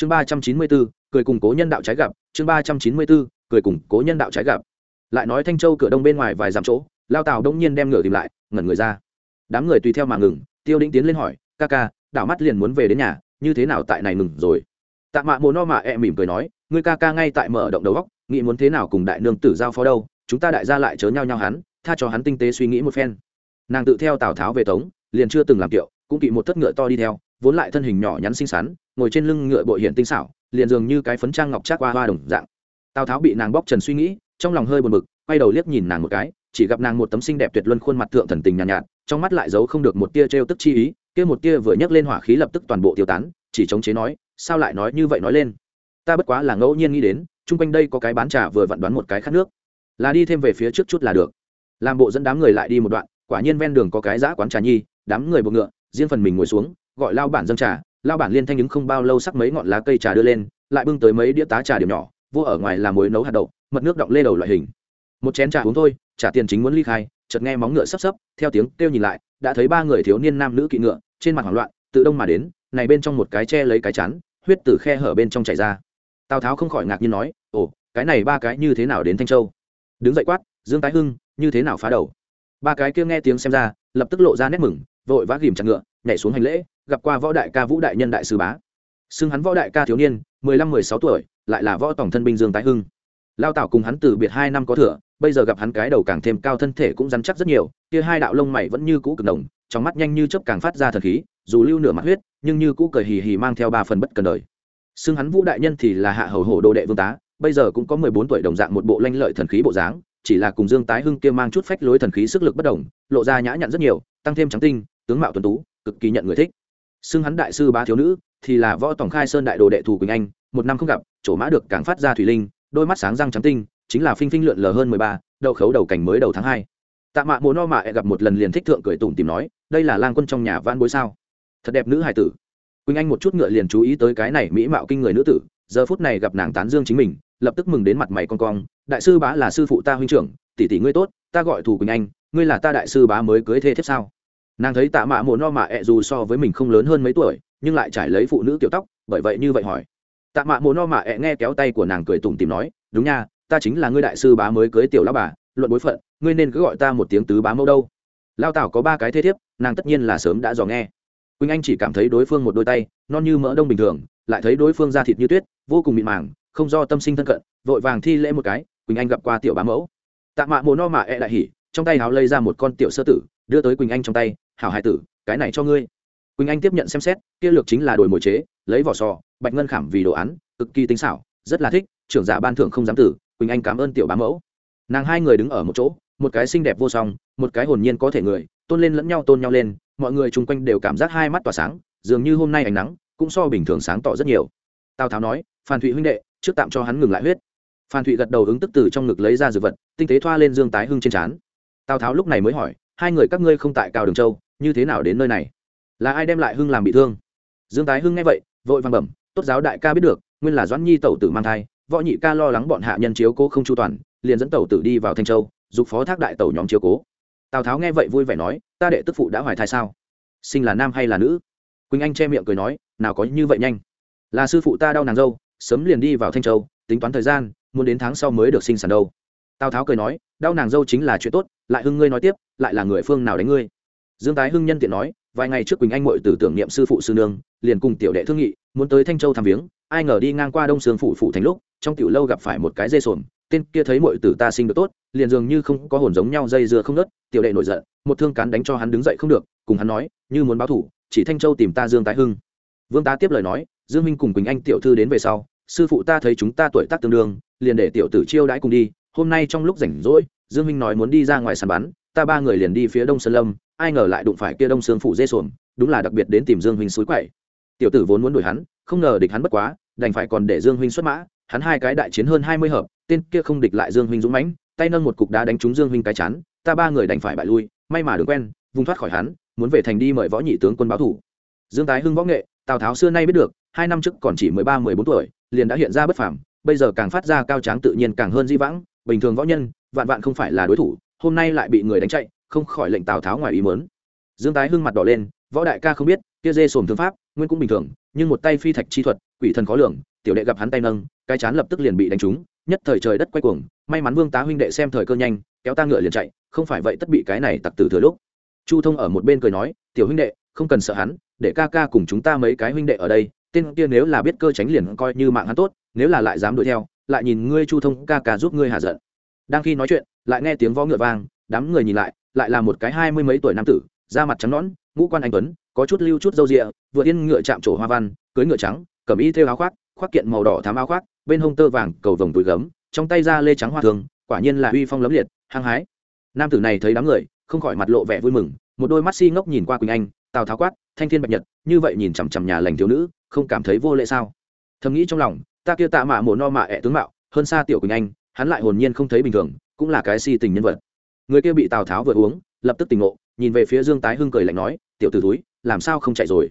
chương ba trăm chín mươi bốn cười cùng cố nhân đạo trái gặp. Chương ba trăm chín mươi bốn cười cùng cố nhân đạo trái gặp. Lại nói thanh châu cửa đông bên ngoài vài dặm chỗ, lao tào đông nhiên đem ngựa tìm lại, ngẩn người ra. Đám người tùy theo mà ngừng, tiêu đĩnh tiến lên hỏi, ca ca, đảo mắt liền muốn về đến nhà, như thế nào tại này ngừng rồi? Tạ mạ mồ no mạ e mỉm cười nói, ngươi ca ca ngay tại mở động đầu góc nghĩ muốn thế nào cùng đại nương tử giao phó đâu, chúng ta đại gia lại chớ nhau nhau hắn, tha cho hắn tinh tế suy nghĩ một phen. Nàng tự theo tào tháo về tống, liền chưa từng làm kiệu, cũng kỵ một thất ngựa to đi theo vốn lại thân hình nhỏ nhắn xinh xắn ngồi trên lưng ngựa bội hiện tinh xảo liền dường như cái phấn trang ngọc trác qua hoa đồng dạng. Tào tháo bị nàng bóc trần suy nghĩ trong lòng hơi buồn bực quay đầu liếc nhìn nàng một cái chỉ gặp nàng một tấm xinh đẹp tuyệt luân khuôn mặt thượng thần tình nhàn nhạt, nhạt trong mắt lại giấu không được một tia trêu tức chi ý kia một tia vừa nhấc lên hỏa khí lập tức toàn bộ tiêu tán chỉ chống chế nói sao lại nói như vậy nói lên? Ta bất quá là ngẫu nhiên nghĩ đến chung quanh đây có cái bán trà vừa vặn đoán một cái khát nước. Là đi thêm về phía trước chút là được. Làm bộ dẫn đám người lại đi một đoạn quả nhiên ven đường có cái giã quán trà nhi đám người buộc ngựa riêng phần mình ngồi xuống gọi lao bản dâng trà, lao bản liên thanh ứng không bao lâu sắc mấy ngọn lá cây trà đưa lên, lại bưng tới mấy đĩa tá trà điểm nhỏ vua ở ngoài làm muối nấu hạt đậu, mật nước động lê đầu loại hình. Một chén trà uống thôi, trả tiền chính muốn ly khai, chợt nghe móng ngựa sấp sấp theo tiếng kêu nhìn lại, đã thấy ba người thiếu niên nam nữ kỵ ngựa, trên mặt hoảng loạn, tự đông mà đến, này bên trong một cái che lấy cái chắn huyết từ khe hở bên trong chảy ra. Tào tháo không khỏi ngạc nhiên nói, ồ, cái này ba cái như thế nào đến thanh châu? Đứng dậy quát, dương tái hưng, như thế nào phá đầu? Ba cái kia nghe tiếng xem ra, lập tức lộ ra nét mừng vội vã ghìm chặt ngựa, nhảy xuống hành lễ, gặp qua võ đại ca vũ đại nhân đại sư bá. Xưng hắn võ đại ca thiếu niên, mười lăm, mười sáu tuổi, lại là võ tổng thân binh dương tái hưng. Lao tảo cùng hắn từ biệt hai năm có thừa, bây giờ gặp hắn cái đầu càng thêm cao thân thể cũng rắn chắc rất nhiều, kia hai đạo lông mày vẫn như cũ cực đồng, trong mắt nhanh như chớp càng phát ra thần khí, dù lưu nửa mặt huyết, nhưng như cũ cười hì hì mang theo ba phần bất cần đời. Xưng hắn vũ đại nhân thì là hạ hầu hổ đồ đệ vương tá, bây giờ cũng có mười bốn tuổi đồng dạng một bộ lanh lợi thần khí bộ dáng, chỉ là cùng dương tái hưng kia mang chút phách lối thần khí sức lực bất đồng, lộ ra nhã nhặn rất nhiều, tăng thêm trắng tinh tướng mạo tuấn tú, cực kỳ nhận người thích. Xưng hắn đại sư ba thiếu nữ thì là võ tổng khai sơn đại đồ đệ thù quỳnh anh, một năm không gặp, chỗ mã được càng phát ra thủy linh, đôi mắt sáng răng trắng tinh, chính là phinh phinh lượn lờ hơn mười ba, đậu khấu đầu cảnh mới đầu tháng hai. Tạ mạ mồ no mạ gặp một lần liền thích thượng cười tủm tìm nói, đây là lang quân trong nhà van bối sao? Thật đẹp nữ hài tử. Quỳnh anh một chút ngựa liền chú ý tới cái này mỹ mạo kinh người nữ tử, giờ phút này gặp nàng tán dương chính mình, lập tức mừng đến mặt mày con cong, đại sư bá là sư phụ ta huynh trưởng, tỷ tỷ ngươi tốt, ta gọi thù quỳnh anh, ngươi là ta đại sư bá mới cưới thê thiếp sao? Nàng thấy tạ mạ mộ no mạ ẹ dù so với mình không lớn hơn mấy tuổi, nhưng lại trải lấy phụ nữ kiểu tóc, bởi vậy như vậy hỏi. Tạ mạ mộ no mạ ẹ nghe kéo tay của nàng cười tủm tìm nói, đúng nha, ta chính là ngươi đại sư bá mới cưới tiểu lão bà, luận bối phận, ngươi nên cứ gọi ta một tiếng tứ bá mẫu đâu. Lao tảo có ba cái thế thiếp, nàng tất nhiên là sớm đã dò nghe. Quỳnh anh chỉ cảm thấy đối phương một đôi tay, non như mỡ đông bình thường, lại thấy đối phương da thịt như tuyết, vô cùng mịn màng, không do tâm sinh thân cận, vội vàng thi lễ một cái, quỳnh anh gặp qua tiểu bá mẫu. Tạ mạ mồ no mạ e đại hỉ, trong tay háo lây ra một con tiểu sơ tử, đưa tới quỳnh anh trong tay hảo hải tử, cái này cho ngươi. Quỳnh anh tiếp nhận xem xét, kia lược chính là đổi mồi chế, lấy vỏ sò, bạch ngân khảm vì đồ án, cực kỳ tinh xảo, rất là thích, trưởng giả ban thưởng không dám tử, quỳnh anh cảm ơn tiểu bá mẫu. Nàng hai người đứng ở một chỗ, một cái xinh đẹp vô song, một cái hồn nhiên có thể người, tôn lên lẫn nhau tôn nhau lên, mọi người chung quanh đều cảm giác hai mắt tỏa sáng, dường như hôm nay ánh nắng cũng so bình thường sáng tỏ rất nhiều. Tào tháo nói, phan thụy huynh đệ, trước tạm cho hắn ngừng lại huyết. Phan thụy gật đầu ứng tức từ trong ngực lấy ra dược vật, tinh tế thoa lên dương tái hưng trên trán. Tào tháo lúc này mới hỏi, hai người các ngươi không tại cao đường châu như thế nào đến nơi này? Là ai đem lại hưng làm bị thương? Dương tái hưng nghe vậy, vội vàng bẩm, tốt giáo đại ca biết được, nguyên là doãn nhi tẩu tử mang thai, võ nhị ca lo lắng bọn hạ nhân chiếu cố không chu toàn, liền dẫn tẩu tử đi vào thanh châu, dục phó thác đại tẩu nhóm chiếu cố. Tào tháo nghe vậy vui vẻ nói, ta đệ tức phụ đã hoài thai sao? Sinh là nam hay là nữ? Quỳnh anh che miệng cười nói, nào có như vậy nhanh. Là sư phụ ta đau nàng dâu, sớm liền đi vào thanh châu, tính toán thời gian, muốn đến tháng sau mới được sinh sản đâu. Tào tháo cười nói, đau nàng dâu chính là chuyện tốt, lại hưng ngươi nói tiếp, lại là người phương nào đánh ngươi? Dương tái hưng nhân tiện nói, vài ngày trước quỳnh anh mội tử tưởng niệm sư phụ sư nương, liền cùng tiểu đệ thương nghị, muốn tới thanh châu thăm viếng, ai ngờ đi ngang qua đông sương phủ phủ thành lúc, trong tiểu lâu gặp phải một cái dây sồn, tên kia thấy mội tử ta sinh được tốt, liền dường như không có hồn giống nhau dây dưa không nớt, tiểu đệ nổi giận, một thương cán đánh cho hắn đứng dậy không được, cùng hắn nói, như muốn báo thủ, chỉ thanh châu tìm ta dương tái hưng. Vương tá tiếp lời nói, dương minh cùng quỳnh anh tiểu thư đến về sau, sư phụ ta thấy chúng ta tuổi tác tương đương, liền để tiểu tử chiêu đãi cùng đi, hôm nay trong lúc rảnh rỗi, dương minh nói muốn đi ra ngoài sàn bắn, ta ba người liền đi phía đông sơn lâm ai ngờ lại đụng phải kia đông sương phủ dê sồn đúng là đặc biệt đến tìm dương huynh suối quậy. Tiểu tử vốn muốn đuổi hắn, không ngờ địch hắn bất quá, đành phải còn để dương huynh xuất mã, hắn hai cái đại chiến hơn hai mươi hợp, tên kia không địch lại dương huynh dũng mãnh, tay nâng một cục đá đánh trúng dương huynh cái chán, ta ba người đành phải bại lui, may mà đừng quen, vùng thoát khỏi hắn, muốn về thành đi mời võ nhị tướng quân báo thủ. Dương tái hưng võ nghệ, tào tháo xưa nay biết được, hai năm trước còn chỉ mười ba, mười bốn tuổi, liền đã hiện ra bất phàm, bây giờ càng phát ra cao tráng tự nhiên càng hơn di vãng, bình thường võ nhân, vạn vạn không phải là đối thủ, hôm nay lại bị người đánh chạy không khỏi lệnh tào tháo ngoài ý mớn dương tái hưng mặt đỏ lên, võ đại ca không biết, kia dê sồn thương pháp, nguyên cũng bình thường, nhưng một tay phi thạch chi thuật, quỷ thần khó lường, tiểu đệ gặp hắn tay nâng, cái chán lập tức liền bị đánh trúng, nhất thời trời đất quay cuồng, may mắn vương tá huynh đệ xem thời cơ nhanh, kéo ta ngựa liền chạy, không phải vậy tất bị cái này tặc tử thừa lúc. Chu thông ở một bên cười nói, tiểu huynh đệ, không cần sợ hắn, để ca ca cùng chúng ta mấy cái huynh đệ ở đây, tên kia nếu là biết cơ tránh liền coi như mạng hắn tốt, nếu là lại dám đuổi theo, lại nhìn ngươi chu thông ca ca giúp ngươi hạ giận. Đang khi nói chuyện, lại nghe tiếng vó ngựa vang, đám người nhìn lại lại là một cái hai mươi mấy tuổi nam tử, da mặt trắng nõn, ngũ quan anh tuấn, có chút lưu chút râu rịa, vừa yên ngựa chạm trổ hoa văn, cưới ngựa trắng, cầm y thêu áo khoác khoác kiện màu đỏ thám áo khoác, bên hông tơ vàng, cầu vồng túi gấm, trong tay da lê trắng hoa thường, quả nhiên là uy phong lấm liệt, hăng hái. Nam tử này thấy đám người, không khỏi mặt lộ vẻ vui mừng, một đôi mắt si ngốc nhìn qua quỳnh anh, tào tháo quát, thanh thiên bạch nhật, như vậy nhìn chằm chằm nhà lành thiếu nữ, không cảm thấy vô lệ sao? Thầm nghĩ trong lòng, ta kia tạ mạ mổ no mạ ẹ tướng mạo, hơn xa tiểu quỳnh anh, hắn lại hồn nhiên không thấy bình thường, cũng là cái si tình nhân vật người kia bị tào tháo vừa uống, lập tức tỉnh ngộ, nhìn về phía dương tái hưng cười lạnh nói, tiểu t ử túi làm sao không chạy rồi?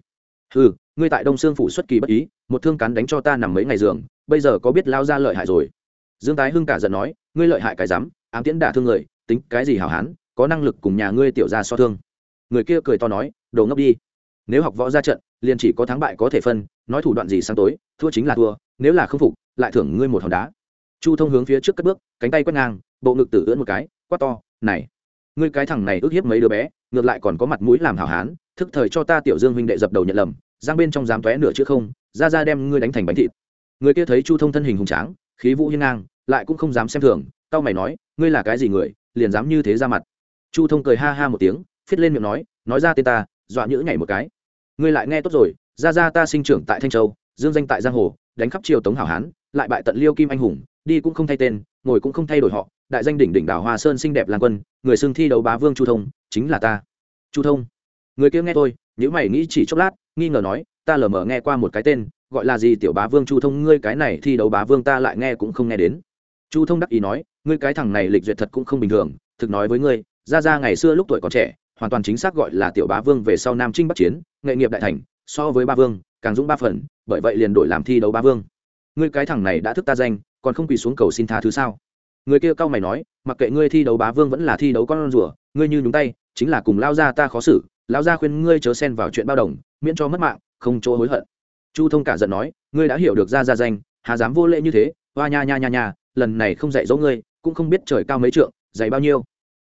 Ừ ngươi tại đông sương phủ xuất kỳ bất ý, một thương cắn đánh cho ta nằm mấy ngày giường, bây giờ có biết lao ra lợi hại rồi? Dương tái hưng cả giận nói, ngươi lợi hại cái dám, ám tiễn đả thương người, tính cái gì hảo hán, có năng lực cùng nhà ngươi tiểu ra so thương. Người kia cười to nói, đồ ngốc đi. Nếu học võ ra trận, liền chỉ có thắng bại có thể phân, nói thủ đoạn gì sáng tối, thua chính là thua, nếu là không phục, lại thưởng ngươi một hòn đá. Chu thông hướng phía trước cất bước, cánh tay quét ngang, bộ ngực tử ưỡn một cái, quát to này, ngươi cái thằng này ước hiếp mấy đứa bé, ngược lại còn có mặt mũi làm hảo hán, thức thời cho ta tiểu dương huynh đệ dập đầu nhận lầm, giang bên trong dám tóe nửa chữ không, ra ra đem ngươi đánh thành bánh thịt. Người kia thấy chu thông thân hình hùng tráng, khí vũ hiên ngang, lại cũng không dám xem thường tao mày nói, ngươi là cái gì người, liền dám như thế ra mặt. Chu thông cười ha ha một tiếng phết lên miệng nói nói ra tên ta, dọa nhữ nhảy một cái. Ngươi lại nghe tốt rồi, ra ra ta sinh trưởng tại thanh châu, dương danh tại giang hồ, đánh khắp triều tống hảo hán, lại bại tận liêu kim anh hùng, đi cũng không thay tên, ngồi cũng không thay đổi họ đại danh đỉnh đỉnh đảo hoa sơn xinh đẹp lan quân, người xưng thi đấu bá vương chu thông, chính là ta. Chu thông. Người kia nghe tôi nếu mày nghĩ chỉ chốc lát, nghi ngờ nói, ta lờ mờ nghe qua một cái tên, gọi là gì tiểu bá vương chu thông, ngươi cái này thi đấu bá vương ta lại nghe cũng không nghe đến. Chu thông đắc ý nói, ngươi cái thằng này lịch duyệt thật cũng không bình thường, thực nói với ngươi, ra ra ngày xưa lúc tuổi còn trẻ, hoàn toàn chính xác gọi là tiểu bá vương về sau nam trinh bắc chiến, nghệ nghiệp đại thành, so với ba vương, càng dũng ba phần, bởi vậy liền đổi làm thi đấu ba vương. Ngươi cái thằng này đã thức ta danh, còn không quỳ xuống cầu xin tha thứ sao? Người kia cao mày nói, mặc kệ ngươi thi đấu bá vương vẫn là thi đấu con rùa, ngươi như nhúng tay, chính là cùng lao ra ta khó xử, lao ra khuyên ngươi chớ xen vào chuyện bao đồng, miễn cho mất mạng, không chỗ hối hận. Chu thông cả giận nói, ngươi đã hiểu được ra ra danh hà dám vô lễ như thế hoa nha nha nha nha, lần này không dạy dỗ ngươi, cũng không biết trời cao mấy trượng dày bao nhiêu.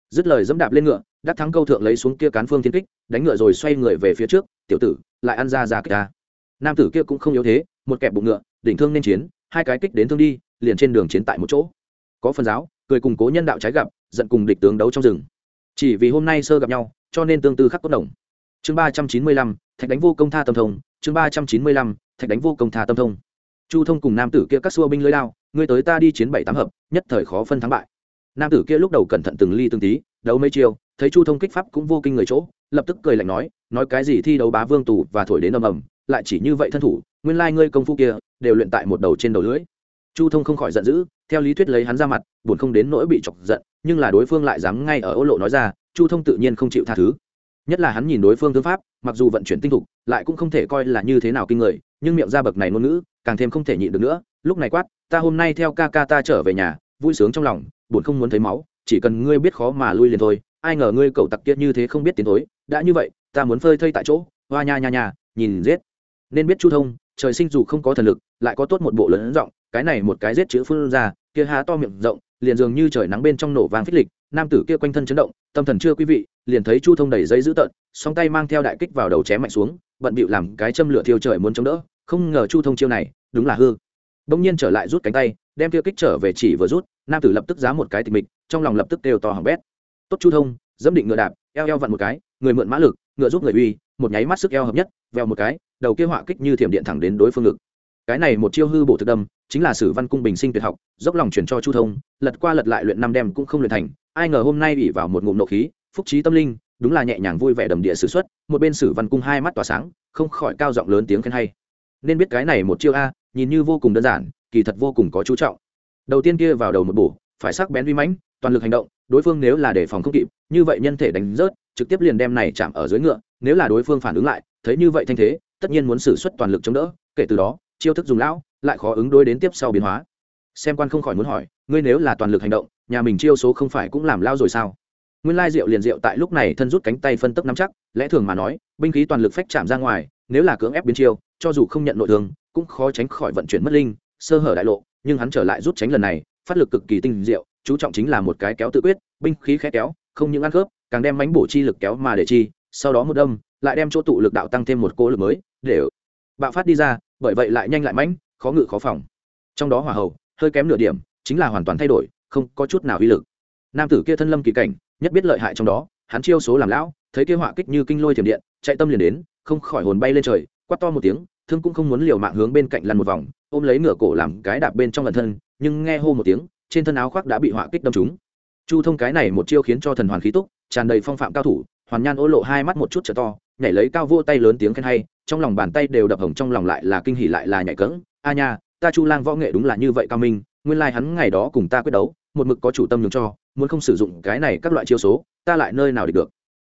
Dứt lời dẫm đạp lên ngựa, đắc thắng câu thượng lấy xuống kia cán phương thiên kích, đánh ngựa rồi xoay người về phía trước, tiểu tử, lại ăn ra ra kích ta. Nam tử kia cũng không yếu thế, một kẹp bụng ngựa, đỉnh thương nên chiến, hai cái kích đến thương đi, liền trên đường chiến tại một chỗ có phần giáo, cười cùng cố nhân đạo trái gặp, giận cùng địch tướng đấu trong rừng. Chỉ vì hôm nay sơ gặp nhau, cho nên tương tư khắc cốt đồng. Chương ba trăm chín mươi lăm, thạch đánh vô công tha tâm thông. Chương ba trăm chín mươi lăm, thạch đánh vô công tha tâm thông. Chu thông cùng nam tử kia các xua binh lưới lao, ngươi tới ta đi chiến bảy tám hợp, nhất thời khó phân thắng bại. Nam tử kia lúc đầu cẩn thận từng ly từng tí, đấu mấy chiều thấy chu thông kích pháp cũng vô kinh người chỗ, lập tức cười lạnh nói nói cái gì thi đấu bá vương tù và thổi đến ầm ầm, lại chỉ như vậy thân thủ, nguyên lai ngươi công phu kia, đều luyện tại một đầu trên đầu lưỡi chu thông không khỏi giận dữ theo lý thuyết lấy hắn ra mặt, buồn không đến nỗi bị chọc giận, nhưng là đối phương lại dám ngay ở ô lộ nói ra, chu thông tự nhiên không chịu tha thứ. Nhất là hắn nhìn đối phương thương pháp, mặc dù vận chuyển tinh thục, lại cũng không thể coi là như thế nào kinh người, nhưng miệng ra bậc này ngôn ngữ, càng thêm không thể nhịn được nữa, lúc này quát, ta hôm nay theo ca ca ta trở về nhà, vui sướng trong lòng, buồn không muốn thấy máu, chỉ cần ngươi biết khó mà lui liền thôi, ai ngờ ngươi cậu tặc kiệt như thế không biết tiến thối, đã như vậy, ta muốn phơi thây tại chỗ, hoa nha nha nha, nhìn giết. Nên biết chu thông, trời sinh dù không có thần lực, lại có tốt một bộ lớn rộng, cái này một cái giết chữ phun ra kia há to miệng rộng, liền dường như trời nắng bên trong nổ vang phích lịch, nam tử kia quanh thân chấn động, tâm thần chưa quý vị, liền thấy chu thông đầy giấy dữ tợn, song tay mang theo đại kích vào đầu chém mạnh xuống, bận bịu làm cái châm lửa thiêu trời muốn chống đỡ, không ngờ chu thông chiêu này, đúng là hư. Bỗng nhiên trở lại rút cánh tay, đem kia kích trở về chỉ vừa rút, nam tử lập tức giá một cái tịch mịch, trong lòng lập tức đều to hỏng bét. Tốt chu thông, dẫm định ngựa đạp, eo eo vặn một cái, người mượn mã lực, ngựa giúp người uy, một nháy mắt sức eo hợp nhất, vèo một cái, đầu kia họa kích như thiểm điện thẳng đến đối phương ngực cái này một chiêu hư bổ thực đâm, chính là sử văn cung bình sinh tuyệt học, dốc lòng chuyển cho chu thông, lật qua lật lại luyện năm đem cũng không luyện thành, ai ngờ hôm nay bị vào một ngụm nộ khí, phúc trí tâm linh, đúng là nhẹ nhàng vui vẻ đầm địa sử xuất, một bên sử văn cung hai mắt tỏa sáng, không khỏi cao giọng lớn tiếng khen hay. Nên biết cái này một chiêu a, nhìn như vô cùng đơn giản, kỳ thật vô cùng có chú trọng. Đầu tiên kia vào đầu một bổ, phải sắc bén vi mãnh, toàn lực hành động, đối phương nếu là đề phòng không kịp, như vậy nhân thể đánh rớt, trực tiếp liền đem này chạm ở dưới ngựa, nếu là đối phương phản ứng lại, thấy như vậy thanh thế, tất nhiên muốn sử xuất toàn lực chống đỡ, kể từ đó chiêu thức dùng lão, lại khó ứng đối đến tiếp sau biến hóa. Xem quan không khỏi muốn hỏi, ngươi nếu là toàn lực hành động, nhà mình chiêu số không phải cũng làm lao rồi sao? Nguyên lai diệu liền diệu tại lúc này thân rút cánh tay phân tấp nắm chắc, lẽ thường mà nói, binh khí toàn lực phách chạm ra ngoài, nếu là cưỡng ép biến chiêu, cho dù không nhận nội thương, cũng khó tránh khỏi vận chuyển mất linh, sơ hở đại lộ, nhưng hắn trở lại rút tránh lần này, phát lực cực kỳ tinh diệu, chú trọng chính là một cái kéo tự quyết, binh khí khẽ kéo, không những ăn khớp, càng đem mánh bổ chi lực kéo mà để chi, sau đó một đâm, lại đem chỗ tụ lực đạo tăng thêm một cỗ lực mới để bạo phát đi ra bởi vậy lại nhanh lại mãnh, khó ngự khó phòng. Trong đó hỏa hậu hơi kém nửa điểm, chính là hoàn toàn thay đổi, không có chút nào uy lực. Nam tử kia thân lâm kỳ cảnh, nhất biết lợi hại trong đó, hắn chiêu số làm lão, thấy kia họa kích như kinh lôi thiểm điện, chạy tâm liền đến, không khỏi hồn bay lên trời, quát to một tiếng, thương cũng không muốn liều mạng hướng bên cạnh lăn một vòng, ôm lấy ngựa cổ làm cái đạp bên trong lần thân, nhưng nghe hô một tiếng, trên thân áo khoác đã bị họa kích đâm trúng. Chu thông cái này một chiêu khiến cho thần hoàn khí túc, tràn đầy phong phạm cao thủ hoàn nhan ô lộ hai mắt một chút trở to, nhảy lấy cao vô tay lớn tiếng khen hay, trong lòng bàn tay đều đập hồng, trong lòng lại là kinh hỉ lại là nhảy cẫng. A nha, ta chu lang võ nghệ đúng là như vậy cao minh, nguyên lai hắn ngày đó cùng ta quyết đấu, một mực có chủ tâm nhường cho, muốn không sử dụng cái này các loại chiêu số, ta lại nơi nào để được?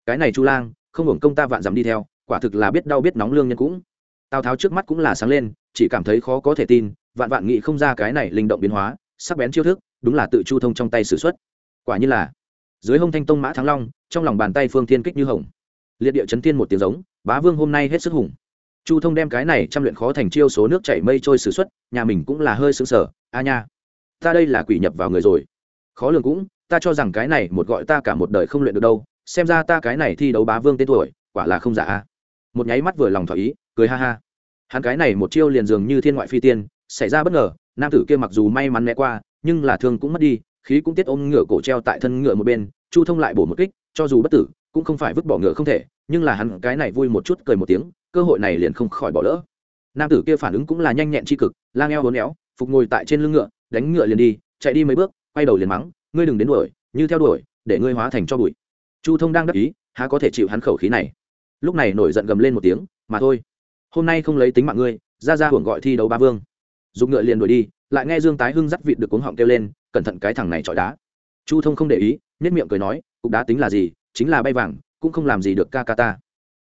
Cái này chu lang, không hưởng công ta vạn dám đi theo, quả thực là biết đau biết nóng lương nhân cũng. Tào tháo trước mắt cũng là sáng lên, chỉ cảm thấy khó có thể tin, vạn vạn nghị không ra cái này linh động biến hóa, sắc bén chiêu thức, đúng là tự chu thông trong tay s ử x u ấ t quả như là dưới hông thanh tông mã thắng long, trong lòng bàn tay phương thiên kích như hồng. Liệt địa chấn thiên một tiếng giống, bá vương hôm nay hết sức hùng. Chu thông đem cái này chăm luyện khó thành chiêu số nước chảy mây trôi s ử x u ấ t nhà mình cũng là hơi xứng sở a nha, ta đây là quỷ nhập vào người rồi. Khó lường cũng, ta cho rằng cái này một gọi ta cả một đời không luyện được đâu, xem ra ta cái này thi đấu bá vương tên tuổi, quả là không giả a. Một nháy mắt vừa lòng thỏa ý, cười ha ha. Hắn cái này một chiêu liền dường như thiên ngoại phi tiên, xảy ra bất ngờ, nam tử kia mặc dù may mắn né qua, nhưng là thương cũng mất đi khí cũng tiết ôm ngựa cổ treo tại thân ngựa một bên, chu thông lại bổ một kích, cho dù bất tử, cũng không phải vứt bỏ ngựa không thể, nhưng là hắn cái này vui một chút cười một tiếng, cơ hội này liền không khỏi bỏ lỡ. Nam tử kia phản ứng cũng là nhanh nhẹn tri cực, lang eo hốn éo phục ngồi tại trên lưng ngựa, đánh ngựa liền đi, chạy đi mấy bước, quay đầu liền mắng, ngươi đừng đến đuổi, như theo đuổi, để ngươi hóa thành cho bụi. Chu thông đang đắc ý, há có thể chịu hắn khẩu khí này. Lúc này nổi giận gầm lên một tiếng, mà thôi, hôm nay không lấy tính mạng ngươi, ra ra hưởng gọi thi đấu ba vương. Dùng ngựa liền đuổi đi, lại nghe dương tái hưng dắt vịt được cuống họng kêu lên cẩn thận cái thằng này chọi đá. Chu thông không để ý nhất miệng cười nói, cục đá tính là gì? Chính là bay vàng, cũng không làm gì được ca ca ta.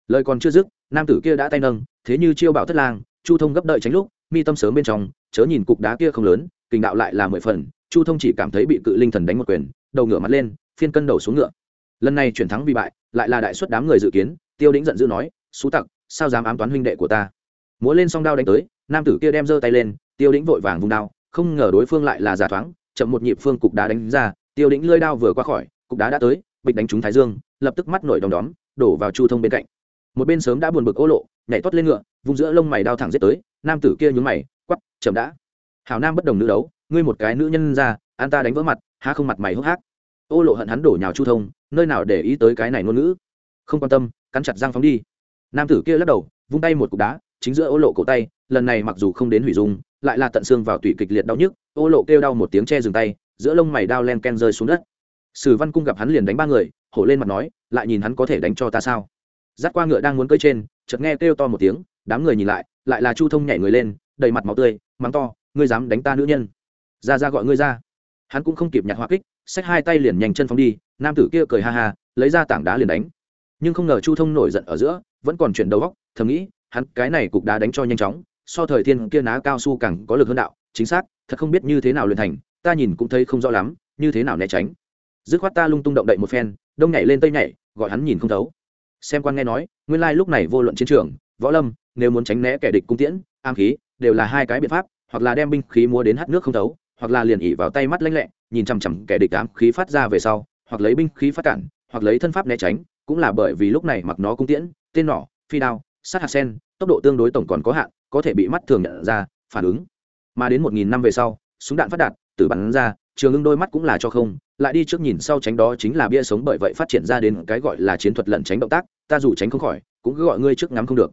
Lời còn chưa dứt, nam tử kia đã tay nâng, thế như chiêu bảo thất lang, chu thông gấp đợi tránh lúc, mi tâm sớm bên trong, chớ nhìn cục đá kia không lớn kình đạo lại là mười phần, chu thông chỉ cảm thấy bị cự linh thần đánh một quyền, đầu ngựa mặt lên, phiên cân đầu xuống ngựa. Lần này chuyển thắng vì bại, lại là đại suất đám người dự kiến, tiêu đĩnh giận dữ nói, xú tặc, sao dám ám toán huynh đệ của ta? Múa lên song đao đánh tới, nam tử kia đem giơ tay lên, tiêu đĩnh vội vàng vung đao, không ngờ đối phương lại là giả thoáng chậm một nhịp phương cục đá đánh ra, tiêu đĩnh lơi đao vừa qua khỏi, cục đá đã tới, bịch đánh trúng thái dương, lập tức mắt nổi đom đóm, đổ vào chu thông bên cạnh. Một bên sớm đã buồn bực ô lộ, nhảy toát lên ngựa, vung giữa lông mày đao thẳng giết tới, nam tử kia nhún mày quắp chậm đã. Hảo nam bất đồng nữ đấu, ngươi một cái nữ nhân ra, an ta đánh vỡ mặt, há không mặt mày hốc hác. Ô lộ hận hắn đổ nhào chu thông, nơi nào để ý tới cái này ngôn ngữ? Không quan tâm, cắn chặt răng phóng đi. Nam tử kia lắc đầu, vung tay một cục đá, chính giữa ô lộ cổ tay, lần này mặc dù không đến hủy dung lại là tận xương vào tủy kịch liệt đau nhức, ô lộ kêu đau một tiếng che dừng tay, giữa lông mày đao len ken rơi xuống đất. Sử văn cung gặp hắn liền đánh ba người, hổ lên mặt nói, lại nhìn hắn có thể đánh cho ta sao? Dắt qua ngựa đang muốn cưỡi trên, chợt nghe kêu to một tiếng, đám người nhìn lại lại là chu thông nhảy người lên, đầy mặt máu tươi, mắng to, ngươi dám đánh ta nữ nhân. Ra ra gọi ngươi ra. Hắn cũng không kịp nhặt hoa kích, xách hai tay liền nhanh chân phóng đi, nam tử kia cười ha ha, lấy ra tảng đá liền đánh. Nhưng không ngờ chu thông nổi giận ở giữa, vẫn còn chuyển đầu góc, thầm nghĩ, hắn cái này cục đá đánh cho nhanh chóng so thời thiên kia ná cao su càng có lực hơn đạo, chính xác, thật không biết như thế nào luyện thành, ta nhìn cũng thấy không rõ lắm, như thế nào né tránh. Dứt khoát ta lung tung động đậy một phen, đông nhảy lên tây nhảy, gọi hắn nhìn không thấu. Xem quan nghe nói, nguyên lai lúc này vô luận chiến trường, võ lâm, nếu muốn tránh né kẻ địch cung tiễn, am khí, đều là hai cái biện pháp, hoặc là đem binh khí mua đến hát nước không thấu, hoặc là liền ỉ vào tay mắt lanh lẹ, nhìn chằm chằm kẻ địch ám khí phát ra về sau, hoặc lấy binh khí phát cản, hoặc lấy thân pháp né tránh, cũng là bởi vì lúc này mặc nó cung tiễn, tên nỏ, phi đao, sát hạt sen, tốc độ tương đối tổng còn có hạn có thể bị mắt thường nhận ra, phản ứng. Mà đến một nghìn năm về sau, súng đạn phát đạt từ bắn ra, trường ưng đôi mắt cũng là cho không, lại đi trước nhìn sau tránh đó chính là bia sống bởi vậy phát triển ra đến cái gọi là chiến thuật lẩn tránh động tác, ta dù tránh không khỏi, cũng cứ gọi ngươi trước ngắm không được.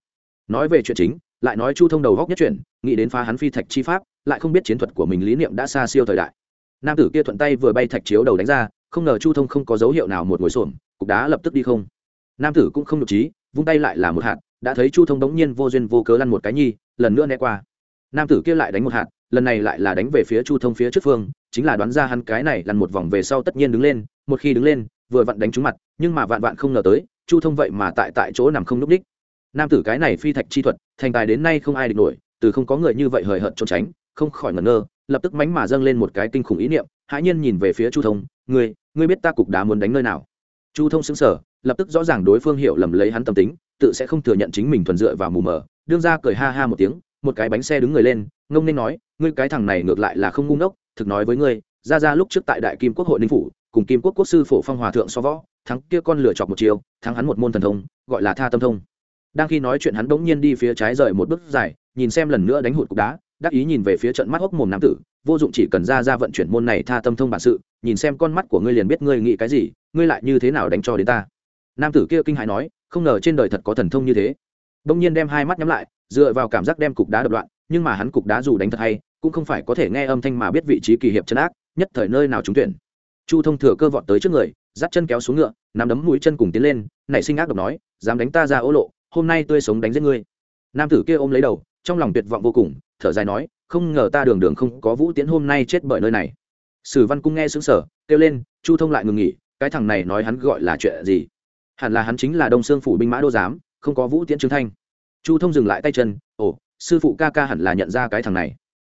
Nói về chuyện chính, lại nói chu thông đầu góc nhất chuyển nghĩ đến phá hắn phi thạch chi pháp, lại không biết chiến thuật của mình lý niệm đã xa siêu thời đại. Nam tử kia thuận tay vừa bay thạch chiếu đầu đánh ra, không ngờ chu thông không có dấu hiệu nào một ngồi xổm, cục đá lập tức đi không. Nam tử cũng không nhục trí, vung tay lại là một hạt, đã thấy chu thông đống nhiên vô duyên vô cớ lăn một cái nhi lần nữa né qua. Nam tử kia lại đánh một hạt, lần này lại là đánh về phía chu thông phía trước phương, chính là đoán ra hắn cái này lăn một vòng về sau tất nhiên đứng lên, một khi đứng lên, vừa vặn đánh trúng mặt, nhưng mà vạn vạn không ngờ tới, chu thông vậy mà tại tại chỗ nằm không núp đích. Nam tử cái này phi thạch chi thuật, thành tài đến nay không ai địch nổi, từ không có người như vậy hời hợt trốn tránh, không khỏi ngẩn ngơ, lập tức mánh mà dâng lên một cái kinh khủng ý niệm, hãi nhiên nhìn về phía chu thông, ngươi ngươi biết ta cục đá muốn đánh nơi nào? Chu thông xứng sở lập tức rõ ràng đối phương hiểu lầm lấy hắn tâm tính, tự sẽ không thừa nhận chính mình thuần dựa vào mù mờ đương ra cười ha ha một tiếng, một cái bánh xe đứng người lên, ngông nên nói, ngươi cái thằng này ngược lại là không ngu ngốc, thực nói với ngươi, ra ra lúc trước tại đại kim quốc hội ninh phủ, cùng kim quốc quốc sư phổ phong hòa thượng so võ, thắng kia con lửa chọc một chiều, thắng hắn một môn thần thông, gọi là tha tâm thông. Đang khi nói chuyện hắn bỗng nhiên đi phía trái rời một bước dài, nhìn xem lần nữa đánh hụt cục đá, đắc ý nhìn về phía trận mắt hốc mồm nam tử, vô dụng chỉ cần ra ra vận chuyển môn này tha tâm thông bản sự, nhìn xem con mắt của ngươi liền biết ngươi nghĩ cái gì, ngươi lại như thế nào đánh cho đến ta. Nam tử kia kinh hãi nói, không ngờ trên đời thật có thần thông như thế bỗng nhiên đem hai mắt nhắm lại, dựa vào cảm giác đem cục đá đập đoạn nhưng mà hắn cục đá dù đánh thật hay, cũng không phải có thể nghe âm thanh mà biết vị trí kỳ hiệp chân ác, nhất thời nơi nào trúng tuyển. Chu thông thừa cơ vọt tới trước người, dắt chân kéo xuống ngựa, nắm đấm mũi chân cùng tiến lên, nảy sinh ác độc nói, dám đánh ta ra ô lộ, hôm nay tươi sống đánh giết ngươi. Nam tử kia ôm lấy đầu, trong lòng tuyệt vọng vô cùng, thở dài nói, không ngờ ta đường đường không có vũ tiễn hôm nay chết bởi nơi này. Sử văn cung nghe xứng sở kêu lên, chu thông lại ngừng nghỉ, cái thằng này nói hắn gọi là chuyện gì? Hẳn là hắn chính là đông sương phủ binh mã đô giám không có vũ tiễn trương thanh. Chu thông dừng lại tay chân, ồ, sư phụ ca ca hẳn là nhận ra cái thằng này.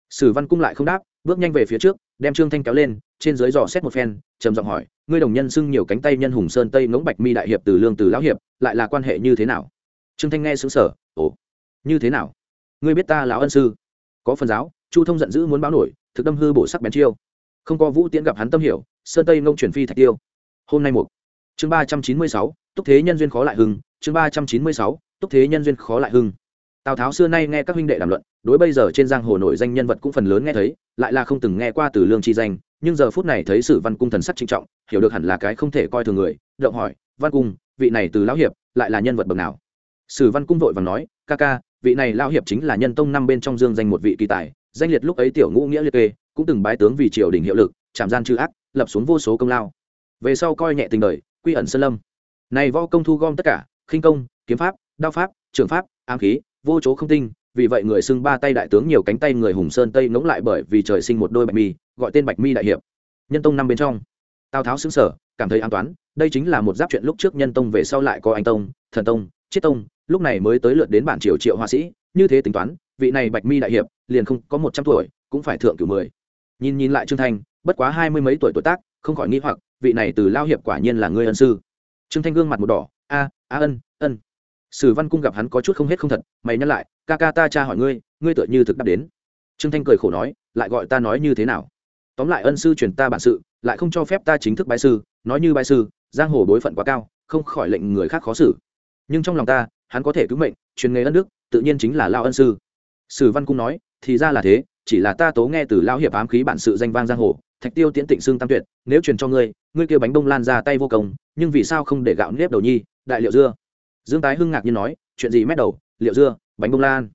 Sử văn cung lại không đáp, bước nhanh về phía trước, đem trương thanh kéo lên, trên dưới dò xét một phen, trầm giọng hỏi, ngươi đồng nhân xưng nhiều cánh tay nhân hùng sơn tây ngỗng bạch mi đại hiệp từ lương từ lão hiệp, lại là quan hệ như thế nào? Trương thanh nghe xứng sở ồ, như thế nào? Ngươi biết ta lão ân sư? Có phần giáo. Chu thông giận dữ muốn báo nổi, thực đâm hư bổ sắc bén chiêu. Không có vũ tiễn gặp hắn tâm hiểu, sơn tây ngông chuyển phi thạch tiêu. Hôm nay một chương ba trăm chín mươi sáu, túc thế nhân duyên khó lại hưng chương ba trăm chín mươi sáu, túc thế nhân duyên khó lại hưng. Tào tháo xưa nay nghe các huynh đệ đàm luận, đối bây giờ trên giang hồ nổi danh nhân vật cũng phần lớn nghe thấy, lại là không từng nghe qua từ lương chi danh, nhưng giờ phút này thấy sử văn cung thần sắc trinh trọng, hiểu được hẳn là cái không thể coi thường người, động hỏi, văn cung, vị này từ lão hiệp lại là nhân vật bậc nào? Sử văn cung vội vàng nói, ca ca, vị này lão hiệp chính là nhân tông năm bên trong dương danh một vị kỳ tài, danh liệt lúc ấy tiểu ngũ nghĩa liệt kê, cũng từng bái tướng vì triều đình hiệu lực chạm gian trừ ác, lập xuống vô số công lao. Về sau coi nhẹ tình đời, quy ẩn sơn lâm. Này võ công thu gom tất cả khinh công, kiếm pháp, đao pháp, trường pháp, ám khí, vô chỗ không tinh. Vì vậy người xưng ba tay đại tướng nhiều cánh tay người hùng sơn tây ngỗng lại bởi vì trời sinh một đôi bạch mi, gọi tên bạch mi đại hiệp. Nhân tông năm bên trong, tào tháo xứng sở, cảm thấy an toán, đây chính là một giáp chuyện lúc trước nhân tông về sau lại có anh tông, thần tông, chiết tông, lúc này mới tới lượt đến bản triều triệu họa sĩ, như thế tính toán, vị này bạch mi đại hiệp liền không có một trăm tuổi, cũng phải thượng cửu mười. Nhìn nhìn lại trương thanh, bất quá hai mươi mấy tuổi tuổi tác, không khỏi nghi hoặc, vị này từ lao hiệp quả nhiên là ngươi ân sư. Trương thanh gương mặt một đỏ, a a ân ân. Sử văn cung gặp hắn có chút không hết không thật, mày nhắc lại, ca ca ta cha hỏi ngươi ngươi tựa như thực đáp đến. Trương thanh cười khổ nói, lại gọi ta nói như thế nào? Tóm lại ân sư truyền ta bản sự, lại không cho phép ta chính thức bái sư, nói như bái sư, giang hồ bối phận quá cao, không khỏi lệnh người khác khó xử. Nhưng trong lòng ta, hắn có thể cứu mệnh, truyền nghề ân đức, tự nhiên chính là lao ân sư. Sử văn cung nói, thì ra là thế, chỉ là ta tố nghe từ lao hiệp ám khí bản sự danh vang giang hồ thạch tiêu tiễn tịnh xương tam tuyệt, nếu truyền cho ngươi ngươi kêu bánh bông lan ra tay vô công nhưng vì sao không để gạo nếp đầu nhi? Đại liệu dưa. Dương tái hưng ngạc nhiên nói, chuyện gì mét đầu? Liệu dưa, bánh bông lan.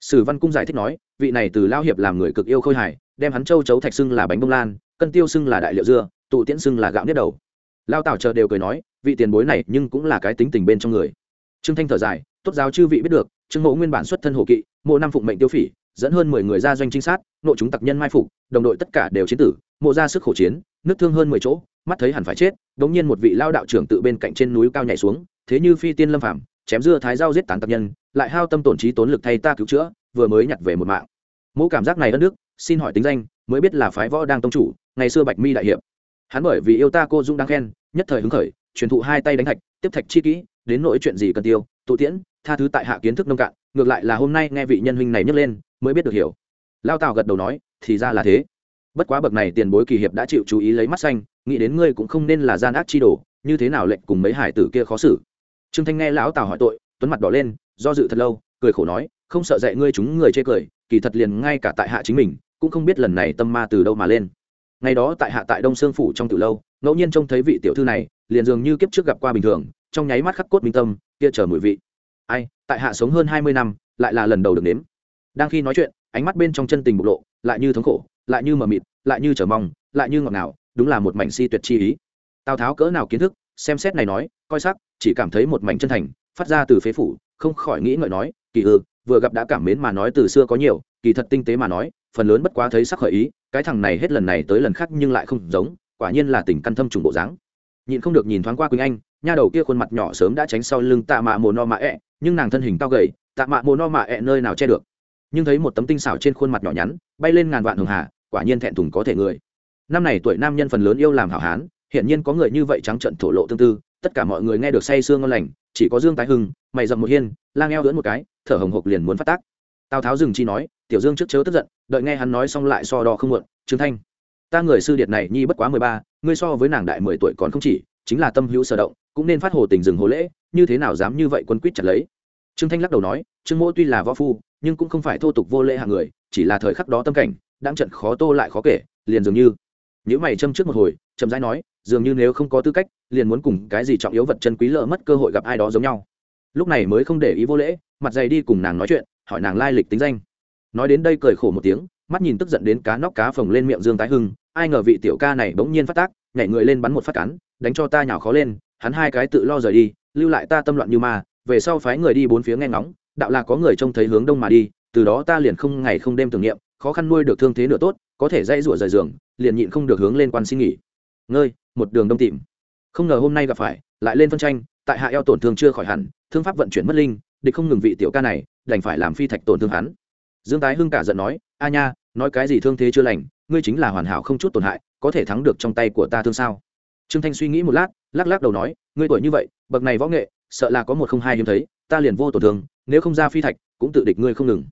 Sử văn cung giải thích nói, vị này từ lao hiệp làm người cực yêu khôi hài, đem hắn châu chấu thạch xưng là bánh bông lan, cân tiêu xưng là đại liệu dưa, tụ tiễn xưng là gạo nếp đầu. Lao tảo chờ đều cười nói, vị tiền bối này nhưng cũng là cái tính tình bên trong người. Trương thanh thở dài, tốt giáo chư vị biết được, trương mộ nguyên bản xuất thân hồ kỵ, mộ năm phụng mệnh tiêu phỉ dẫn hơn mười người ra doanh trinh sát, nội chúng tặc nhân mai phục, đồng đội tất cả đều chiến tử, mộ ra sức khổ chiến nứt thương hơn mười chỗ, mắt thấy hẳn phải chết, đống nhiên một vị lao đạo trưởng tự bên cạnh trên núi cao nhảy xuống, thế như phi tiên lâm phàm, chém dưa thái dao giết tán tặc nhân, lại hao tâm tổn trí tốn lực thay ta cứu chữa, vừa mới nhặt về một mạng. Mỗ cảm giác này đất nước, xin hỏi tính danh, mới biết là phái võ đang tông chủ, ngày xưa bạch mi đại hiệp. Hắn bởi vì yêu ta cô dung đang khen, nhất thời hứng khởi, truyền thụ hai tay đánh thạch, tiếp thạch chi kỹ, đến nỗi chuyện gì cần tiêu, tụ tiễn tha thứ tại hạ kiến thức nông cạn, ngược lại là hôm nay nghe vị nhân huynh này nhấc lên, mới biết được hiểu. Lao tào gật đầu nói, thì ra là thế. Bất quá bậc này tiền bối kỳ hiệp đã chịu chú ý lấy mắt xanh, nghĩ đến ngươi cũng không nên là gian ác chi đồ, như thế nào lệnh cùng mấy hải tử kia khó xử. Trương thanh nghe lão tào hỏi tội, tuấn mặt đỏ lên, do dự thật lâu, cười khổ nói, không sợ dạy ngươi chúng người chê cười, kỳ thật liền ngay cả tại hạ chính mình, cũng không biết lần này tâm ma từ đâu mà lên. Ngày đó tại hạ tại đông sương phủ trong từ lâu, ngẫu nhiên trông thấy vị tiểu thư này, liền dường như kiếp trước gặp qua bình thường, trong nháy mắt khắc cốt minh tâm, kia chờ mùi vị ai, tại hạ sống hơn hai mươi năm, lại là lần đầu được nếm. Đang khi nói chuyện, ánh mắt bên trong chân tình bộc lộ, lại như thống khổ, lại như mờ mịt, lại như chờ mong, lại như ngọt ngào, đúng là một mảnh si tuyệt chi ý. Tào tháo cỡ nào kiến thức, xem xét này nói, coi sắc, chỉ cảm thấy một mảnh chân thành, phát ra từ phế phủ, không khỏi nghĩ ngợi nói, kỳ ư, vừa gặp đã cảm mến mà nói từ xưa có nhiều, kỳ thật tinh tế mà nói, phần lớn bất quá thấy sắc khởi ý, cái thằng này hết lần này tới lần khác nhưng lại không giống, quả nhiên là tình căn thâm trùng bộ dáng. Nhịn không được nhìn thoáng qua quỳnh anh, nha đầu kia khuôn mặt nhỏ sớm đã tránh sau lưng tạ mạ mồ no mạ ẹ nhưng nàng thân hình cao gầy, tạ mạ mồ no mạ ẹ nơi nào che được. Nhưng thấy một tấm tinh xảo trên khuôn mặt nhỏ nhắn, bay lên ngàn vạn hường hà, quả nhiên thẹn thùng có thể người. Năm này tuổi nam nhân phần lớn yêu làm hảo hán hiện nhiên có người như vậy trắng trận thổ lộ tương tư, tất cả mọi người nghe được say sương ngon lành, chỉ có dương tái hưng, mày dậm một hiên, lang eo lưỡn một cái, thở hồng hộc liền muốn phát tác. Tào tháo dừng chi nói, tiểu dương trước chớ tức giận, đợi nghe hắn nói xong lại so đo không muộn, trương thanh. Ta người sư điệt này nhi bất quá mười ba, ngươi so với nàng đại mười tuổi còn không chỉ, chính là tâm hữu sở động cũng nên phát hồ tình dừng hồ lễ, như thế nào dám như vậy quân quýt chặt lấy? Trương thanh lắc đầu nói, trương mỗ tuy là võ phu, nhưng cũng không phải thô tục vô lễ hạng người, chỉ là thời khắc đó tâm cảnh, đang trận khó tô lại khó kể, liền dường như. Những mày châm trước một hồi, chậm rãi nói, dường như nếu không có tư cách, liền muốn cùng cái gì trọng yếu vật chân quý lỡ mất cơ hội gặp ai đó giống nhau. Lúc này mới không để ý vô lễ, mặt dày đi cùng nàng nói chuyện, hỏi nàng lai lịch tính danh. Nói đến đây cười khổ một tiếng, mắt nhìn tức giận đến cá nóc cá phồng lên miệng dương tái hưng, ai ngờ vị tiểu ca này bỗng nhiên phát tác, nhảy người lên bắn một phát cắn, đánh cho ta nhào khó lên hắn hai cái tự lo rời đi, lưu lại ta tâm loạn như ma, về sau phái người đi bốn phía nghe ngóng, đạo là có người trông thấy hướng đông mà đi, từ đó ta liền không ngày không đêm tưởng niệm, khó khăn nuôi được thương thế nửa tốt, có thể dãy rủa rời giường, liền nhịn không được hướng lên quan xin nghỉ. Ngơi, một đường đông tìm. Không ngờ hôm nay gặp phải, lại lên phân tranh, tại hạ eo tổn thương chưa khỏi hẳn, thương pháp vận chuyển mất linh, địch không ngừng vị tiểu ca này, đành phải làm phi thạch tổn thương hắn. Dương tái hưng cả giận nói, a nha, nói cái gì thương thế chưa lành, ngươi chính là hoàn hảo không chút tổn hại, có thể thắng được trong tay của ta thương sao? Trương thanh suy nghĩ một lát lắc lắc đầu nói, ngươi tuổi như vậy, bậc này võ nghệ, sợ là có một không hai hiếm thấy, ta liền vô tổn thương, nếu không ra phi thạch, cũng tự địch ngươi không ngừng.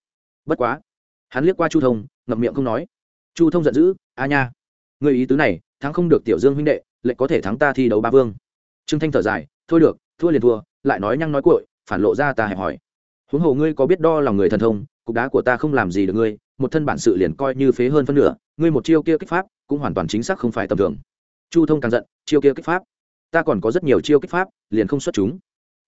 Bất quá, hắn liếc qua chu thông, ngậm miệng không nói. Chu thông giận dữ, a nha người ý tứ này, thắng không được tiểu dương huynh đệ lệnh có thể thắng ta thi đấu ba vương. Trương thanh thở dài, thôi được, thua liền thua, lại nói nhăng nói cội phản lộ ra ta hẹp hỏi huống hồ ngươi có biết đo lòng người thần thông, cục đá của ta không làm gì được ngươi, một thân bản sự liền coi như phế hơn phân nửa, ngươi một chiêu kia kích pháp, cũng hoàn toàn chính xác không phải tầm thường. Chu thông càng giận, chiêu kia kích pháp ta còn có rất nhiều chiêu kích pháp, liền không xuất chúng.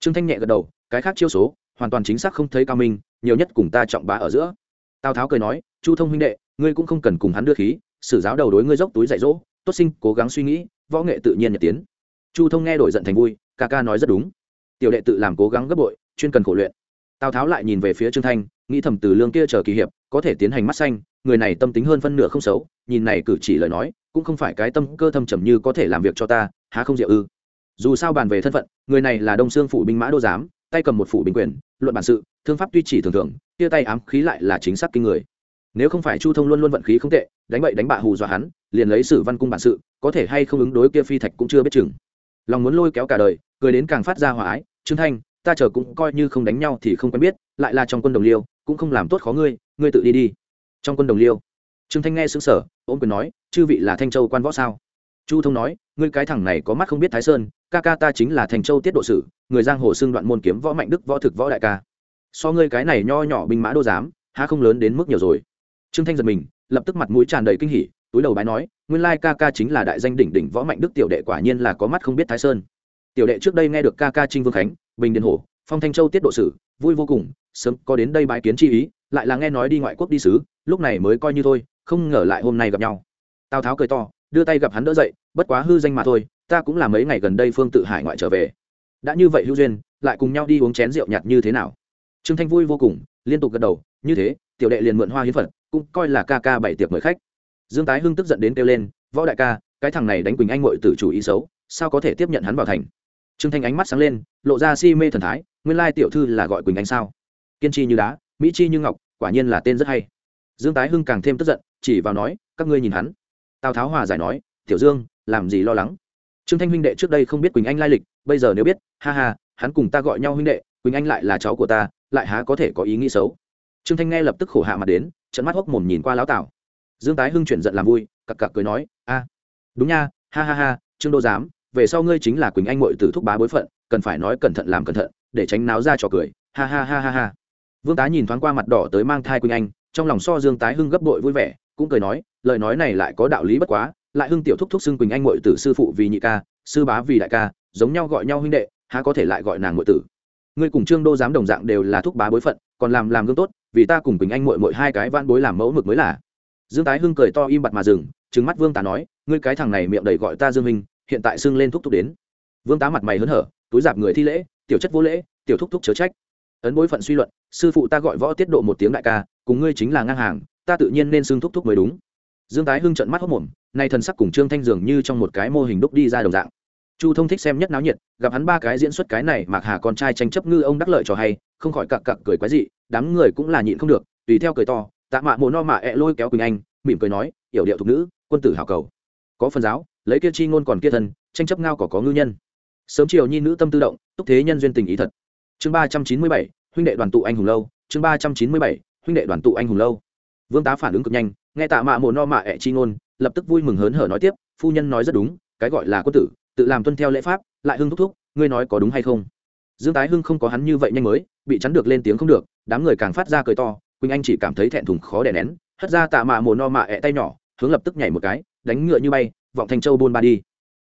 Trương thanh nhẹ gật đầu, cái khác chiêu số, hoàn toàn chính xác không thấy cao minh, nhiều nhất cùng ta trọng bá ở giữa. Tào tháo cười nói, chu thông huynh đệ, ngươi cũng không cần cùng hắn đưa khí, sử giáo đầu đối ngươi dốc túi dạy dỗ, tốt sinh, cố gắng suy nghĩ, võ nghệ tự nhiên nhật tiến. Chu thông nghe đổi giận thành vui, ca ca nói rất đúng. Tiểu đệ tự làm cố gắng gấp bội, chuyên cần khổ luyện. Tào tháo lại nhìn về phía trương thanh, nghĩ thầm từ lương kia chờ kỳ hiệp, có thể tiến hành mắt xanh, người này tâm tính hơn phân nửa không xấu, nhìn này cử chỉ lời nói cũng không phải cái tâm cơ thâm trầm như có thể làm việc cho ta, há không diệu ư? Dù sao bàn về thân phận, người này là đông xương phủ binh mã đô giám, tay cầm một phủ binh quyền, luận bản sự, thương pháp tuy chỉ thường thường kia tay ám khí lại là chính xác kinh người. Nếu không phải chu thông luôn luôn vận khí không tệ, đánh bậy đánh bạ hù dọa hắn, liền lấy sử văn cung bản sự, có thể hay không ứng đối kia phi thạch cũng chưa biết chừng. Lòng muốn lôi kéo cả đời, cười đến càng phát ra hòa ái, trương thanh, ta chờ cũng coi như không đánh nhau thì không quen biết, lại là trong quân đồng liêu, cũng không làm tốt khó ngươi ngươi tự đi đi. Trong quân đồng liêu trương thanh nghe xứng sở ôm quyền nói, chư vị là thanh châu quan võ sao? Chu thông nói, ngươi cái thằng này có mắt không biết thái sơn, ca ca ta chính là thanh châu tiết độ sử, người giang hồ xưng đoạn môn kiếm võ mạnh đức võ thực võ đại ca. So ngươi cái này nho nhỏ binh mã đô giám, há không lớn đến mức nhiều rồi. Trương thanh giật mình, lập tức mặt mũi tràn đầy kinh hỉ, túi đầu bái nói, nguyên lai ca ca chính là đại danh đỉnh đỉnh võ mạnh đức tiểu đệ quả nhiên là có mắt không biết thái sơn. Tiểu đệ trước đây nghe được ca ca trinh vương khánh, bình điền hổ, phong thanh châu tiết độ sử, vui vô cùng, sớm có đến đây bái kiến chi ý, lại là nghe nói đi ngoại quốc đi sứ, lúc này mới coi như thôi không ngờ lại hôm nay gặp nhau. Tào tháo cười to, đưa tay gặp hắn đỡ dậy, bất quá hư danh mà thôi, ta cũng là mấy ngày gần đây phương tự hải ngoại trở về. Đã như vậy hữu duyên, lại cùng nhau đi uống chén rượu nhạt như thế nào? Trương thanh vui vô cùng, liên tục gật đầu, như thế, tiểu đệ liền mượn hoa hiến phật, cũng coi là ca ca bảy tiệc mời khách. Dương tái hưng tức giận đến kêu lên, võ đại ca, cái thằng này đánh quỳnh anh mội tử chủ ý xấu, sao có thể tiếp nhận hắn vào thành? Trương thanh ánh mắt sáng lên, lộ ra si mê thần thái, nguyên lai tiểu thư là gọi quỳnh anh sao? Kiên chi như đá, mỹ chi như ngọc, quả nhiên là tên rất hay. Dương tái hưng càng thêm tức giận chỉ vào nói, các ngươi nhìn hắn. Tào tháo hòa giải nói, tiểu dương, làm gì lo lắng? Trương thanh huynh đệ trước đây không biết quỳnh anh lai lịch, bây giờ nếu biết, ha ha, hắn cùng ta gọi nhau huynh đệ, quỳnh anh lại là cháu của ta, lại há có thể có ý nghĩ xấu? Trương thanh nghe lập tức khổ hạ mặt đến trận mắt hốc mồm nhìn qua lão tảo dương tái hưng chuyển giận làm vui, cặc cặc cười nói, a, đúng nha, ha ha ha, trương đô giám, về sau ngươi chính là quỳnh anh mội tử thúc bá bối phận, cần phải nói cẩn thận làm cẩn thận, để tránh náo ra trò cười. Ha ha ha ha ha. Vương tá nhìn thoáng qua mặt đỏ tới mang thai quỳnh anh, trong lòng so dương tái hưng gấp bội vui vẻ cũng cười nói, lời nói này lại có đạo lý bất quá, lại hưng tiểu thúc thúc xưng quỳnh anh mội tử sư phụ vì nhị ca, sư bá vì đại ca, giống nhau gọi nhau huynh đệ, há có thể lại gọi nàng mội tử. Ngươi cùng trương đô giám đồng dạng đều là thúc bá bối phận, còn làm làm gương tốt, vì ta cùng quỳnh anh mội mội hai cái van bối làm mẫu mực mới là. Dương tái hưng cười to im bặt mà dừng trứng mắt vương tá nói, ngươi cái thằng này miệng đầy gọi ta dương minh, hiện tại xưng lên thúc thúc đến. Vương tá mặt mày hớn hở, túi giạp người thi lễ, tiểu chất vô lễ, tiểu thúc thúc chớ trách. Ấn bối phận suy luận, sư phụ ta gọi võ tiết độ một tiếng đại ca, cùng ngươi chính là ngang hàng ta tự nhiên nên xưng thúc thúc mới đúng. Dương tái hưng trận mắt hốc mồm, nay thần sắc cùng trương thanh dường như trong một cái mô hình đúc đi ra đồng dạng. Chu thông thích xem nhất náo nhiệt, gặp hắn ba cái diễn xuất cái này mạc hà con trai tranh chấp ngư ông đắc lợi cho hay, không khỏi cặc cặc cười quái dị, đám người cũng là nhịn không được, tùy theo cười to, tạ mạ mồ no mạ ẹ lôi kéo quỳnh anh, mỉm cười nói, yểu điệu thục nữ, quân tử hào cầu. Có phần giáo, lấy kia chi ngôn còn kia thân tranh chấp ngao có có ngư nhân. Sớm chiều nhi nữ tâm tư động, túc thế nhân duyên tình ý thật. Chương ba trăm chín mươi bảy, huynh đệ đoàn tụ anh hùng lâu, chương ba trăm chín mươi bảy, huynh đệ đoàn tụ anh hùng lâu vương tá phản ứng cực nhanh, nghe tạ mạ mồ no mạ ẹ chi ngôn, lập tức vui mừng hớn hở nói tiếp, phu nhân nói rất đúng, cái gọi là quân tử, tự làm tuân theo lễ pháp, lại hưng thúc thúc, ngươi nói có đúng hay không? Dương tái hưng không có hắn như vậy nhanh mới, bị chắn được lên tiếng không được, đám người càng phát ra cười to, quỳnh anh chỉ cảm thấy thẹn thùng khó đè nén, hất ra tạ mạ mồ no mạ ẹ tay nhỏ, hướng lập tức nhảy một cái, đánh ngựa như bay, vọng thành châu buôn ba đi.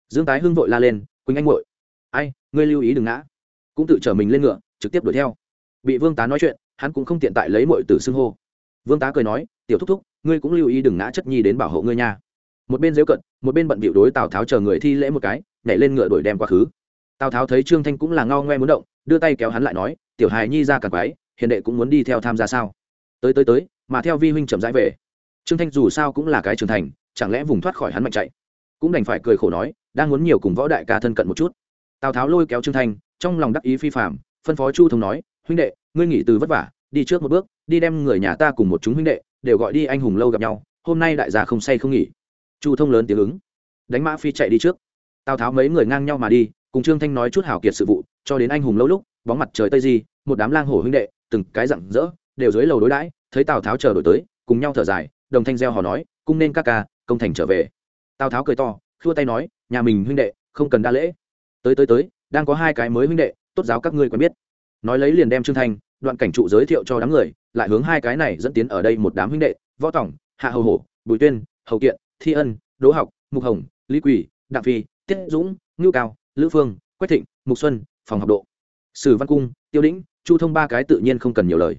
Dương tái hưng vội la lên, quỳnh anh vội ai, ngươi lưu ý đừng ngã. Cũng tự chở mình lên ngựa, trực tiếp đuổi theo. Bị vương tá nói chuyện, hắn cũng không tiện tại lấy mọi từ xưng hô. Vương tá cười nói tiểu thúc thúc, ngươi cũng lưu ý đừng ngã chất nhi đến bảo hộ ngươi nha. Một bên dễu cận, một bên bận bịu đối tào tháo chờ người thi lễ một cái, nhảy lên ngựa đuổi đem quá khứ. Tào tháo thấy trương thanh cũng là ngao ngoe muốn động, đưa tay kéo hắn lại nói, tiểu hài nhi ra càng quái, hiền đệ cũng muốn đi theo tham gia sao? Tới tới tới, mà theo vi huynh chậm rãi về. Trương thanh dù sao cũng là cái trưởng thành, chẳng lẽ vùng thoát khỏi hắn mạnh chạy? Cũng đành phải cười khổ nói, đang muốn nhiều cùng võ đại ca thân cận một chút. Tào tháo lôi kéo trương thanh, trong lòng đắc ý phi phạm phân phó chu thông nói, huynh đệ, ngươi nghỉ từ vất vả, đi trước một bước, đi đem người nhà ta cùng một chúng huynh đệ đều gọi đi anh hùng lâu gặp nhau, hôm nay đại gia không say không nghỉ. Chu thông lớn tiếng ứng. Đánh mã phi chạy đi trước. Tào tháo mấy người ngang nhau mà đi, cùng trương thanh nói chút hảo kiệt sự vụ, cho đến anh hùng lâu lúc, bóng mặt trời tây di, một đám lang hổ huynh đệ, từng cái rặng rỡ, đều dưới lầu đối đãi, thấy tào tháo chờ đổi tới, cùng nhau thở dài, đồng thanh gieo hò nói, cung nên các ca, công thành trở về. Tào tháo cười to, khua tay nói, nhà mình huynh đệ, không cần đa lễ. Tới tới tới, đang có hai cái mới huynh đệ, tốt giáo các ngươi quen biết. Nói lấy liền đem trương thanh đoạn cảnh trụ giới thiệu cho đám người, lại hướng hai cái này dẫn tiến ở đây một đám huynh đệ, võ tổng hạ hầu hổ, bùi tuyên, hầu kiện, thi ân, đỗ học, mục hồng, lý quỳ, đặng phi, tiết dũng, ngưu cao, lữ phương, quách thịnh, mục xuân, phòng học độ. Sử văn cung, tiêu đĩnh, chu thông ba cái tự nhiên không cần nhiều lời.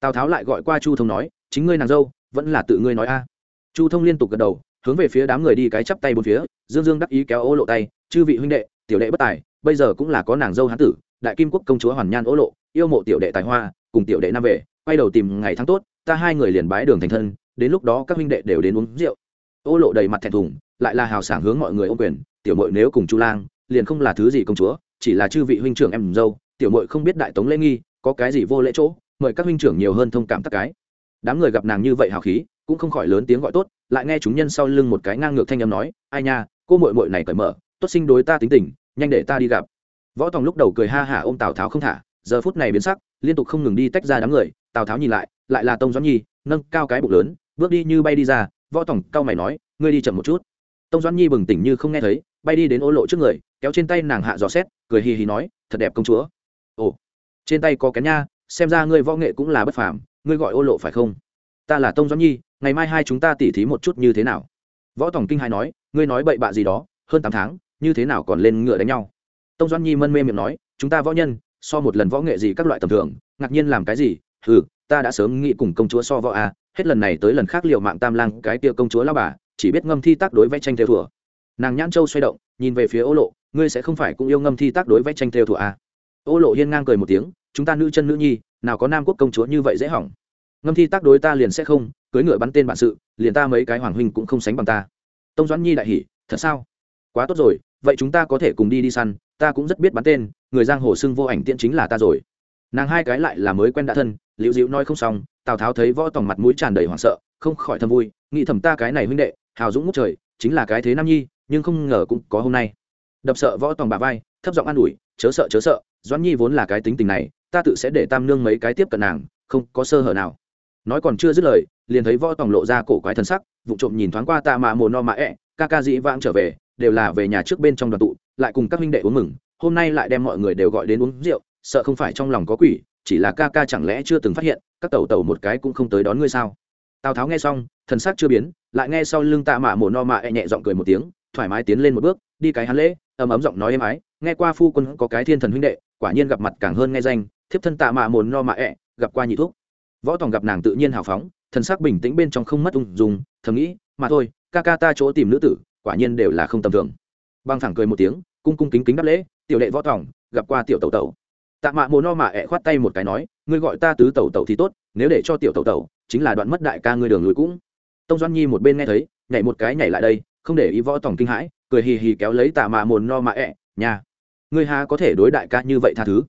Tào tháo lại gọi qua chu thông nói, chính ngươi nàng dâu, vẫn là tự ngươi nói a. Chu thông liên tục gật đầu, hướng về phía đám người đi cái chắp tay bốn phía, dương dương đắc ý kéo ô lộ tay, chư vị huynh đệ, tiểu đệ bất tài, bây giờ cũng là có nàng dâu hán tử đại kim quốc công chúa hoàn nhan ô lộ, yêu mộ tiểu đệ tài hoa, cùng tiểu đệ nam về, quay đầu tìm ngày tháng tốt, ta hai người liền bái đường thành thân, đến lúc đó các huynh đệ đều đến uống rượu. Ô lộ đầy mặt thẹn thùng, lại là hào sảng hướng mọi người ô quyền, tiểu mội nếu cùng chu lang, liền không là thứ gì công chúa, chỉ là chư vị huynh trưởng em dâu, tiểu mội không biết đại tống lễ nghi, có cái gì vô lễ chỗ, mời các huynh trưởng nhiều hơn thông cảm tất cái. Đám người gặp nàng như vậy hào khí, cũng không khỏi lớn tiếng gọi tốt, lại nghe chúng nhân sau lưng một cái ngang ngược thanh âm nói, ai nha, cô mội mội này cởi mở, tốt sinh đối ta tính tình, nhanh để ta đi gặp võ tòng lúc đầu cười ha hả ôm tào tháo không thả, giờ phút này biến sắc, liên tục không ngừng đi tách ra đám người, tào tháo nhìn lại lại là tông doãn nhi, nâng cao cái bụng lớn, bước đi như bay đi ra, võ tòng cao mày nói, ngươi đi chậm một chút. Tông doãn nhi bừng tỉnh như không nghe thấy, bay đi đến ô lộ trước người, kéo trên tay nàng hạ dò xét, cười hì hì nói, thật đẹp công chúa. Ồ, trên tay có kén nha, xem ra ngươi võ nghệ cũng là bất phàm, ngươi gọi ô lộ phải không? Ta là tông doãn nhi, ngày mai hai chúng ta tỉ thí một chút như thế nào? Võ tòng kinh hai nói, ngươi nói bậy bạ gì đó, hơn tám tháng, như thế nào còn lên ngựa đánh nhau? Tông doãn nhi mân mê miệng nói, chúng ta võ nhân, so một lần võ nghệ gì các loại tầm thường, ngạc nhiên làm cái gì? Ừ ta đã sớm nghĩ cùng công chúa so võ a hết lần này tới lần khác liệu mạng tam lang cái kia công chúa lao bà, chỉ biết ngâm thi tác đối vẽ tranh theo thùa. Nàng nhãn châu xoay động, nhìn về phía ô lộ, ngươi sẽ không phải cũng yêu ngâm thi tác đối vẽ tranh theo thùa a ô lộ hiên ngang cười một tiếng, chúng ta nữ chân nữ nhi, nào có nam quốc công chúa như vậy dễ hỏng. Ngâm thi tác đối ta liền sẽ không, cưới ngựa bắn tên bản sự, liền ta mấy cái hoàng huynh cũng không sánh bằng ta. Tông doãn nhi đại hỉ, thật sao? Quá tốt rồi, vậy chúng ta có thể cùng đi đi săn ta cũng rất biết bắn tên, người giang hồ xưng vô ảnh tiễn chính là ta rồi. Nàng hai cái lại là mới quen đã thân, liễu dịu nói không xong, tào tháo thấy võ tòng mặt mũi tràn đầy hoảng sợ, không khỏi thầm vui, nghĩ thầm ta cái này huynh đệ, hào dũng ngút trời, chính là cái thế nam nhi, nhưng không ngờ cũng có hôm nay. Đập sợ võ tòng bà vai, thấp giọng an ủi, chớ sợ chớ sợ, doãn nhi vốn là cái tính tình này, ta tự sẽ để tam nương mấy cái tiếp cận nàng, không có sơ hở nào. Nói còn chưa dứt lời, liền thấy võ tòng lộ ra cổ quái thân sắc, vụ trộm nhìn thoáng qua ta mạ mồ no mạ ẹ, ca ca dĩ vãng trở về, đều là về nhà trước bên trong đoàn tụ lại cùng các huynh đệ uống mừng hôm nay lại đem mọi người đều gọi đến uống rượu sợ không phải trong lòng có quỷ chỉ là ca ca chẳng lẽ chưa từng phát hiện các tàu tàu một cái cũng không tới đón ngươi sao? Tào tháo nghe xong thần sắc chưa biến lại nghe sau lưng tạ mạ mồ no mạ e nhẹ giọng cười một tiếng thoải mái tiến lên một bước đi cái hắn lễ ấm ấm giọng nói êm ái nghe qua phu quân có cái thiên thần huynh đệ quả nhiên gặp mặt càng hơn nghe danh thiếp thân tạ mạ mồ no mạ e, gặp qua nhị thuốc võ tòng gặp nàng tự nhiên hào phóng thần sắc bình tĩnh bên trong không mất ung dùng thầm nghĩ mà thôi ca ca ta chỗ tìm nữ tử quả nhiên đều là không tầm thường băng thẳng cười một tiếng, cung cung kính kính đáp lễ, tiểu đệ võ tòng, gặp qua tiểu tẩu tẩu. Tạ mạ mồ no mạ ẹ khoát tay một cái nói, ngươi gọi ta tứ tẩu tẩu thì tốt, nếu để cho tiểu tẩu tẩu, chính là đoạn mất đại ca ngươi đường lùi cũng. Tông doan nhi một bên nghe thấy, nhảy một cái nhảy lại đây, không để ý võ tòng kinh hãi, cười hì hì kéo lấy tạ mạ mồn no mạ ẹ nhà ngươi hà có thể đối đại ca như vậy tha thứ?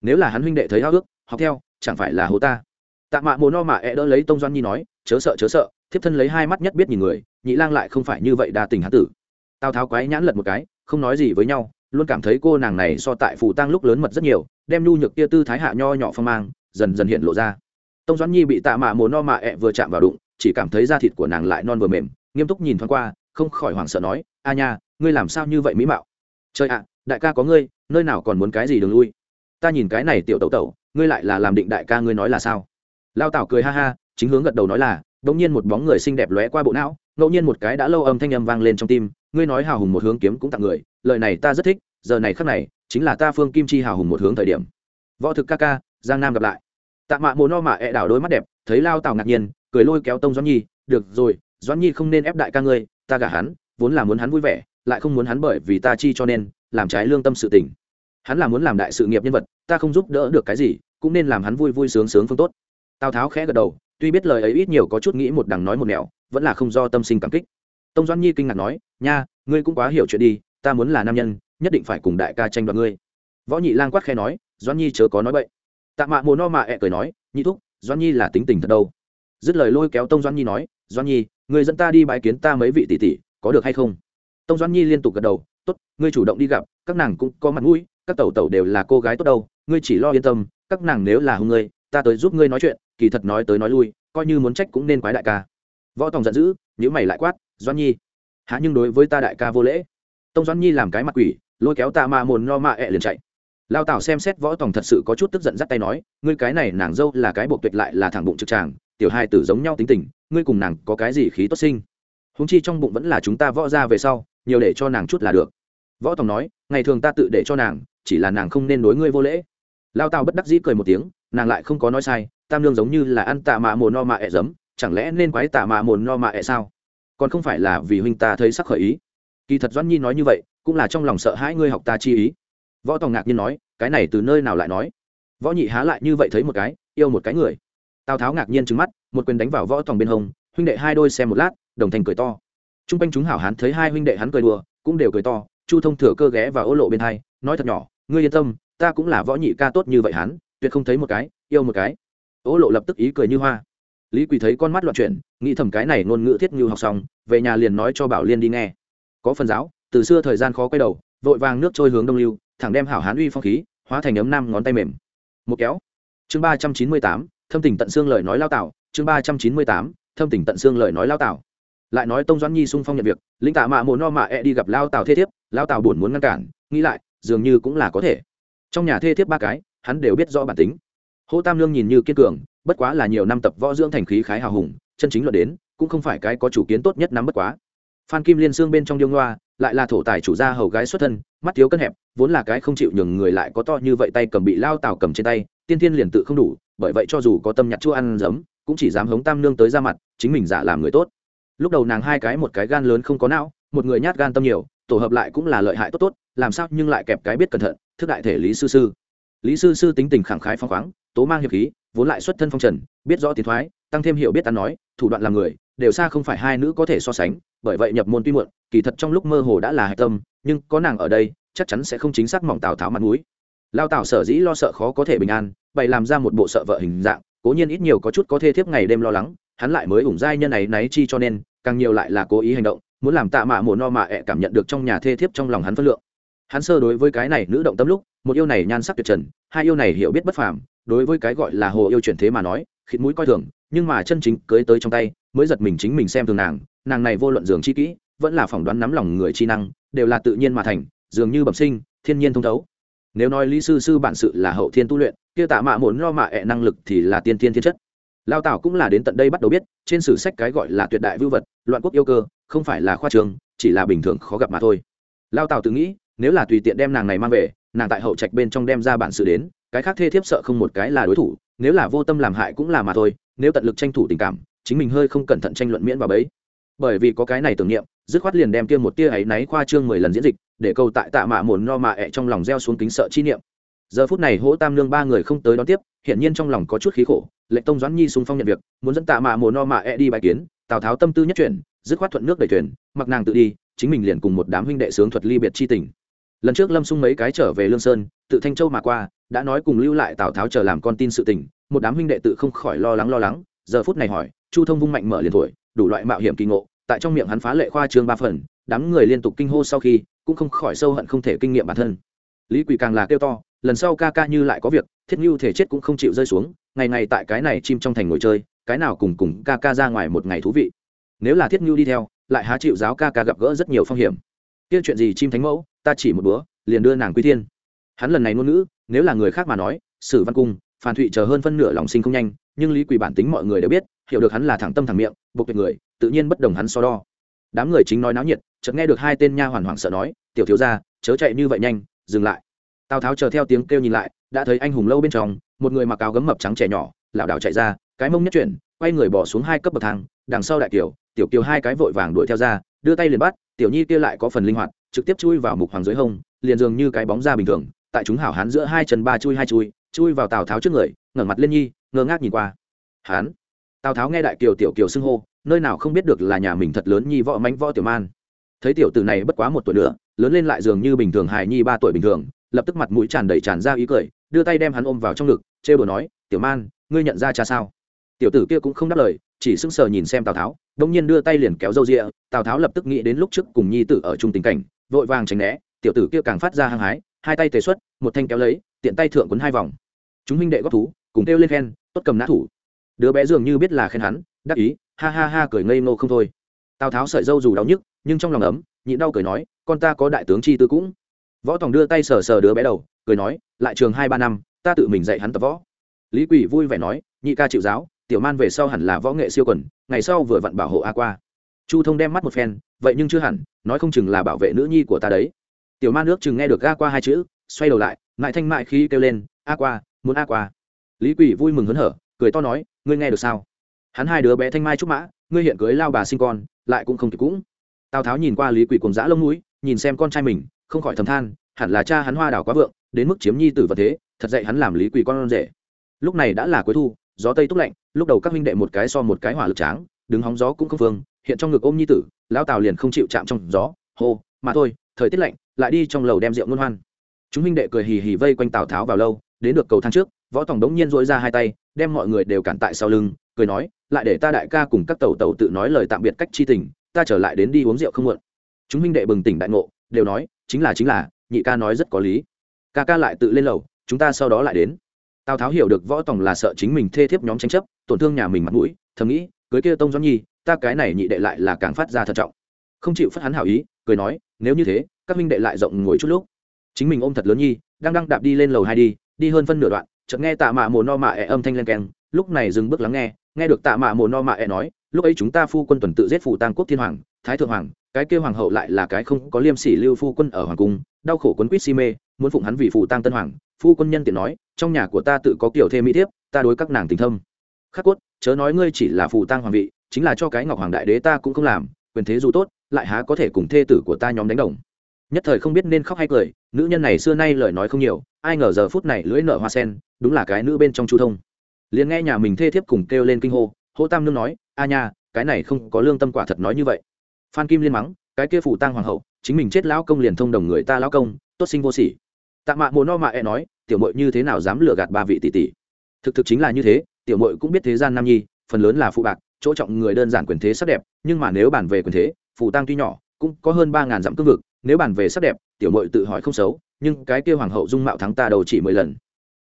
Nếu là hắn huynh đệ thấy háo ước, học theo, chẳng phải là hố ta? Tạ mạ mồ no mạ ẹ đỡ lấy tông doan nhi nói, chớ sợ chớ sợ, thiếp thân lấy hai mắt nhất biết nhìn người, nhị lang lại không phải như vậy đa tình hán tử tào tháo quái nhãn lật một cái, không nói gì với nhau, luôn cảm thấy cô nàng này so tại phủ tăng lúc lớn mật rất nhiều, đem nhu nhược kia tư thái hạ nho nhỏ phong mang, dần dần hiện lộ ra. Tông doãn nhi bị tạ mạ mồ no mạ ẹ vừa chạm vào đụng, chỉ cảm thấy da thịt của nàng lại non vừa mềm, nghiêm túc nhìn thoáng qua, không khỏi hoảng sợ nói, a nha, ngươi làm sao như vậy mỹ mạo? Trời ạ, đại ca có ngươi, nơi nào còn muốn cái gì đường lui? Ta nhìn cái này tiểu tẩu tẩu, ngươi lại là làm định đại ca ngươi nói là sao? Lao tảo cười ha ha, chính hướng gật đầu nói là đ ỗ n g nhiên một bóng người xinh đẹp lóe qua bộ não, ngẫu nhiên một cái đã lâu âm thanh âm vang lên trong tim ngươi nói hào hùng một hướng kiếm cũng tặng người, lời này ta rất thích, giờ này khắc này, chính là ta phương kim chi hào hùng một hướng thời điểm. Võ thực ca ca, giang nam gặp lại. Tạ mạ mồ no mạ ẹ đảo đôi mắt đẹp, thấy lao tào ngạc nhiên, cười lôi kéo tông doãn nhi, được rồi, doãn nhi không nên ép đại ca ngươi, ta gả hắn, vốn là muốn hắn vui vẻ, lại không muốn hắn bởi vì ta chi cho nên, làm trái lương tâm sự tình. Hắn là muốn làm đại sự nghiệp nhân vật, ta không giúp đỡ được cái gì, cũng nên làm hắn vui vui sướng sướng phương tốt. Tào tháo khẽ gật đầu, tuy biết lời ấy ít nhiều có chút nghĩ một đằng nói một nẻo, vẫn là không do tâm sinh cảm kích tông Doan nhi kinh ngạc nói, nha, ngươi cũng quá hiểu chuyện đi, ta muốn là nam nhân, nhất định phải cùng đại ca tranh đoạt ngươi. Võ nhị lang quát khe nói Doan nhi chớ có nói vậy tạ mạ mồ no mạ ẹ cười nói, nhị thúc Doan nhi là tính tình thật đâu? Dứt lời lôi kéo tông Doan nhi nói Doan nhi người dẫn ta đi bãi kiến ta mấy vị tỷ tỷ, có được hay không? Tông Doan nhi liên tục gật đầu, tốt, ngươi chủ động đi gặp, các nàng cũng có mặt mũi, các tẩu tẩu đều là cô gái tốt đâu, ngươi chỉ lo yên tâm, các nàng nếu là hung ngươi, ta tới giúp ngươi nói chuyện, kỳ thật nói tới nói lui, coi như muốn trách cũng nên quái đại ca. Võ tòng giận dữ nhữ mày lại quát doãn nhi. Há nhưng đối với ta đại ca vô lễ. Tông doãn nhi làm cái mặt quỷ, lôi kéo ta ma mồn no mạ ẹ liền chạy. Lao tảo xem xét võ tòng thật sự có chút tức giận dắt tay nói, ngươi cái này nàng dâu là cái buộc tuyệt lại là thẳng bụng trực tràng, tiểu hai tử giống nhau tính tình, ngươi cùng nàng có cái gì khí tốt sinh? Húng chi trong bụng vẫn là chúng ta võ ra về sau, nhiều để cho nàng chút là được. Võ tòng nói, ngày thường ta tự để cho nàng, chỉ là nàng không nên đối ngươi vô lễ. Lao tào bất đắc dĩ cười một tiếng, nàng lại không có nói sai, tam lương giống như là ăn tạ mạ mồn no mạ ẹ giấm, chẳng lẽ nên quái tạ mạ mồn no mạ ẹ sao? Còn không phải là vì huynh ta thấy sắc khởi ý. Kỳ thật doãn nhi nói như vậy, cũng là trong lòng sợ hãi ngươi học ta chi ý. Võ tòng ngạc nhiên nói, cái này từ nơi nào lại nói? Võ nhị há lại như vậy thấy một cái, yêu một cái người. Tào tháo ngạc nhiên trứng mắt, một quyền đánh vào võ tòng bên hông, huynh đệ hai đôi xem một lát, đồng thành cười to. T r u n g quanh chúng hảo hán thấy hai huynh đệ hắn cười đùa, cũng đều cười to, chu thông thừa cơ ghé và ô lộ bên hai, nói thật nhỏ, ngươi yên tâm, ta cũng là võ nhị ca tốt như vậy hắn, tuyệt không thấy một cái, yêu một cái. Ô lộ lập tức ý cười như hoa. Lý quỳ thấy con mắt loạn chuyển, nghĩ thầm cái này ngôn ngữ thiết như học xong về nhà liền nói cho bảo liên đi nghe. Có phần giáo, từ xưa thời gian khó quay đầu, vội vàng nước trôi hướng đông lưu, thẳng đem hảo hán uy phong khí, hóa thành ấm nam ngón tay mềm. Một kéo. Chương ba trăm chín mươi tám, thâm tình tận xương lời nói lao tạo chương ba trăm chín mươi tám, thâm tình tận xương lời nói lao tạo lại nói tông doãn nhi sung phong nhận việc linh tạ mạ mộ no mạ e đi gặp lao tào thê thiếp, lao tào buồn muốn ngăn cản, nghĩ lại, dường như cũng là có thể. Trong nhà thê thiếp ba cái, hắn đều biết rõ bản tính. Hô tam lương nhìn như kiên cường, bất quá là nhiều năm tập võ dưỡng thành khí khái hào hùng, chân chính luận đến cũng không phải cái có chủ kiến tốt nhất nắm bất quá. Phan kim liên xương bên trong điêu ngoa, lại là thổ tài chủ gia hầu gái xuất thân, mắt thiếu cân hẹp, vốn là cái không chịu nhường người lại có to như vậy tay cầm bị lao tào cầm trên tay, tiên thiên liền tự không đủ, bởi vậy cho dù có tâm nhặt chua ăn giấm, cũng chỉ dám hống tam nương tới ra mặt, chính mình giả làm người tốt. Lúc đầu nàng hai cái một cái gan lớn không có não, một người nhát gan tâm nhiều, tổ hợp lại cũng là lợi hại tốt tốt, làm sao nhưng lại kẹp cái biết cẩn thận, thức đại thể lý sư sư. Lý sư sư tính tình khẳng khái phong khoáng, tố mang hiệp khí, vốn lại xuất thân phong trần, biết rõ tiến thoái, tăng thêm hiểu biết ăn nói, thủ đoạn làm người đều xa không phải hai nữ có thể so sánh, bởi vậy nhập môn tuy muộn, kỳ thật trong lúc mơ hồ đã là hạch tâm, nhưng có nàng ở đây, chắc chắn sẽ không chính xác mỏng tào tháo mặt mũi. Lao tào sở dĩ lo sợ khó có thể bình an, bày làm ra một bộ sợ vợ hình dạng, cố nhiên ít nhiều có chút có thê thiếp ngày đêm lo lắng, hắn lại mới ủng giai nhân này náy chi cho nên, càng nhiều lại là cố ý hành động, muốn làm tạ mạ mồ no mạ ẹ cảm nhận được trong nhà thê thiếp trong lòng hắn phân lượng. Hắn sơ đối với cái này nữ động tâm lúc, một yêu này nhan sắc tuyệt trần, hai yêu này hiểu biết bất phàm, đối với cái gọi là hồ yêu chuyển thế mà nói, khịt mũi coi thường, nhưng mà chân chính cưới tới trong tay mới giật mình chính mình xem thường nàng nàng này vô luận dường chi kỹ, vẫn là phỏng đoán nắm lòng người chi năng, đều là tự nhiên mà thành, dường như bẩm sinh, thiên nhiên thông thấu. Nếu nói lý sư sư bản sự là hậu thiên tu luyện, kia tạ mạ muốn lo mạ ẹ năng lực thì là tiên thiên thiên chất. Lao tảo cũng là đến tận đây bắt đầu biết, trên sử sách cái gọi là tuyệt đại vưu vật, loạn quốc yêu cơ, không phải là khoa trường, chỉ là bình thường khó gặp mà thôi. Lao tảo tự nghĩ, nếu là tùy tiện đem nàng này mang về, nàng tại hậu trạch bên trong đem ra bản sự đến, cái khác thê thiếp sợ không một cái là đối thủ, nếu là vô tâm làm hại cũng là mà thôi, nếu tận lực tranh thủ tình cảm chính mình hơi không cẩn thận tranh luận miễn vào bấy. Bởi vì có cái này tưởng niệm, dứt khoát liền đem tiêm một tia ấy náy khoa trương mười lần diễn dịch, để câu tại tạ mạ mồn no mạ ẹ trong lòng gieo xuống kính sợ chi niệm. Giờ phút này hỗ tam lương ba người không tới đón tiếp, hiển nhiên trong lòng có chút khí khổ, lệnh tông doãn nhi xung phong nhận việc, muốn dẫn tạ mạ mồn no mạ ẹ đi bài kiến, tào tháo tâm tư nhất chuyển, dứt khoát thuận nước đẩy thuyền, mặc nàng tự đi, chính mình liền cùng một đám huynh đệ sướng thuật ly biệt chi tình. Lần trước lâm xung mấy cái trở về lương sơn, tự thanh châu mà qua, đã nói cùng lưu lại tào tháo chờ làm con tin sự tình, một đám huynh đệ tự không khỏi lo lắng lo lắng, giờ phút này hỏi chu thông vung mạnh mở liền thổi, đủ loại mạo hiểm kỳ ngộ, tại trong miệng hắn phá lệ khoa trương ba phần, đám người liên tục kinh hô sau khi, cũng không khỏi sâu hận không thể kinh nghiệm bản thân. Lý quỳ càng là kêu to, lần sau ca ca như lại có việc, thiết ngưu thể chết cũng không chịu rơi xuống, ngày ngày tại cái này chim trong thành ngồi chơi, cái nào cùng cùng ca ca ra ngoài một ngày thú vị. Nếu là thiết ngưu đi theo, lại há chịu giáo ca ca gặp gỡ rất nhiều phong hiểm. Kia chuyện gì chim thánh mẫu, ta chỉ một bữa, liền đưa nàng quy thiên. Hắn lần này ngôn ngữ, nếu là người khác mà nói, sử văn cung phản thụy chờ hơn phân nửa lòng sinh không nhanh, nhưng lý quỳ bản tính mọi người đều biết hiểu được hắn là thẳng tâm thẳng miệng, buộc tuyệt người, tự nhiên bất đồng hắn so đo. Đám người chính nói náo nhiệt, chợt nghe được hai tên nha hoàn hoảng sợ nói, tiểu thiếu gia, chớ chạy như vậy nhanh, dừng lại. Tào tháo chờ theo tiếng kêu nhìn lại, đã thấy anh hùng lâu bên trong, một người mặc áo gấm mập trắng trẻ nhỏ, lảo đảo chạy ra, cái mông nhất chuyển, quay người bỏ xuống hai cấp bậc thang, đằng sau đại kiều, tiểu kiều hai cái vội vàng đuổi theo ra, đưa tay liền bắt, tiểu nhi kia lại có phần linh hoạt, trực tiếp chui vào mục hoàng dưới hông, liền dường như cái bóng ra bình thường, tại chúng hảo hán giữa hai chân ba chui hai chui chui vào tào tháo trước người, ngẩng mặt lên nhi, ngơ ngác nhìn qua. Hán? Tào tháo nghe đại kiều tiểu kiều xưng hô, nơi nào không biết được là nhà mình thật lớn nhi võ mánh võ tiểu man. Thấy tiểu tử này bất quá một tuổi nữa, lớn lên lại dường như bình thường hài nhi ba tuổi bình thường, lập tức mặt mũi tràn đầy tràn ra ý cười, đưa tay đem hắn ôm vào trong ngực chê bừa nói, tiểu man, ngươi nhận ra cha sao? Tiểu tử kia cũng không đáp lời, chỉ sững sờ nhìn xem tào tháo, đông nhiên đưa tay liền kéo râu rịa, tào tháo lập tức nghĩ đến lúc trước cùng nhi tử ở chung tình cảnh, vội vàng tránh né, tiểu tử kia càng phát ra hăng hái, hai tay tề xuất, một thanh kéo lấy, tiện tay thượng quấn hai vòng. Chúng minh đệ góp thú, cùng kêu lên khen, tốt cầm nã thủ đứa bé dường như biết là khen hắn, đắc ý, ha ha ha cười ngây ngô không thôi. Tào tháo sợi dâu dù đau nhức, nhưng trong lòng ấm, nhịn đau cười nói, con ta có đại tướng chi tư cũng. Võ tòng đưa tay sờ sờ đứa bé đầu, cười nói, lại trường hai ba năm, ta tự mình dạy hắn tập võ. Lý quỷ vui vẻ nói, nhị ca chịu giáo, tiểu man về sau hẳn là võ nghệ siêu quần, ngày sau vừa vặn bảo hộ a qua. Chu thông đem mắt một phen, vậy nhưng chưa hẳn, nói không chừng là bảo vệ nữ nhi của ta đấy. Tiểu man nước chừng nghe được a qua hai chữ, xoay đầu lại mại thanh mại khi kêu lên, a qua, muốn a qua. Lý quỷ vui mừng hớn hở cười to nói, ngươi nghe được sao? Hắn hai đứa bé thanh mai trúc mã, ngươi hiện cưới lao bà sinh con, lại cũng không kịp cũng. Tào tháo nhìn qua lý quỷ cùng dã lông núi, nhìn xem con trai mình, không khỏi thầm than, hẳn là cha hắn hoa đảo quá vượng, đến mức chiếm nhi tử vật thế, thật dạy hắn làm lý quỷ con rể. Lúc này đã là cuối thu, gió tây túc lạnh, lúc đầu các huynh đệ một cái so một cái hỏa lực tráng, đứng hóng gió cũng không phương hiện trong ngực ôm nhi tử, lão tào liền không chịu chạm trong gió, hô, mà thôi, thời tiết lạnh, lại đi trong lầu đem rượu ngôn hoan. Chúng huynh đệ cười hì hì vây quanh tào tháo vào lâu, đến được cầu thang trước võ tòng đống nhiên dỗi ra hai tay, đem mọi người đều cản tại sau lưng, cười nói, lại để ta đại ca cùng các tàu tàu tự nói lời tạm biệt cách chi tình, ta trở lại đến đi uống rượu không muộn. Chúng minh đệ bừng tỉnh đại ngộ, đều nói, chính là chính là, nhị ca nói rất có lý. Ca ca lại tự lên lầu, chúng ta sau đó lại đến. Tào tháo hiểu được võ tòng là sợ chính mình thê thiếp nhóm tranh chấp, tổn thương nhà mình mặt mũi, thầm nghĩ, cưới kia tông doãn nhi, ta cái này nhị đệ lại là càng phát ra thận trọng. Không chịu phát hắn hảo ý, cười nói, nếu như thế, các minh đệ lại rộng ngồi chút lúc. Chính mình ôm thật lớn nhi, đang đang đạp đi lên lầu hai đi đi hơn phân nửa đoạn chợt nghe tạ mạ mồ no mạ ẹ âm thanh len keng, lúc này dừng bước lắng nghe nghe được tạ mạ mồ no mạ ẹ nói, lúc ấy chúng ta phu quân tuần tự giết phủ tang quốc thiên hoàng, thái thượng hoàng, cái kêu hoàng hậu lại là cái không có liêm sỉ lưu phu quân ở hoàng cung, đau khổ quấn quýt si mê, muốn phụng hắn vì phủ tang tân hoàng, phu quân nhân tiện nói, trong nhà của ta tự có kiểu thêm mỹ thiếp, ta đối các nàng tình thâm. Khắc cốt, chớ nói ngươi chỉ là phủ tang hoàng vị, chính là cho cái ngọc hoàng đại đế ta cũng không làm, quyền thế dù tốt, lại há có thể cùng thê tử của ta nhóm đánh đồng. Nhất thời không biết nên khóc hay cười, nữ nhân này xưa nay lời nói không nhiều, ai ngờ giờ phút này lưỡi nở hoa sen đúng là cái nữ bên trong chu thông. Liền nghe nhà mình thê thiếp cùng kêu lên kinh hô hô tam nương nói, a nha, cái này không có lương tâm quả thật nói như vậy. Phan kim liên mắng, cái kia phủ tang hoàng hậu, chính mình chết lão công liền thông đồng người ta lão công, tốt sinh vô sỉ. Tạ mạ mồ no mạ e nói, tiểu mội như thế nào dám lừa gạt ba vị tỷ tỷ? Thực thực chính là như thế, tiểu mội cũng biết thế gian nam nhi, phần lớn là phụ bạc, chỗ trọng người đơn giản quyền thế sắc đẹp, nhưng mà nếu bàn về quyền thế, phủ tang tuy nhỏ, cũng có hơn ba ngàn dặm cương vực, nếu bàn về sắc đẹp, tiểu mội tự hỏi không xấu, nhưng cái kia hoàng hậu dung mạo thắng ta đầu chỉ mười lần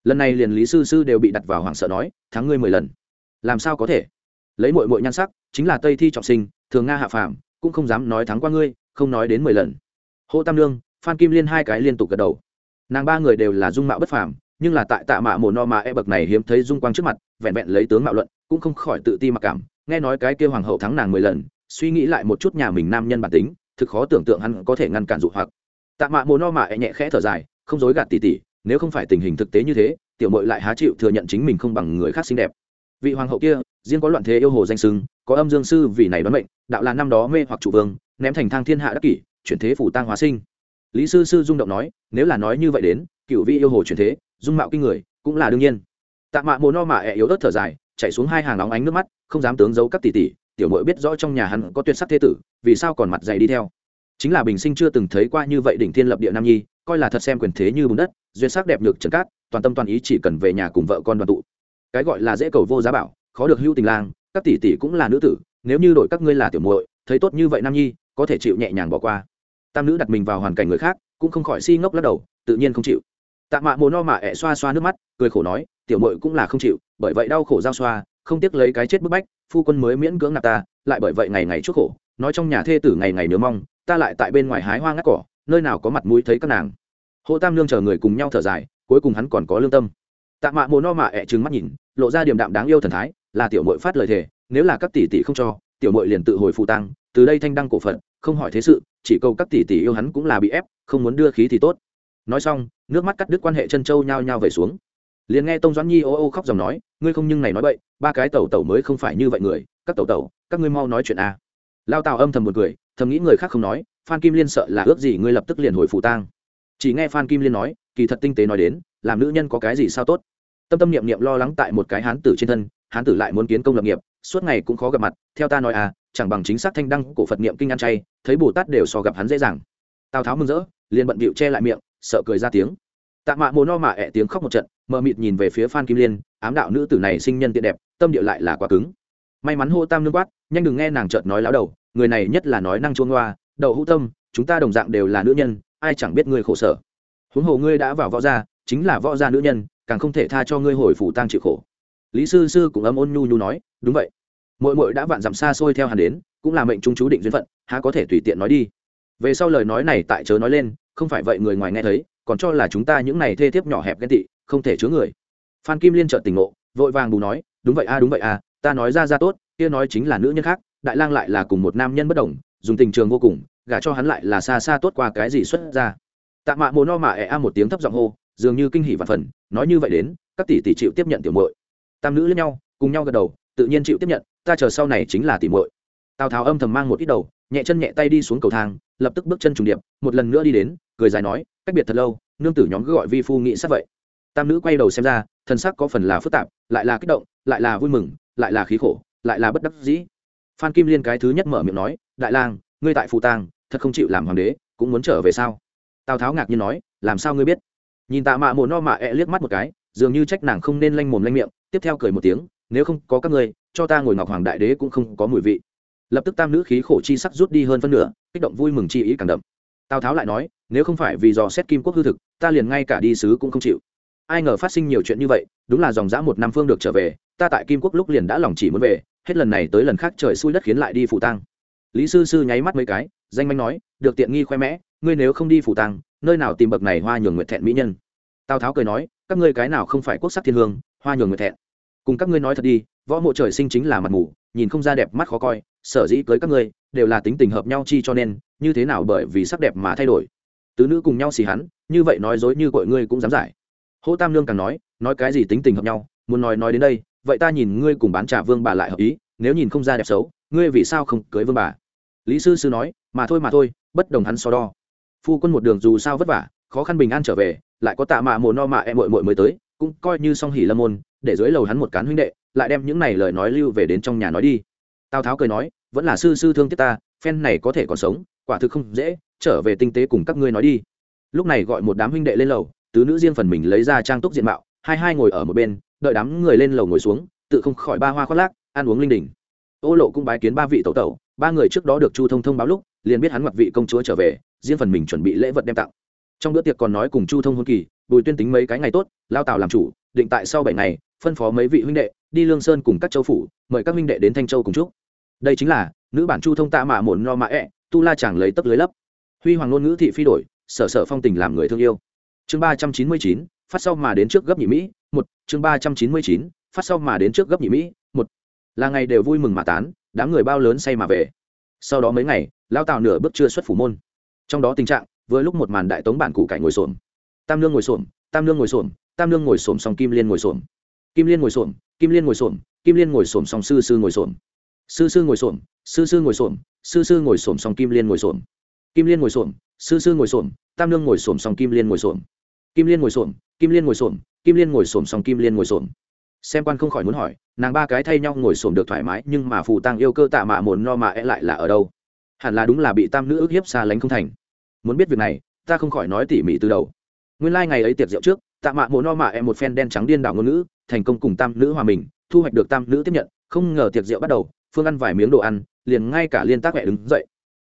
lần này liền lý sư sư đều bị đặt vào hoảng sợ nói, thắng ngươi mười lần. Làm sao có thể? Lấy mội mội nhan sắc, chính là tây thi trọng sinh, thường nga hạ phàm, cũng không dám nói thắng qua ngươi, không nói đến mười lần. Hô tam lương phan kim liên hai cái liên tục gật đầu. Nàng ba người đều là dung mạo bất phàm, nhưng là tại tạ mạ mồ no mà e bậc này hiếm thấy dung quang trước mặt, vẹn vẹn lấy tướng mạo luận, cũng không khỏi tự ti mặc cảm, nghe nói cái kia hoàng hậu thắng nàng mười lần, suy nghĩ lại một chút nhà mình nam nhân bản tính, thực khó tưởng tượng hắn có thể ngăn cản dụ hoặc. Tạ mạ mồ no mà e nhẹ khẽ thở dài, không dối gạt tỉ tỉ nếu không phải tình hình thực tế như thế, tiểu mội lại há chịu thừa nhận chính mình không bằng người khác xinh đẹp. Vị hoàng hậu kia, riêng có loạn thế yêu hồ danh sưng, có âm dương sư vì này đoán mệnh, đạo là năm đó mê hoặc chủ vương, ném thành thang thiên hạ đắc kỷ, chuyển thế phủ tang hóa sinh. Lý sư sư rung động nói, nếu là nói như vậy đến, cựu vị yêu hồ chuyển thế, dung mạo kinh người, cũng là đương nhiên. Tạ mạ mồ no mạ ẹ yếu ớt thở dài chạy xuống hai hàng óng ánh nước mắt, không dám tướng giấu các tỷ tỷ, tiểu mội biết rõ trong nhà hắn có tuyệt sắc thế tử, vì sao còn mặt dày đi theo. Chính là bình sinh chưa từng thấy qua như vậy đỉnh thiên lập địa nam nhi coi là thật xem quyền thế như bùn đất, duyên sắc đẹp nhược trần cát, toàn tâm toàn ý chỉ cần về nhà cùng vợ con đoàn tụ. Cái gọi là dễ cầu vô giá bảo, khó được hưu tình lang, các tỷ tỷ cũng là nữ tử, nếu như đổi các ngươi là tiểu muội, thấy tốt như vậy nam nhi, có thể chịu nhẹ nhàng bỏ qua. Tam nữ đặt mình vào hoàn cảnh người khác, cũng không khỏi si ngốc lắc đầu, tự nhiên không chịu. Tạ mạ mồ no mạ ẹ xoa xoa nước mắt, cười khổ nói, tiểu muội cũng là không chịu, bởi vậy đau khổ giao xoa, không tiếc lấy cái chết bức bách, phu quân mới miễn cưỡng nạp ta, lại bởi vậy ngày ngày chuốc khổ, nói trong nhà thê tử ngày ngày nhớ mong, ta lại tại bên ngoài hái hoa ngắt cỏ nơi nào có mặt mũi thấy các nàng. Hồ tam Nương chờ người cùng nhau thở dài, cuối cùng hắn còn có lương tâm. Tạ mạ mồ no mạ ẹ trừng mắt nhìn, lộ ra điểm đạm đáng yêu thần thái, là tiểu mội phát lời thề, nếu là các tỷ tỷ không cho, tiểu mội liền tự hồi phụ tăng từ đây thanh đăng cổ phận không hỏi thế sự, chỉ câu các tỷ tỷ yêu hắn cũng là bị ép, không muốn đưa khí thì tốt. Nói xong, nước mắt cắt đứt quan hệ chân châu nhao nhao về xuống. Liền nghe tông doãn nhi ô ô khóc dòng nói, ngươi không nhưng này nói bậy, ba cái tẩu tẩu mới không phải như vậy người, các tẩu tẩu, các ngươi mau nói chuyện a à. lao tào âm thầm một cười thầm nghĩ người khác không nói, phan kim liên sợ là ước gì ngươi lập tức liền hồi phụ tang. Chỉ nghe phan kim liên nói, kỳ thật tinh tế nói đến, làm nữ nhân có cái gì sao tốt? Tâm tâm niệm niệm lo lắng tại một cái hán tử trên thân, hán tử lại muốn kiến công lập nghiệp, suốt ngày cũng khó gặp mặt, theo ta nói à chẳng bằng chính xác thanh đăng cổ phật niệm kinh ăn chay, thấy bồ tát đều so gặp hắn dễ dàng. Tào tháo mừng rỡ, liền bận bịu che lại miệng, sợ cười ra tiếng. Tạ mạ mồ no mạ ẹ tiếng khóc một trận, mờ mịt nhìn về phía phan kim liên, ám đạo nữ tử này sinh nhân tiện đẹp, tâm địa lại là quá cứng. May mắn hô tam nương quát, nhanh đừng nghe nàng chợt nói láo đầu người này nhất là nói năng chuông hoa đậu hữu tâm, chúng ta đồng dạng đều là nữ nhân, ai chẳng biết ngươi khổ sở. Huống hồ ngươi đã vào võ gia, chính là võ gia nữ nhân, càng không thể tha cho ngươi hồi phủ tang chịu khổ. Lý sư sư cũng ấm ôn nhu nhu nói, đúng vậy. Mội mội đã vạn dặm xa xôi theo hắn đến, cũng là mệnh trung chú định duyên phận, há có thể tùy tiện nói đi. Về sau lời nói này tại chớ nói lên, không phải vậy người ngoài nghe thấy, còn cho là chúng ta những này thê thiếp nhỏ hẹp ghen tị, không thể chứa người. Phan kim liên trợn tỉnh ngộ, vội vàng bù nói, đúng vậy a, đúng vậy a, ta nói ra ra tốt, kia nói chính là nữ nhân khác đại lang lại là cùng một nam nhân bất đồng, dùng tình trường vô cùng, gả cho hắn lại là xa xa tốt qua cái gì xuất ra. Tạ mạ mồ no mạ ẹ a một tiếng thấp giọng hô, dường như kinh hỉ và phần, nói như vậy đến, các tỷ tỷ chịu tiếp nhận tiểu muội. Tam nữ lẫn nhau, cùng nhau gật đầu, tự nhiên chịu tiếp nhận, ta chờ sau này chính là tỷ muội. Tào tháo âm thầm mang một ít đầu, nhẹ chân nhẹ tay đi xuống cầu thang, lập tức bước chân trùng điệp, một lần nữa đi đến, cười dài nói, cách biệt thật lâu, nương tử nhóm cứ gọi vi phu nghĩ sắp vậy. Tam nữ quay đầu xem ra thân sắc có phần là phức tạp, lại là kích động, lại là vui mừng, lại là khí khổ, lại là bất đắc dĩ phan kim liên cái thứ nhất mở miệng nói, đại lang, ngươi tại phù tang thật không chịu làm hoàng đế, cũng muốn trở về sao? Tào tháo ngạc nhiên nói, làm sao ngươi biết? Nhìn tạ mạ mồ no mạ ẹ e liếc mắt một cái, dường như trách nàng không nên lanh mồm lanh miệng, tiếp theo cười một tiếng, nếu không có các ngươi, cho ta ngồi ngọc hoàng đại đế cũng không có mùi vị. Lập tức tam nữ khí khổ chi sắc rút đi hơn phân nửa, kích động vui mừng chi ý càng đậm. Tào tháo lại nói, nếu không phải vì dò xét kim quốc hư thực, ta liền ngay cả đi sứ cũng không chịu. Ai ngờ phát sinh nhiều chuyện như vậy, đúng là dòng dã một năm phương được trở về, ta tại kim quốc lúc liền đã lòng chỉ muốn về hết lần này tới lần khác trời xui đất khiến lại đi phủ tăng lý sư sư nháy mắt mấy cái, danh manh nói, được tiện nghi khoe mẽ, ngươi nếu không đi phủ tăng nơi nào tìm bậc này hoa nhường nguyệt thẹn mỹ nhân? Tào tháo cười nói, các ngươi cái nào không phải quốc sắc thiên hương, hoa nhường nguyệt thẹn. Cùng các ngươi nói thật đi, võ mộ trời sinh chính là mặt mù, nhìn không ra đẹp mắt khó coi, sở dĩ cưới các ngươi, đều là tính tình hợp nhau chi cho nên, như thế nào bởi vì sắc đẹp mà thay đổi? Tứ nữ cùng nhau xì hắn, như vậy nói dối như cội ngươi cũng dám giải. Hỗ tam lương càng nói nói cái gì tính tình hợp nhau, muốn nói nói đến đây vậy ta nhìn ngươi cùng bán trà vương bà lại hợp ý, nếu nhìn không ra đẹp xấu, ngươi vì sao không cưới vương bà? Lý sư sư nói, mà thôi mà thôi, bất đồng hắn so đo. Phu quân một đường dù sao vất vả, khó khăn bình an trở về, lại có tạ mạ mồ no mạ em mội mội mới tới, cũng coi như song hỉ lâm môn, để dưới lầu hắn một cán huynh đệ, lại đem những này lời nói lưu về đến trong nhà nói đi. Tào tháo cười nói, vẫn là sư sư thương tiếc ta, phen này có thể còn sống, quả thực không dễ, trở về tinh tế cùng các ngươi nói đi. Lúc này gọi một đám huynh đệ lên lầu, tứ nữ riêng phần mình lấy ra trang túc diện mạo, hai hai ngồi ở một bên đợi đám người lên lầu ngồi xuống, tự không khỏi ba hoa khoác lác, ăn uống linh đình. Ô lộ cũng bái kiến ba vị tẩu tẩu, ba người trước đó được chu thông thông báo lúc, liền biết hắn mặc vị công chúa trở về, riêng phần mình chuẩn bị lễ vật đem tặng. Trong bữa tiệc còn nói cùng chu thông hôn kỳ, bùi tuyên tính mấy cái ngày tốt, lao tào làm chủ, định tại sau bảy ngày, phân phó mấy vị huynh đệ, đi lương sơn cùng các châu phủ, mời các huynh đệ đến thanh châu cùng chúc. Đây chính là, nữ bản chu thông tạ mạ mồn no mạ ẹ, tu la chẳng lấy tấp lưới lấp. Huy hoàng ngôn ngữ thị phi đổi, sở sở phong tình làm người thương yêu. Chương ba trăm chín mươi chín, phát sau mà đến trước gấp nhị mỹ một, chương ba trăm chín mươi chín, phát sau mà đến trước gấp nhị mỹ, một. Là ngày đều vui mừng mà tán, đám người bao lớn say mà về. Sau đó mấy ngày lao tào nửa bước chưa xuất phủ môn. Trong đó tình trạng, vừa lúc một màn đại tống bản cụ cải ngồi xổm. Tam lương ngồi xổm, tam lương ngồi xổm, tam lương ngồi xổm song kim liên ngồi xổm. Kim liên ngồi xổm, kim liên ngồi xổm, kim liên ngồi xổm song sư sư ngồi xổm. Sư sư ngồi xổm, sư sư ngồi xổm, sư sư ngồi xổm song kim liên ngồi xổm. Kim liên ngồi xổm, sư sư ngồi xổm, tam lương ngồi xổm song kim liên ngồi xổm kim liên ngồi xổm, kim liên ngồi xổm, kim liên ngồi xổm xong kim liên ngồi xổm. Xem quan không khỏi muốn hỏi, nàng ba cái thay nhau ngồi xổm được thoải mái, nhưng mà phù tăng yêu cơ tạ mạ mồn no mạ e lại là ở đâu? Hẳn là đúng là bị tam nữ ức hiếp xa lánh không thành. Muốn biết việc này, ta không khỏi nói tỉ mỉ từ đầu. Nguyên lai、like、ngày ấy tiệc rượu trước, tạ mạ mồn no mạ em một phen đen trắng điên đảo ngôn ngữ, thành công cùng tam nữ hòa mình, thu hoạch được tam nữ tiếp nhận, không ngờ tiệc rượu bắt đầu, phương ăn vài miếng đồ ăn, liền ngay cả liên tác mẹ đứng dậy.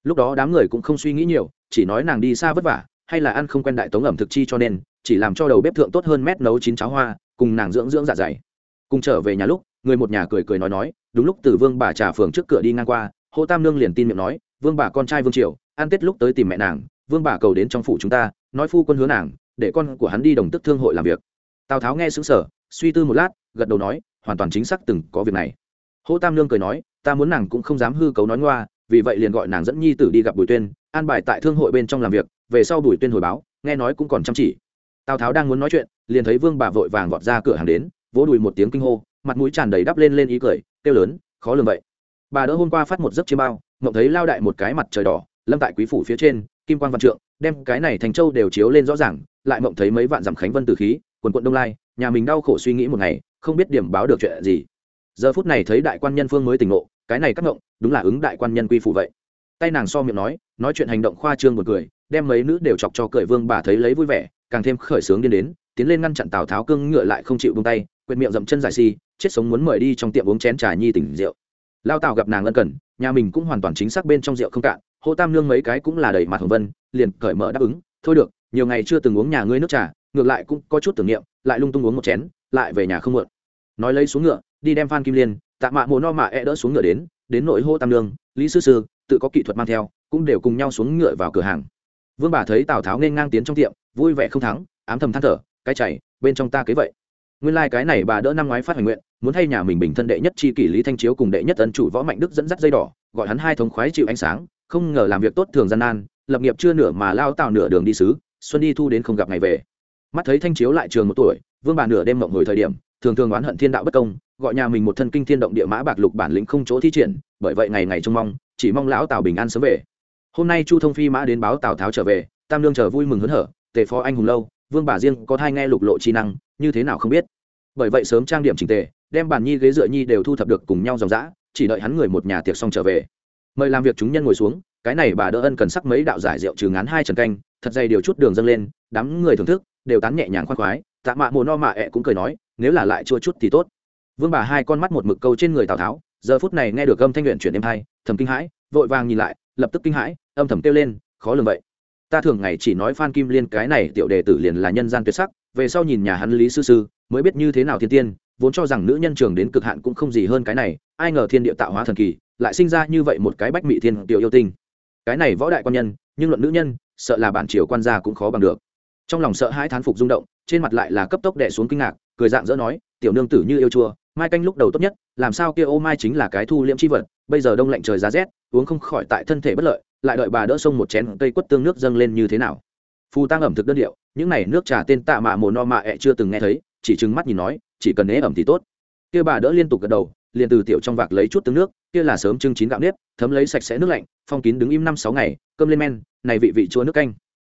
Lúc đó đám người cũng không suy nghĩ nhiều, chỉ nói nàng đi xa vất vả hay là ăn không quen đại tống ẩm thực chi cho nên, chỉ làm cho đầu bếp thượng tốt hơn mét nấu chín cháo hoa, cùng nàng dưỡng dưỡng dạ dày. Cùng trở về nhà lúc, người một nhà cười cười nói nói, đúng lúc từ vương bà trà phường trước cửa đi ngang qua hô tam nương liền tin miệng nói, vương bà con trai vương triều, ăn tết lúc tới tìm mẹ nàng, vương bà cầu đến trong phủ chúng ta, nói phu quân hứa nàng, để con của hắn đi đồng tức thương hội làm việc. Tào tháo nghe xứng sở suy tư một lát, gật đầu nói, hoàn toàn chính xác từng có việc này. Hô tam nương cười nói, ta muốn nàng cũng không dám hư cấu nói ngoa, vì vậy liền gọi nàng dẫn nhi tử đi gặp bùi tuyên, an bài tại thương hội bên trong làm việc về sau bùi tuyên hồi báo, nghe nói cũng còn chăm chỉ. Tào tháo đang muốn nói chuyện, liền thấy vương bà vội vàng vọt ra cửa hàng đến, vỗ đùi một tiếng kinh hô, mặt mũi tràn đầy đắp lên lên ý cười, kêu lớn, khó lường vậy. Bà đỡ hôm qua phát một giấc chiêm bao, ngậm thấy lao đại một cái mặt trời đỏ, lâm tại quý phủ phía trên, kim quan văn trượng, đem cái này thành châu đều chiếu lên rõ ràng, lại mộng thấy mấy vạn dặm khánh vân từ khí, quần quận đông lai, nhà mình đau khổ suy nghĩ một ngày, không biết điểm báo được chuyện gì. Giờ phút này thấy đại quan nhân phương mới tỉnh ngộ, cái này cắt ngộng, đúng là ứng đại quan nhân quy phủ vậy. Tay nàng so miệng nói nói chuyện hành động khoa trương một cười đem mấy nữ đều chọc cho cởi vương bà thấy lấy vui vẻ, càng thêm khởi sướng điên đến, tiến lên ngăn chặn tào tháo cương ngựa lại không chịu buông tay quyệt miệng dậm chân dài si chết sống muốn mời đi trong tiệm uống chén trà nhi tỉnh rượu lao tào gặp nàng ân cần, nhà mình cũng hoàn toàn chính xác bên trong rượu không cạn, hô tam nương mấy cái cũng là đầy mặt hồng vân, liền cởi mở đáp ứng, thôi được, nhiều ngày chưa từng uống nhà ngươi nước trà, ngược lại cũng có chút tưởng niệm, lại lung tung uống một chén, lại về nhà không mượn. nói lấy xuống ngựa, đi đem phan kim liên, tạ mạ mồ no mạ e đỡ xuống ngựa đến đến nội hô tam nương, lý sư sư, tự có kỹ thuật mang theo, cũng đều cùng nhau xuống ngựa vào cửa hàng vương bà thấy tào tháo nên ngang tiến trong tiệm, vui vẻ không thắng, ám thầm than thở, cái chảy bên trong ta kế vậy. Nguyên lai、like、cái này bà đỡ năm ngoái phát hành nguyện, muốn thay nhà mình bình thân đệ nhất chi kỷ lý thanh chiếu cùng đệ nhất ân chủ võ mạnh đức dẫn dắt dây đỏ, gọi hắn hai thống khoái chịu ánh sáng, không ngờ làm việc tốt thường gian nan, lập nghiệp chưa nửa mà lao tạo nửa đường đi xứ, xuân đi thu đến không gặp ngày về. Mắt thấy thanh chiếu lại trường một tuổi, vương bà nửa đêm mộng hồi thời điểm, thường thường oán hận thiên đạo bất công, gọi nhà mình một thân kinh thiên động địa mã bạc lục bản lĩnh không chỗ thi triển, bởi vậy ngày ngày trông mong, chỉ mong lão tào bình an sớm về hôm nay chu thông phi mã đến báo tào tháo trở về tam lương chờ vui mừng hớn hở tề phó anh hùng lâu vương bà riêng có thai nghe lục lộ chi năng như thế nào không biết bởi vậy sớm trang điểm trình tề đem bàn nhi ghế dựa nhi đều thu thập được cùng nhau dòng dã, chỉ đợi hắn người một nhà tiệc xong trở về mời làm việc chúng nhân ngồi xuống cái này bà đỡ ân cần sắc mấy đạo giải rượu trừ ngán hai trần canh thật dày điều chút đường dâng lên đám người thưởng thức đều tán nhẹ nhàng khoan khoái tạ mạ mồ no mạ ẹ cũng cười nói nếu là lại chua chút thì tốt vương bà hai con mắt một mực câu trên người tào tháo giờ phút này nghe được âm thanh luyện chuyển đêm hai thầm kinh hãi vội vàng nhìn lại lập tức kinh hãi âm thầm kêu lên, khó lường vậy. Ta thường ngày chỉ nói phan kim liên cái này tiểu đề tử liền là nhân gian tuyệt sắc, về sau nhìn nhà hắn lý sư sư, mới biết như thế nào thiên tiên, vốn cho rằng nữ nhân trường đến cực hạn cũng không gì hơn cái này, ai ngờ thiên địa tạo hóa thần kỳ, lại sinh ra như vậy một cái bách mị thiên tiểu yêu tinh. Cái này võ đại quan nhân, nhưng luận nữ nhân, sợ là bản triều quan gia cũng khó bằng được. Trong lòng sợ hai thán phục rung động, trên mặt lại là cấp tốc đẻ xuống kinh ngạc, cười dạng dỡ nói, tiểu nương tử như yêu chua, mai canh lúc đầu tốt nhất, làm sao kia ô mai chính là cái thu liễm chi vật bây giờ đông lạnh trời giá rét, uống không khỏi tại thân thể bất lợi, lại đợi bà đỡ sông một chén cây quất tương nước dâng lên như thế nào? Phù tăng ẩm thực đơn điệu, những này nước trà tên tạ mạ mồ no mạ ẹ chưa từng nghe thấy, chỉ trừng mắt nhìn nói, chỉ cần ế ẩm thì tốt. Kia bà đỡ liên tục gật đầu, liền từ tiểu trong vạc lấy chút tương nước, kia là sớm trưng chín gạo nếp, thấm lấy sạch sẽ nước lạnh, phong kín đứng im năm sáu ngày, cơm lên men, này vị vị chua nước canh.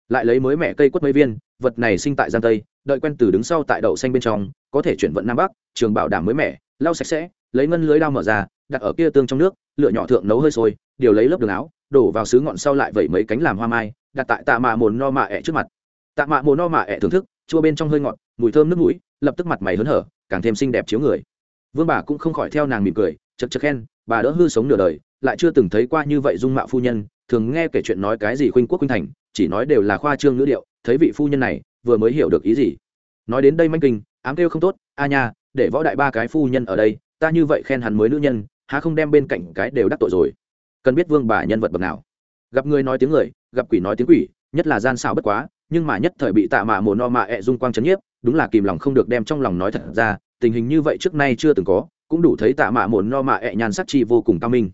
Lại lấy mới mẹ cây quất mấy viên, vật này sinh tại giang tây, đợi quen từ đứng sau tại đậu xanh bên trong, có thể chuyển vận nam bắc, trường bảo đảm mới mẻ, lau sạch sẽ, lấy ngân lưới đao mở ra đặt ở kia tương trong nước lựa nhỏ thượng nấu hơi sôi, điều lấy lớp đường áo, đổ vào xứ ngọn sau lại vẩy mấy cánh làm hoa mai, đặt tại tạ mạ mồn no mạ ẹ trước mặt. Tạ mạ mồn no mạ ẹ thưởng thức, chua bên trong hơi ngọt, mùi thơm nước mũi, lập tức mặt mày hớn hở, càng thêm xinh đẹp chiếu người. Vương bà cũng không khỏi theo nàng mỉm cười, chật chật khen, bà đỡ hư sống nửa đời, lại chưa từng thấy qua như vậy dung mạo phu nhân, thường nghe kể chuyện nói cái gì khuynh quốc khuynh thành, chỉ nói đều là khoa trương ngữ điệu, thấy vị phu nhân này, vừa mới hiểu được ý gì. Nói đến đây manh kinh, ám kêu không tốt, a nha, để võ đại ba cái phu nhân ở đây, ta như vậy khen hắn mới nữ nhân há không đem bên cạnh cái đều đắc tội rồi. Cần biết vương bà nhân vật bậc nào. Gặp người nói tiếng người, gặp quỷ nói tiếng quỷ, nhất là gian xảo bất quá, nhưng mà nhất thời bị tạ mạ mồ no mạ ẹ dung quang chấn nhiếp, đúng là kìm lòng không được đem trong lòng nói thật ra, tình hình như vậy trước nay chưa từng có, cũng đủ thấy tạ mạ mồ no mạ ẹ nhàn sắc chi vô cùng cao minh.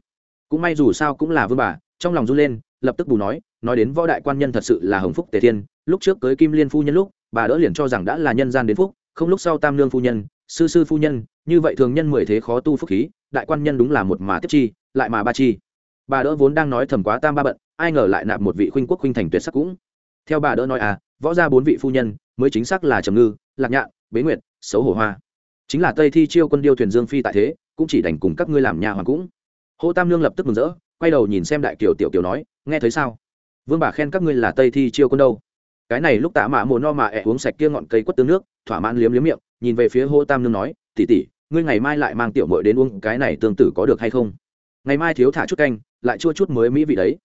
Cũng may dù sao cũng là vương bà, trong lòng run lên, lập tức bù nói nói đến võ đại quan nhân thật sự là hồng phúc tề thiên, lúc trước tới kim liên phu nhân lúc, bà đỡ liền cho rằng đã là nhân gian đến phúc, không lúc sau tam lương phu nhân, sư sư phu nhân, như vậy thường nhân mười thế khó tu phúc khí đại quan nhân đúng là một mà tiếp chi, lại mà ba chi. Bà đỡ vốn đang nói thầm quá tam ba bận, ai ngờ lại nạp một vị khuynh quốc khuynh thành tuyệt sắc cũng. Theo bà đỡ nói à võ ra bốn vị phu nhân, mới chính xác là trầm ngư, lạc nhạn, bế nguyệt, xấu hổ hoa. Chính là tây thi chiêu quân điêu thuyền dương phi tại thế, cũng chỉ đành cùng các ngươi làm nhà hoàng cũng. Hô tam lương lập tức mừng rỡ, quay đầu nhìn xem đại kiều tiểu kiều nói, nghe thấy sao? Vương bà khen các ngươi là tây thi chiêu quân đâu? Cái này lúc tạ mạ mồ no mà ẹ uống sạch kia ngọn cây quất tương nước, thỏa mãn liếm liếm miệng, nhìn về phía hô tam nương nói tỉ tỉ ngươi ngày mai lại mang tiểu mội đến uống cái này tương tự có được hay không? Ngày mai thiếu thả chút canh lại chua chút mới mỹ vị đấy.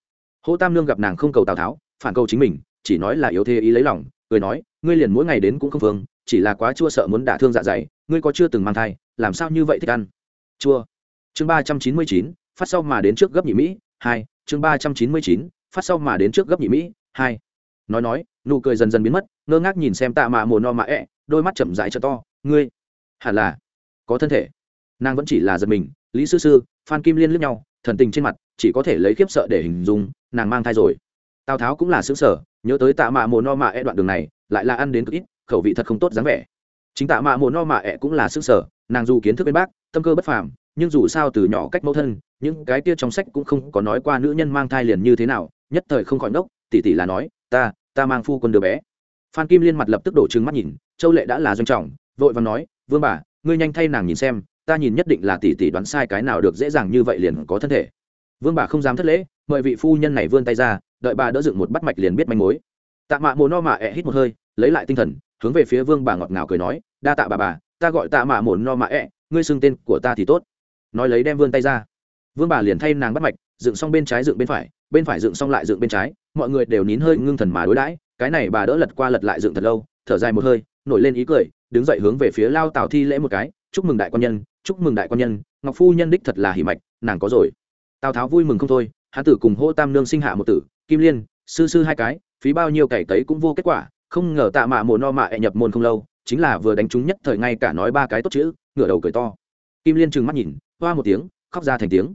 Hô tam nương gặp nàng không cầu tào tháo phản cầu chính mình chỉ nói là yếu thế ý lấy lòng cười nói ngươi liền mỗi ngày đến cũng không phương chỉ là quá chua sợ muốn đả thương dạ dày ngươi có chưa từng mang thai làm sao như vậy thích ăn? Chua. Chương ba trăm chín mươi chín phát sau mà đến trước gấp nhị mỹ hai chương ba trăm chín mươi chín phát sau mà đến trước gấp nhị mỹ hai. Nói nói nụ cười dần dần biến mất ngơ ngác nhìn xem tạ mạ mồ no mạ ẹ、e, đôi mắt chậm rãi cho to ngươi hẳn là có thân thể. Nàng vẫn chỉ là giật mình, lý sư sư, phan kim liên lướt nhau, thần tình trên mặt chỉ có thể lấy khiếp sợ để hình dung, nàng mang thai rồi. Tào tháo cũng là xứ sở, nhớ tới tạ mạ mồ no mạ E đoạn đường này, lại là ăn đến cực ít, khẩu vị thật không tốt dáng vẻ. Chính tạ mạ mồ no mạ E cũng là xứ sở, nàng dù kiến thức bên bác, tâm cơ bất phàm, nhưng dù sao từ nhỏ cách mẫu thân, những cái kia trong sách cũng không có nói qua nữ nhân mang thai liền như thế nào, nhất thời không khỏi nốc tỷ tỷ là nói, ta ta mang phu quân đứa bé. Phan kim liên mặt lập tức đổ trừng mắt nhìn, châu lệ đã là doanh trọng, vội và nói, vương bà ngươi nhanh thay nàng nhìn xem ta nhìn nhất định là tỷ tỷ đoán sai cái nào được dễ dàng như vậy liền có thân thể. Vương bà không dám thất lễ mời vị phu nhân này vươn tay ra đợi bà đỡ dựng một bắt mạch liền biết manh mối. Tạ mạ mồ no mạ ẹ、e、hít hít một hơi lấy lại tinh thần hướng về phía vương bà ngọt ngào cười nói đa tạ bà bà ta gọi tạ mạ mồ no mạ ẹ、e, ngươi xưng tên của ta thì tốt. Nói lấy đem vươn tay ra. Vương bà liền thay nàng bắt mạch dựng xong bên trái dựng bên phải bên phải dựng xong lại dựng bên trái mọi người đều nín hơi ngưng thần mà đối đãi cái này bà đỡ lật qua lật lại dựng thật lâu thở dài một hơi nổi lên ý cười đứng dậy hướng về phía lao tào thi lễ một cái, chúc mừng đại quan nhân, chúc mừng đại quan nhân, ngọc phu nhân đích thật là hỉ mạch, nàng có rồi. Tào tháo vui mừng không thôi, hán tử cùng hô tam nương sinh hạ một tử, kim liên, sư sư hai cái, phí bao nhiêu cày tấy cũng vô kết quả, không ngờ tạ mạ mồ no mạ nhập môn không lâu, chính là vừa đánh trúng nhất thời ngay cả nói ba cái tốt chữ, ngửa đầu cười to. Kim liên trừng mắt nhìn, hoa một tiếng, khóc ra thành tiếng.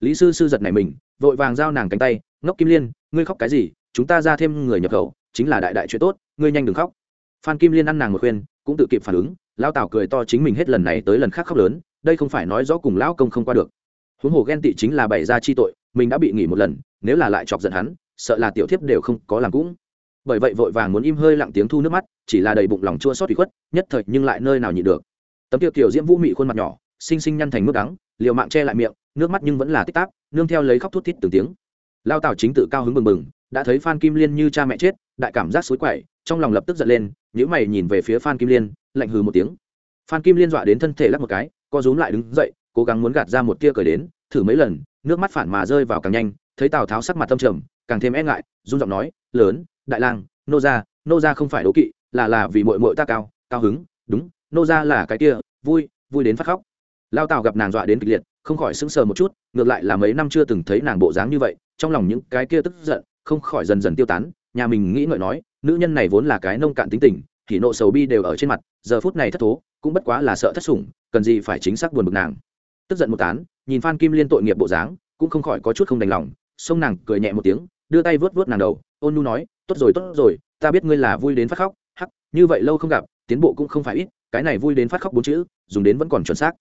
Lý sư sư giật này mình, vội vàng giao nàng cánh tay, ngốc kim liên, ngươi khóc cái gì? Chúng ta ra thêm người nhập khẩu, chính là đại đại chuyện tốt, ngươi nhanh đừng khóc phan kim liên ăn nàng một khuyên, cũng tự kịp phản ứng lao tào cười to chính mình hết lần này tới lần khác khóc lớn, đây không phải nói rõ cùng lão công không qua được. Huống hồ ghen tị chính là bày ra chi tội, mình đã bị nghỉ một lần, nếu là lại chọc giận hắn, sợ là tiểu thiếp đều không có làm cũng. Bởi vậy vội vàng muốn im hơi lặng tiếng thu nước mắt, chỉ là đầy bụng lòng chua xót bị khuất, nhất thời nhưng lại nơi nào nhịn được. Tấm tiêu kiểu diễm vũ mị khuôn mặt nhỏ, xinh xinh nhăn thành mức đắng, liều mạng che lại miệng, nước mắt nhưng vẫn là tích táp, nương theo lấy khóc thút thít từng tiếng. Lao tào chính tự cao hứng bừng bừng, đã thấy phan kim liên như cha mẹ chết, đại cảm giác xối quậy trong lòng lập tức giận lên nhữ mày nhìn về phía phan kim liên, lạnh hừ một tiếng. Phan kim liên dọa đến thân thể lắc một cái, co rúm lại đứng dậy, cố gắng muốn gạt ra một tia cười đến, thử mấy lần, nước mắt phản mà rơi vào càng nhanh, thấy tào tháo sắc mặt tâm trầm, càng thêm e ngại, run giọng nói, lớn, đại lang, nô gia nô gia không phải đố kỵ, là là vì mội mội ta cao cao hứng, đúng, nô gia là cái kia, vui vui đến phát khóc. Lao tào gặp nàng dọa đến kịch liệt, không khỏi sững sờ một chút, ngược lại là mấy năm chưa từng thấy nàng bộ dáng như vậy, trong lòng những cái kia tức giận, không khỏi dần dần tiêu tán nhà mình nghĩ ngợi nói, nữ nhân này vốn là cái nông cạn tính tình thì nộ sầu bi đều ở trên mặt, giờ phút này thất thố, cũng bất quá là sợ thất sủng, cần gì phải chính xác buồn bực nàng. Tức giận một tán, nhìn phan kim liên tội nghiệp bộ dáng, cũng không khỏi có chút không đành lòng xông nàng cười nhẹ một tiếng, đưa tay vớt vớt nàng đầu, ôn nu nói, tốt rồi tốt rồi, ta biết ngươi là vui đến phát khóc, hắc, như vậy lâu không gặp, tiến bộ cũng không phải ít, cái này vui đến phát khóc bốn chữ, dùng đến vẫn còn chuẩn xác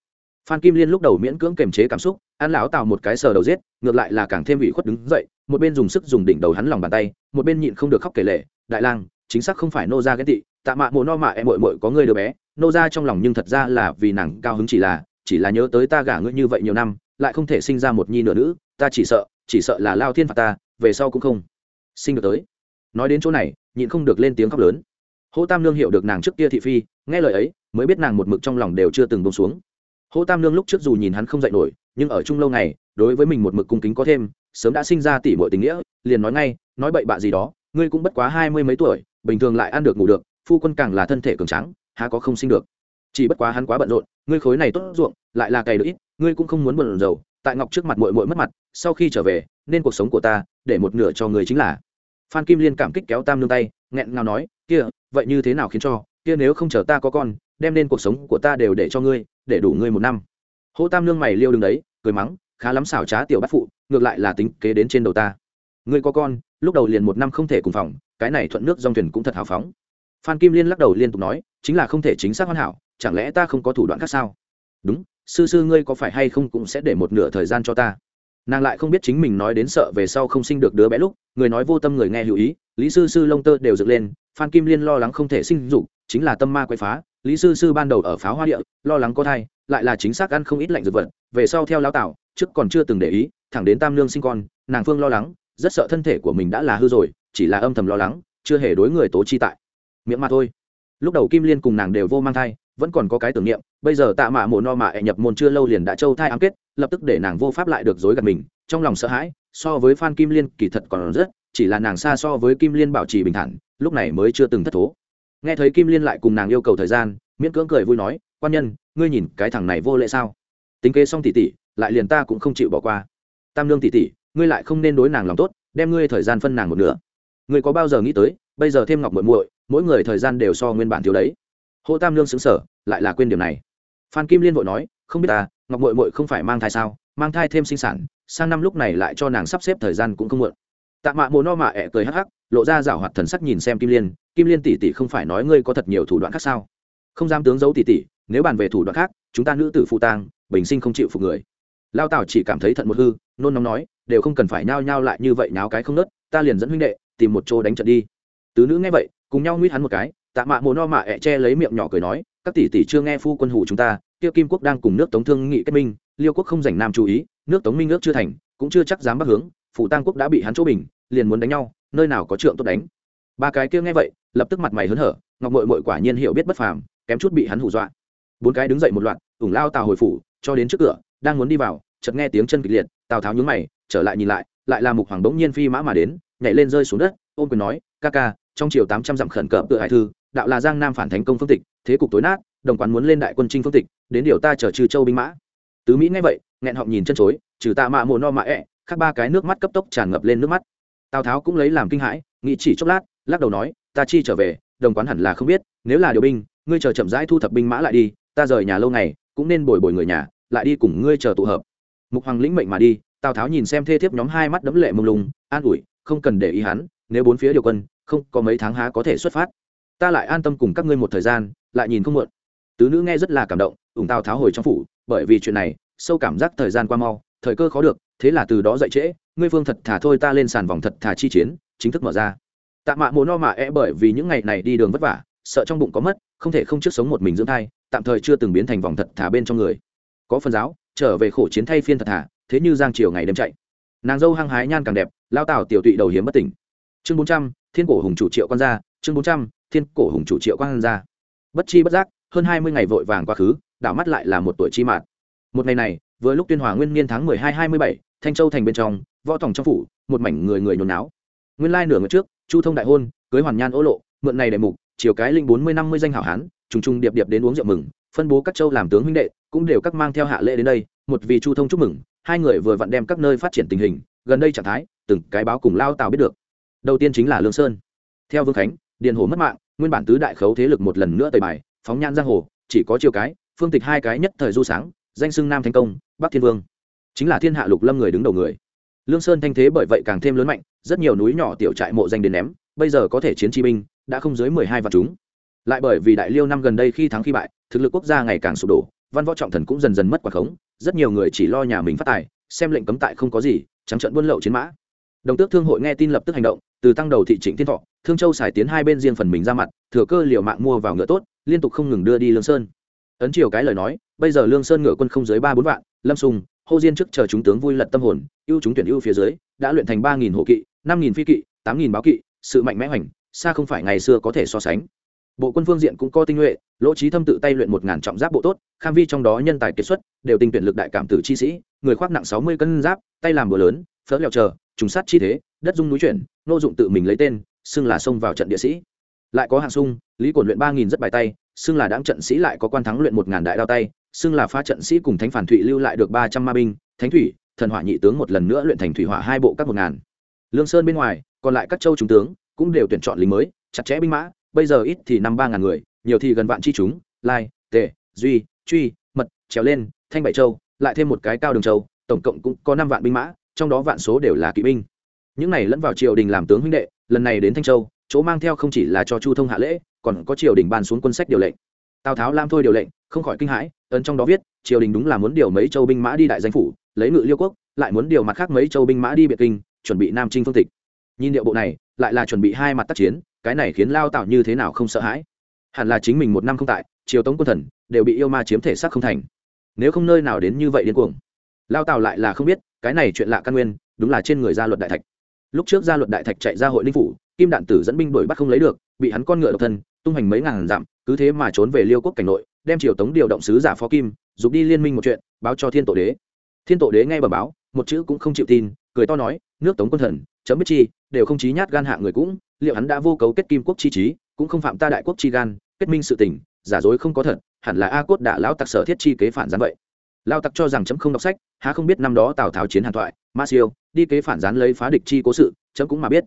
phan kim liên lúc đầu miễn cưỡng kềm chế cảm xúc, ăn lão tào một cái sờ đầu giết, ngược lại là càng thêm ủy khuất đứng dậy, một bên dùng sức dùng đỉnh đầu hắn lòng bàn tay, một bên nhịn không được khóc kể lệ đại lang, chính xác không phải nô ra ghen tị, tạ mạ mộ no mạ em mội mội có người đứa bé. Nô ra trong lòng nhưng thật ra là vì nàng cao hứng chỉ là chỉ là nhớ tới ta gả ngươi như vậy nhiều năm, lại không thể sinh ra một nhi nửa nữ, ta chỉ sợ chỉ sợ là lao thiên phạt ta, về sau cũng không sinh được tới. Nói đến chỗ này, nhịn không được lên tiếng khóc lớn. Hỗ tam nương hiểu được nàng trước kia thị phi, nghe lời ấy, mới biết nàng một mực trong lòng đều chưa từng bông xuống hô tam nương lúc trước dù nhìn hắn không dạy nổi, nhưng ở chung lâu ngày, đối với mình một mực cung kính có thêm, sớm đã sinh ra tỷ mọi tình nghĩa, liền nói ngay, nói bậy bạ gì đó, ngươi cũng bất quá hai mươi mấy tuổi, bình thường lại ăn được ngủ được, phu quân càng là thân thể cường trắng há có không sinh được. Chỉ bất quá hắn quá bận rộn, ngươi khối này tốt ruộng, lại là cày được ít, ngươi cũng không muốn bận rầu, tại ngọc trước mặt mội mội mất mặt, sau khi trở về, nên cuộc sống của ta, để một nửa cho người chính là. Phan kim liên cảm kích kéo tam nương tay, nghẹn ngào nói, kia, vậy như thế nào khiến cho? Kia nếu không chờ ta có con đem nên cuộc sống của ta đều để cho ngươi, để đủ ngươi một năm. Hô tam nương mày liêu đứng đấy, cười mắng, khá lắm xảo trá tiểu bắt phụ, ngược lại là tính kế đến trên đầu ta. Ngươi có con, lúc đầu liền một năm không thể cùng phòng, cái này thuận nước dòng thuyền cũng thật hào phóng. Phan kim liên lắc đầu liên tục nói, chính là không thể chính xác hoàn hảo, chẳng lẽ ta không có thủ đoạn khác sao? Đúng, sư sư ngươi có phải hay không cũng sẽ để một nửa thời gian cho ta. Nàng lại không biết chính mình nói đến sợ về sau không sinh được đứa bé lúc, người nói vô tâm người nghe hữu ý, lý sư sư lông tơ đều dựng lên, phan kim liên lo lắng không thể sinh dục, chính là tâm ma quay phá lý sư sư ban đầu ở pháo hoa địa, lo lắng có thai, lại là chính xác ăn không ít lạnh dược vật, về sau theo lao tạo trước còn chưa từng để ý, thẳng đến tam lương sinh con, nàng phương lo lắng, rất sợ thân thể của mình đã là hư rồi, chỉ là âm thầm lo lắng, chưa hề đối người tố chi tại. Miệng mà thôi. Lúc đầu kim liên cùng nàng đều vô mang thai, vẫn còn có cái tưởng niệm, bây giờ tạ mạ mộ no mạ e nhập môn chưa lâu liền đã châu thai ám kết, lập tức để nàng vô pháp lại được dối gạt mình, trong lòng sợ hãi, so với phan kim liên kỳ thật còn rất, chỉ là nàng xa so với kim liên bảo trì bình thản, lúc này mới chưa từng thất thố nghe thấy kim liên lại cùng nàng yêu cầu thời gian, miễn cưỡng cười vui nói, quan nhân, ngươi nhìn cái thằng này vô lệ sao? Tính kế xong tỉ tỉ lại liền ta cũng không chịu bỏ qua. Tam lương tỉ tỉ ngươi lại không nên đối nàng lòng tốt, đem ngươi thời gian phân nàng một nửa. Ngươi có bao giờ nghĩ tới, bây giờ thêm ngọc muội muội, mỗi người thời gian đều so nguyên bản thiếu đấy. Hô tam lương xứng sở lại là quên điểm này. Phan kim liên vội nói, không biết ta, ngọc muội muội không phải mang thai sao? Mang thai thêm sinh sản, sang năm lúc này lại cho nàng sắp xếp thời gian cũng không muộn tạ mạ mồ no mạ ẹ cười hắc hắc, lộ ra rảo hoạt thần sắc nhìn xem kim liên. Kim liên tỷ tỷ không phải nói ngươi có thật nhiều thủ đoạn khác sao? Không dám tướng giấu tỷ tỷ, nếu bàn về thủ đoạn khác, chúng ta nữ tử phụ tang, bình sinh không chịu phục người. Lao tào chỉ cảm thấy thận một hư, nôn nóng nói, đều không cần phải nhao nhao lại như vậy nháo cái không nớt, ta liền dẫn huynh đệ, tìm một chỗ đánh trận đi. Tứ nữ nghe vậy, cùng nhau nguyết hắn một cái, tạ mạ mồ no mạ ẹ che lấy miệng nhỏ cười nói, các tỷ tỷ chưa nghe phu quân hủ chúng ta, kia kim quốc đang cùng nước tống thương nghị kết minh, liêu quốc không dành nam chú ý, nước tống minh ước chưa thành, cũng chưa chắc dám bắt hướng, phủ tăng quốc đã bị hắn chỗ bình liền muốn đánh nhau, nơi nào có trượng tốt đánh. Ba cái kia nghe vậy, lập tức mặt mày hớn hở, ngọc mội mội quả nhiên hiểu biết bất phàm, kém chút bị hắn hù dọa. Bốn cái đứng dậy một loạt, ủng lao tào hồi phủ, cho đến trước cửa, đang muốn đi vào, chợt nghe tiếng chân kịch liệt, tào tháo nhướng mày, trở lại nhìn lại lại là mục hoàng bỗng nhiên phi mã mà đến, nhảy lên rơi xuống đất, ôm quyền nói, ca ca, trong chiều tám trăm dặm khẩn cập tự hải thư, đạo là giang nam phản thành công phương tịch, thế cục tối nát, đồng quán muốn lên đại quân trinh phương tịch, đến điều ta chờ trừ châu binh mã. Tứ mỹ nghe vậy, nghẹn họng nhìn chân chối, trừ ta mạ mồ no mạ ẹ, khác ba cái nước mắt cấp tốc tràn ngập lên nước mắt tào tháo cũng lấy làm kinh hãi, nghĩ chỉ chốc lát, lắc đầu nói, ta chi trở về, đồng quán hẳn là không biết, nếu là điều binh, ngươi chờ chậm rãi thu thập binh mã lại đi, ta rời nhà lâu ngày, cũng nên bồi bồi người nhà, lại đi cùng ngươi chờ tụ hợp. Mục hoàng lĩnh mệnh mà đi, tào tháo nhìn xem thê thiếp nhóm hai mắt đấm lệ mông lung, an ủi, không cần để ý hắn, nếu bốn phía điều quân, không có mấy tháng há có thể xuất phát. Ta lại an tâm cùng các ngươi một thời gian, lại nhìn không muộn. Tứ nữ nghe rất là cảm động, ủng tào tháo hồi trong phủ, bởi vì chuyện này, sâu cảm giác thời gian qua mau, thời cơ khó được, thế là từ đó dậy trễ ngươi phương thật thả thôi ta lên sàn vòng thật thả chi chiến, chính thức mở ra. Tạ mạ mồ no mạ e bởi vì những ngày này đi đường vất vả, sợ trong bụng có mất, không thể không trước sống một mình dưỡng thai, tạm thời chưa từng biến thành vòng thật thả bên trong người. Có phần giáo, trở về khổ chiến thay phiên thật thả thế như giang chiều ngày đêm chạy. Nàng dâu hăng hái nhan càng đẹp, lao tảo tiểu tụy đầu hiếm bất tỉnh. Chương bốn trăm, thiên cổ hùng chủ triệu quan gia, chương bốn trăm, thiên cổ hùng chủ triệu quan gia. Bất chi bất giác, hơn hai mươi ngày vội vàng quá khứ, đảo mắt lại là một tuổi chi mạt. Một ngày này vừa lúc tuyên hòa nguyên niên tháng mười hai hai mươi bảy, thanh châu thành bên trong, võ tòng trong phủ, một mảnh người người nhốn náo. Nguyên lai nửa ngày trước, chu thông đại hôn, cưới hoàn nhan ô lộ, mượn này để mục, chiều cái linh bốn mươi năm mươi danh hảo hán, trùng trùng điệp điệp đến uống rượu mừng, phân bố các châu làm tướng huynh đệ, cũng đều các mang theo hạ lễ đến đây, một vì chu thông chúc mừng, hai người vừa vặn đem các nơi phát triển tình hình, gần đây trạng thái, từng cái báo cùng lao tào biết được. Đầu tiên chính là lương sơn. Theo vương khánh, điền hồ mất mạng, nguyên bản tứ đại khấu thế lực một lần nữa tời bài, phóng nhan giang hồ, chỉ có chiều cái, phương tịch hai cái nhất thời du sáng danh xưng nam thành công, bắc thiên vương. Chính là thiên hạ lục lâm người đứng đầu người. Lương sơn thanh thế bởi vậy càng thêm lớn mạnh, rất nhiều núi nhỏ tiểu trại mộ danh đến ném, bây giờ có thể chiến chi binh, đã không dưới mười hai vạn chúng. Lại bởi vì đại liêu năm gần đây khi thắng khi bại, thực lực quốc gia ngày càng sụp đổ, văn võ trọng thần cũng dần dần mất quả khống, rất nhiều người chỉ lo nhà mình phát tài, xem lệnh cấm tại không có gì, trắng trận buôn lậu chiến mã. Đồng tước thương hội nghe tin lập tức hành động, từ tăng đầu thị trịnh thiên thọ, thương châu xài tiến hai bên riêng phần mình ra mặt, thừa cơ liều mạng mua vào ngựa tốt, liên tục không ngừng đưa đi lương sơn ấn chiều cái lời nói, bây giờ lương sơn ngựa quân không dưới ba bốn vạn, lâm sùng, hô diên trước chờ chúng tướng vui lật tâm hồn, ưu chúng tuyển ưu phía dưới, đã luyện thành ba nghìn hộ kỵ, năm nghìn phi kỵ, tám nghìn báo kỵ, sự mạnh mẽ hoành, xa không phải ngày xưa có thể so sánh. Bộ quân phương diện cũng có tinh nhuệ, lỗ trí thâm tự tay luyện một ngàn trọng giáp bộ tốt, kham vi trong đó nhân tài kiệt xuất, đều tinh tuyển lực đại cảm tử chi sĩ, người khoác nặng sáu mươi cân giáp, tay làm bừa lớn, phớt leo chờ, trùng sát chi thế, đất dung núi chuyển, nô dụng tự mình lấy tên, xưng là xông vào trận địa sĩ. Lại có hạng sung, lý cổn luyện ba nghìn rất bài tay xưng là đáng trận sĩ lại có quan thắng luyện một ngàn đại đao tay, xưng là pha trận sĩ cùng thánh phản thụy lưu lại được ba trăm ma binh, thánh thủy, thần hỏa nhị tướng một lần nữa luyện thành thủy hỏa hai bộ các một ngàn. Lương sơn bên ngoài, còn lại các châu trung tướng cũng đều tuyển chọn lính mới, chặt chẽ binh mã, bây giờ ít thì năm ba ngàn người, nhiều thì gần vạn chi chúng, lai, tề, duy, truy, mật, trèo lên, thanh bảy châu, lại thêm một cái cao đường châu, tổng cộng cũng có năm vạn binh mã, trong đó vạn số đều là kỵ binh. Những này lẫn vào triều đình làm tướng huynh đệ, lần này đến thanh châu, chỗ mang theo không chỉ là cho chu thông hạ lễ còn có triều đình ban xuống quân sách điều lệnh. Tào tháo lam thôi điều lệnh, không khỏi kinh hãi, ấn trong đó viết, triều đình đúng là muốn điều mấy châu binh mã đi đại danh phủ, lấy ngự liêu quốc, lại muốn điều mặt khác mấy châu binh mã đi biệt kinh, chuẩn bị nam trinh phương tịch. Nhìn điệu bộ này, lại là chuẩn bị hai mặt tác chiến, cái này khiến lao tạo như thế nào không sợ hãi. Hẳn là chính mình một năm không tại, triều tống quân thần đều bị yêu ma chiếm thể xác không thành. Nếu không nơi nào đến như vậy điên cuồng. Lao tạo lại là không biết, cái này chuyện lạ căn nguyên, đúng là trên người gia luật đại thạch. Lúc trước gia luật đại thạch chạy ra hội ninh phủ kim đạn tử dẫn binh đuổi bắt không lấy được, bị hắn con ngựa độc thân, tung hành mấy ngàn dặm, cứ thế mà trốn về liêu quốc cảnh nội, đem triều tống điều động sứ giả phó kim giục đi liên minh một chuyện, báo cho thiên tổ đế. Thiên tổ đế nghe bờ báo, một chữ cũng không chịu tin, cười to nói, nước tống quân thần, chấm biết chi, đều không chí nhát gan hạ người cũng, liệu hắn đã vô cấu kết kim quốc chi trí, cũng không phạm ta đại quốc chi gan, kết minh sự tình, giả dối không có thật, hẳn là a cốt đã lão tặc sở thiết chi kế phản gián vậy. Lao tặc cho rằng chấm không đọc sách, há không biết năm đó tào tháo chiến hàn thoại, ma siêu, đi kế phản gián lấy phá địch chi cố sự, chấm cũng mà biết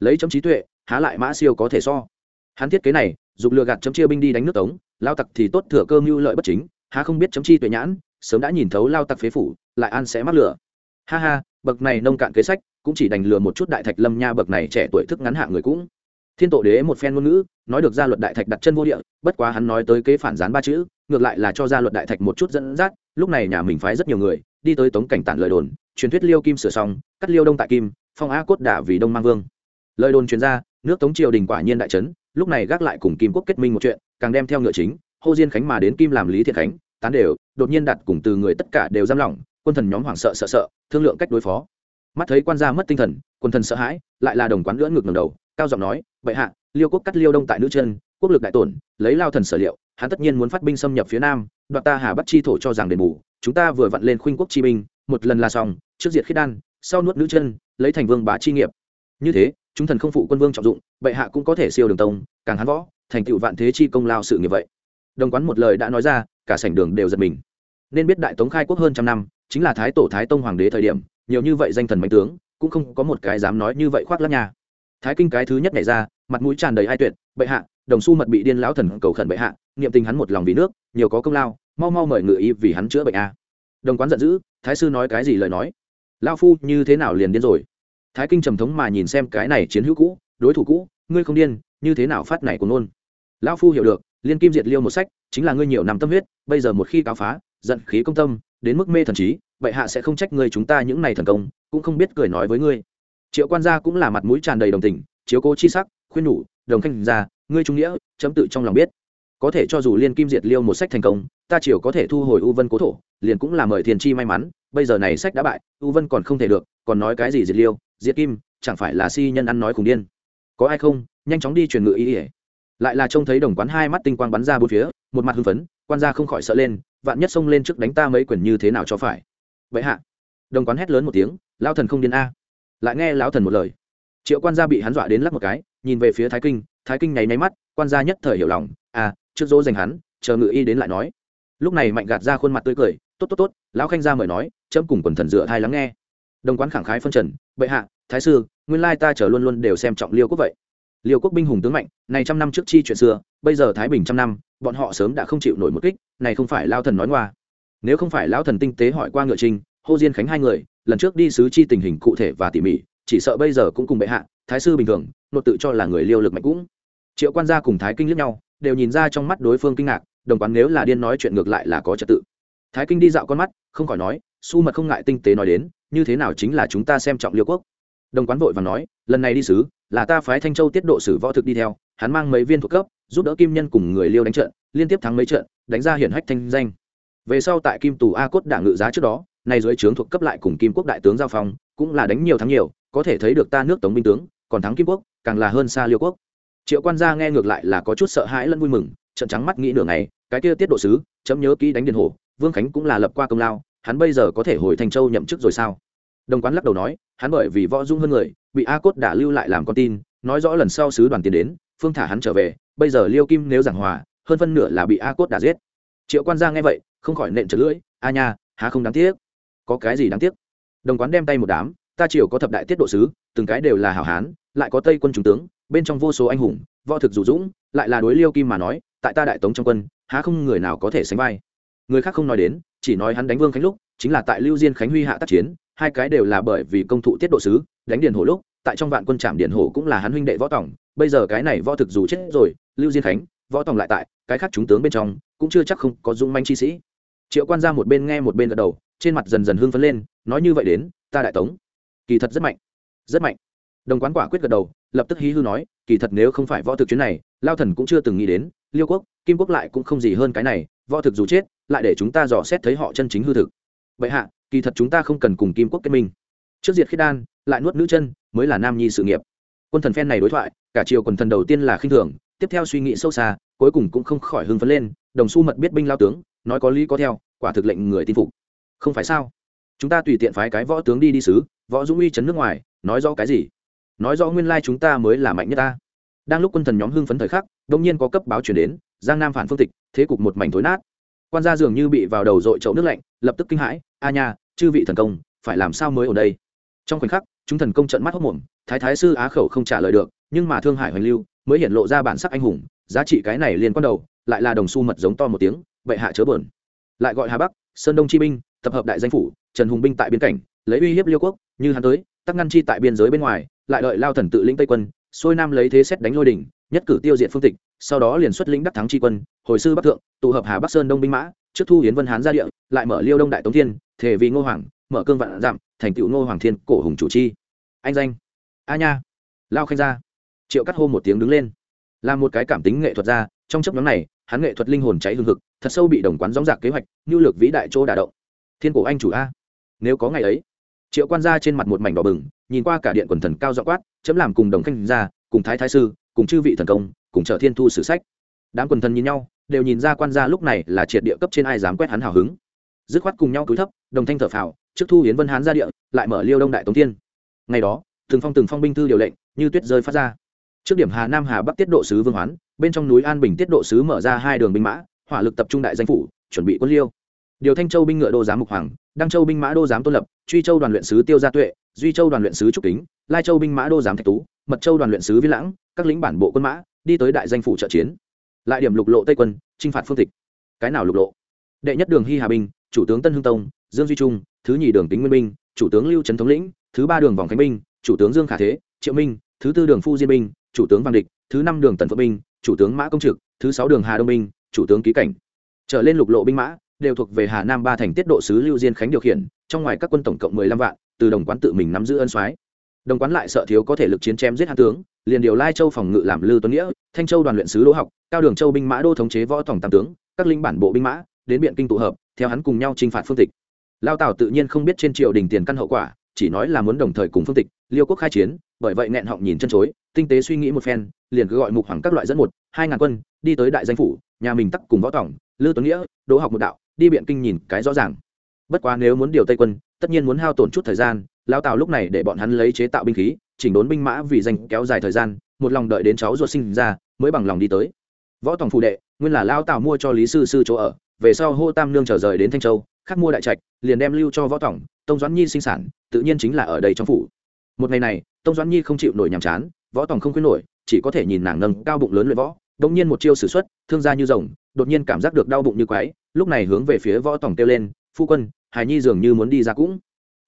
lấy chấm trí tuệ, há lại mã siêu có thể so. Hắn thiết kế này dùng lừa gạt chấm chia binh đi đánh nước tống, lao tặc thì tốt thừa cơ mưu lợi bất chính, há không biết chấm chi tuệ nhãn, sớm đã nhìn thấu lao tặc phế phủ, lại an sẽ mắc lửa. Ha ha, bậc này nông cạn kế sách, cũng chỉ đành lừa một chút đại thạch lâm nha, bậc này trẻ tuổi thức ngắn hạ người cũng. Thiên tổ đế một phen ngôn ngữ, nói được gia luật đại thạch đặt chân vô địa, bất quá hắn nói tới kế phản gián ba chữ, ngược lại là cho gia luật đại thạch một chút dẫn dắt, lúc này nhà mình phái rất nhiều người, đi tới tống cảnh tản lời đồn, truyền thuyết liêu kim sửa xong, cắt liêu đông tại kim, phong a cốt đả vì đông mang vương lời đồn truyền ra, nước tống triều đình quả nhiên đại trấn lúc này gác lại cùng kim quốc kết minh một chuyện, càng đem theo ngựa chính, hô diên khánh mà đến kim làm lý thiện khánh, tán đều, đột nhiên đặt cùng từ người tất cả đều giam lỏng, quân thần nhóm hoảng sợ sợ sợ, thương lượng cách đối phó. Mắt thấy quan gia mất tinh thần, quân thần sợ hãi, lại là đồng quán lưỡn ngược ngầm đầu, cao giọng nói, bệ hạ, liêu quốc cắt liêu đông tại nữ chân, quốc lực đại tổn, lấy lao thần sở liệu, hắn tất nhiên muốn phát binh xâm nhập phía nam, đoạt ta hà bắt chi thổ cho rằng đền bù, chúng ta vừa vặn lên khuynh quốc chi binh, một lần là xong, trước diệt khiết đan, sau nuốt nữ chân, lấy thành vương bá chi nghiệp. Như thế chúng thần không phụ quân vương trọng dụng, bệ hạ cũng có thể siêu đường tông, càng hán võ, thành tựu vạn thế chi công lao sự nghiệp vậy. Đồng quán một lời đã nói ra, cả sảnh đường đều giật mình. Nên biết đại tống khai quốc hơn trăm năm, chính là thái tổ thái tông hoàng đế thời điểm, nhiều như vậy danh thần mạnh tướng, cũng không có một cái dám nói như vậy khoác lắc nhà thái kinh cái thứ nhất nhảy ra, mặt mũi tràn đầy ai tuyệt, bệ hạ, đồng xu mật bị điên lão thần cầu khẩn bệ hạ, niệm tình hắn một lòng vì nước, nhiều có công lao, mau mau mời ngự y vì hắn chữa bệnh a. Đồng quán giận dữ, thái sư nói cái gì lời nói? Lao phu như thế nào liền điên rồi? Thái kinh trầm thống mà nhìn xem cái này chiến hữu cũ, đối thủ cũ, ngươi không điên, như thế nào phát này của nôn lão phu hiểu được, liên kim diệt liêu một sách, chính là ngươi nhiều năm tâm huyết, bây giờ một khi cáo phá, giận khí công tâm, đến mức mê thần trí, bệ hạ sẽ không trách ngươi chúng ta những này thần công, cũng không biết cười nói với ngươi. Triệu quan gia cũng là mặt mũi tràn đầy đồng tình, chiếu cố chi sắc, khuyên nhủ, đồng khanh ra ngươi trung nghĩa, chấm tự trong lòng biết có thể cho dù liên kim diệt liêu một sách thành công, ta chiều có thể thu hồi u vân cố thổ, liền cũng là mời thiền chi may mắn, bây giờ này sách đã bại, u vân còn không thể được, còn nói cái gì diệt liêu, diệt kim, chẳng phải là si nhân ăn nói khủng điên. Có ai không? Nhanh chóng đi truyền ngự ý ỉa lại là trông thấy đồng quán hai mắt tinh quang bắn ra bốn phía, một mặt hưng phấn, quan gia không khỏi sợ lên, vạn nhất xông lên trước đánh ta mấy quyền như thế nào cho phải. Vậy hạ. Đồng quán hét lớn một tiếng lao thần không điên a. Lại nghe lão thần một lời. Triệu quan gia bị hắn dọa đến lắc một cái, nhìn về phía thái kinh thái kinh nháy nháy mắt, quan gia nhất thời hiểu lòng à trước dỗ dành hắn, chờ ngự y đến lại nói. Lúc này mạnh gạt ra khuôn mặt tươi cười, tốt tốt tốt, lão khanh ra mời nói, chấm cùng quần thần dựa thai lắng nghe. Đồng quán khẳng khái phân trần, bệ hạ, thái sư, nguyên lai ta chờ luôn luôn đều xem trọng liêu quốc vậy. Liêu quốc binh hùng tướng mạnh, này trăm năm trước chi chuyện xưa, bây giờ thái bình trăm năm, bọn họ sớm đã không chịu nổi một kích, này không phải lao thần nói ngoa. Nếu không phải lão thần tinh tế hỏi qua ngựa trình, hô diên khánh hai người, lần trước đi sứ chi tình hình cụ thể và tỉ mỉ, chỉ sợ bây giờ cũng cùng bệ hạ, thái sư bình thường nội tự cho là người liêu lực mạnh cũng. Triệu quan gia cùng thái kinh liếc nhau đều nhìn ra trong mắt đối phương kinh ngạc, đồng quán nếu là điên nói chuyện ngược lại là có trật tự. Thái kinh đi dạo con mắt, không khỏi nói, su mật không ngại tinh tế nói đến, như thế nào chính là chúng ta xem trọng liêu quốc. Đồng quán vội và nói, lần này đi sứ là ta phái thanh châu tiết độ sử võ thực đi theo, hắn mang mấy viên thuộc cấp, giúp đỡ kim nhân cùng người liêu đánh trận, liên tiếp thắng mấy trận, đánh ra hiển hách thanh danh. Về sau tại kim tù a cốt đảng ngự giá trước đó, nay dưới trướng thuộc cấp lại cùng kim quốc đại tướng giao phong, cũng là đánh nhiều thắng nhiều, có thể thấy được ta nước tống binh tướng, còn thắng kim quốc, càng là hơn xa liêu quốc triệu quan gia nghe ngược lại là có chút sợ hãi lẫn vui mừng trận trắng mắt nghĩ nửa ngày, cái kia tiết độ sứ, chấm nhớ kỹ đánh điện hổ, vương khánh cũng là lập qua công lao, hắn bây giờ có thể hồi thành châu nhậm chức rồi sao? Đồng quán lắc đầu nói, hắn bởi vì võ dung hơn người, bị a cốt đã lưu lại làm con tin, nói rõ lần sau sứ đoàn tiền đến, phương thả hắn trở về, bây giờ liêu kim nếu giảng hòa, hơn phân nửa là bị a cốt đã giết. Triệu quan gia nghe vậy, không khỏi nện trật lưỡi, a nha, há không đáng tiếc? Có cái gì đáng tiếc? Đồng quán đem tay một đám, ta triều có thập đại tiết độ sứ, từng cái đều là hảo hán, lại có tây quân trung tướng bên trong vô số anh hùng, võ thực dù dũng, lại là đối liêu kim mà nói, tại ta đại tống trong quân, há không người nào có thể sánh vai. Người khác không nói đến, chỉ nói hắn đánh vương khánh lúc, chính là tại lưu diên khánh huy hạ tác chiến, hai cái đều là bởi vì công thụ tiết độ sứ, đánh điền hổ lúc, tại trong vạn quân trạm điền hổ cũng là hắn huynh đệ võ tổng, bây giờ cái này võ thực dù chết rồi, lưu diên khánh, võ tổng lại tại, cái khác chúng tướng bên trong, cũng chưa chắc không có dung manh chi sĩ. Triệu quan ra một bên nghe một bên gật đầu, trên mặt dần dần hưng phấn lên, nói như vậy đến, ta đại tống. Kỳ thật rất mạnh rất mạnh đồng quán quả quyết gật đầu, lập tức hí hư nói, kỳ thật nếu không phải võ thực chuyến này, lao thần cũng chưa từng nghĩ đến, liêu quốc, kim quốc lại cũng không gì hơn cái này, võ thực dù chết, lại để chúng ta dò xét thấy họ chân chính hư thực. Vậy hạ, kỳ thật chúng ta không cần cùng kim quốc kết minh. Trước diệt khiết đan, lại nuốt nữ chân, mới là nam nhi sự nghiệp. Quân thần phen này đối thoại, cả triều quần thần đầu tiên là khinh thường, tiếp theo suy nghĩ sâu xa, cuối cùng cũng không khỏi hưng phấn lên, đồng xu mật biết binh lao tướng, nói có lý có theo, quả thực lệnh người tin phục. Không phải sao? Chúng ta tùy tiện phái cái võ tướng đi đi sứ võ dũng uy chấn nước ngoài, nói rõ cái gì? Nói rõ nguyên lai chúng ta mới là mạnh nhất ta. Đang lúc quân thần nhóm hưng phấn thời khắc đông nhiên có cấp báo chuyển đến, giang nam phản phương tịch, thế cục một mảnh thối nát. Quan gia dường như bị vào đầu dội chậu nước lạnh, lập tức kinh hãi, a nha, chư vị thần công, phải làm sao mới ở đây? Trong khoảnh khắc, chúng thần công trận mắt hốc mồm, thái thái sư á khẩu không trả lời được, nhưng mà thương hải hoành lưu mới hiện lộ ra bản sắc anh hùng, giá trị cái này liên quan đầu, lại là đồng xu mật giống to một tiếng vậy hạ chớ bờn lại gọi hà bắc, sơn đông chi binh, tập hợp đại danh phủ, trần hùng binh tại biên cảnh, lấy uy hiếp liêu quốc, như hắn tới tắc ngăn chi tại biên giới bên ngoài, lại đợi lao thần tự lĩnh tây quân, xuôi nam lấy thế xét đánh lôi đỉnh, nhất cử tiêu diệt phương tịch, sau đó liền xuất lĩnh đắc thắng tri quân, hồi sư bắc thượng, tụ hợp hà bắc sơn đông binh mã, trước thu hiến vân hán ra địa, lại mở liêu đông đại tống thiên thể vì ngô hoàng, mở cương vạn dặm thành tựu ngô hoàng thiên, cổ hùng chủ chi. Anh danh. A nha. Lao khanh ra triệu cắt hô một tiếng đứng lên. Là một cái cảm tính nghệ thuật ra trong chấp nhóm này, hắn nghệ thuật linh hồn cháy hương thực thật sâu bị đồng quán gióng giạc kế hoạch nhu lược vĩ đại chỗ đả động. Thiên cổ anh chủ a. Nếu có ngày ấy triệu quan gia trên mặt một mảnh đỏ bừng, nhìn qua cả điện quần thần cao dọ quát, chấm làm cùng đồng khanh gia, cùng thái thái sư, cùng chư vị thần công, cùng trợ thiên thu sử sách. Đám quần thần nhìn nhau, đều nhìn ra quan gia lúc này là triệt địa cấp trên ai dám quét hắn hào hứng. Dứt khoát cùng nhau cúi thấp, đồng thanh thở phào, trước thu hiến vân hán ra địa, lại mở liêu đông đại tống thiên. Ngày đó, từng phong từng phong binh thư điều lệnh, như tuyết rơi phát ra. Trước điểm hà nam hà bắc tiết độ sứ vương hoán, bên trong núi an bình tiết độ sứ mở ra hai đường binh mã, hỏa lực tập trung đại danh phủ, chuẩn bị quân liêu. Điều thanh châu binh ngựa đô giám mục hoàng đăng châu binh mã đô giám tôn lập, truy châu đoàn luyện sứ tiêu gia tuệ, duy châu đoàn luyện sứ trúc kính, lai châu binh mã đô giám thạch tú, mật châu đoàn luyện sứ vi lãng, các lính bản bộ quân mã, đi tới đại danh phủ trợ chiến. Lại điểm lục lộ tây quân, chinh phạt phương tịch. Cái nào lục lộ? Đệ nhất đường hy hà binh, chủ tướng tân hưng tông, dương duy trung, thứ nhì đường tính nguyên binh, chủ tướng lưu trấn thống lĩnh, thứ ba đường vòng khánh binh, chủ tướng dương khả thế, triệu minh, thứ tư đường phu diên binh, chủ tướng văn địch, thứ năm đường tần phượng binh, chủ tướng mã công trực, thứ sáu đường hà đông binh, chủ tướng ký cảnh. Trở lên lục lộ binh mã đều thuộc về hà nam ba thành tiết độ sứ lưu diên khánh điều khiển, trong ngoài các quân tổng cộng mười lăm vạn, từ đồng quán tự mình nắm giữ ân soái. Đồng quán lại sợ thiếu có thể lực chiến chém giết hán tướng, liền điều lai châu phòng ngự làm Lưu tuấn nghĩa, thanh châu đoàn luyện sứ đỗ học, cao đường châu binh mã đô thống chế võ tổng tam tướng, các linh bản bộ binh mã, đến biện kinh tụ hợp, theo hắn cùng nhau chinh phạt phương tịch. Lao tào tự nhiên không biết trên triều đình tiền căn hậu quả, chỉ nói là muốn đồng thời cùng phương tịch, liêu quốc khai chiến, bởi vậy nghẹn họng nhìn chân chối, tinh tế suy nghĩ một phen, liền cứ gọi mục hoàng các loại dẫn một, hai ngàn quân, đi tới đại danh phủ, nhà mình tắc cùng võ tổng, Lưu tuấn nghĩa, đỗ học một đạo đi biện kinh nhìn cái rõ ràng. Bất quá nếu muốn điều tây quân, tất nhiên muốn hao tổn chút thời gian lao tào lúc này để bọn hắn lấy chế tạo binh khí, chỉnh đốn binh mã vì danh kéo dài thời gian, một lòng đợi đến cháu ruột sinh ra, mới bằng lòng đi tới. Võ tổng phụ đệ, nguyên là lao tào mua cho lý sư sư chỗ ở, về sau hô tam nương trở rời đến thanh châu khắc mua đại trạch, liền đem lưu cho võ tổng tông doãn nhi sinh sản, tự nhiên chính là ở đây trong phủ. Một ngày này, tông doãn nhi không chịu nổi nhàm chán, võ tổng không khuyên nổi, chỉ có thể nhìn nàng nâng cao bụng lớn luyện võ đông nhiên một chiêu s ử x u ấ t thương gia như rồng đột nhiên cảm giác được đau bụng như quái, lúc này hướng về phía võ tổng kêu lên, phu quân hài nhi dường như muốn đi ra cũng.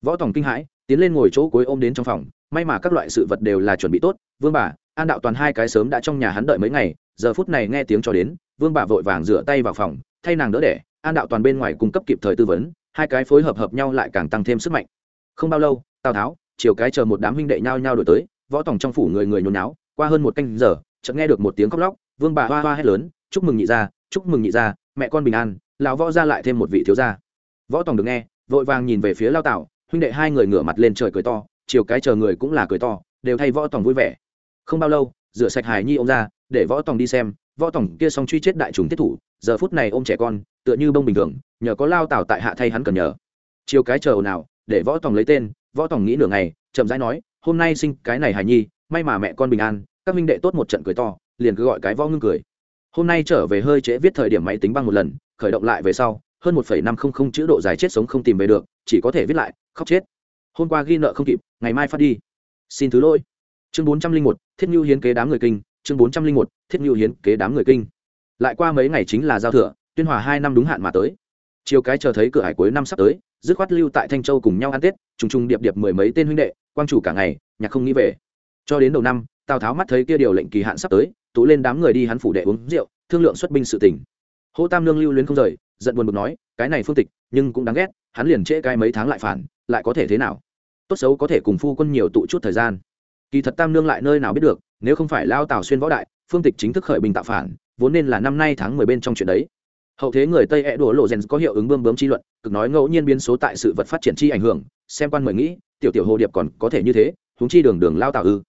Võ tổng kinh hãi, tiến lên ngồi chỗ cuối ôm đến trong phòng, may mà các loại sự vật đều là chuẩn bị tốt, vương bà, an đạo toàn hai cái sớm đã trong nhà hắn đợi mấy ngày, giờ phút này nghe tiếng cho đến, vương bà vội vàng rửa tay vào phòng, thay nàng đỡ đẻ, an đạo toàn bên ngoài cung cấp kịp thời tư vấn, hai cái phối hợp hợp nhau lại càng tăng thêm sức mạnh. Không bao lâu, tào tháo, chiều cái chờ một đám huynh đệ nhau nhau đổi tới, võ tổng trong phủ người người nhốn náo qua hơn một canh giờ, chợt nghe được một tiếng khóc lóc, vương bà hoa hoa hét lớn, chúc mừng nhị gia chúc mừng nhị gia, mẹ con bình an, lão võ ra lại thêm một vị thiếu gia. Võ tòng được nghe, vội vàng nhìn về phía lao tảo, huynh đệ hai người ngửa mặt lên trời cười to, chiều cái chờ người cũng là cười to, đều thay võ tòng vui vẻ. Không bao lâu, rửa sạch hài nhi ông ra, để võ tòng đi xem, võ tòng kia xong truy chết đại trùng tiết thủ, giờ phút này ôm trẻ con, tựa như bông bình thường, nhờ có lao tảo tại hạ thay hắn cần nhờ. Chiều cái chờ nào để võ tòng lấy tên, võ tòng nghĩ nửa ngày, chậm rãi nói, hôm nay sinh cái này hài nhi, may mà mẹ con bình an, các minh đệ tốt một trận cười to, liền cứ gọi cái võ ngưng cười hôm nay trở về hơi trễ viết thời điểm máy tính băng một lần, khởi động lại về sau, hơn một năm không không chữ độ dài chết sống không tìm về được, chỉ có thể viết lại, khóc chết. Hôm qua ghi nợ không kịp, ngày mai phát đi. Xin thứ lỗi. Chương bốn trăm linh một, thiết nhu hiến kế đám người kinh, chương bốn trăm linh một, thiết nhu hiến kế đám người kinh. Lại qua mấy ngày chính là giao thừa, tuyên hòa hai năm đúng hạn mà tới. Chiều cái chờ thấy cửa hải cuối năm sắp tới, dứt khoát lưu tại thanh châu cùng nhau ăn tết, trùng trùng điệp điệp mười mấy tên huynh đệ, quang chủ cả ngày, nhạc không nghĩ về. Cho đến đầu năm, tào tháo mắt thấy kia điều lệnh kỳ hạn sắp tới tụ lên đám người đi hắn phủ đệ uống rượu, thương lượng xuất binh sự tỉnh hô tam lương lưu luyến không rời, giận buồn bực nói, cái này phương tịch, nhưng cũng đáng ghét, hắn liền trễ cái mấy tháng lại phản, lại có thể thế nào? Tốt xấu có thể cùng phu quân nhiều tụ chút thời gian. Kỳ thật tam lương lại nơi nào biết được, nếu không phải lao tào xuyên võ đại, phương tịch chính thức khởi bình tạo phản, vốn nên là năm nay tháng mười bên trong chuyện đấy. Hậu thế người tây e đổ lộ rèn có hiệu ứng bơm bướm chi luận, cực nói ngẫu nhiên biến số tại sự vật phát triển chi ảnh hưởng, xem quan mời nghĩ, tiểu tiểu hồ điệp còn có thể như thế, huống chi đường đường lao tào ư.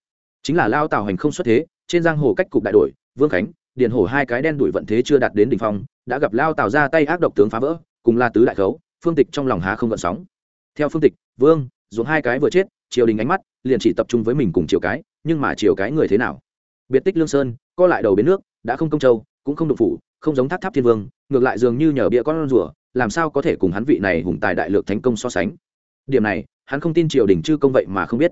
Chính là lao tào hành không xuất thế trên giang hồ cách cục đại đổi, vương khánh, điền hổ hai cái đen đuổi vận thế chưa đạt đến đỉnh phong, đã gặp lao tào ra tay ác độc tướng phá vỡ, cùng là tứ đại khấu, phương tịch trong lòng há không gợn sóng. Theo phương tịch, vương dùng hai cái vừa chết, triều đình ánh mắt liền chỉ tập trung với mình cùng triều cái, nhưng mà chiều cái người thế nào? Biệt tích lương sơn, co lại đầu bến nước, đã không công châu, cũng không độc phủ, không giống tháp tháp thiên vương, ngược lại dường như nhờ bịa con rùa, làm sao có thể cùng hắn vị này hùng tài đại lược thành công so sánh? Điểm này, hắn không tin triều đình chư công vậy mà không biết.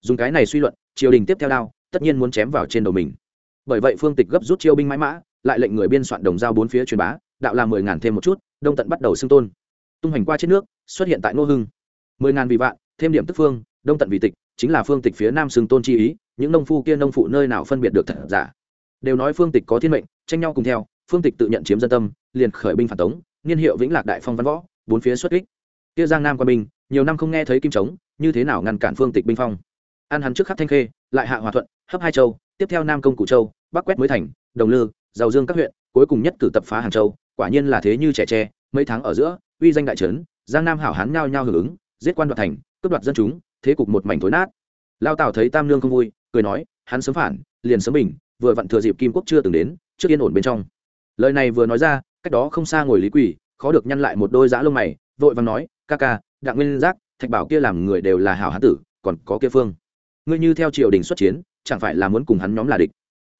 Dùng cái này suy luận, triều đình tiếp theo đao tất nhiên muốn chém vào trên đầu mình. Bởi vậy phương tịch gấp rút chiêu binh mãi mã, lại lệnh người biên soạn đồng giao bốn phía truyền bá, đạo làm mười ngàn thêm một chút, đông tận bắt đầu xưng tôn. Tung hành qua trên nước, xuất hiện tại ngô hưng. Mười ngàn vì vạn, thêm điểm tức phương, đông tận vì tịch, chính là phương tịch phía nam xưng tôn chi ý, những nông phu kia nông phụ nơi nào phân biệt được thật giả. Đều nói phương tịch có thiên mệnh, tranh nhau cùng theo, phương tịch tự nhận chiếm dân tâm, liền khởi binh phản tống, niên hiệu vĩnh lạc đại phong văn võ, bốn phía xuất kích. Kia giang nam qua binh, nhiều năm không nghe thấy kim trống như thế nào ngăn cản phương tịch binh phong? An hắn trước khắc thanh khê lại hạ hòa thuận, hấp hai châu, tiếp theo nam công cụ châu, bắc quét mới thành, đồng lư, giàu dương các huyện, cuối cùng nhất cử tập phá hàng châu, quả nhiên là thế như trẻ tre, mấy tháng ở giữa, uy danh đại trấn, giang nam hảo hán nhao nhao hưởng ứng, giết quan đoạt thành, cướp đoạt dân chúng, thế cục một mảnh thối nát. Lao tào thấy tam lương không vui, cười nói, hắn sớm phản, liền sớm bình, vừa vặn thừa dịp kim quốc chưa từng đến, trước yên ổn bên trong. Lời này vừa nói ra, cách đó không xa ngồi lý quỷ khó được nhăn lại một đôi giã lông mày, vội vàng nói, ca ca, đặng nguyên giác, thạch bảo kia làm người đều là hảo hán tử, còn có kia phương ngươi như theo triều đình xuất chiến, chẳng phải là muốn cùng hắn nhóm là địch?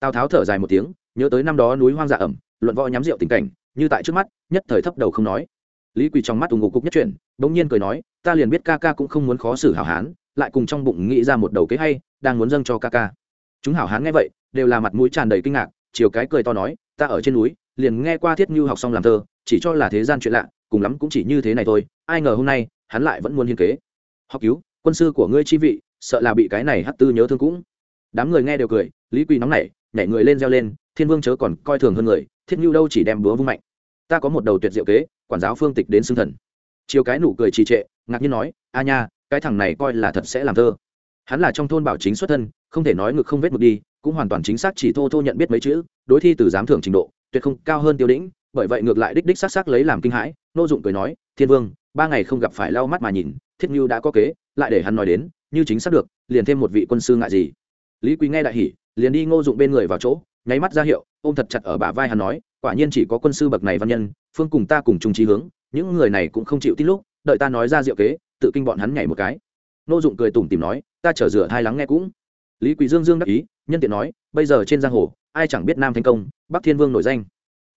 Tào tháo thở dài một tiếng, nhớ tới năm đó núi hoang dạ ẩm, luận võ nhắm rượu tình cảnh, như tại trước mắt, nhất thời thấp đầu không nói. Lý quỳ trong mắt ủng ngục cục nhất chuyển, bỗng nhiên cười nói, ta liền biết ca ca cũng không muốn khó xử hảo hán, lại cùng trong bụng nghĩ ra một đầu kế hay, đang muốn dâng cho ca ca. Chúng hảo hán nghe vậy, đều là mặt mũi tràn đầy kinh ngạc, chiều cái cười to nói, ta ở trên núi, liền nghe qua thiết như học xong làm thơ, chỉ cho là thế gian chuyện lạ, cùng lắm cũng chỉ như thế này thôi, ai ngờ hôm nay, hắn lại vẫn muốn hiên kế. Học cứu, quân sư của ngươi chi vị sợ là bị cái này hắc tư nhớ thương cũng. Đám người nghe đều cười, lý quỳ nóng nảy, nhảy người lên reo lên, thiên vương chớ còn coi thường hơn người, thiết như đâu chỉ đem búa vung mạnh. Ta có một đầu tuyệt diệu kế, quản giáo phương tịch đến xưng thần. Chiều cái nụ cười trì trệ, ngạc nhiên nói, a nha, cái thằng này coi là thật sẽ làm thơ. Hắn là trong thôn bảo chính xuất thân, không thể nói ngực không vết mực đi, cũng hoàn toàn chính xác chỉ thô thô nhận biết mấy chữ, đối thi từ giám thưởng trình độ, tuyệt không cao hơn tiêu đĩnh bởi vậy ngược lại đích đích sắc sắc lấy làm kinh hãi, nô dụng cười nói, thiên vương, ba ngày không gặp phải lau mắt mà nhìn, thiết như đã có kế. Lại để hắn nói đến như chính xác được, liền thêm một vị quân sư ngại gì. Lý quý nghe đại hỉ, liền đi ngô dụng bên người vào chỗ, nháy mắt ra hiệu, ôm thật chặt ở bả vai hắn nói, quả nhiên chỉ có quân sư bậc này văn nhân, phương cùng ta cùng chung trí hướng, những người này cũng không chịu tin lúc, đợi ta nói ra diệu kế, tự kinh bọn hắn nhảy một cái. Ngô dụng cười tủm tìm nói, ta chờ rửa hai lắng nghe cũng. Lý quý dương dương đắc ý, nhân tiện nói, bây giờ trên giang hồ, ai chẳng biết nam thành công, bắc thiên vương nổi danh.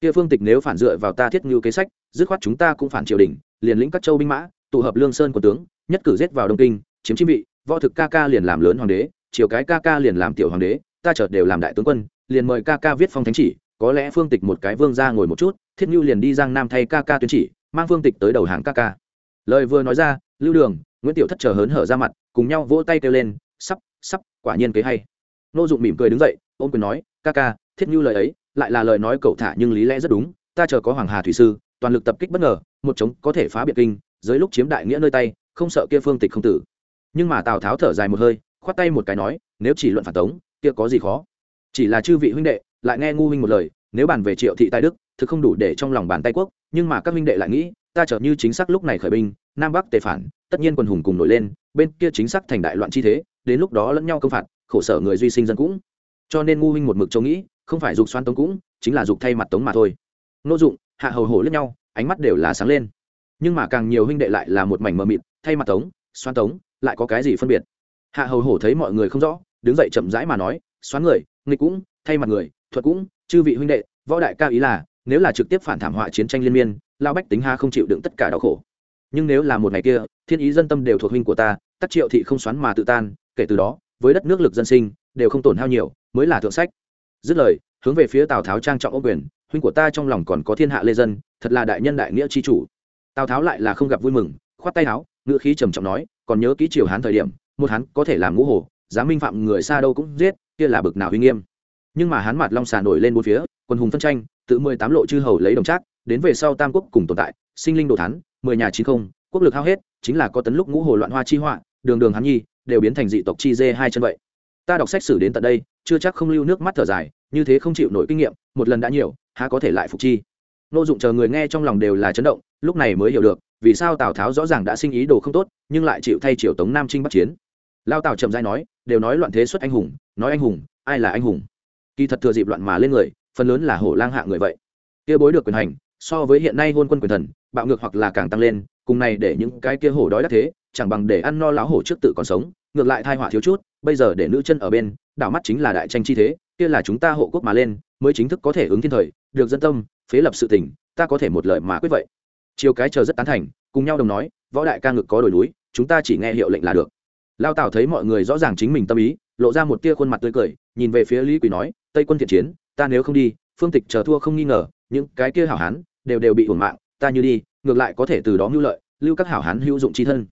Kia phương tịch nếu phản dựa vào ta thiết ngưu kế sách, dứt khoát chúng ta cũng phản triều đình, liền lĩnh các châu binh mã, tụ hợp lương sơn của tướng, nhất cử giết vào đông kinh, chiếm chi vị võ thực ca ca liền làm lớn hoàng đế chiều cái ca ca liền làm tiểu hoàng đế, ta chợt đều làm đại tướng quân, liền mời ca ca viết phong thánh chỉ, có lẽ phương tịch một cái vương ra ngồi một chút, thiết như liền đi giang nam thay ca ca tuyên chỉ, mang phương tịch tới đầu hàng ca ca. Lời vừa nói ra, lưu đường, nguyễn tiểu thất chờ hớn hở ra mặt, cùng nhau vỗ tay kêu lên, sắp sắp, quả nhiên kế hay. Nô dụng mỉm cười đứng dậy, ôm quyền nói, ca ca, thiết như lời ấy, lại là lời nói cậu thả nhưng lý lẽ rất đúng, ta chờ có hoàng hà thủy sư, toàn lực tập kích bất ngờ, một chống có thể phá biệt kinh dưới lúc chiếm đại nghĩa nơi tay, không sợ kia phương tịch không tử nhưng mà tào tháo thở dài một hơi, khoát tay một cái nói, nếu chỉ luận phản tống, kia có gì khó? Chỉ là chư vị huynh đệ, lại nghe ngu huynh một lời, nếu bàn về triệu thị tài đức, thực không đủ để trong lòng bàn tay quốc, nhưng mà các huynh đệ lại nghĩ, ta trở như chính xác lúc này khởi binh, nam bắc tề phản, tất nhiên quân hùng cùng nổi lên, bên kia chính xác thành đại loạn chi thế, đến lúc đó lẫn nhau công phạt, khổ sở người duy sinh dân cũng. Cho nên ngu huynh một mực châu nghĩ, không phải dục xoan tống cũng, chính là dục thay mặt tống mà thôi. Nô dụng, hạ hầu hổ lẫn nhau, ánh mắt đều là sáng lên. Nhưng mà càng nhiều huynh đệ lại là một mảnh mờ mịt, thay mặt tống, xoan tống lại có cái gì phân biệt? Hạ hầu hổ thấy mọi người không rõ, đứng dậy chậm rãi mà nói xoắn người, nghịch cũng, thay mặt người, thuật cũng, chư vị huynh đệ, võ đại ca ý là, nếu là trực tiếp phản thảm họa chiến tranh liên miên lao bách tính ha không chịu đựng tất cả đau khổ. Nhưng nếu là một ngày kia, thiên ý dân tâm đều thuộc huynh của ta, tắc triệu thị không xoắn mà tự tan, kể từ đó, với đất nước lực dân sinh, đều không tổn hao nhiều, mới là thượng sách. Dứt lời, hướng về phía tào tháo trang trọng ô quyền, huynh của ta trong lòng còn có thiên hạ lê dân, thật là đại nhân đại nghĩa chi chủ. Tào tháo lại là không gặp vui mừng, khoát tay áo ngựa khí trầm trọng nói còn nhớ ký triều hán thời điểm, một hắn có thể làm ngũ hồ dám minh phạm người xa đâu cũng giết, kia là bực nào uy nghiêm. Nhưng mà hắn mặt long xà nổi lên bốn phía, quân hùng phân tranh, tự mười tám lộ chư hầu lấy đồng trác, đến về sau tam quốc cùng tồn tại, sinh linh đồ thắn mười nhà chín không, quốc lực hao hết, chính là có tấn lúc ngũ hồ loạn hoa chi họa, đường đường hắn nhi, đều biến thành dị tộc chi dê hai chân vậy. Ta đọc sách sử đến tận đây, chưa chắc không lưu nước mắt thở dài, như thế không chịu nổi kinh nghiệm, một lần đã nhiều, há có thể lại phục chi. Nô dụng chờ người nghe trong lòng đều là chấn động, lúc này mới hiểu được vì sao tào tháo rõ ràng đã sinh ý đồ không tốt, nhưng lại chịu thay triều tống nam trinh bắc chiến? Lao tào chậm dai nói, đều nói loạn thế xuất anh hùng, nói anh hùng, ai là anh hùng? Kỳ thật thừa dịp loạn mà lên người, phần lớn là hổ lang hạ người vậy. Kia bối được quyền hành, so với hiện nay hôn quân quyền thần, bạo ngược hoặc là càng tăng lên, cùng này để những cái kia hổ đói đắc thế, chẳng bằng để ăn no láo hổ trước tự còn sống, ngược lại thai họa thiếu chút, bây giờ để nữ chân ở bên, đảo mắt chính là đại tranh chi thế, kia là chúng ta hộ quốc mà lên, mới chính thức có thể ứng thiên thời, được dân tâm, phế lập sự tỉnh ta có thể một lời mà quyết vậy chiều cái chờ rất tán thành, cùng nhau đồng nói, võ đại ca ngực có đổi núi, chúng ta chỉ nghe hiệu lệnh là được. Lao tào thấy mọi người rõ ràng chính mình tâm ý, lộ ra một tia khuôn mặt tươi cười, nhìn về phía lý quỳ nói, tây quân thiện chiến, ta nếu không đi, phương tịch chờ thua không nghi ngờ, những cái kia hảo hán đều đều bị hưởng mạng, ta như đi, ngược lại có thể từ đó mưu lợi, lưu các hảo hán hữu dụng chi thân.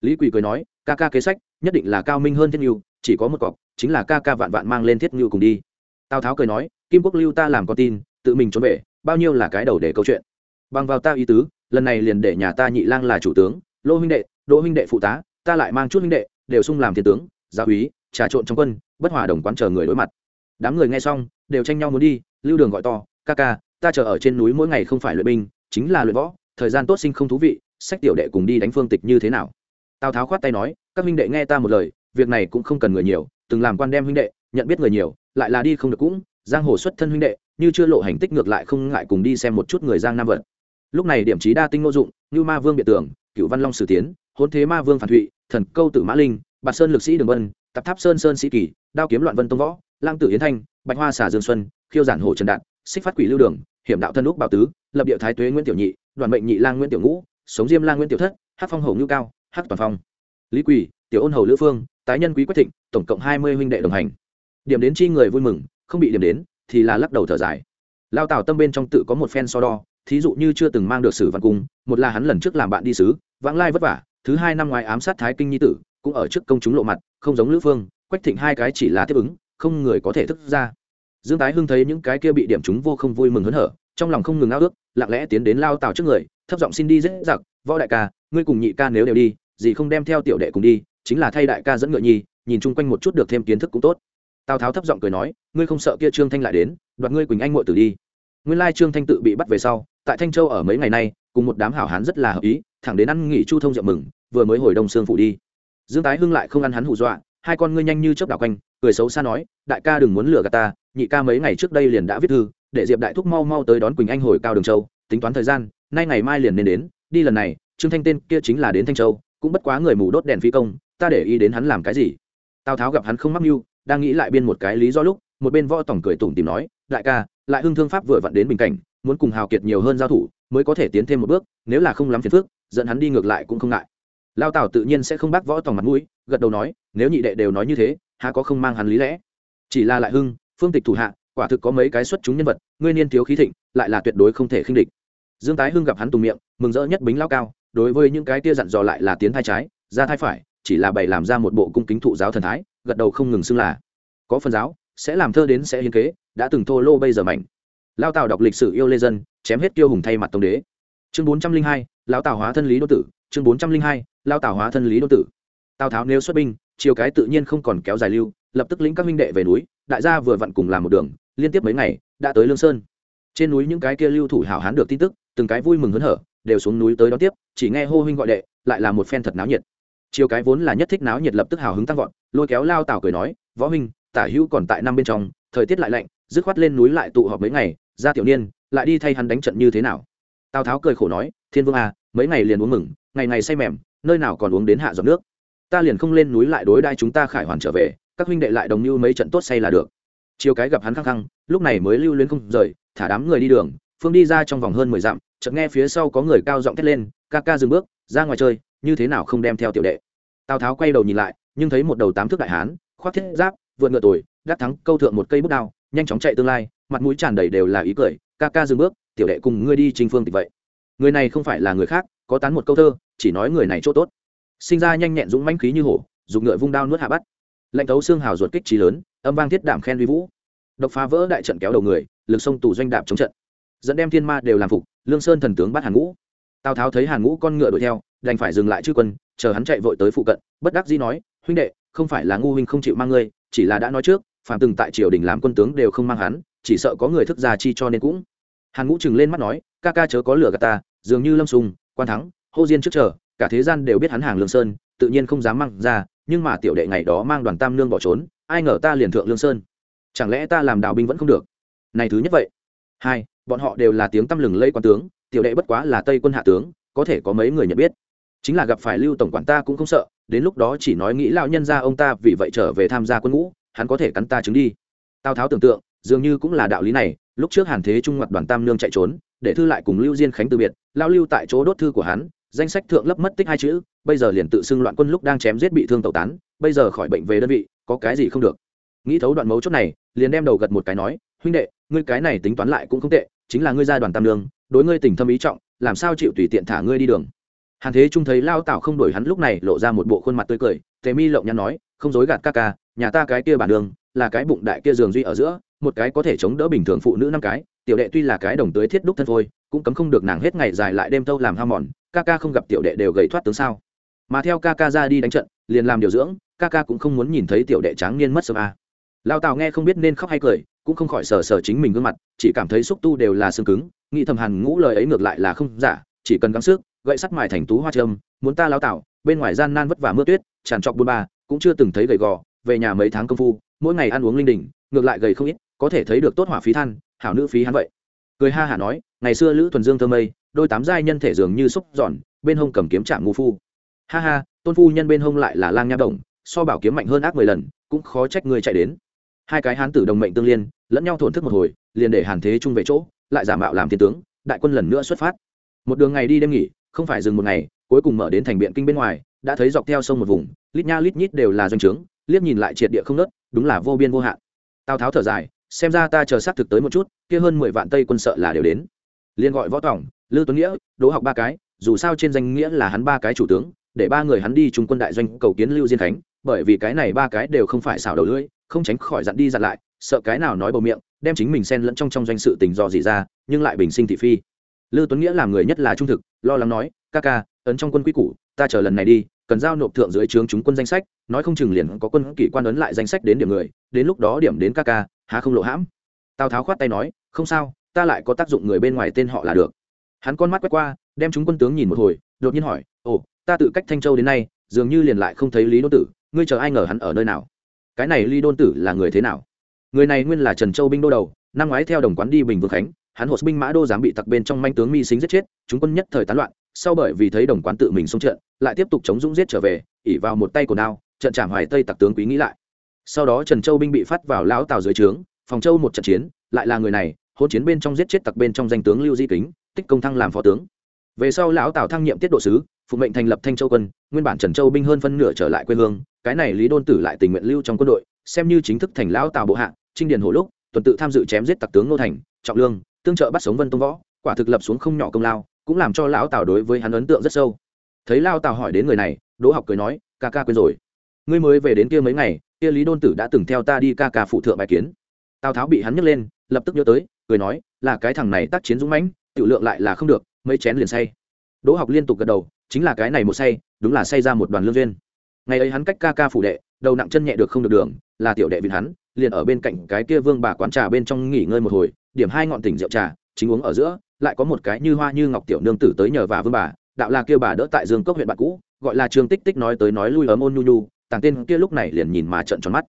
Lý quỳ cười nói, ca ca kế sách, nhất định là cao minh hơn thiết ngưu chỉ có một cọc, chính là ca ca vạn vạn mang lên thiết ngưu cùng đi. Tào tháo cười nói, kim quốc lưu ta làm con tin, tự mình trốn về, bao nhiêu là cái đầu để câu chuyện. Bằng vào ta ý tứ lần này liền để nhà ta nhị lang là chủ tướng, lô huynh đệ, đỗ huynh đệ phụ tá, ta lại mang chút huynh đệ, đều sung làm thiên tướng gia úy, trà trộn trong quân, bất hòa đồng quán chờ người đối mặt. Đám người nghe xong, đều tranh nhau muốn đi, lưu đường gọi to, ca ca, ta chờ ở trên núi mỗi ngày không phải luyện binh, chính là luyện võ, thời gian tốt sinh không thú vị, sách tiểu đệ cùng đi đánh phương tịch như thế nào? Tào tháo khoát tay nói, các huynh đệ nghe ta một lời, việc này cũng không cần người nhiều, từng làm quan đem huynh đệ, nhận biết người nhiều, lại là đi không được cũng, giang hồ xuất thân huynh đệ, như chưa lộ hành tích ngược lại không ngại cùng đi xem một chút người giang nam vật lúc này điểm trí đa tinh ngô dụng như ma vương biện tưởng cựu văn long sử tiến hôn thế ma vương phản thụy, thần câu tử mã linh, bạt sơn lực sĩ đường vân tập tháp sơn sơn sĩ kỳ, đao kiếm loạn vân tông võ, lang tử yến thanh, bạch hoa xả dương xuân, khiêu giản hồ trần đạt, xích phát quỷ lưu đường, hiểm đạo thân úc bảo tứ, lập địa thái tuế nguyễn tiểu nhị, đoàn mệnh nhị lang nguyễn tiểu ngũ, sống diêm lang nguyễn tiểu thất hát phong hầu ngưu cao hát toàn phong. Lý quỳ, tiểu ôn hầu lữ phương, tái nhân quý quách thịnh, tổng cộng hai mươi huynh đệ đồng hành. Điểm đến chi người vui mừng, không bị điểm đến, thì là lắc đầu thở dài. Lao tào tâm bên trong tự có một phen so đo thí dụ như chưa từng mang được sử văn cung, một là hắn lần trước làm bạn đi sứ vãng lai vất vả, thứ hai năm ngoài ám sát thái kinh nhi tử, cũng ở trước công chúng lộ mặt, không giống lữ phương, quách thịnh hai cái chỉ là tiếp ứng, không người có thể thức ra. Dương tái hưng thấy những cái kia bị điểm chúng vô không vui mừng hớn hở, trong lòng không ngừng ao ước, lặng lẽ tiến đến lao tào trước người, thấp giọng xin đi dễ giặc võ đại ca, ngươi cùng nhị ca nếu đều đi, gì không đem theo tiểu đệ cùng đi, chính là thay đại ca dẫn ngựa nhi, nhìn chung quanh một chút được thêm kiến thức cũng tốt. Tào tháo thấp giọng cười nói, ngươi không sợ kia trương thanh lại đến, đoạt ngươi quỳnh anh muội tử đi nguyên lai trương thanh tự bị bắt về sau, tại thanh châu ở mấy ngày nay, cùng một đám hảo hán rất là hợp ý, thẳng đến ăn nghỉ chu thông rượu mừng, vừa mới hồi đông sương phủ đi. Dương tái hưng lại không ăn hắn hù dọa, hai con ngươi nhanh như chớp đảo quanh, cười xấu xa nói, đại ca đừng muốn lừa gạt ta, nhị ca mấy ngày trước đây liền đã viết thư, để diệp đại thúc mau mau tới đón quỳnh anh hồi cao đường châu, tính toán thời gian, nay ngày mai liền nên đến, đi lần này, trương thanh tên kia chính là đến thanh châu, cũng bất quá người mù đốt đèn phi công, ta để ý đến hắn làm cái gì? Tào tháo gặp hắn không mắc mưu, đang nghĩ lại biên một cái lý do lúc, một bên võ tổng cười tủm tìm nói, đại ca lại hưng thương pháp vừa vặn đến bình cảnh, muốn cùng hào kiệt nhiều hơn giao thủ, mới có thể tiến thêm một bước, nếu là không lắm phiền phước dẫn hắn đi ngược lại cũng không ngại. Lao tào tự nhiên sẽ không bác võ tòng mặt mũi, gật đầu nói, nếu nhị đệ đều nói như thế, há có không mang hắn lý lẽ? Chỉ là lại hưng, phương tịch thủ hạ, quả thực có mấy cái xuất chúng nhân vật, ngươi niên thiếu khí thịnh, lại là tuyệt đối không thể khinh địch. Dương tái hưng gặp hắn tùng miệng, mừng rỡ nhất bính lao cao, đối với những cái tia dặn dò lại là tiến thai trái, ra thai phải, chỉ là bày làm ra một bộ cung kính thụ giáo thần thái, gật đầu không ngừng xưng là. Có phần giáo, sẽ làm thơ đến sẽ hiến kế đã từng thô lô bây giờ mạnh lao tào đọc lịch sử yêu lê dân, chém hết tiêu hùng thay mặt tông đế. Chương bốn trăm linh hai lao tào hóa thân lý đô tử. Chương bốn trăm linh hai lao tào hóa thân lý đô tử. Tào tháo nếu xuất binh chiều cái tự nhiên không còn kéo dài lưu, lập tức lĩnh các minh đệ về núi, đại gia vừa vặn cùng làm một đường, liên tiếp mấy ngày, đã tới lương sơn. Trên núi những cái kia lưu thủ hảo hán được tin tức, từng cái vui mừng hớn hở, đều xuống núi tới đón tiếp, chỉ nghe hô huynh gọi đệ, lại là một phen thật náo nhiệt. Chiều cái vốn là nhất thích náo nhiệt lập tức hào hứng tăng vọt, lôi kéo lao tào cười nói, võ huynh, tả hữu còn tại năm bên trong, thời tiết lại lạnh dứt khoát lên núi lại tụ họp mấy ngày, ra tiểu niên, lại đi thay hắn đánh trận như thế nào. Tào tháo cười khổ nói, thiên vương à mấy ngày liền uống mừng, ngày ngày say mềm, nơi nào còn uống đến hạ giọt nước. Ta liền không lên núi lại đối đai chúng ta khải hoàn trở về, các huynh đệ lại đồng như mấy trận tốt say là được. Chiều cái gặp hắn khăng khăng, lúc này mới lưu luyến không rời, thả đám người đi đường, phương đi ra trong vòng hơn mười dặm, chợt nghe phía sau có người cao giọng thét lên, ca ca dừng bước, ra ngoài chơi, như thế nào không đem theo tiểu đệ. Tào tháo quay đầu nhìn lại, nhưng thấy một đầu tám thước đại hán, khoác thiết giáp vượt ngựa tuổi đắc thắng câu thượng một cây bút đao nhanh chóng chạy tương lai, mặt mũi tràn đầy đều là ý cười, ca ca dừng bước, tiểu đệ cùng ngươi đi trình phương tịch vậy. Người này không phải là người khác, có tán một câu thơ, chỉ nói người này chỗ tốt. Sinh ra nhanh nhẹn dũng mãnh khí như hổ, dùng ngựa vung đao nuốt hạ bắt. Lệnh tấu xương hào ruột kích trí lớn, âm vang thiết đảm khen vi vũ. Độc phá vỡ đại trận kéo đầu người, lực sông tù doanh đạp chống trận. Dẫn đem thiên ma đều làm phục, lương sơn thần tướng bắt hàn ngũ. Tào tháo thấy hàn ngũ con ngựa đuổi theo, đành phải dừng lại chư quân, chờ hắn chạy vội tới phụ cận, bất đắc dĩ nói, huynh đệ, không phải là ngu huynh không chịu mang ngươi, chỉ là đã nói trước phàm từng tại triều đình làm quân tướng đều không mang hắn, chỉ sợ có người thức già chi cho nên cũng. Hàn ngũ chừng lên mắt nói, ca ca chớ có lửa gạt ta, dường như lâm sùng, quan thắng, hô diên trước chờ, cả thế gian đều biết hắn hàng lương sơn, tự nhiên không dám mang ra, nhưng mà tiểu đệ ngày đó mang đoàn tam nương bỏ trốn, ai ngờ ta liền thượng lương sơn. Chẳng lẽ ta làm đào binh vẫn không được? Này thứ nhất vậy. Hai, bọn họ đều là tiếng tăm lừng lây quan tướng, tiểu đệ bất quá là tây quân hạ tướng, có thể có mấy người nhận biết. Chính là gặp phải lưu tổng quản ta cũng không sợ, đến lúc đó chỉ nói nghĩ lão nhân ra ông ta vì vậy trở về tham gia quân ngũ hắn có thể cắn ta trứng đi. Tào tháo tưởng tượng, dường như cũng là đạo lý này, lúc trước hàn thế trung mặt đoàn tam nương chạy trốn, để thư lại cùng lưu diên khánh từ biệt, lao lưu tại chỗ đốt thư của hắn, danh sách thượng lấp mất tích hai chữ, bây giờ liền tự xưng loạn quân lúc đang chém giết bị thương tẩu tán, bây giờ khỏi bệnh về đơn vị, có cái gì không được. Nghĩ thấu đoạn mấu chốt này, liền đem đầu gật một cái nói, huynh đệ, ngươi cái này tính toán lại cũng không tệ, chính là ngươi gia đoàn tam lương đối ngươi tình thâm ý trọng, làm sao chịu tùy tiện thả ngươi đi đường? Hàn thế trung thấy lao tảo không đổi hắn lúc này, lộ ra một bộ khuôn mặt tươi cười, tề mi lộng nhắn nói, không dối gạt ca ca nhà ta cái kia bản đường, là cái bụng đại kia giường duy ở giữa, một cái có thể chống đỡ bình thường phụ nữ năm cái, tiểu đệ tuy là cái đồng tới thiết đúc thân thôi, cũng cấm không được nàng hết ngày dài lại đêm thâu làm ham mòn, ca ca không gặp tiểu đệ đều gầy thoát tướng sao. Mà theo ca ca ra đi đánh trận, liền làm điều dưỡng, ca ca cũng không muốn nhìn thấy tiểu đệ tráng niên mất sớm a. Lao tào nghe không biết nên khóc hay cười, cũng không khỏi sờ sờ chính mình gương mặt, chỉ cảm thấy xúc tu đều là xương cứng, nghĩ thầm hàn ngũ lời ấy ngược lại là không giả, chỉ cần gắng sức, gậy sắt mài thành tú hoa trâm, muốn ta lao tảo bên ngoài gian nan vất vả mưa tuyết, tràn trọc bôn ba, cũng chưa từng thấy gầy gò về nhà mấy tháng công phu, mỗi ngày ăn uống linh đình, ngược lại gầy không ít, có thể thấy được tốt hỏa phí than, hảo nữ phí hắn vậy. Cười ha hả nói, ngày xưa lữ thuần dương thơ mây, đôi tám giai nhân thể dường như xúc giòn, bên hông cầm kiếm chạm ngu phu. Ha ha, tôn phu nhân bên hông lại là lang nha đồng so bảo kiếm mạnh hơn ác mười lần, cũng khó trách người chạy đến. Hai cái hán tử đồng mệnh tương liên, lẫn nhau thổn thức một hồi, liền để hàn thế trung về chỗ, lại giả mạo làm thiên tướng, đại quân lần nữa xuất phát. Một đường ngày đi đêm nghỉ, không phải dừng một ngày, cuối cùng mở đến thành biện kinh bên ngoài, đã thấy dọc theo sông một vùng, lít nha lít nhít đều là doanh trướng liếc nhìn lại triệt địa không nớt, đúng là vô biên vô hạn. Tào tháo thở dài, xem ra ta chờ xác thực tới một chút, kia hơn mười vạn tây quân sợ là đều đến. Liền gọi võ tỏng lư tuấn nghĩa đỗ học ba cái, dù sao trên danh nghĩa là hắn ba cái chủ tướng, để ba người hắn đi trung quân đại doanh cầu kiến lưu diên khánh, bởi vì cái này ba cái đều không phải xảo đầu lưỡi, không tránh khỏi dặn đi dặn lại, sợ cái nào nói bầu miệng, đem chính mình xen lẫn trong trong doanh sự tình do gì ra, nhưng lại bình sinh thị phi. Lư tuấn nghĩa làm người nhất là trung thực, lo lắng nói, ca ca, ấn trong quân quy củ, ta chờ lần này đi cần giao nộp thượng dưới trướng chúng quân danh sách, nói không chừng liền có quân kỷ quan ấn lại danh sách đến điểm người, đến lúc đó điểm đến ca ca, há không lộ hãm. Tào tháo khoát tay nói, không sao, ta lại có tác dụng người bên ngoài tên họ là được. Hắn con mắt quét qua, đem chúng quân tướng nhìn một hồi, đột nhiên hỏi, ồ, ta tự cách thanh châu đến nay, dường như liền lại không thấy lý đôn tử, ngươi chờ ai ngờ hắn ở nơi nào? Cái này lý đôn tử là người thế nào? Người này nguyên là trần châu binh đô đầu, năm ngoái theo đồng quán đi bình vương khánh, hắn hộ binh mã đô dám bị tặc bên trong manh tướng mi xính giết chết, chúng quân nhất thời tán loạn sau bởi vì thấy đồng quán tự mình xông trận, lại tiếp tục chống dũng giết trở về, ỉ vào một tay của đao trận trảm hoài tây tặc tướng quý nghĩ lại. Sau đó trần châu binh bị phát vào lão tào dưới trướng, phòng châu một trận chiến, lại là người này hôn chiến bên trong giết chết tặc bên trong danh tướng lưu di kính, tích công thăng làm phó tướng. Về sau lão tào thăng nhiệm tiết độ sứ, phụ mệnh thành lập thanh châu quân, nguyên bản trần châu binh hơn phân nửa trở lại quê hương, cái này lý đôn tử lại tình nguyện lưu trong quân đội, xem như chính thức thành lão tào bộ hạ, trinh điền hổ lúc tuần tự tham dự chém giết tặc tướng nô thành, trọng lương, tương trợ bắt sống vân tông võ, quả thực lập xuống không nhỏ công lao cũng làm cho lão tào đối với hắn ấn tượng rất sâu. Thấy lao tào hỏi đến người này, đỗ học cười nói, ca ca quên rồi. Ngươi mới về đến kia mấy ngày, kia lý đôn tử đã từng theo ta đi ca ca phụ thượng bài kiến. Tào tháo bị hắn nhấc lên, lập tức nhớ tới, cười nói, là cái thằng này tác chiến dũng mãnh tự lượng lại là không được, mấy chén liền say. Đỗ học liên tục gật đầu, chính là cái này một say, đúng là say ra một đoàn lương duyên. Ngày ấy hắn cách ca ca phủ đệ, đầu nặng chân nhẹ được không được đường, là tiểu đệ vịn hắn, liền ở bên cạnh cái kia vương bà quán trà bên trong nghỉ ngơi một hồi, điểm hai ngọn tỉnh rượu trà, chính uống ở giữa lại có một cái như hoa như ngọc tiểu nương tử tới nhờ và vương bà, đạo là kia bà đỡ tại dương cốc huyện bạn cũ, gọi là trương tích tích nói tới nói lui ấm ôn nhu nhu, tàng tên kia lúc này liền nhìn mà trợn tròn mắt.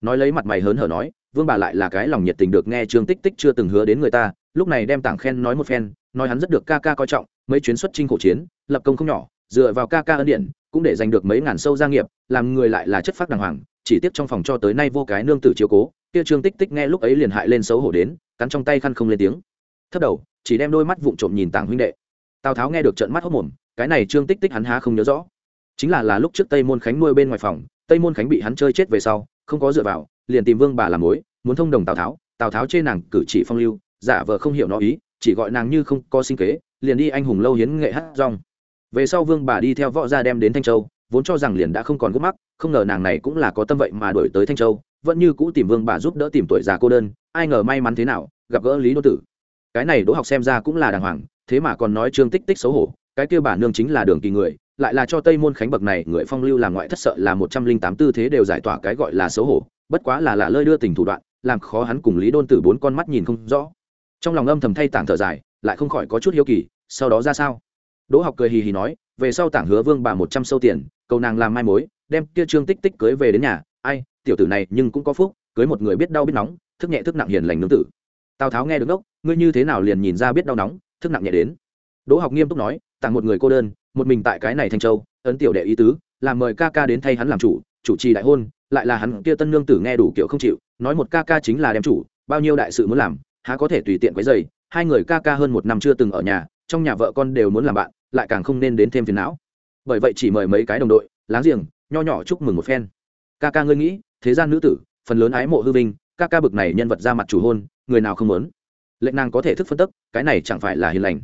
Nói lấy mặt mày hớn hở nói, vương bà lại là cái lòng nhiệt tình được nghe trương tích tích chưa từng hứa đến người ta, lúc này đem tảng khen nói một phen, nói hắn rất được ca ca coi trọng, mấy chuyến xuất chinh khổ chiến, lập công không nhỏ, dựa vào ca ca ân điện cũng để giành được mấy ngàn sâu gia nghiệp, làm người lại là chất phác đàng hoàng, chỉ tiếc trong phòng cho tới nay vô cái nương tử chiếu cố. Kia trương tích tích nghe lúc ấy liền hại lên xấu hổ đến, cắn trong tay khăn không lên tiếng. Thấp đầu chỉ đem đôi mắt vụng trộm nhìn tàng huynh đệ. Tào tháo nghe được trận mắt hốc mồm, cái này trương tích tích hắn há không nhớ rõ. Chính là là lúc trước tây môn khánh nuôi bên ngoài phòng, tây môn khánh bị hắn chơi chết về sau, không có dựa vào, liền tìm vương bà làm mối, muốn thông đồng tào tháo. Tào tháo chê nàng cử chỉ phong lưu, giả vờ không hiểu nó ý, chỉ gọi nàng như không có sinh kế, liền đi anh hùng lâu hiến nghệ hát rong. Về sau vương bà đi theo võ gia đem đến thanh châu, vốn cho rằng liền đã không còn gốc mắc, không ngờ nàng này cũng là có tâm vậy mà đổi tới thanh châu, vẫn như cũ tìm vương bà giúp đỡ tìm tuổi già cô đơn, ai ngờ may mắn thế nào, gặp gỡ lý đô tử cái này đỗ học xem ra cũng là đàng hoàng, thế mà còn nói trương tích tích xấu hổ, cái kia bà nương chính là đường kỳ người, lại là cho tây môn khánh bậc này, người phong lưu làm ngoại thất sợ là một trăm linh tám tư thế đều giải tỏa cái gọi là xấu hổ, bất quá là lạ lơi đưa tình thủ đoạn, làm khó hắn cùng lý đôn tử bốn con mắt nhìn không rõ. Trong lòng âm thầm thay tảng thở dài, lại không khỏi có chút hiếu kỳ, sau đó ra sao? Đỗ học cười hì hì nói, về sau tảng hứa vương bà một trăm sâu tiền, cầu nàng làm mai mối, đem kia trương tích tích cưới về đến nhà, ai, tiểu tử này nhưng cũng có phúc, cưới một người biết đau biết nóng, thức nhẹ thức nặng hiền lành nương tử. Tào tháo nghe được ốc ngươi như thế nào liền nhìn ra biết đau nóng, thức nặng nhẹ đến. Đỗ học nghiêm túc nói, tặng một người cô đơn, một mình tại cái này thanh châu, ấn tiểu đệ ý tứ làm mời ca ca đến thay hắn làm chủ chủ trì đại hôn, lại là hắn kia tân nương tử nghe đủ kiểu không chịu, nói một ca ca chính là đem chủ, bao nhiêu đại sự muốn làm, há có thể tùy tiện quấy dày hai người ca ca hơn một năm chưa từng ở nhà, trong nhà vợ con đều muốn làm bạn, lại càng không nên đến thêm phiền não. Bởi vậy chỉ mời mấy cái đồng đội, láng giềng, nho nhỏ chúc mừng một phen. Ca ca ngươi nghĩ, thế gian nữ tử, phần lớn ái mộ hư vinh, ca ca bực này nhân vật ra mặt chủ hôn, người nào không muốn? Lệnh nàng có thể thức phân tức cái này chẳng phải là hiền lành.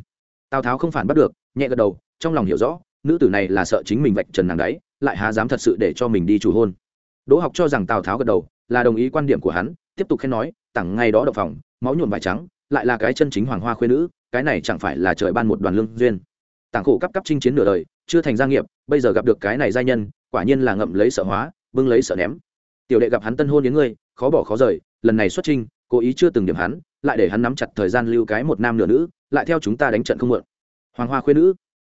Tào tháo không phản bắt được, nhẹ gật đầu, trong lòng hiểu rõ, nữ tử này là sợ chính mình vạch trần nàng đấy, lại há dám thật sự để cho mình đi chủ hôn. Đỗ học cho rằng tào tháo gật đầu, là đồng ý quan điểm của hắn, tiếp tục khen nói tặng ngay đó đậu phòng máu nhuộm vải trắng, lại là cái chân chính hoàng hoa khuyên nữ, cái này chẳng phải là trời ban một đoàn lương duyên. Tảng khổ cấp cấp chinh chiến nửa đời, chưa thành gia nghiệp, bây giờ gặp được cái này gia nhân, quả nhiên là ngậm lấy sợ hóa, bưng lấy sợ ném. Tiểu đệ gặp hắn tân hôn đến ngươi, khó bỏ khó rời, lần này xuất trinh cố ý chưa từng điểm hắn, lại để hắn nắm chặt thời gian lưu cái một nam nửa nữ, lại theo chúng ta đánh trận không mượn. Hoàng hoa khuyên nữ.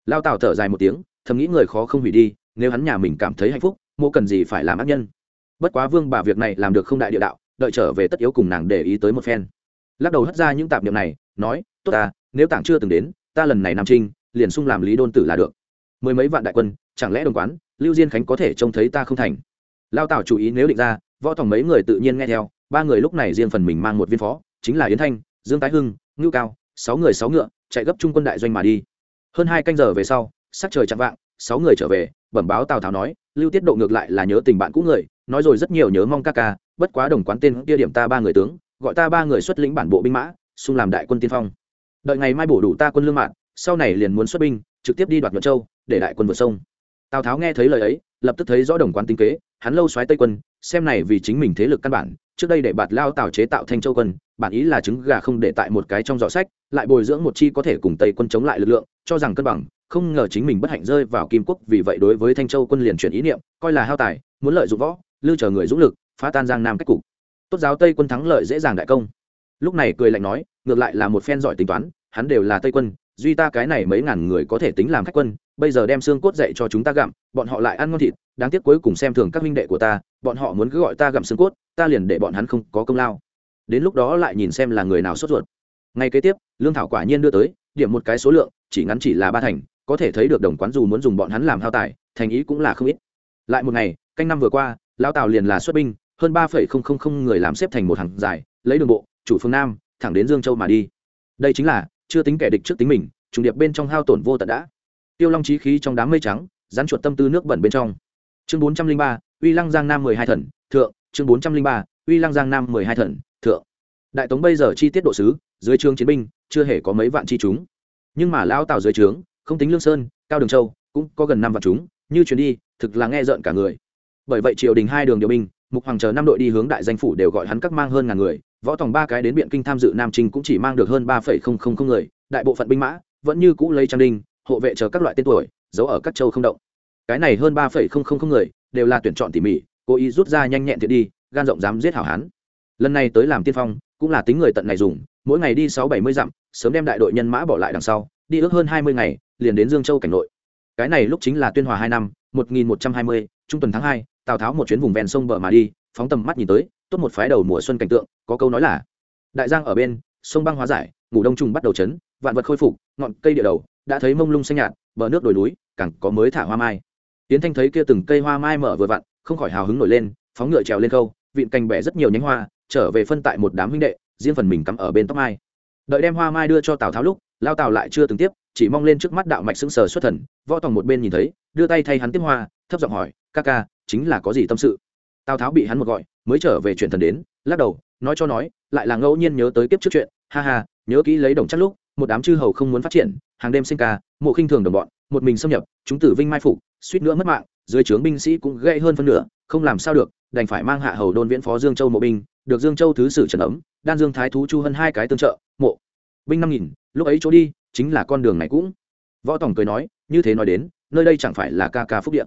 Lao tào thở dài một tiếng, thầm nghĩ người khó không hủy đi, nếu hắn nhà mình cảm thấy hạnh phúc, mô cần gì phải làm ác nhân. Bất quá vương bà việc này làm được không đại địa đạo, đợi trở về tất yếu cùng nàng để ý tới một phen. Lắc đầu hất ra những tạp niệm này, nói, tốt ta, nếu tảng chưa từng đến, ta lần này nam trinh, liền sung làm lý đôn tử là được. Mười mấy vạn đại quân, chẳng lẽ đồng quán, lưu diên khánh có thể trông thấy ta không thành? Lao tào chủ ý nếu định ra, võ tòng mấy người tự nhiên nghe theo ba người lúc này riêng phần mình mang một viên phó, chính là yến thanh, dương tái hưng, ngưu cao, sáu người sáu ngựa, chạy gấp trung quân đại doanh mà đi. Hơn hai canh giờ về sau, sắc trời chạm vạng, sáu người trở về, bẩm báo tào tháo nói, lưu tiết độ ngược lại là nhớ tình bạn cũ người, nói rồi rất nhiều nhớ mong ca ca, bất quá đồng quán tên kia điểm ta ba người tướng, gọi ta ba người xuất lĩnh bản bộ binh mã, xung làm đại quân tiên phong. Đợi ngày mai bổ đủ ta quân lương mạng sau này liền muốn xuất binh, trực tiếp đi đoạt nhuận châu, để đại quân vượt sông. Tào tháo nghe thấy lời ấy, lập tức thấy rõ đồng quán tinh kế, hắn lâu xoáy tây quân xem này vì chính mình thế lực căn bản, trước đây để bạt lao tào chế tạo thanh châu quân, bản ý là trứng gà không để tại một cái trong giỏ sách, lại bồi dưỡng một chi có thể cùng tây quân chống lại lực lượng, cho rằng cân bằng, không ngờ chính mình bất hạnh rơi vào kim quốc, vì vậy đối với thanh châu quân liền chuyển ý niệm, coi là hao tài, muốn lợi dụng võ, lưu chờ người dũng lực, phá tan giang nam cách cục. Tốt giáo tây quân thắng lợi dễ dàng đại công. Lúc này cười lạnh nói, ngược lại là một phen giỏi tính toán, hắn đều là tây quân duy ta cái này mấy ngàn người có thể tính làm khách quân, bây giờ đem xương cốt dạy cho chúng ta gặm, bọn họ lại ăn ngon thịt, đáng tiếc cuối cùng xem thường các minh đệ của ta, bọn họ muốn cứ gọi ta gặm xương cốt, ta liền để bọn hắn không có công lao. Đến lúc đó lại nhìn xem là người nào sốt ruột. Ngay kế tiếp, lương thảo quả nhiên đưa tới, điểm một cái số lượng, chỉ ngắn chỉ là ba thành, có thể thấy được đồng quán dù muốn dùng bọn hắn làm hao tài, thành ý cũng là không ít. Lại một ngày, canh năm vừa qua, lão tào liền là xuất binh, hơn ba phẩy không không không người làm xếp thành một hàng dài, lấy đường bộ, chủ phương nam, thẳng đến dương châu mà đi. Đây chính là chưa tính kẻ địch trước tính mình, trùng điệp bên trong hao tổn vô tận đã. Tiêu long trí khí trong đám mây trắng, rắn chuột tâm tư nước bẩn bên trong. Chương bốn trăm linh ba, uy lăng giang nam mười hai thần, thượng. Chương bốn trăm linh ba, uy lăng giang nam mười hai thần, thượng. Đại tống bây giờ chi tiết độ sứ, dưới trương chiến binh, chưa hề có mấy vạn chi chúng. Nhưng mà lão tào dưới trướng, không tính lương sơn, cao đường châu, cũng có gần năm vạn chúng, như chuyến đi, thực là nghe rợn cả người. Bởi vậy triều đình hai đường điều binh, mục hoàng chờ năm đội đi hướng đại danh phủ đều gọi hắn các mang hơn ngàn người võ tòng ba cái đến biện kinh tham dự nam trinh cũng chỉ mang được hơn ba phẩy không không không người, đại bộ phận binh mã vẫn như cũ lấy trang đinh, hộ vệ chờ các loại tên tuổi, giấu ở các châu không động. Cái này hơn ba phẩy không không không người, đều là tuyển chọn tỉ mỉ, cố ý rút ra nhanh nhẹn thiện đi, gan rộng dám giết hảo hán. Lần này tới làm tiên phong, cũng là tính người tận này dùng, mỗi ngày đi sáu bảy mươi dặm, sớm đem đại đội nhân mã bỏ lại đằng sau, đi ước hơn hai mươi ngày, liền đến dương châu cảnh nội. Cái này lúc chính là tuyên hòa hai năm, một nghìn một trăm hai mươi, trung tuần tháng hai, tào tháo một chuyến vùng ven sông bờ mà đi, phóng tầm mắt nhìn tới tốt một phái đầu mùa xuân cảnh tượng, có câu nói là, đại giang ở bên, sông băng hóa giải, ngủ đông trùng bắt đầu chấn, vạn vật khôi phục, ngọn cây địa đầu, đã thấy mông lung xanh nhạt, bờ nước đồi núi, càng có mới thả hoa mai. Tiến thanh thấy kia từng cây hoa mai mở vừa vặn, không khỏi hào hứng nổi lên, phóng ngựa trèo lên câu vịn cành bẻ rất nhiều nhánh hoa, trở về phân tại một đám huynh đệ, riêng phần mình cắm ở bên tóc mai. Đợi đem hoa mai đưa cho tào tháo lúc, lao tào lại chưa từng tiếp, chỉ mong lên trước mắt đạo mạch sững sờ xuất thần, võ tòng một bên nhìn thấy, đưa tay thay hắn tiếp hoa, thấp giọng hỏi, ca ca, chính là có gì tâm sự? Tào tháo bị hắn một gọi mới trở về chuyện thần đến, lắc đầu, nói cho nói, lại là ngẫu nhiên nhớ tới kiếp trước chuyện, ha ha, nhớ kỹ lấy đồng chắc lúc, một đám chư hầu không muốn phát triển, hàng đêm sinh ca, mộ khinh thường đồng bọn, một mình xâm nhập, chúng tử vinh mai phục, suýt nữa mất mạng, dưới trướng binh sĩ cũng gây hơn phân nửa, không làm sao được, đành phải mang hạ hầu đôn viễn phó dương châu mộ binh, được dương châu thứ sử trần ấm, đan dương thái thú chu hơn hai cái tương trợ, mộ binh năm nghìn, lúc ấy chỗ đi, chính là con đường này cũng. Võ tổng cười nói, như thế nói đến, nơi đây chẳng phải là ca ca phúc điện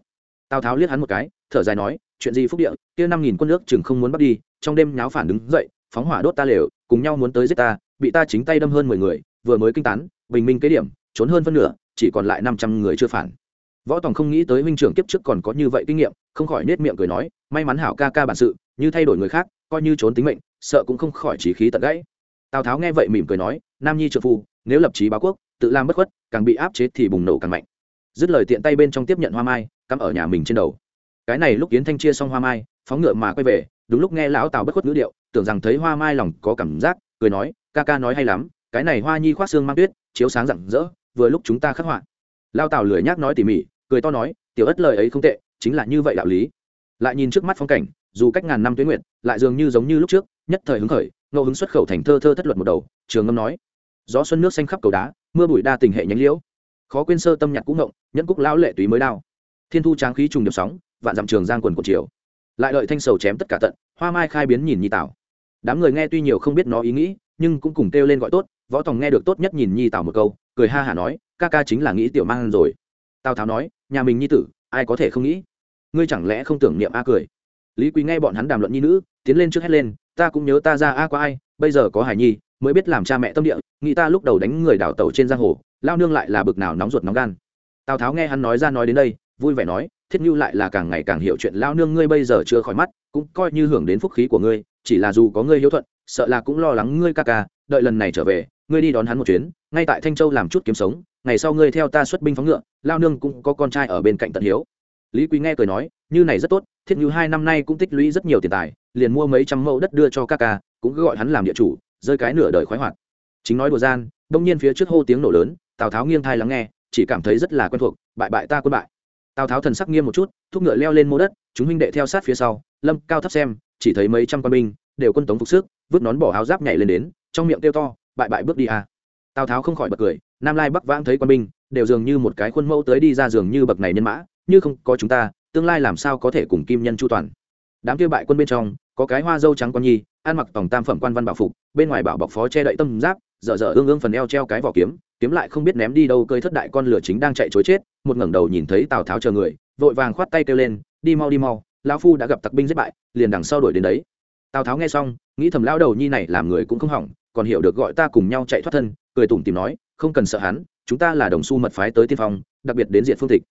tào tháo liếc hắn một cái, thở dài nói chuyện gì phúc địa, kia năm nghìn quân nước chừng không muốn bắt đi, trong đêm nháo phản đứng dậy, phóng hỏa đốt ta lều, cùng nhau muốn tới giết ta, bị ta chính tay đâm hơn mười người, vừa mới kinh tán, bình minh kế điểm, trốn hơn phân nửa, chỉ còn lại năm trăm người chưa phản. Võ tòng không nghĩ tới huynh trưởng kiếp trước còn có như vậy kinh nghiệm, không khỏi nết miệng cười nói, may mắn hảo ca ca bản sự, như thay đổi người khác, coi như trốn tính mệnh, sợ cũng không khỏi trí khí tận gãy. Tào tháo nghe vậy mỉm cười nói, nam nhi trợ phu, nếu lập trí báo quốc, tự làm bất khuất, càng bị áp chế thì bùng nổ càng mạnh. Dứt lời tiện tay bên trong tiếp nhận hoa mai, cắm ở nhà mình trên đầu cái này lúc yến thanh chia xong hoa mai, phóng ngựa mà quay về, đúng lúc nghe lão tào bất khuất ngữ điệu, tưởng rằng thấy hoa mai lòng có cảm giác, cười nói, ca ca nói hay lắm, cái này hoa nhi khoác xương mang tuyết, chiếu sáng rạng rỡ, vừa lúc chúng ta khắc họa. Lao tào lười nhác nói tỉ mỉ, cười to nói, tiểu ất lời ấy không tệ, chính là như vậy đạo lý. Lại nhìn trước mắt phong cảnh, dù cách ngàn năm tuyến nguyện lại dường như giống như lúc trước, nhất thời hứng khởi, ngẫu hứng xuất khẩu thành thơ thơ thất luật một đầu, trường ngâm nói, gió xuân nước xanh khắp cầu đá, mưa bụi đa tình hệ nhánh liễu. Khó quên sơ tâm nhạc cũng ngộng, nhẫn cúc lão lệ túy mới đao. Thiên thu tráng khí trùng điệp sóng vạn dặm trường giang quần của chiều lại đợi thanh sầu chém tất cả tận, hoa mai khai biến nhìn nhi tảo. Đám người nghe tuy nhiều không biết nó ý nghĩ, nhưng cũng cùng kêu lên gọi tốt, võ tòng nghe được tốt nhất nhìn nhi tảo một câu, cười ha hả nói, ca ca chính là nghĩ tiểu mang rồi. Tào tháo nói, nhà mình nhi tử, ai có thể không nghĩ? Ngươi chẳng lẽ không tưởng niệm a cười? Lý quý nghe bọn hắn đàm luận nhi nữ, tiến lên trước hết lên, ta cũng nhớ ta ra a qua ai, bây giờ có hải nhi, mới biết làm cha mẹ tâm địa, nghĩ ta lúc đầu đánh người đảo tàu trên giang hồ, lao nương lại là bực nào nóng ruột nóng gan. Tào tháo nghe hắn nói ra nói đến đây, vui vẻ nói thiết như lại là càng ngày càng hiểu chuyện lao nương ngươi bây giờ chưa khỏi mắt, cũng coi như hưởng đến phúc khí của ngươi, chỉ là dù có ngươi hiếu thuận, sợ là cũng lo lắng ngươi ca ca, đợi lần này trở về, ngươi đi đón hắn một chuyến, ngay tại thanh châu làm chút kiếm sống, ngày sau ngươi theo ta xuất binh phóng ngựa lao nương cũng có con trai ở bên cạnh tận hiếu. Lý quý nghe cười nói, như này rất tốt, thiết như hai năm nay cũng tích lũy rất nhiều tiền tài, liền mua mấy trăm mẫu đất đưa cho ca ca, cũng cứ gọi hắn làm địa chủ, rơi cái nửa đời khoái hoạt. Chính nói đùa gian, đông nhiên phía trước hô tiếng nổ lớn, tào tháo nghiêng thai lắng nghe, chỉ cảm thấy rất là quen thuộc, bại bại ta quân bại tào tháo thần sắc nghiêm một chút, thúc ngựa leo lên mô đất, chúng huynh đệ theo sát phía sau, lâm cao thấp xem, chỉ thấy mấy trăm quân binh, đều quân tống phục sức, vứt nón bỏ áo giáp nhảy lên đến, trong miệng kêu to, bại bại, bước đi à. tào tháo không khỏi bật cười, nam lai bắc vãng thấy quân binh, đều dường như một cái khuôn mẫu tới đi ra dường như bậc này nhân mã, như không có chúng ta, tương lai làm sao có thể cùng kim nhân chu toàn đám kia bại quân bên trong, có cái hoa dâu trắng con nhi, ăn mặc tổng tam phẩm quan văn bảo phục, bên ngoài bảo bọc phó che đậy tâm giáp, dở dở ương ương phần eo treo cái vỏ kiếm kiếm lại không biết ném đi đâu, cơi thất đại con lửa chính đang chạy chối chết, một ngẩng đầu nhìn thấy tào tháo chờ người, vội vàng khoát tay kêu lên, đi mau đi mau, lão phu đã gặp tặc binh giết bại, liền đằng sau đuổi đến đấy. Tào tháo nghe xong, nghĩ thầm lão đầu nhi này làm người cũng không hỏng, còn hiểu được gọi ta cùng nhau chạy thoát thân, cười tủm tìm nói, không cần sợ hắn, chúng ta là đồng xu mật phái tới tiên phong, đặc biệt đến diện phương tịch.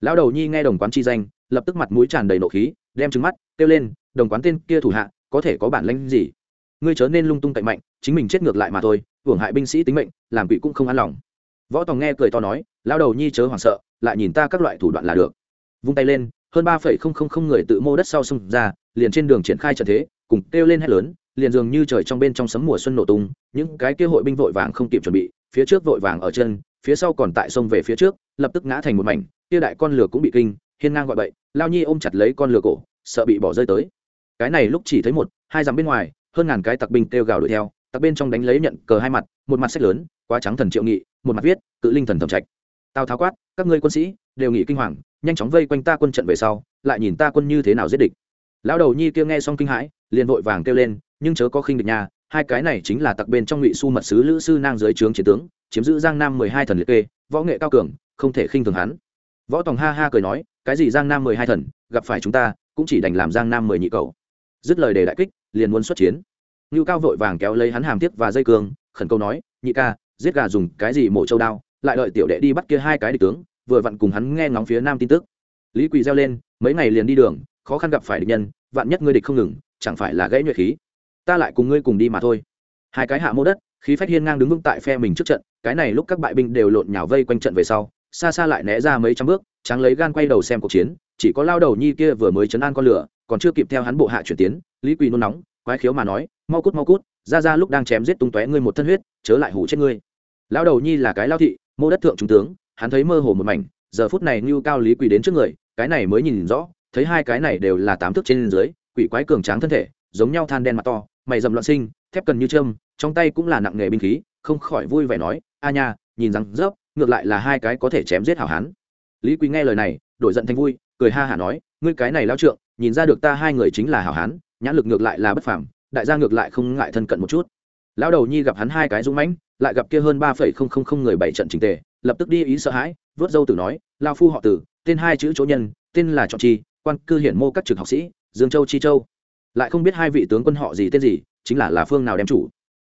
Lão đầu nhi nghe đồng quán chi danh, lập tức mặt mũi tràn đầy nộ khí, đem trứng mắt, kêu lên, đồng quán tên kia thủ hạ, có thể có bản lãnh gì? Ngươi chớ nên lung tung cậy mạnh, chính mình chết ngược lại mà thôi hưởng hại binh sĩ tính mệnh, làm quỷ cũng không an lòng. Võ tòng nghe cười to nói lao đầu nhi chớ hoảng sợ, lại nhìn ta các loại thủ đoạn là được. Vung tay lên, hơn ba phẩy không không không người tự mô đất sau sông ra, liền trên đường triển khai trận thế, cùng kêu lên hét lớn, liền dường như trời trong bên trong sấm mùa xuân nổ tung, những cái kia hội binh vội vàng không kịp chuẩn bị, phía trước vội vàng ở chân, phía sau còn tại sông về phía trước, lập tức ngã thành một mảnh, kia đại con lửa cũng bị kinh, hiên ngang gọi bậy lao nhi ôm chặt lấy con lửa cổ, sợ bị bỏ rơi tới. Cái này lúc chỉ thấy một, hai dặm bên ngoài, hơn ngàn cái tặc binh kêu gào đuổi theo tặc bên trong đánh lấy nhận cờ hai mặt, một mặt sách lớn, quá trắng thần triệu nghị, một mặt viết, cự linh thần thẩm trạch. Tào tháo quát, các ngươi quân sĩ, đều nghị kinh hoàng, nhanh chóng vây quanh ta quân trận về sau, lại nhìn ta quân như thế nào giết địch. Lão đầu nhi kia nghe xong kinh hãi, liền vội vàng kêu lên, nhưng chớ có khinh địch nhà hai cái này chính là tặc bên trong ngụy su mật sứ lữ sư nang dưới trướng chiến tướng, chiếm giữ giang nam mười hai thần liệt kê, võ nghệ cao cường, không thể khinh thường hắn. Võ tòng ha ha cười nói, cái gì giang nam mười hai thần, gặp phải chúng ta, cũng chỉ đành làm giang nam mười nhị cầu. Dứt lời đề đại kích, liền muốn xuất chiến ngưu cao vội vàng kéo lấy hắn hàm tiếp và dây cương, khẩn cầu nói, nhị ca, giết gà dùng cái gì mổ châu đao, lại đợi tiểu đệ đi bắt kia hai cái địch tướng, vừa vặn cùng hắn nghe ngóng phía nam tin tức. Lý quỳ reo lên, mấy ngày liền đi đường, khó khăn gặp phải địch nhân, vạn nhất ngươi địch không ngừng, chẳng phải là gãy nhuệ khí. Ta lại cùng ngươi cùng đi mà thôi. Hai cái hạ mô đất, khí phách hiên ngang đứng vững tại phe mình trước trận, cái này lúc các bại binh đều lộn nhào vây quanh trận về sau, xa xa lại né ra mấy trăm bước trắng lấy gan quay đầu xem cuộc chiến, chỉ có lao đầu nhi kia vừa mới chấn an con lửa, còn chưa kịp theo hắn bộ hạ chuyển tiến, lý quỳ nôn nóng, quái khiếu mà nói mau cút mau cút, ra ra lúc đang chém giết tung tóe ngươi một thân huyết, chớ lại hủ chết ngươi. Lão đầu nhi là cái lao thị, mô đất thượng trung tướng, hắn thấy mơ hồ một mảnh, giờ phút này như cao lý quỳ đến trước người, cái này mới nhìn rõ, thấy hai cái này đều là tám thước trên dưới, quỷ quái cường tráng thân thể, giống nhau than đen mặt to, mày dầm loạn sinh, thép cần như châm, trong tay cũng là nặng nghề binh khí, không khỏi vui vẻ nói, a nha, nhìn rằng rớp ngược lại là hai cái có thể chém giết hảo hán. Lý quý nghe lời này, đổi giận thành vui, cười ha hả nói, ngươi cái này lao trượng, nhìn ra được ta hai người chính là hảo hán nhãn lực ngược lại là bất phàm đại gia ngược lại không ngại thân cận một chút. Lão đầu nhi gặp hắn hai cái rung mãnh, lại gặp kia hơn ba phẩy không không không người bảy trận trình tề, lập tức đi ý sợ hãi, vớt dâu tử nói lao phu họ tử, tên hai chữ chỗ nhân, tên là chọn chi, quan cư hiển mô các trường học sĩ, dương châu chi châu. Lại không biết hai vị tướng quân họ gì tên gì, chính là là phương nào đem chủ.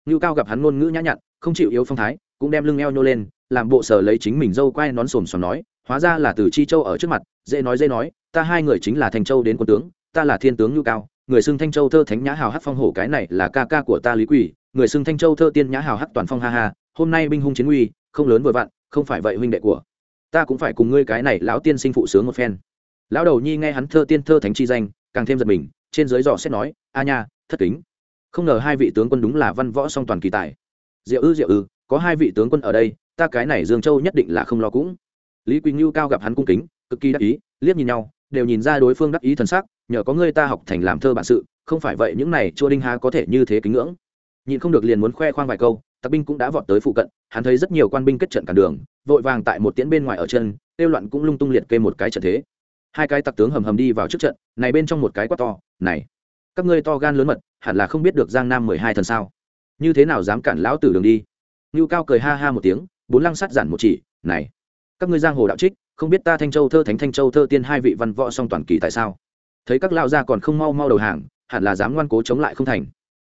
Ngưu cao gặp hắn ngôn ngữ nhã nhặn, không chịu yếu phong thái, cũng đem lưng eo nhô lên, làm bộ sở lấy chính mình dâu quay nón sồm sòm nói, hóa ra là từ chi châu ở trước mặt, dễ nói dễ nói, ta hai người chính là thành châu đến quân tướng, ta là thiên tướng ngưu cao người xưng thanh châu thơ thánh nhã hào hát phong hổ cái này là ca ca của ta lý quỷ, người xưng thanh châu thơ tiên nhã hào hát toàn phong ha ha, hôm nay binh hung chiến uy không lớn vừa vặn, không phải vậy huynh đệ của ta cũng phải cùng ngươi cái này lão tiên sinh phụ sướng một phen. Lão đầu nhi nghe hắn thơ tiên thơ thánh chi danh, càng thêm giật mình, trên dưới dò xét nói, a nha, thất kính. Không ngờ hai vị tướng quân đúng là văn võ song toàn kỳ tài. Diệu ư diệu ư, có hai vị tướng quân ở đây, ta cái này dương châu nhất định là không lo cũng. Lý quỳnh ngưu cao gặp hắn cung kính, cực kỳ đắc ý, liếc nhìn nhau đều nhìn ra đối phương đắc ý thần sắc, nhờ có người ta học thành làm thơ bản sự, không phải vậy những này chua đinh há có thể như thế kính ngưỡng. Nhìn không được liền muốn khoe khoang vài câu, tặc binh cũng đã vọt tới phụ cận, hắn thấy rất nhiều quan binh kết trận cả đường, vội vàng tại một tiễn bên ngoài ở chân, tiêu loạn cũng lung tung liệt kê một cái trận thế. Hai cái tặc tướng hầm hầm đi vào trước trận, này bên trong một cái quát to, này, các ngươi to gan lớn mật, hẳn là không biết được giang nam mười hai thần sao? Như thế nào dám cản lão tử đường đi? Ngưu cao cười ha ha một tiếng, bốn lăng sắt giản một chỉ, này, các ngươi giang hồ đạo trích không biết ta thanh châu thơ thánh thanh châu thơ tiên hai vị văn võ song toàn kỳ tại sao thấy các lao gia còn không mau mau đầu hàng hẳn là dám ngoan cố chống lại không thành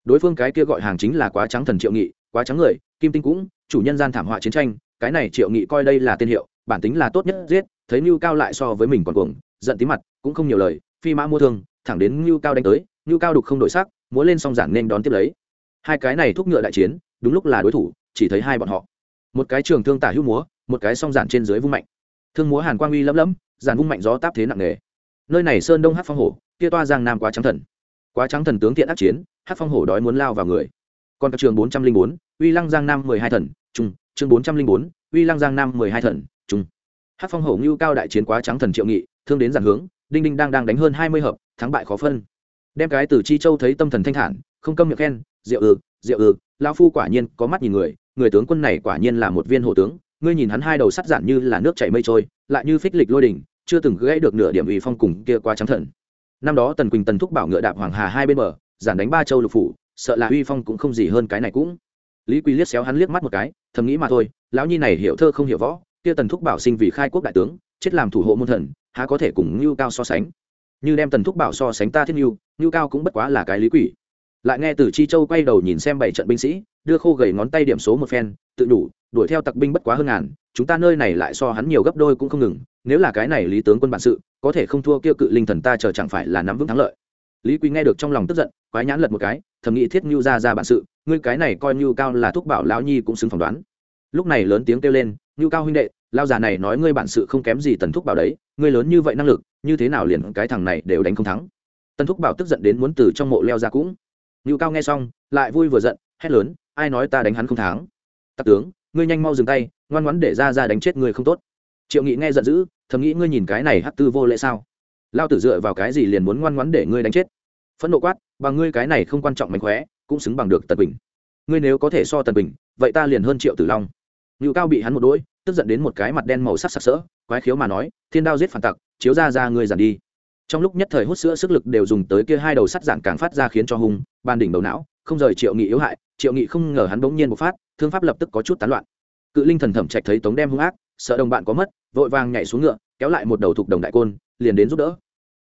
đối phương cái kia gọi hàng chính là quá trắng thần triệu nghị quá trắng người kim tinh cũng chủ nhân gian thảm họa chiến tranh cái này triệu nghị coi đây là tên hiệu bản tính là tốt nhất giết thấy Nưu Cao lại so với mình còn cuồng, giận tí mặt, cũng không nhiều lời, phi mã mua thương, thẳng đến Nưu Cao đánh tới, Nưu Cao đục không đổi sắc, muốn lên song giản nên đón tiếp lấy. Hai cái này thúc ngựa đại chiến, đúng lúc là đối thủ, chỉ thấy hai bọn họ. Một cái trường thương tả hữu múa, một cái song giản trên dưới vung mạnh. Thương múa Hàn Quang uy lẫm lẫm, giàn vung mạnh gió táp thế nặng nề. Nơi này sơn đông hát phong hổ, kia toa giang nam quá trắng thần. Quá trắng thần tướng thiện ác chiến, hát phong hổ đói muốn lao vào người. Còn các trường bốn trăm linh bốn, uy lăng giang nam mười hai thần, trung, chương bốn trăm linh bốn, uy lăng giang nam mười hai thần, trung hát phong hổ ngưu cao đại chiến quá trắng thần triệu nghị thương đến giàn hướng đinh đinh đang đang đánh hơn hai mươi hợp thắng bại khó phân đem cái từ chi châu thấy tâm thần thanh thản không câm miệng khen diệu ừ diệu ừ lao phu quả nhiên có mắt nhìn người người tướng quân này quả nhiên là một viên hộ tướng ngươi nhìn hắn hai đầu sắt giản như là nước chảy mây trôi, lại như phích lịch lôi đỉnh, chưa từng gãy được nửa điểm ủy phong cùng kia quá trắng thần. Năm đó tần quỳnh tần thúc bảo ngựa đạp hoàng hà hai bên bờ, giản đánh ba châu lục phủ, sợ là uy phong cũng không gì hơn cái này cũng. Lý quý liếc xéo hắn liếc mắt một cái, thầm nghĩ mà thôi, lão nhi này hiểu thơ không hiểu võ, kia tần thúc bảo sinh vì khai quốc đại tướng, chết làm thủ hộ môn thần, há có thể cùng ngưu cao so sánh. Như đem tần thúc bảo so sánh ta thiết ngưu ngưu cao cũng bất quá là cái lý quỷ lại nghe từ chi châu quay đầu nhìn xem bảy trận binh sĩ, đưa khô gầy ngón tay điểm số một phen, tự đủ, đuổi theo tặc binh bất quá hơn ngàn, chúng ta nơi này lại so hắn nhiều gấp đôi cũng không ngừng, nếu là cái này lý tướng quân bản sự, có thể không thua kia cự linh thần ta chờ chẳng phải là nắm vững thắng lợi. Lý quý nghe được trong lòng tức giận, quái nhãn lật một cái, thầm nghĩ thiết ngưu ra ra bản sự, ngươi cái này coi ngưu cao là thúc bảo lão nhi cũng xứng phỏng đoán. Lúc này lớn tiếng kêu lên ngưu cao huynh đệ lao già này nói ngươi bản sự không kém gì tần thúc bảo đấy, ngươi lớn như vậy năng lực, như thế nào liền cái thằng này đều đánh không thắng. Tần thúc bảo tức giận đến muốn từ trong mộ leo ra cũng ngưu cao nghe xong, lại vui vừa giận, hét lớn, ai nói ta đánh hắn không thắng? Tặc tướng, ngươi nhanh mau dừng tay, ngoan ngoãn để ra ra đánh chết ngươi không tốt. Triệu nghị nghe giận dữ, thầm nghĩ ngươi nhìn cái này hát tư vô lễ sao? Lao tử dựa vào cái gì liền muốn ngoan ngoãn để ngươi đánh chết? Phẫn nộ quát, bằng ngươi cái này không quan trọng mánh khóe, cũng xứng bằng được tần bình. Ngươi nếu có thể so tần bình, vậy ta liền hơn triệu tử long. Ngưu cao bị hắn một đôi, tức giận đến một cái mặt đen màu sắc sặc sỡ, quái khiếu mà nói, thiên đao giết phản tặc, chiếu ra ra ngươi giản đi trong lúc nhất thời hút sữa sức lực đều dùng tới kia hai đầu sắt giản càng phát ra khiến cho hung, ban đỉnh đầu não, không rời triệu nghị yếu hại, triệu nghị không ngờ hắn bỗng nhiên một phát, thương pháp lập tức có chút tán loạn. Cự linh thần thẩm trạch thấy tống đem hung ác, sợ đồng bạn có mất, vội vàng nhảy xuống ngựa, kéo lại một đầu thuộc đồng đại côn, liền đến giúp đỡ.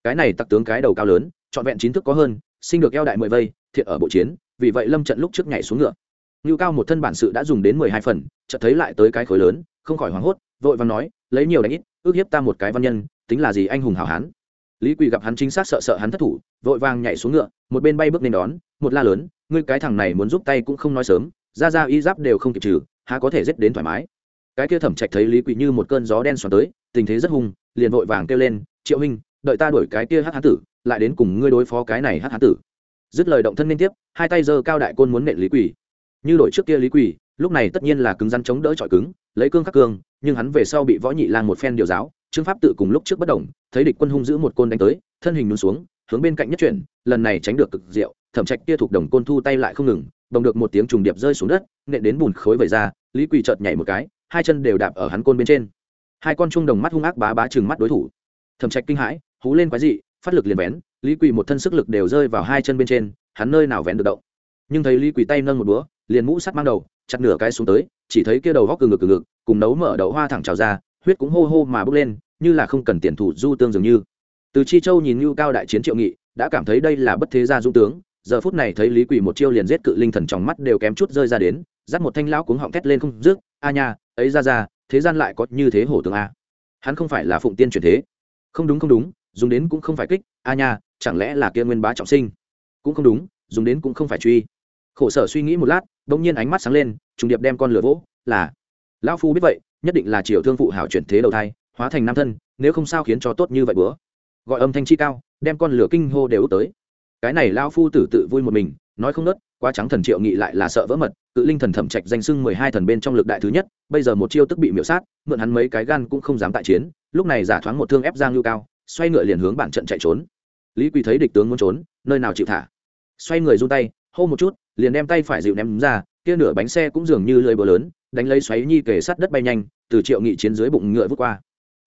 Cái này tặc tướng cái đầu cao lớn, trọn vẹn chín thức có hơn, sinh được eo đại mười vây, thiện ở bộ chiến, vì vậy lâm trận lúc trước nhảy xuống ngựa. Ngưu cao một thân bản sự đã dùng đến mười hai phần, chợt thấy lại tới cái khối lớn, không khỏi hoảng hốt, vội vàng nói, lấy nhiều đánh ít, ước hiếp ta một cái văn nhân, tính là gì anh hùng hảo hán? Lý quỳ gặp hắn chính xác sợ sợ hắn thất thủ, vội vàng nhảy xuống ngựa, một bên bay bước lên đón, một la lớn, ngươi cái thằng này muốn giúp tay cũng không nói sớm, ra ra y giáp đều không kịp trừ, há có thể giết đến thoải mái. Cái kia thẩm trạch thấy lý quỳ như một cơn gió đen xoắn tới, tình thế rất hung, liền vội vàng kêu lên, triệu huynh, đợi ta đuổi cái kia hát hán tử, lại đến cùng ngươi đối phó cái này hát hán tử. Dứt lời động thân liên tiếp, hai tay giơ cao đại côn muốn nện lý quỳ. Như đổi trước kia lý quỳ, lúc này tất nhiên là cứng rắn chống đỡ trọi cứng, lấy cương khắc cương, nhưng hắn về sau bị võ nhị lang một phen điều giáo trương pháp tự cùng lúc trước bất đồng, thấy địch quân hung giữ một côn đánh tới, thân hình nhún xuống, hướng bên cạnh nhất chuyển, lần này tránh được cực diệu, thẩm trạch kia thuộc đồng côn thu tay lại không ngừng đồng được một tiếng trùng điệp rơi xuống đất, nện đến bùn khối vẩy ra, lý quỳ chợt nhảy một cái, hai chân đều đạp ở hắn côn bên trên. Hai con trung đồng mắt hung ác bá bá chừng mắt đối thủ. Thẩm trạch kinh hãi, hú lên quái dị, phát lực liền vén, lý quỳ một thân sức lực đều rơi vào hai chân bên trên, hắn nơi nào vén được động. Nhưng thấy lý quỳ tay nâng một búa, liền mũ sắt mang đầu, chặt nửa cái xuống tới, chỉ thấy kia đầu góc cừ ngực cừ ngực, cùng nấu mở đậu hoa thẳng trào ra huyết cũng hô hô mà bốc lên, như là không cần tiền thủ du tương dường như. Từ chi châu nhìn như cao đại chiến triệu nghị, đã cảm thấy đây là bất thế gia du tướng, giờ phút này thấy lý quỳ một chiêu liền giết cự linh thần trong mắt đều kém chút rơi ra đến dắt một thanh lão cuống họng thét lên không rước a nha, ấy ra ra, thế gian lại có như thế hổ tướng a. Hắn không phải là phụng tiên truyền thế. Không đúng không đúng, dùng đến cũng không phải kích, a nha, chẳng lẽ là kia nguyên bá trọng sinh? Cũng không đúng, dùng đến cũng không phải truy. Khổ sở suy nghĩ một lát đ ỗ n g nhiên ánh mắt sáng lên, trùng điệp đem con lửa vỗ, là, lão phu biết vậy nhất định là triều thương phụ hảo chuyển thế đầu thai, hóa thành nam thân, nếu không sao khiến cho tốt như vậy bữa. Gọi âm thanh chi cao, đem con lửa kinh hô đều tới. Cái này lao phu tử tự vui một mình, nói không nớt, quá trắng thần triệu nghị lại là sợ vỡ mật, cự linh thần thẩm trạch danh sưng mười hai thần bên trong lực đại thứ nhất, bây giờ một chiêu tức bị miễu sát, mượn hắn mấy cái gan cũng không dám tại chiến, lúc này giả thoáng một thương ép giang lưu cao, xoay ngựa liền hướng bản trận chạy trốn. Lý quỳ thấy địch tướng muốn trốn, nơi nào chịu thả? Xoay người run tay, hô một chút, liền đem tay phải dịu ném ra, kia nửa bánh xe cũng dường như lưỡi bờ lớn đánh lấy xoáy nhi kề sát đất bay nhanh, từ triệu nghị chiến dưới bụng ngựa vút qua.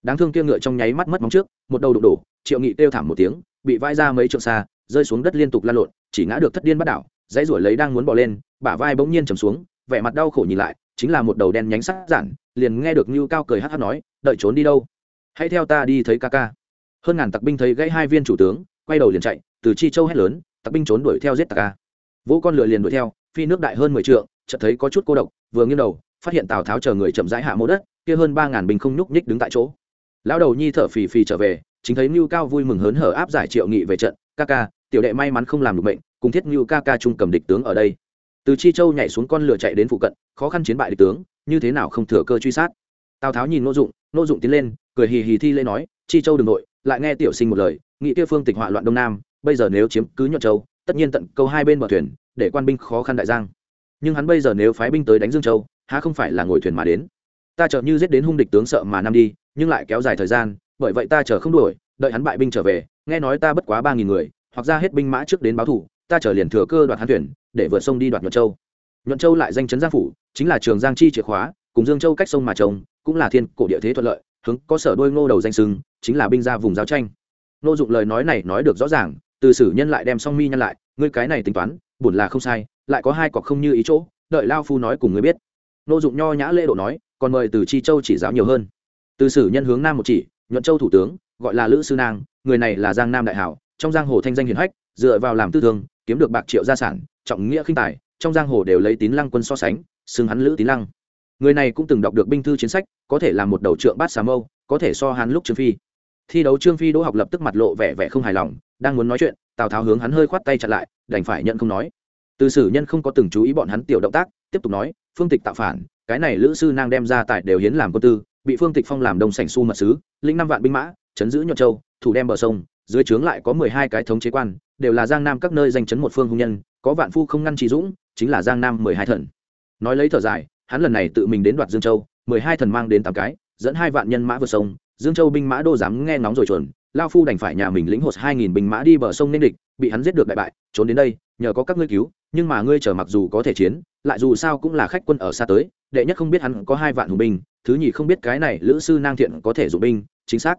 Đáng thương kia ngựa trong nháy mắt mất móng trước, một đầu đụng đổ, triệu nghị kêu thảm một tiếng, bị vai ra mấy trượng xa, rơi xuống đất liên tục lan lộn, chỉ ngã được thất điên bắt đảo, dãy ruổi lấy đang muốn bỏ lên, bả vai bỗng nhiên trầm xuống, vẻ mặt đau khổ nhìn lại, chính là một đầu đen nhánh sắc giản, liền nghe được như cao cười hát hát nói, đợi trốn đi đâu? Hãy theo ta đi thấy ca ca. Hơn ngàn tặc binh thấy gãy hai viên chủ tướng, quay đầu liền chạy, từ chi châu hét lớn, tặc binh trốn đuổi theo giết tặc ca. Vỗ con lửa liền đuổi theo, phi nước đại hơn mười trượng, chợt thấy có chút cô độc, vừa nghiêng đầu phát hiện tào tháo chờ người chậm rãi hạ mô đất kia hơn ba ngàn binh không nhúc nhích đứng tại chỗ lão đầu nhi thở phì phì trở về chính thấy ngưu cao vui mừng hớn hở áp giải triệu nghị về trận ca ca tiểu đệ may mắn không làm được bệnh cùng thiết ngưu ca ca chung cầm địch tướng ở đây từ chi châu nhảy xuống con lửa chạy đến phụ cận khó khăn chiến bại địch tướng như thế nào không thừa cơ truy sát tào tháo nhìn nô dụng nô dụng tiến lên cười hì hì thi lễ nói chi châu đừng nội lại nghe tiểu sinh một lời nghị kia phương tịch họa loạn đông nam bây giờ nếu chiếm cứ nhuận châu tất nhiên tận câu hai bên bờ thuyền để quan binh khó khăn đại giang nhưng hắn bây giờ nếu phái binh tới đánh dương châu há không phải là ngồi thuyền mà đến. Ta chợt như giết đến hung địch tướng sợ mà năm đi, nhưng lại kéo dài thời gian, bởi vậy ta chờ không đuổi, đợi hắn bại binh trở về, nghe nói ta bất quá ba nghìn người, hoặc ra hết binh mã trước đến báo thủ, ta chờ liền thừa cơ đoạt hắn thuyền, để vượt sông đi đoạt nhuận châu. Nhuận châu lại danh chấn giang phủ, chính là trường giang chi chìa khóa, cùng dương châu cách sông mà trồng, cũng là thiên cổ địa thế thuận lợi, hướng có sở đôi ngô đầu danh sưng chính là binh ra vùng giao tranh. Nô dụng lời nói này nói được rõ ràng, từ sử nhân lại đem song mi nhân lại, ngươi cái này tính toán buồn là không sai, lại có hai cọc không như ý chỗ, đợi lao phu nói cùng ngươi biết nô dụng nho nhã lễ độ nói, còn mời từ chi châu chỉ giáo nhiều hơn. Từ sử nhân hướng nam một chỉ, nhuận châu thủ tướng, gọi là lữ sư nang, người này là giang nam đại hảo, trong giang hồ thanh danh hiển hách, dựa vào làm tư thương, kiếm được bạc triệu gia sản, trọng nghĩa khinh tài, trong giang hồ đều lấy tín lăng quân so sánh, xưng hắn lữ tín lăng. Người này cũng từng đọc được binh thư chiến sách, có thể là một đầu trượng bát xà mâu, có thể so hắn lúc trương phi. Thi đấu trương phi đỗ học lập tức mặt lộ vẻ vẻ không hài lòng, đang muốn nói chuyện, tào tháo hướng hắn hơi khoát tay chặn lại, đành phải nhận không nói. Từ sử nhân không có từng chú ý bọn hắn tiểu động tác, tiếp tục nói phương tịch tạo phản, cái này lữ sư nang đem ra tại đều hiến làm quân tư, bị phương tịch phong làm đông sảnh su mật sứ linh năm vạn binh mã, chấn giữ nhuận châu, thủ đem bờ sông, dưới trướng lại có mười hai cái thống chế quan, đều là giang nam các nơi danh chấn một phương hùng nhân, có vạn phu không ngăn trí dũng, chính là giang nam mười hai thần. Nói lấy thở dài, hắn lần này tự mình đến đoạt dương châu, mười hai thần mang đến tám cái, dẫn hai vạn nhân mã vượt sông, dương châu binh mã đô dám nghe ngóng rồi chuẩn, lao phu đành phải nhà mình lĩnh hột hai nghìn binh mã đi bờ sông nên địch, bị hắn giết được đại bại, trốn đến đây, nhờ có các ngươi cứu nhưng mà ngươi chờ mặc dù có thể chiến, lại dù sao cũng là khách quân ở xa tới, đệ nhất không biết hắn có hai vạn hùng binh, thứ nhì không biết cái này lữ sư nang thiện có thể dụng binh, chính xác.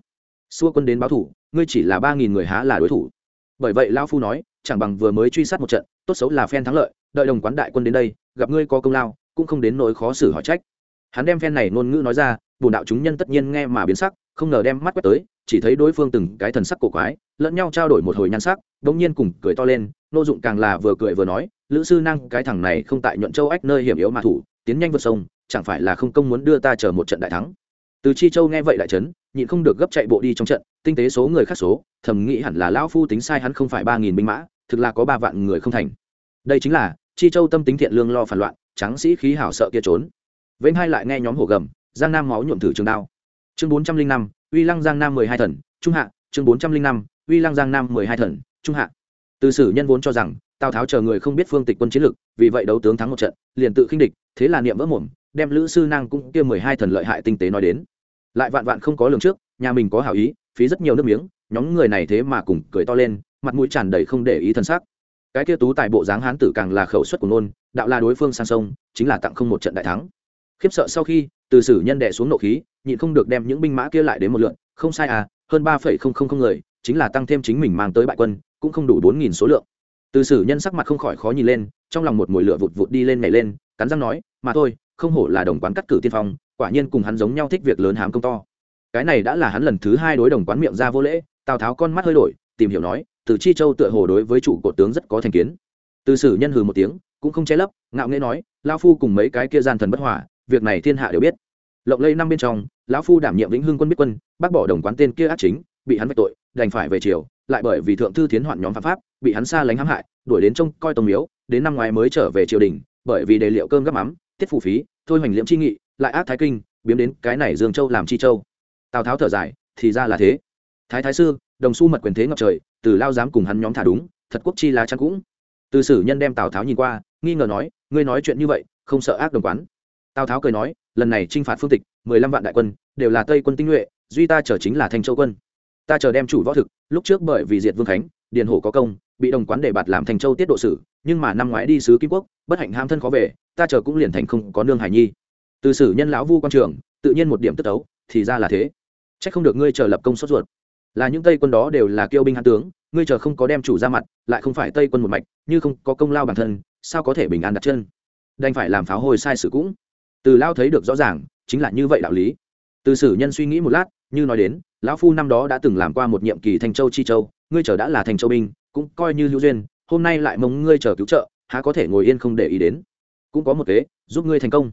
Xua quân đến báo thủ, ngươi chỉ là ba nghìn người há là đối thủ. Bởi vậy lao phu nói, chẳng bằng vừa mới truy sát một trận, tốt xấu là phen thắng lợi, đợi đồng quán đại quân đến đây, gặp ngươi có công lao, cũng không đến nỗi khó xử hỏi trách. Hắn đem phen này ngôn ngữ nói ra bùn đạo chúng nhân tất nhiên nghe mà biến sắc, không ngờ đem mắt quét tới, chỉ thấy đối phương từng cái thần sắc cổ quái, lẫn nhau trao đổi một hồi nhan sắc đống nhiên cùng cười to lên nô dụng càng là vừa cười vừa nói, lữ sư năng, cái thằng này không tại nhuận châu ách nơi hiểm yếu mà thủ, tiến nhanh vượt sông, chẳng phải là không công muốn đưa ta chờ một trận đại thắng? Từ chi châu nghe vậy đại trấn nhịn không được gấp chạy bộ đi trong trận, tinh tế số người khác số, thầm nghĩ hẳn là lão phu tính sai hắn không phải ba nghìn binh mã, thực là có ba vạn người không thành. Đây chính là, chi châu tâm tính thiện lương lo phản loạn, tráng sĩ khí hảo sợ kia trốn. Vênh hai lại nghe nhóm hổ gầm, giang nam máu nhuộm thử trường đao. Chương bốn trăm linh năm, uy lăng giang nam mười hai thần, trung hạ. Chương bốn trăm linh năm, uy lăng giang nam mười hai thần, trung hạ từ sử nhân vốn cho rằng, tào tháo chờ người không biết phương tịch quân chiến lực, vì vậy đấu tướng thắng một trận, liền tự khinh địch, thế là niệm vỡ mồm, đem lữ sư năng cũng kia mười hai thần lợi hại tinh tế nói đến. Lại vạn vạn không có lường trước, nhà mình có hảo ý, phí rất nhiều nước miếng, nhóm người này thế mà cùng cười to lên, mặt mũi tràn đầy không để ý thân xác. Cái kia tú tài bộ dáng hán tử càng là khẩu suất của nôn, đạo là đối phương sang sông, chính là tặng không một trận đại thắng. Khiếp sợ sau khi, từ sử nhân đệ xuống nộ khí, nhịn không được đem những binh mã kia lại đến một lượn, không sai à hơn ba phẩy không không không người, chính là tăng thêm chính mình mang tới bại quân cũng không đủ bốn nghìn số lượng. Từ sử nhân sắc mặt không khỏi khó nhìn lên, trong lòng một mùi lửa vụt vụt đi lên nhảy lên, cắn răng nói, mà thôi, không hổ là đồng quán cắt cử tiên phong, quả nhiên cùng hắn giống nhau thích việc lớn hám công to. Cái này đã là hắn lần thứ hai đối đồng quán miệng ra vô lễ, tào tháo con mắt hơi đổi, tìm hiểu nói, từ chi châu tựa hồ đối với chủ cột tướng rất có thành kiến. Từ sử nhân hừ một tiếng, cũng không che lấp, ngạo nghễ nói lao phu cùng mấy cái kia gian thần bất hòa, việc này thiên hạ đều biết. Lộng lây năm bên trong, lão phu đảm nhiệm vĩnh hưng quân biết quân, bác bỏ đồng quán tên kia ác chính, bị hắn vạch tội, đành phải về triều lại bởi vì thượng thư thiến hoạn nhóm phạm pháp, bị hắn xa lánh hãm hại, đuổi đến trông coi tông miếu, đến năm ngoái mới trở về triều đình, bởi vì đề liệu cơm gấp mắm, tiết phủ phí, thôi hoành liễm chi nghị, lại ác thái kinh, biếm đến cái này dương châu làm chi châu. Tào tháo thở dài, thì ra là thế. Thái thái sư, đồng xu mật quyền thế ngập trời, từ lao dám cùng hắn nhóm thả đúng, thật quốc chi lá chắn cũng. Từ sử nhân đem tào tháo nhìn qua, nghi ngờ nói, ngươi nói chuyện như vậy, không sợ ác đồng quán? Tào tháo cười nói, lần này t r i n h phạt phương tịch, mười lăm vạn đại quân, đều là tây quân tinh nhuệ, duy ta chở chính là thanh châu quân ta chờ đem chủ võ thực, lúc trước bởi vì diệt vương khánh, điền hổ có công, bị đồng quán đề bạt làm thành châu tiết độ sử, nhưng mà năm ngoái đi sứ kim quốc, bất hạnh ham thân khó về, ta chờ cũng liền thành không có nương hải nhi. Từ sử nhân lão vu quan trường, tự nhiên một điểm tất tấu, thì ra là thế. Trách không được ngươi chờ lập công sốt ruột. Là những tây quân đó đều là kiêu binh hán tướng, ngươi chờ không có đem chủ ra mặt, lại không phải tây quân một mạch, như không có công lao bản thân, sao có thể bình an đặt chân? Đành phải làm pháo hồi sai sự cũng. Từ lao thấy được rõ ràng, chính là như vậy đạo lý. Từ sử nhân suy nghĩ một lát, như nói đến lão phu năm đó đã từng làm qua một nhiệm kỳ thanh châu chi châu, ngươi chờ đã là thành châu binh, cũng coi như hữu duyên, hôm nay lại mong ngươi chờ cứu trợ, há có thể ngồi yên không để ý đến. Cũng có một kế, giúp ngươi thành công.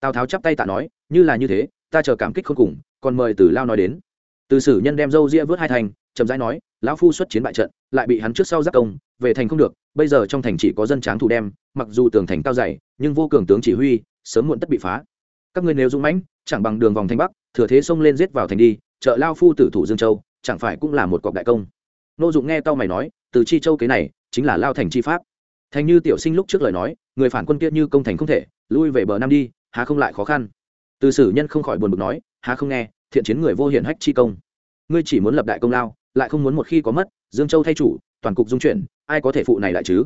Tào tháo chắp tay tạ nói, như là như thế, ta chờ cảm kích không cùng, còn mời từ lao nói đến. Từ sử nhân đem dâu ria vớt hai thành, chậm rãi nói, lão phu xuất chiến bại trận, lại bị hắn trước sau giác công, về thành không được, bây giờ trong thành chỉ có dân tráng thủ đem, mặc dù tường thành cao dày, nhưng vô cường tướng chỉ huy, sớm muộn tất bị phá. Các ngươi nếu dũng mãnh, chẳng bằng đường vòng thành bắc, thừa thế xông lên giết vào thành đi trợ lao phu tử thủ dương châu, chẳng phải cũng là một cọc đại công. Nô dụng nghe tao mày nói, từ chi châu kế này, chính là lao thành chi pháp. Thành như tiểu sinh lúc trước lời nói, người phản quân kia như công thành không thể, lui về bờ nam đi, há không lại khó khăn. Từ sử nhân không khỏi buồn bực nói, há không nghe, thiện chiến người vô hiển hách chi công. Ngươi chỉ muốn lập đại công lao, lại không muốn một khi có mất, dương châu thay chủ, toàn cục dung chuyển, ai có thể phụ này lại chứ?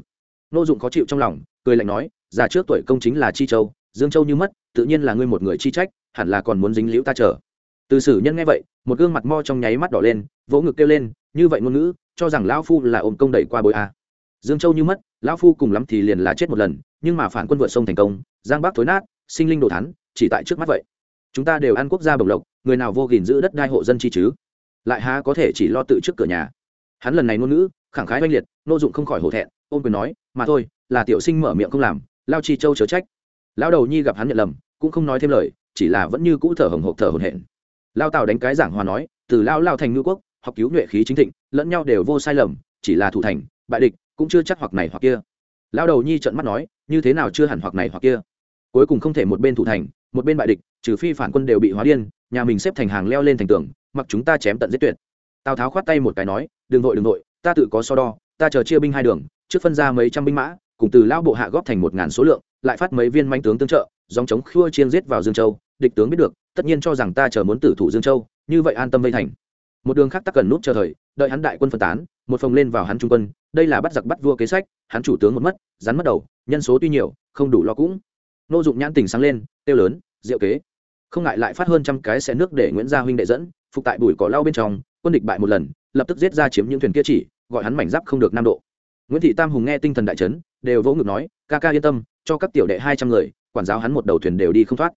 Nô dụng khó chịu trong lòng, cười lạnh nói, già trước tuổi công chính là chi châu, dương châu như mất, tự nhiên là ngươi một người chi trách, hẳn là còn muốn dính liễu ta chờ từ sử nhân nghe vậy, một gương mặt mo trong nháy mắt đỏ lên, vỗ ngực kêu lên, như vậy ngôn ngữ, cho rằng lão phu là ôm công đẩy qua bồi a. Dương châu như mất, lão phu cùng lắm thì liền là chết một lần, nhưng mà phản quân vượt sông thành công, giang bắc thối nát, sinh linh đồ thắn chỉ tại trước mắt vậy. Chúng ta đều ăn quốc gia bồng lộc, người nào vô gìn giữ đất đai hộ dân chi chứ? Lại há có thể chỉ lo tự trước cửa nhà? Hắn lần này ngôn ngữ, khẳng khái oanh liệt, nô dụng không khỏi hổ thẹn, ôm quyền nói, mà thôi, là tiểu sinh mở miệng không làm, lao chi châu chớ trách. Lão đầu nhi gặp hắn nhận lầm, cũng không nói thêm lời, chỉ là vẫn như cũ thở hồng hộc thở hồn hển lao tào đánh cái giảng hòa nói từ lao lao thành ngư quốc học cứu nhuệ khí chính thịnh lẫn nhau đều vô sai lầm chỉ là thủ thành bại địch cũng chưa chắc hoặc này hoặc kia. Lao đầu nhi trợn mắt nói như thế nào chưa hẳn hoặc này hoặc kia. Cuối cùng không thể một bên thủ thành một bên bại địch trừ phi phản quân đều bị hóa điên nhà mình xếp thành hàng leo lên thành tường mặc chúng ta chém tận giết tuyệt. Tào tháo khoát tay một cái nói đường nội đường nội, ta tự có so đo ta chờ chia binh hai đường trước phân ra mấy trăm binh mã cùng từ lao bộ hạ góp thành một ngàn số lượng lại phát mấy viên manh tướng tương trợ dòng chống khua chiên giết vào dương châu địch tướng biết được, tất nhiên cho rằng ta chờ muốn tử thủ dương châu, như vậy an tâm vây thành. Một đường khác tắc cần nút chờ thời, đợi hắn đại quân phân tán, một phòng lên vào hắn trung quân, đây là bắt giặc bắt vua kế sách, hắn chủ tướng một mất, rắn mất đầu, nhân số tuy nhiều, không đủ lo cũng. Nô dụng nhãn tình sáng lên tiêu lớn, diệu kế. Không ngại lại phát hơn trăm cái xe nước để nguyễn gia huynh đệ dẫn, phục tại bụi cỏ lau bên trong, quân địch bại một lần, lập tức giết ra chiếm những thuyền kia chỉ, gọi hắn mảnh giáp không được nam độ. Nguyễn thị tam hùng nghe tinh thần đại trấn đều vỗ ngực nói, ca ca yên tâm, cho các tiểu đệ hai trăm người, quản giáo hắn một đầu thuyền đều đi không thoát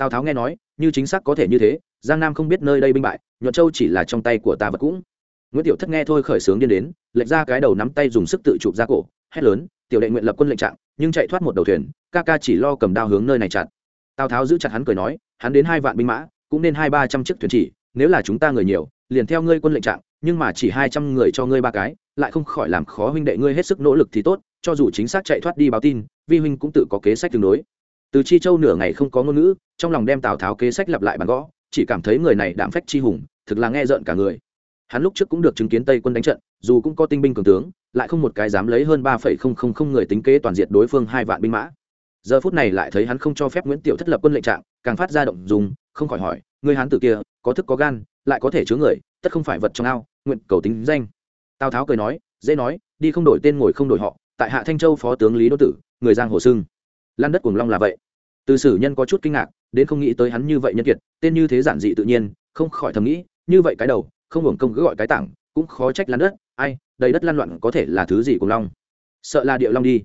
tào tháo nghe nói như chính xác có thể như thế giang nam không biết nơi đây binh bại nhuận châu chỉ là trong tay của ta vật cũng nguyễn tiểu thất nghe thôi khởi sướng điên đến lệch ra cái đầu nắm tay dùng sức tự chụp ra cổ hét lớn tiểu đệ nguyện lập quân lệnh trạng nhưng chạy thoát một đầu thuyền ca ca chỉ lo cầm đao hướng nơi này chặt. tào tháo giữ chặt hắn cười nói hắn đến hai vạn binh mã cũng nên hai ba trăm chiếc thuyền chỉ nếu là chúng ta người nhiều liền theo ngươi quân lệnh trạng nhưng mà chỉ hai trăm người cho ngươi ba cái lại không khỏi làm khó huynh đệ ngươi hết sức nỗ lực thì tốt cho dù chính xác chạy thoát đi báo tin vi huynh cũng tự có kế sách tương đối từ chi châu nửa ngày không có ngôn ngữ, trong lòng đem tào tháo kế sách lặp lại bàn gõ, chỉ cảm thấy người này đảm phách chi hùng, thực là nghe rợn cả người. Hắn lúc trước cũng được chứng kiến tây quân đánh trận, dù cũng có tinh binh cường tướng, lại không một cái dám lấy hơn ba phẩy không không không người tính kế toàn diện đối phương hai vạn binh mã. Giờ phút này lại thấy hắn không cho phép nguyễn tiểu thất lập quân lệnh trạng, càng phát ra động dùng, không khỏi hỏi người hán tử kia, có thức có gan, lại có thể chứa người, tất không phải vật trong ao, nguyện cầu tính danh. Tào tháo cười nói, dễ nói, đi không đổi tên ngồi không đổi họ, tại hạ thanh châu phó tướng lý đô tử, người giang hồ sưng lan đất cuồng long là vậy. Từ sử nhân có chút kinh ngạc, đến không nghĩ tới hắn như vậy nhân kiệt, tên như thế giản dị tự nhiên, không khỏi thầm nghĩ, như vậy cái đầu, không hưởng công cứ gọi cái tảng, cũng khó trách lan đất, ai, đầy đất lan loạn có thể là thứ gì cuồng long. Sợ là điệu long đi.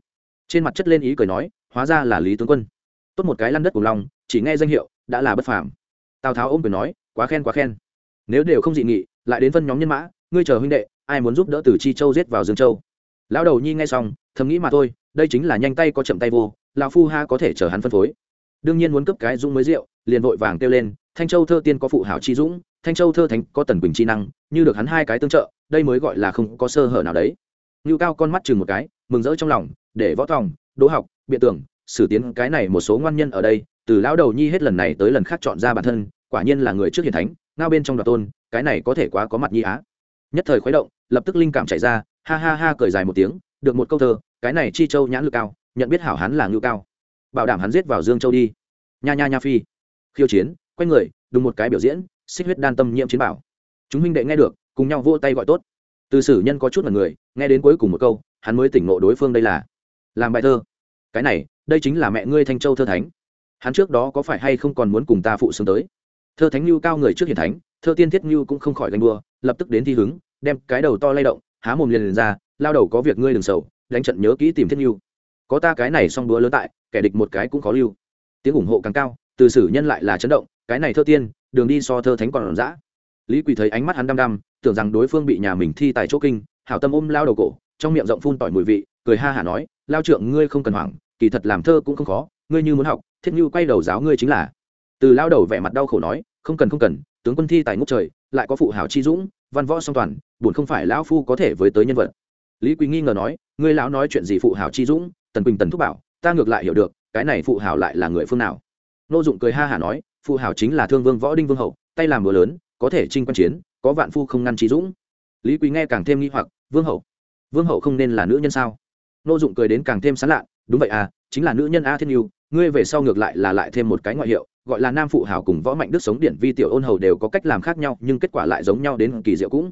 Trên mặt chất lên ý cười nói, hóa ra là lý tướng quân. Tốt một cái lăn đất cùng long, chỉ nghe danh hiệu, đã là bất phàm. Tào tháo ôm cười nói, quá khen quá khen. Nếu đều không dị nghị, lại đến phân nhóm nhân mã, ngươi chờ huynh đệ, ai muốn giúp đỡ từ chi châu giết vào dương châu? Lão đầu nhi nghe xong thầm nghĩ mà thôi, đây chính là nhanh tay có chậm tay vô, lão phu ha có thể chờ hắn phân phối. Đương nhiên muốn cấp cái dũng mới rượu, liền vội vàng kêu lên, thanh châu thơ tiên có phụ hảo chi dũng, thanh châu thơ thánh có tần quỳnh chi năng, như được hắn hai cái tương trợ, đây mới gọi là không có sơ hở nào đấy. Ngưu cao con mắt chừng một cái, mừng rỡ trong lòng, để võ thòng đỗ học, biện tưởng xử tiến cái này một số ngoan nhân ở đây, từ lão đầu nhi hết lần này tới lần khác chọn ra bản thân, quả nhiên là người trước hiền thánh, ngao bên trong đoạt tôn, cái này có thể quá có mặt nhi á. Nhất thời khuấy động, lập tức linh cảm chạy ra, ha ha ha cười dài một tiếng, được một câu thơ cái này chi châu nhãn lực cao nhận biết hảo hắn là ngưu cao. Bảo đảm hắn giết vào dương châu đi. Nha nha nha phi. Khiêu chiến quanh người đùng một cái biểu diễn xích huyết đan tâm nhiễm chiến bảo. Chúng huynh đệ nghe được cùng nhau vỗ tay gọi tốt. Từ sử nhân có chút là người nghe đến cuối cùng một câu hắn mới tỉnh ngộ đối phương đây là. Làm bài thơ. Cái này đây chính là mẹ ngươi thanh châu thơ thánh. Hắn trước đó có phải hay không còn muốn cùng ta phụ xương tới? Thơ thánh lưu cao người trước hiền thánh thơ tiên thiết lưu cũng không khỏi ganh đua lập tức đến thi hứng đem cái đầu to lay động há mồm liền, liền ra lao đầu có việc ngươi đừng sầu đánh trận nhớ kỹ tìm thiết lưu. Có ta cái này xong đũa lớn tại, kẻ địch một cái cũng khó lưu. Tiếng ủng hộ càng cao, từ sử nhân lại là chấn động, cái này thơ tiên, đường đi so thơ thánh còn dã. Lý quỳ thấy ánh mắt hắn đăm đăm, tưởng rằng đối phương bị nhà mình thi tại chỗ kinh, hảo tâm ôm lao đầu cổ, trong miệng rộng phun tỏi mùi vị, cười ha hả nói, lao trượng, ngươi không cần hoảng, kỳ thật làm thơ cũng không khó, ngươi như muốn học, thiết như quay đầu giáo ngươi chính là. Từ lao đầu vẻ mặt đau khổ nói, không cần không cần, tướng quân thi tại ngốc trời, lại có phụ hảo chi dũng, văn võ song toàn, buồn không phải lão phu có thể với tới nhân vật lý quý nghi ngờ nói, ngươi lão nói chuyện gì phụ hảo chi dũng, tần quỳnh tần thúc bảo, ta ngược lại hiểu được, cái này phụ hảo lại là người phương nào. Nô dụng cười ha hả nói, phụ hảo chính là thương vương võ đinh vương hậu, tay làm bữa lớn, có thể trinh quan chiến, có vạn phu không ngăn trí dũng. Lý quý nghe càng thêm nghi hoặc, vương hậu vương hậu không nên là nữ nhân sao? Nô dụng cười đến càng thêm sán lạ, đúng vậy à chính là nữ nhân a thiên yêu ngươi về sau ngược lại là lại thêm một cái ngoại hiệu, gọi là nam phụ hảo cùng võ mạnh đức sống điển vi tiểu ôn hầu đều có cách làm khác nhau, nhưng kết quả lại giống nhau đến kỳ diệu cũng.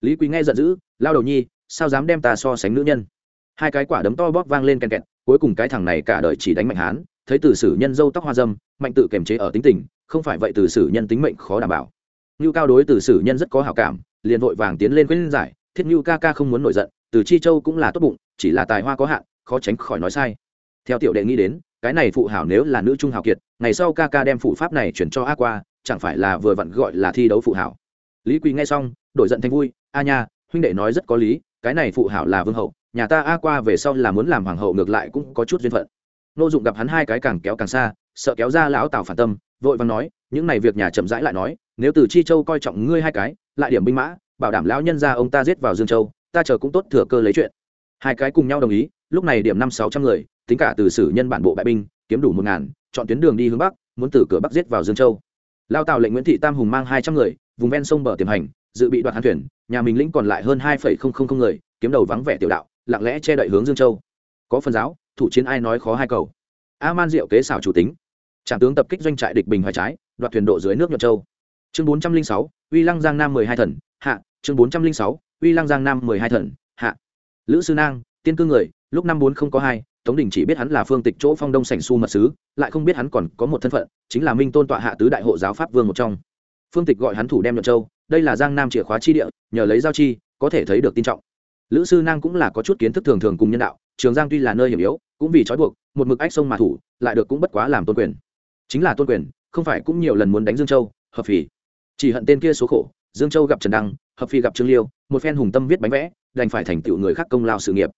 Lý quý nghe giận dữ, lao đầu nhi sao dám đem ta so sánh nữ nhân? Hai cái quả đấm to bóp vang lên kèn kẹt, cuối cùng cái thằng này cả đời chỉ đánh mạnh hán, thấy từ sử nhân dâu tóc hoa dâm, mạnh tự kiềm chế ở tính tình, không phải vậy từ sử nhân tính mệnh khó đảm bảo. Ngưu cao đối từ sử nhân rất có hảo cảm, liền vội vàng tiến lên khuyên giải, thiết ngưu ca ca không muốn nổi giận, từ chi châu cũng là tốt bụng, chỉ là tài hoa có hạn, khó tránh khỏi nói sai. Theo tiểu đệ nghĩ đến, cái này phụ hảo nếu là nữ trung hào kiệt, ngày sau ca ca đem phụ pháp này chuyển cho a qua, chẳng phải là vừa vặn gọi là thi đấu phụ hảo. Lý quỳ nghe xong, đổi giận thành vui, a nha, huynh đệ nói rất có lý cái này phụ hảo là vương hậu, nhà ta a qua về sau là muốn làm hoàng hậu ngược lại cũng có chút duyên phận. Nô dụng gặp hắn hai cái càng kéo càng xa, sợ kéo ra lão tào phản tâm, vội vàng nói, những này việc nhà chậm rãi lại nói, nếu từ chi châu coi trọng ngươi hai cái, lại điểm binh mã, bảo đảm lão nhân ra ông ta giết vào dương châu, ta chờ cũng tốt thừa cơ lấy chuyện. Hai cái cùng nhau đồng ý, lúc này điểm năm sáu trăm người, tính cả từ sử nhân bản bộ bại binh, kiếm đủ một ngàn, chọn tuyến đường đi hướng bắc, muốn từ cửa bắc giết vào dương châu. Lao tạo lệnh nguyễn thị tam hùng mang hai trăm người, vùng ven sông bờ tiềm hành dự bị đoạt hàn thuyền, nhà mình lĩnh còn lại hơn hai phẩy không không người, kiếm đầu vắng vẻ tiểu đạo, lặng lẽ che đậy hướng dương châu. Có phần giáo, thủ chiến ai nói khó hai cầu. A man diệu kế xảo chủ tính. Trạm tướng tập kích doanh trại địch bình hoài trái, đoạt thuyền độ dưới nước nhuận châu. Chương bốn trăm linh sáu, uy lăng giang nam mười hai thần, hạ. Chương bốn trăm linh sáu, uy lăng giang nam mười hai thần, hạ. Lữ sư nang, tiên cư người, lúc năm bốn không có hai, tống đình chỉ biết hắn là phương tịch chỗ phong đông sảnh su mật sứ, lại không biết hắn còn có một thân phận, chính là minh tôn tọa hạ tứ đại hộ giáo pháp vương một trong. Phương tịch gọi hắn thủ đem nhuận châu đây là giang nam chìa khóa chi địa, nhờ lấy giao chi, có thể thấy được tin trọng. Lữ sư nang cũng là có chút kiến thức thường thường cùng nhân đạo, trường giang tuy là nơi hiểm yếu, cũng vì trói buộc, một mực ách sông mà thủ, lại được cũng bất quá làm tôn quyền. Chính là tôn quyền, không phải cũng nhiều lần muốn đánh dương châu, hợp phì. Chỉ hận tên kia số khổ, dương châu gặp trần đăng, hợp phi gặp trương liêu, một phen hùng tâm viết bánh vẽ, đành phải thành tựu người khác công lao sự nghiệp.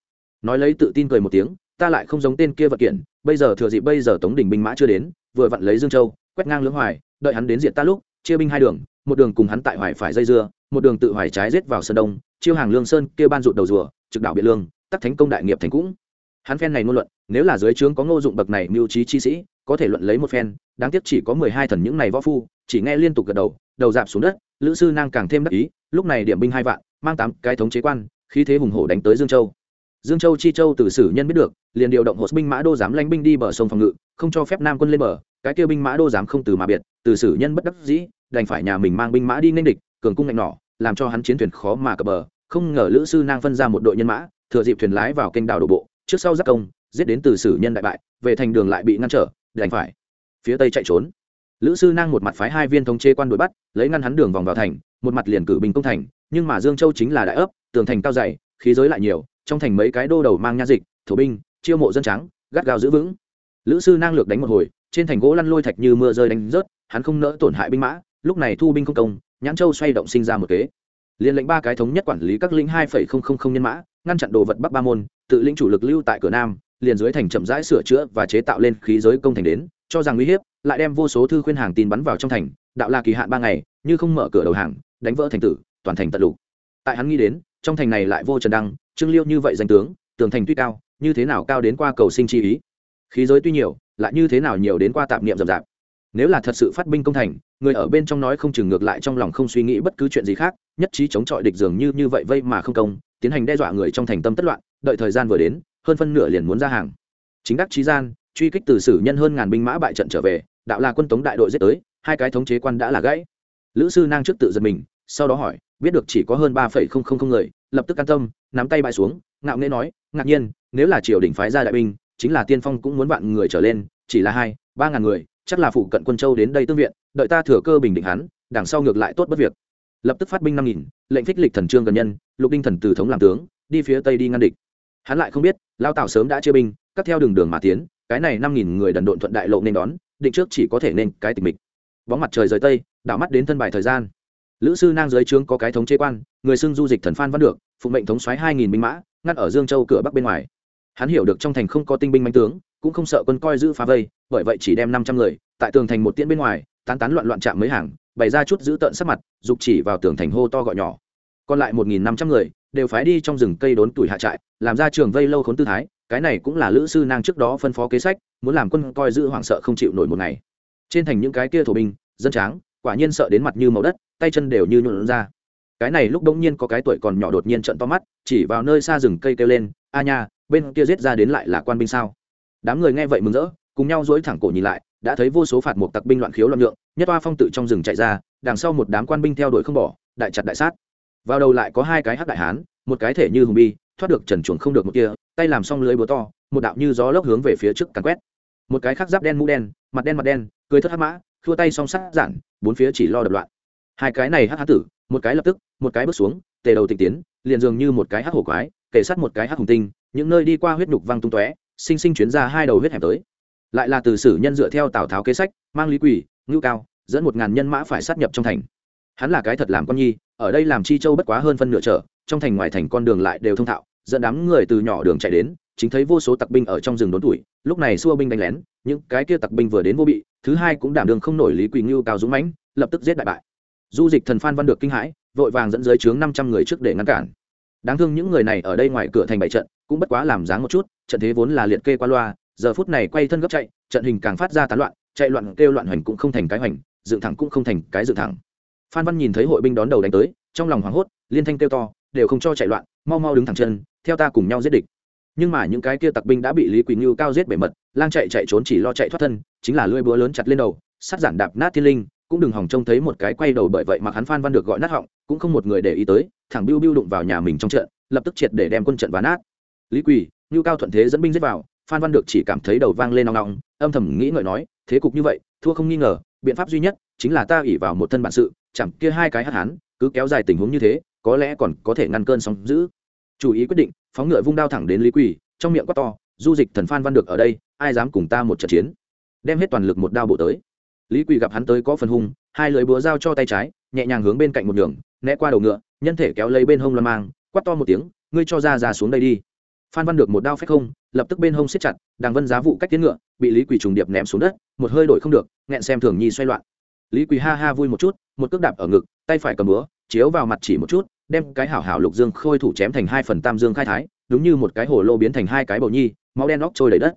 Nói lấy tự tin cười một tiếng, ta lại không giống tên kia vật kiện, bây giờ thừa dịp bây giờ tống đỉnh binh mã chưa đến, vừa vặn lấy dương châu, quét ngang lưỡng hoài, đợi hắn đến diện ta lúc, chia binh hai đường một đường cùng hắn tại hoài phải dây dưa, một đường tự hoài trái giết vào sơn đông, chiêu hàng lương sơn kêu ban rụt đầu rùa, trực đảo biện lương, tắc thánh công đại nghiệp thành cũng. Hắn phen này ngôn luận, nếu là dưới trướng có ngô dụng bậc này mưu trí chi sĩ, có thể luận lấy một phen, đáng tiếc chỉ có mười hai thần những này võ phu, chỉ nghe liên tục gật đầu đầu dạp xuống đất, lữ sư nang càng thêm đắc ý, lúc này điểm binh hai vạn, mang tám cái thống chế quan, khí thế hùng hổ đánh tới dương châu. Dương châu chi châu từ sử nhân biết được, liền điều động hộ binh mã đô giám lãnh binh đi bờ sông phòng ngự, không cho phép nam quân lên bờ, cái kêu binh mã đô giám không từ mà biệt, từ sử nhân bất đắc dĩ đành phải nhà mình mang binh mã đi nên địch, cường cung ngạnh nỏ, làm cho hắn chiến thuyền khó mà cập bờ. Không ngờ lữ sư nang phân ra một đội nhân mã, thừa dịp thuyền lái vào kênh đảo đổ bộ, trước sau giáp công, giết đến từ sử nhân đại bại, về thành đường lại bị ngăn trở, đành phải phía tây chạy trốn. Lữ sư nang một mặt phái hai viên thống chế quan đuổi bắt, lấy ngăn hắn đường vòng vào thành, một mặt liền cử binh công thành, nhưng mà dương châu chính là đại ấp, tường thành cao dày, khí giới lại nhiều, trong thành mấy cái đô đầu mang nha dịch, thổ binh, chiêu mộ dân trắng gắt gao giữ vững. Lữ sư nang lược đánh một hồi, trên thành gỗ lăn lôi thạch như mưa rơi đánh rớt, hắn không nỡ tổn hại binh mã lúc này thu binh không công, nhãn châu xoay động sinh ra một kế. Liền lệnh ba cái thống nhất quản lý các lĩnh hai phẩy không không không nhân mã, ngăn chặn đồ vật bắc ba môn, tự lĩnh chủ lực lưu tại cửa nam, liền dưới thành chậm rãi sửa chữa và chế tạo lên khí giới công thành đến, cho rằng uy hiếp, lại đem vô số thư khuyên hàng tin bắn vào trong thành, đạo là kỳ hạn ba ngày, như không mở cửa đầu hàng, đánh vỡ thành tử, toàn thành tận lục. Tại hắn nghĩ đến, trong thành này lại vô trần đăng, trương liêu như vậy danh tướng, tường thành tuy cao, như thế nào cao đến qua cầu sinh chi ý? Khí giới tuy nhiều, lại như thế nào nhiều đến qua tạp niệm rậm rạp? Nếu là thật sự phát binh công thành người ở bên trong nói không chừng ngược lại trong lòng không suy nghĩ bất cứ chuyện gì khác, nhất trí chống chọi địch dường như như vậy vây mà không công, tiến hành đe dọa người trong thành tâm tất loạn, đợi thời gian vừa đến, hơn phân nửa liền muốn ra hàng. Chính đắc trí gian, truy kích từ sử nhân hơn ngàn binh mã bại trận trở về, đạo là quân tống đại đội giết tới, hai cái thống chế quan đã là gãy. Lữ sư nang trước tự giật mình, sau đó hỏi, biết được chỉ có hơn ba phẩy không không không người, lập tức an tâm, nắm tay bại xuống, ngạo nghễ nói, ngạc nhiên, nếu là triều đình phái ra đại binh, chính là tiên phong cũng muốn vạn người trở lên, chỉ là hai, ba ngàn người chắc là phụ cận quân châu đến đây tương viện, đợi ta thừa cơ bình định hắn, đằng sau ngược lại tốt bất việc. Lập tức phát binh năm nghìn, lệnh phích lịch thần trương gần nhân, lục đinh thần từ thống làm tướng, đi phía tây đi ngăn địch. Hắn lại không biết, lao tảo sớm đã chia binh, cắt theo đường đường mà tiến, cái này năm nghìn người đần độn thuận đại lộ nên đón, định trước chỉ có thể nên cái tình mịch. Bóng mặt trời rời tây, đảo mắt đến thân bài thời gian. Lữ sư nang dưới trướng có cái thống chế quan, người xưng du dịch thần phan văn được phụ mệnh thống xoáy hai nghìn binh mã ngăn ở dương châu cửa bắc bên ngoài. Hắn hiểu được trong thành không có tinh binh manh tướng cũng không sợ quân coi giữ phá vây, bởi vậy chỉ đem năm trăm người, tại tường thành một tiễn bên ngoài, tán tán loạn loạn chạm mấy hàng, bày ra chút giữ tợn sắc mặt, dục chỉ vào tường thành hô to gọi nhỏ. Còn lại một nghìn năm trăm người, đều phái đi trong rừng cây đốn tuổi hạ trại, làm ra trường vây lâu khốn tư thái, cái này cũng là lữ sư nang trước đó phân phó kế sách, muốn làm quân coi giữ hoảng sợ không chịu nổi một ngày. Trên thành những cái kia thổ binh, dân tráng, quả nhiên sợ đến mặt như màu đất, tay chân đều như nhuộn ra. Cái này lúc đông nhiên có cái tuổi còn nhỏ đột nhiên trận to mắt, chỉ vào nơi xa rừng cây kêu lên, a nha, bên kia giết ra đến lại là quan binh sao? Đám người nghe vậy mừng rỡ, cùng nhau dỗi thẳng cổ nhìn lại, đã thấy vô số phạt một tặc binh loạn khiếu loạn lượng nhất oa phong tự trong rừng chạy ra, đằng sau một đám quan binh theo đuổi không bỏ, đại chặt đại sát. Vào đầu lại có hai cái hắc đại hán, một cái thể như hùng bi, thoát được trần chuồng không được một kia tay làm xong lưới búa to, một đạo như gió lốc hướng về phía trước càn quét. Một cái khác giáp đen mũ đen, mặt đen mặt đen, cười thất hắc mã thua tay song sát giản, bốn phía chỉ lo đập loạn. Hai cái này hắc hán tử, một cái lập tức, một cái bước xuống, tề đầu tịch tiến, liền dường như một cái hắc hổ quái kể sát một cái hắc hùng tinh, những nơi đi qua huyết nhục văng tung tóe sinh sinh chuyến ra hai đầu huyết hẻm tới. Lại là từ sử nhân dựa theo tào tháo kế sách, mang lý quỷ ngưu cao, dẫn một ngàn nhân mã phải sát nhập trong thành. Hắn là cái thật làm con nhi, ở đây làm chi châu bất quá hơn phân nửa trở, trong thành ngoài thành con đường lại đều thông thạo, dẫn đám người từ nhỏ đường chạy đến, chính thấy vô số tặc binh ở trong rừng đốn tuổi, lúc này xua binh đánh lén, những cái kia tặc binh vừa đến vô bị, thứ hai cũng đảm đường không nổi lý quỳ ngưu cao dũng mãnh, lập tức giết đại bại. Du dịch thần phan văn được kinh hãi, vội vàng dẫn dưới chướng năm trăm người trước để ngăn cản. Đáng thương những người này ở đây ngoài cửa thành bảy trận cũng bất quá làm dáng một chút, trận thế vốn là liệt kê qua loa, giờ phút này quay thân gấp chạy, trận hình càng phát ra tán loạn, chạy loạn kêu loạn hoành cũng không thành cái hoành, dựng thẳng cũng không thành cái dựng thẳng. Phan văn nhìn thấy hội binh đón đầu đánh tới, trong lòng hoảng hốt, liên thanh kêu to, đều không cho chạy loạn, mau mau đứng thẳng chân, theo ta cùng nhau giết địch. Nhưng mà những cái kia tặc binh đã bị lý Quỳnh ngưu cao giết bể mật, lang chạy chạy trốn chỉ lo chạy thoát thân, chính là lưỡi búa lớn chặt lên đầu sát giản đạp nát thiên linh, cũng đừng hòng trông thấy một cái quay đầu bởi vậy mà hắn phan văn được gọi nát họng, cũng không một người để ý tới, thẳng biu biu đụng vào nhà mình trong trận, lập tức triệt để đem quân trận ván nát lý quỳ, ngưu cao thuận thế dẫn binh giết vào, phan văn được chỉ cảm thấy đầu vang lên nong nong, âm thầm nghĩ ngợi nói, thế cục như vậy, thua không nghi ngờ, biện pháp duy nhất chính là ta ỉ vào một thân bản sự, chẳng kia hai cái hát hán, cứ kéo dài tình huống như thế, có lẽ còn có thể ngăn cơn sóng giữ chủ ý quyết định, phóng ngựa vung đao thẳng đến lý quỳ, trong miệng quát to, du dịch thần phan văn được ở đây, ai dám cùng ta một trận chiến? Đem hết toàn lực một đao bộ tới. Lý quỳ gặp hắn tới có phần hung, hai lưỡi búa dao cho tay trái, nhẹ nhàng hướng bên cạnh một đường né qua đầu ngựa, nhân thể kéo lấy bên hông loan mang, quát to một tiếng, ngươi cho ra ra xuống đây đi phan văn được một đao phách không, lập tức bên hông siết chặt, đàng vân giá vụ cách tiến ngựa, bị lý quỳ trùng điệp ném xuống đất, một hơi đổi không được, nghẹn xem thường nhi xoay loạn. Lý quỳ ha ha vui một chút, một cước đạp ở ngực, tay phải cầm búa, chiếu vào mặt chỉ một chút, đem cái hảo hảo lục dương khôi thủ chém thành hai phần tam dương khai thái, đúng như một cái hồ lô biến thành hai cái bầu nhi, máu đen óc trôi đầy đất.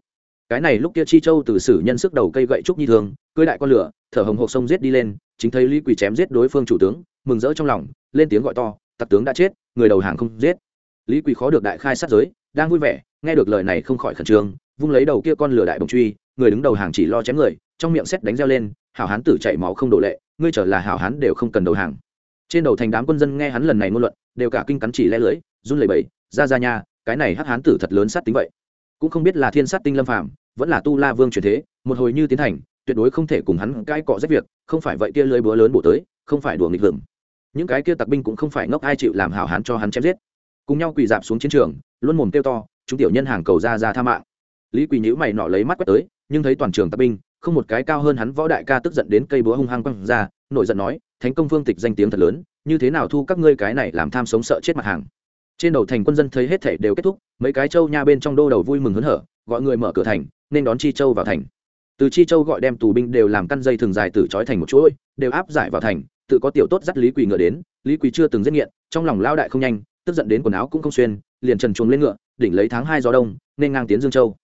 Cái này lúc kia chi châu từ sử nhân sức đầu cây gậy trúc nhi thường, cưới đại con lửa, thở hồng hộc sông giết đi lên, chính thấy lý quỳ chém giết đối phương chủ tướng, mừng rỡ trong lòng, lên tiếng gọi to, tặc tướng đã chết, người đầu hàng không giết. Lý quỳ khó được đại khai sát giới đang vui vẻ, nghe được lời này không khỏi khẩn trương, vung lấy đầu kia con lửa đại bồng truy, người đứng đầu hàng chỉ lo chém người, trong miệng xét đánh reo lên, hảo hán tử chạy máu không đổ lệ, ngươi trở là hảo hán đều không cần đầu hàng. Trên đầu thành đám quân dân nghe hắn lần này ngôn luận, đều cả kinh cắn chỉ lẽ lưới run lẩy bẩy, ra ra nha, cái này hắc hán tử thật lớn sát tính vậy. Cũng không biết là thiên sát tinh lâm phàm, vẫn là tu la vương truyền thế, một hồi như tiến thành, tuyệt đối không thể cùng hắn cãi cọ rách việc, không phải vậy kia lưới búa lớn bổ tới, không phải đùa nghịch hưởng. Những cái kia tặc binh cũng không phải ngốc ai chịu làm hảo hán cho hắn chém giết cùng nhau quỳ dạp xuống chiến trường, luôn mồm kêu to, chúng tiểu nhân hàng cầu ra ra tha mạng. Lý quỳ nhữ mày nọ lấy mắt quét tới, nhưng thấy toàn trường tập binh, không một cái cao hơn hắn võ đại ca tức giận đến cây búa hung hăng quăng ra, nổi giận nói, thánh công phương tịch danh tiếng thật lớn, như thế nào thu các ngươi cái này làm tham sống sợ chết mặt hàng? Trên đầu thành quân dân thấy hết thể đều kết thúc, mấy cái châu nha bên trong đô đầu vui mừng hớn hở, gọi người mở cửa thành, nên đón chi châu vào thành. Từ chi châu gọi đem tù binh đều làm căn dây thường dài từ trói thành một chuỗi, đều áp giải vào thành, tự có tiểu tốt dắt lý quỳ ngựa đến, lý quỳ chưa từng giết nghiện, trong lòng lao đại không nhanh tức giận đến quần áo cũng không xuyên, liền trần chuồng lên ngựa, đỉnh lấy tháng hai gió đông, nên ngang tiến dương châu.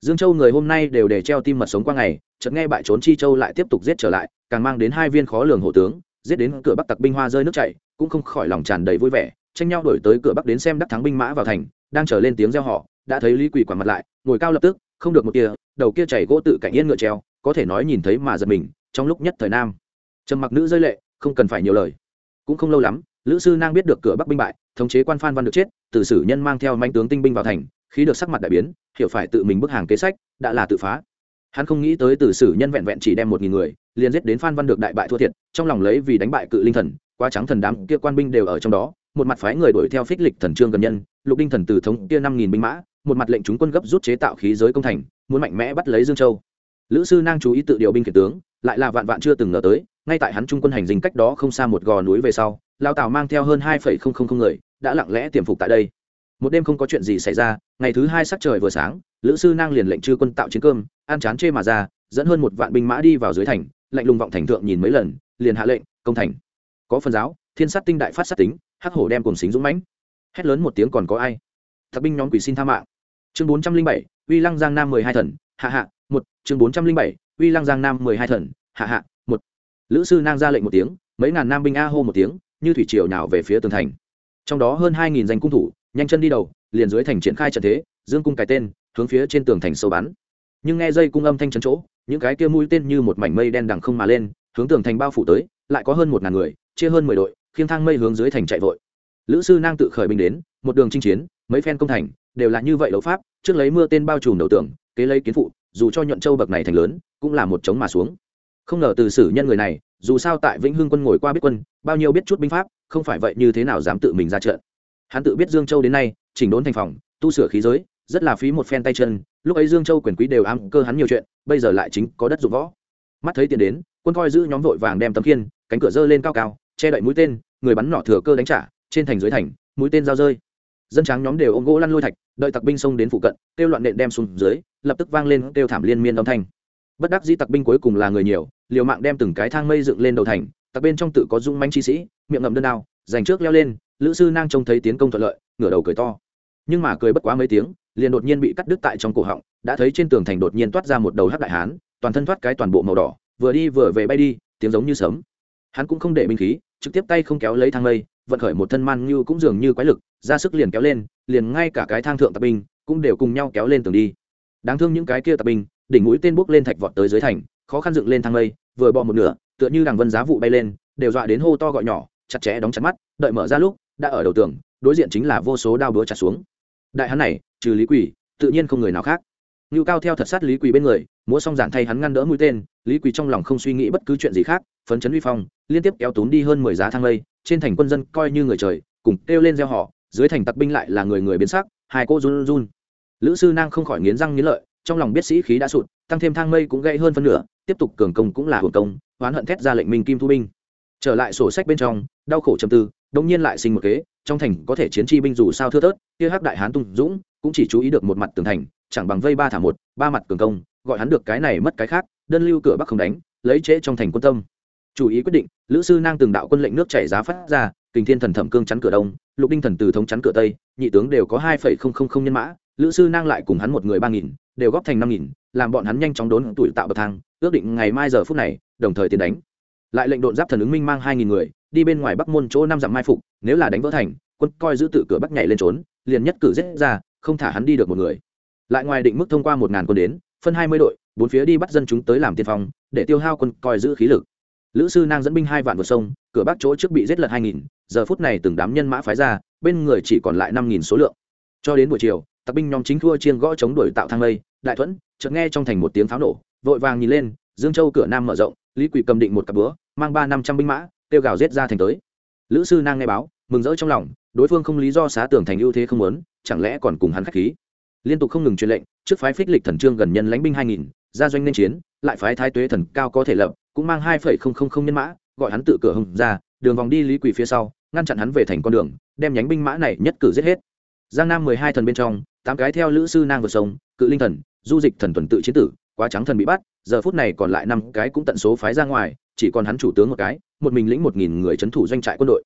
Dương châu người hôm nay đều để treo tim mật sống qua ngày, chợt nghe bại trốn chi châu lại tiếp tục giết trở lại, càng mang đến hai viên khó lường hộ tướng, giết đến cửa bắc tặc binh hoa rơi nước chảy, cũng không khỏi lòng tràn đầy vui vẻ, tranh nhau đổi tới cửa bắc đến xem đắc thắng binh mã vào thành, đang trở lên tiếng reo họ đã thấy lý quỳ quả mặt lại, ngồi cao lập tức, không được một kia đầu kia chảy gỗ tự cảnh yên ngựa treo, có thể nói nhìn thấy mà giật mình, trong lúc nhất thời nam. Trầm mặc nữ rơi lệ, không cần phải nhiều lời. Cũng không lâu lắm lữ sư nang biết được cửa bắc binh bại, thống chế quan phan văn được chết từ sử nhân mang theo manh tướng tinh binh vào thành, khi được sắc mặt đại biến, hiểu phải tự mình bức hàng kế sách, đã là tự phá. Hắn không nghĩ tới từ sử nhân vẹn vẹn chỉ đem một nghìn người, liền giết đến phan văn được đại bại thua thiệt, trong lòng lấy vì đánh bại cự linh thần, quá trắng thần đám kia quan binh đều ở trong đó, một mặt phái người đuổi theo phích lịch thần trương gần nhân, lục đinh thần từ thống kia năm nghìn binh mã, một mặt lệnh chúng quân gấp rút chế tạo khí giới công thành, muốn mạnh mẽ bắt lấy dương châu. Lữ sư nang chú ý tự điều binh kiệt tướng, lại là vạn vạn chưa từng ngờ tới, ngay tại hắn trung quân hành dinh cách đó không xa một gò núi về sau lao tào mang theo hơn hai người, đã lặng lẽ tiềm phục tại đây. Một đêm không có chuyện gì xảy ra, ngày thứ hai sắc trời vừa sáng, lữ sư nang liền lệnh chư quân tạo chiến cơm, ăn chán chê mà ra, dẫn hơn một vạn binh mã đi vào dưới thành lệnh lùng vọng thành thượng nhìn mấy lần, liền hạ lệnh, công thành. Có phần giáo, thiên sát tinh đại phát sát tính, hắc hổ đem cùng xính dũng mãnh. Hét lớn một tiếng còn có ai? Thạc binh nhóm quỷ xin tha mạng. Chương bốn trăm linh bảy, uy lăng giang nam mười hai thần, hạ hạ, một. Chương bốn trăm linh bảy, uy lăng giang nam mười hai thần, hạ hạ, một. Lữ sư nang ra lệnh một tiếng, mấy ngàn nam binh a hô một tiếng như thủy triều nào về phía tường thành. Trong đó hơn hai nghìn danh cung thủ, nhanh chân đi đầu, liền dưới thành triển khai trận thế, dương cung cái tên, hướng phía trên tường thành sâu bắn. Nhưng nghe dây cung âm thanh chấn chỗ, những cái kia mũi tên như một mảnh mây đen đằng không mà lên, hướng tường thành bao phủ tới, lại có hơn một ngàn người, chia hơn mười đội, khiêng thang mây hướng dưới thành chạy vội. Lữ sư nang tự khởi binh đến, một đường chinh chiến, mấy phen công thành, đều là như vậy đấu pháp, trước lấy mưa tên bao trùm đầu tường, kế lấy kiến phụ, dù cho nhuận châu bậc này thành lớn, cũng là một chống mà xuống. Không ngờ từ sử nhân người này dù sao tại vĩnh hưng quân ngồi qua biết quân, bao nhiêu biết chút binh pháp, không phải vậy như thế nào dám tự mình ra trận. Hắn tự biết dương châu đến nay, chỉnh đốn thành phòng, tu sửa khí giới, rất là phí một phen tay chân, lúc ấy dương châu quyền quý đều ám cơ hắn nhiều chuyện, bây giờ lại chính có đất dụng võ. Mắt thấy tiền đến, quân coi giữ nhóm vội vàng đem tấm khiên, cánh cửa dơ lên cao cao, che đậy mũi tên, người bắn nỏ thừa cơ đánh trả, trên thành dưới thành, mũi tên giao rơi. Dân tráng nhóm đều ôm gỗ lăn lôi thạch, đợi tặc binh xông đến phụ cận, kêu loạn nện đem xuống dưới, lập tức vang lên kêu thảm liên miên âm thanh bất đắc dĩ tặc binh cuối cùng là người nhiều, liều mạng đem từng cái thang mây dựng lên đầu thành, tặc bên trong tự có dung manh chi sĩ, miệng ngậm đơn đao dành trước leo lên, lữ sư nang trông thấy tiến công thuận lợi, ngửa đầu cười to. Nhưng mà cười bất quá mấy tiếng, liền đột nhiên bị cắt đứt tại trong cổ họng, đã thấy trên tường thành đột nhiên toát ra một đầu hắc đại hán, toàn thân thoát cái toàn bộ màu đỏ, vừa đi vừa về bay đi, tiếng giống như sấm. Hắn cũng không để binh khí, trực tiếp tay không kéo lấy thang mây, vận khởi một thân man như cũng dường như quái lực, ra sức liền kéo lên, liền ngay cả cái thang thượng tạp binh cũng đều cùng nhau kéo lên tường đi. Đáng thương những cái kia tạp binh đỉnh mũi tên bốc lên thạch vọt tới dưới thành, khó khăn dựng lên thang mây, vừa bọ một nửa, tựa như đằng vân giá vụ bay lên, đều dọa đến hô to gọi nhỏ, chặt chẽ đóng chặt mắt, đợi mở ra lúc, đã ở đầu tường, đối diện chính là vô số đao búa chặt xuống. Đại hắn này, trừ lý quỷ tự nhiên không người nào khác. Ngưu cao theo thật sát lý quỳ bên người, múa xong giản thay hắn ngăn đỡ mũi tên, lý quỳ trong lòng không suy nghĩ bất cứ chuyện gì khác, phấn chấn uy phong, liên tiếp kéo tốn đi hơn mười giá thang lây trên thành quân dân coi như người trời, cùng kêu lên gieo họ, dưới thành tặc binh lại là người người biến sắc, hai cô run run. Lữ sư nang không khỏi nghiến răng nghiến lợi trong lòng biết sĩ khí đã sụt, tăng thêm thang mây cũng gây hơn phân nửa, tiếp tục cường công cũng là hồn công, oán hận thét ra lệnh minh kim thu binh. Trở lại sổ sách bên trong, đau khổ chầm tư đông nhiên lại sinh một kế, trong thành có thể chiến chi binh dù sao thưa thớt, kia hắc đại hán tung dũng cũng chỉ chú ý được một mặt tường thành, chẳng bằng vây ba thả một, ba mặt cường công, gọi hắn được cái này mất cái khác, đơn lưu cửa bắc không đánh, lấy trễ trong thành quân tâm. Chủ ý quyết định, lữ sư nang từng đạo quân lệnh nước chảy giá phát ra, kình thiên thần thẩm cương chắn cửa đông, lục đinh thần từ thống chắn cửa tây, nhị tướng đều có hai phẩy không không không nhân mã, lữ sư nang lại cùng hắn một người ba nghìn đều góp thành năm nghìn, làm bọn hắn nhanh chóng đốn tuổi tạo bậc thang, ước định ngày mai giờ phút này, đồng thời tiến đánh. Lại lệnh độn giáp thần ứng minh mang hai nghìn người, đi bên ngoài bắc môn chỗ năm dặm mai phục, nếu là đánh vỡ thành, quân coi giữ tự cửa bắc nhảy lên trốn, liền nhất cử giết ra, không thả hắn đi được một người. Lại ngoài định mức thông qua một ngàn quân đến, phân hai mươi đội, bốn phía đi bắt dân chúng tới làm tiên phong, để tiêu hao quân coi giữ khí lực. Lữ sư nang dẫn binh hai vạn vượt sông, cửa bắc chỗ trước bị giết lật hai nghìn, giờ phút này từng đám nhân mã phái ra, bên người chỉ còn lại năm nghìn số lượng. Cho đến buổi chiều tặc binh nhóm chính thua chiên gõ chống đuổi tạo thang lây đại thuẫn, chợt nghe trong thành một tiếng pháo nổ, vội vàng nhìn lên, dương châu cửa nam mở rộng, lý quỷ cầm định một cặp búa, mang ba năm trăm binh mã tiêu gào giết ra thành tới. Lữ sư nang nghe báo, mừng rỡ trong lòng, đối phương không lý do xá tưởng thành ưu thế không muốn, chẳng lẽ còn cùng hắn khách khí. Liên tục không ngừng truyền lệnh, trước phái phích lịch thần trương gần nhân lãnh binh hai nghìn, ra doanh nên chiến, lại phái thái tuế thần cao có thể lập, cũng mang hai phẩy không không không nhân mã, gọi hắn tự cửa hồng ra, đường vòng đi lý quỷ phía sau, ngăn chặn hắn về thành con đường, đem nhánh binh mã này nhất cử giết hết. Giang nam mười hai thần bên trong tám cái theo lữ sư nang vượt sông, cự linh thần, du dịch thần tuần tự chiến tử, quá trắng thần bị bắt, giờ phút này còn lại năm cái cũng tận số phái ra ngoài, chỉ còn hắn chủ tướng một cái, một mình lĩnh một nghìn người c h ấ n thủ doanh trại quân đội.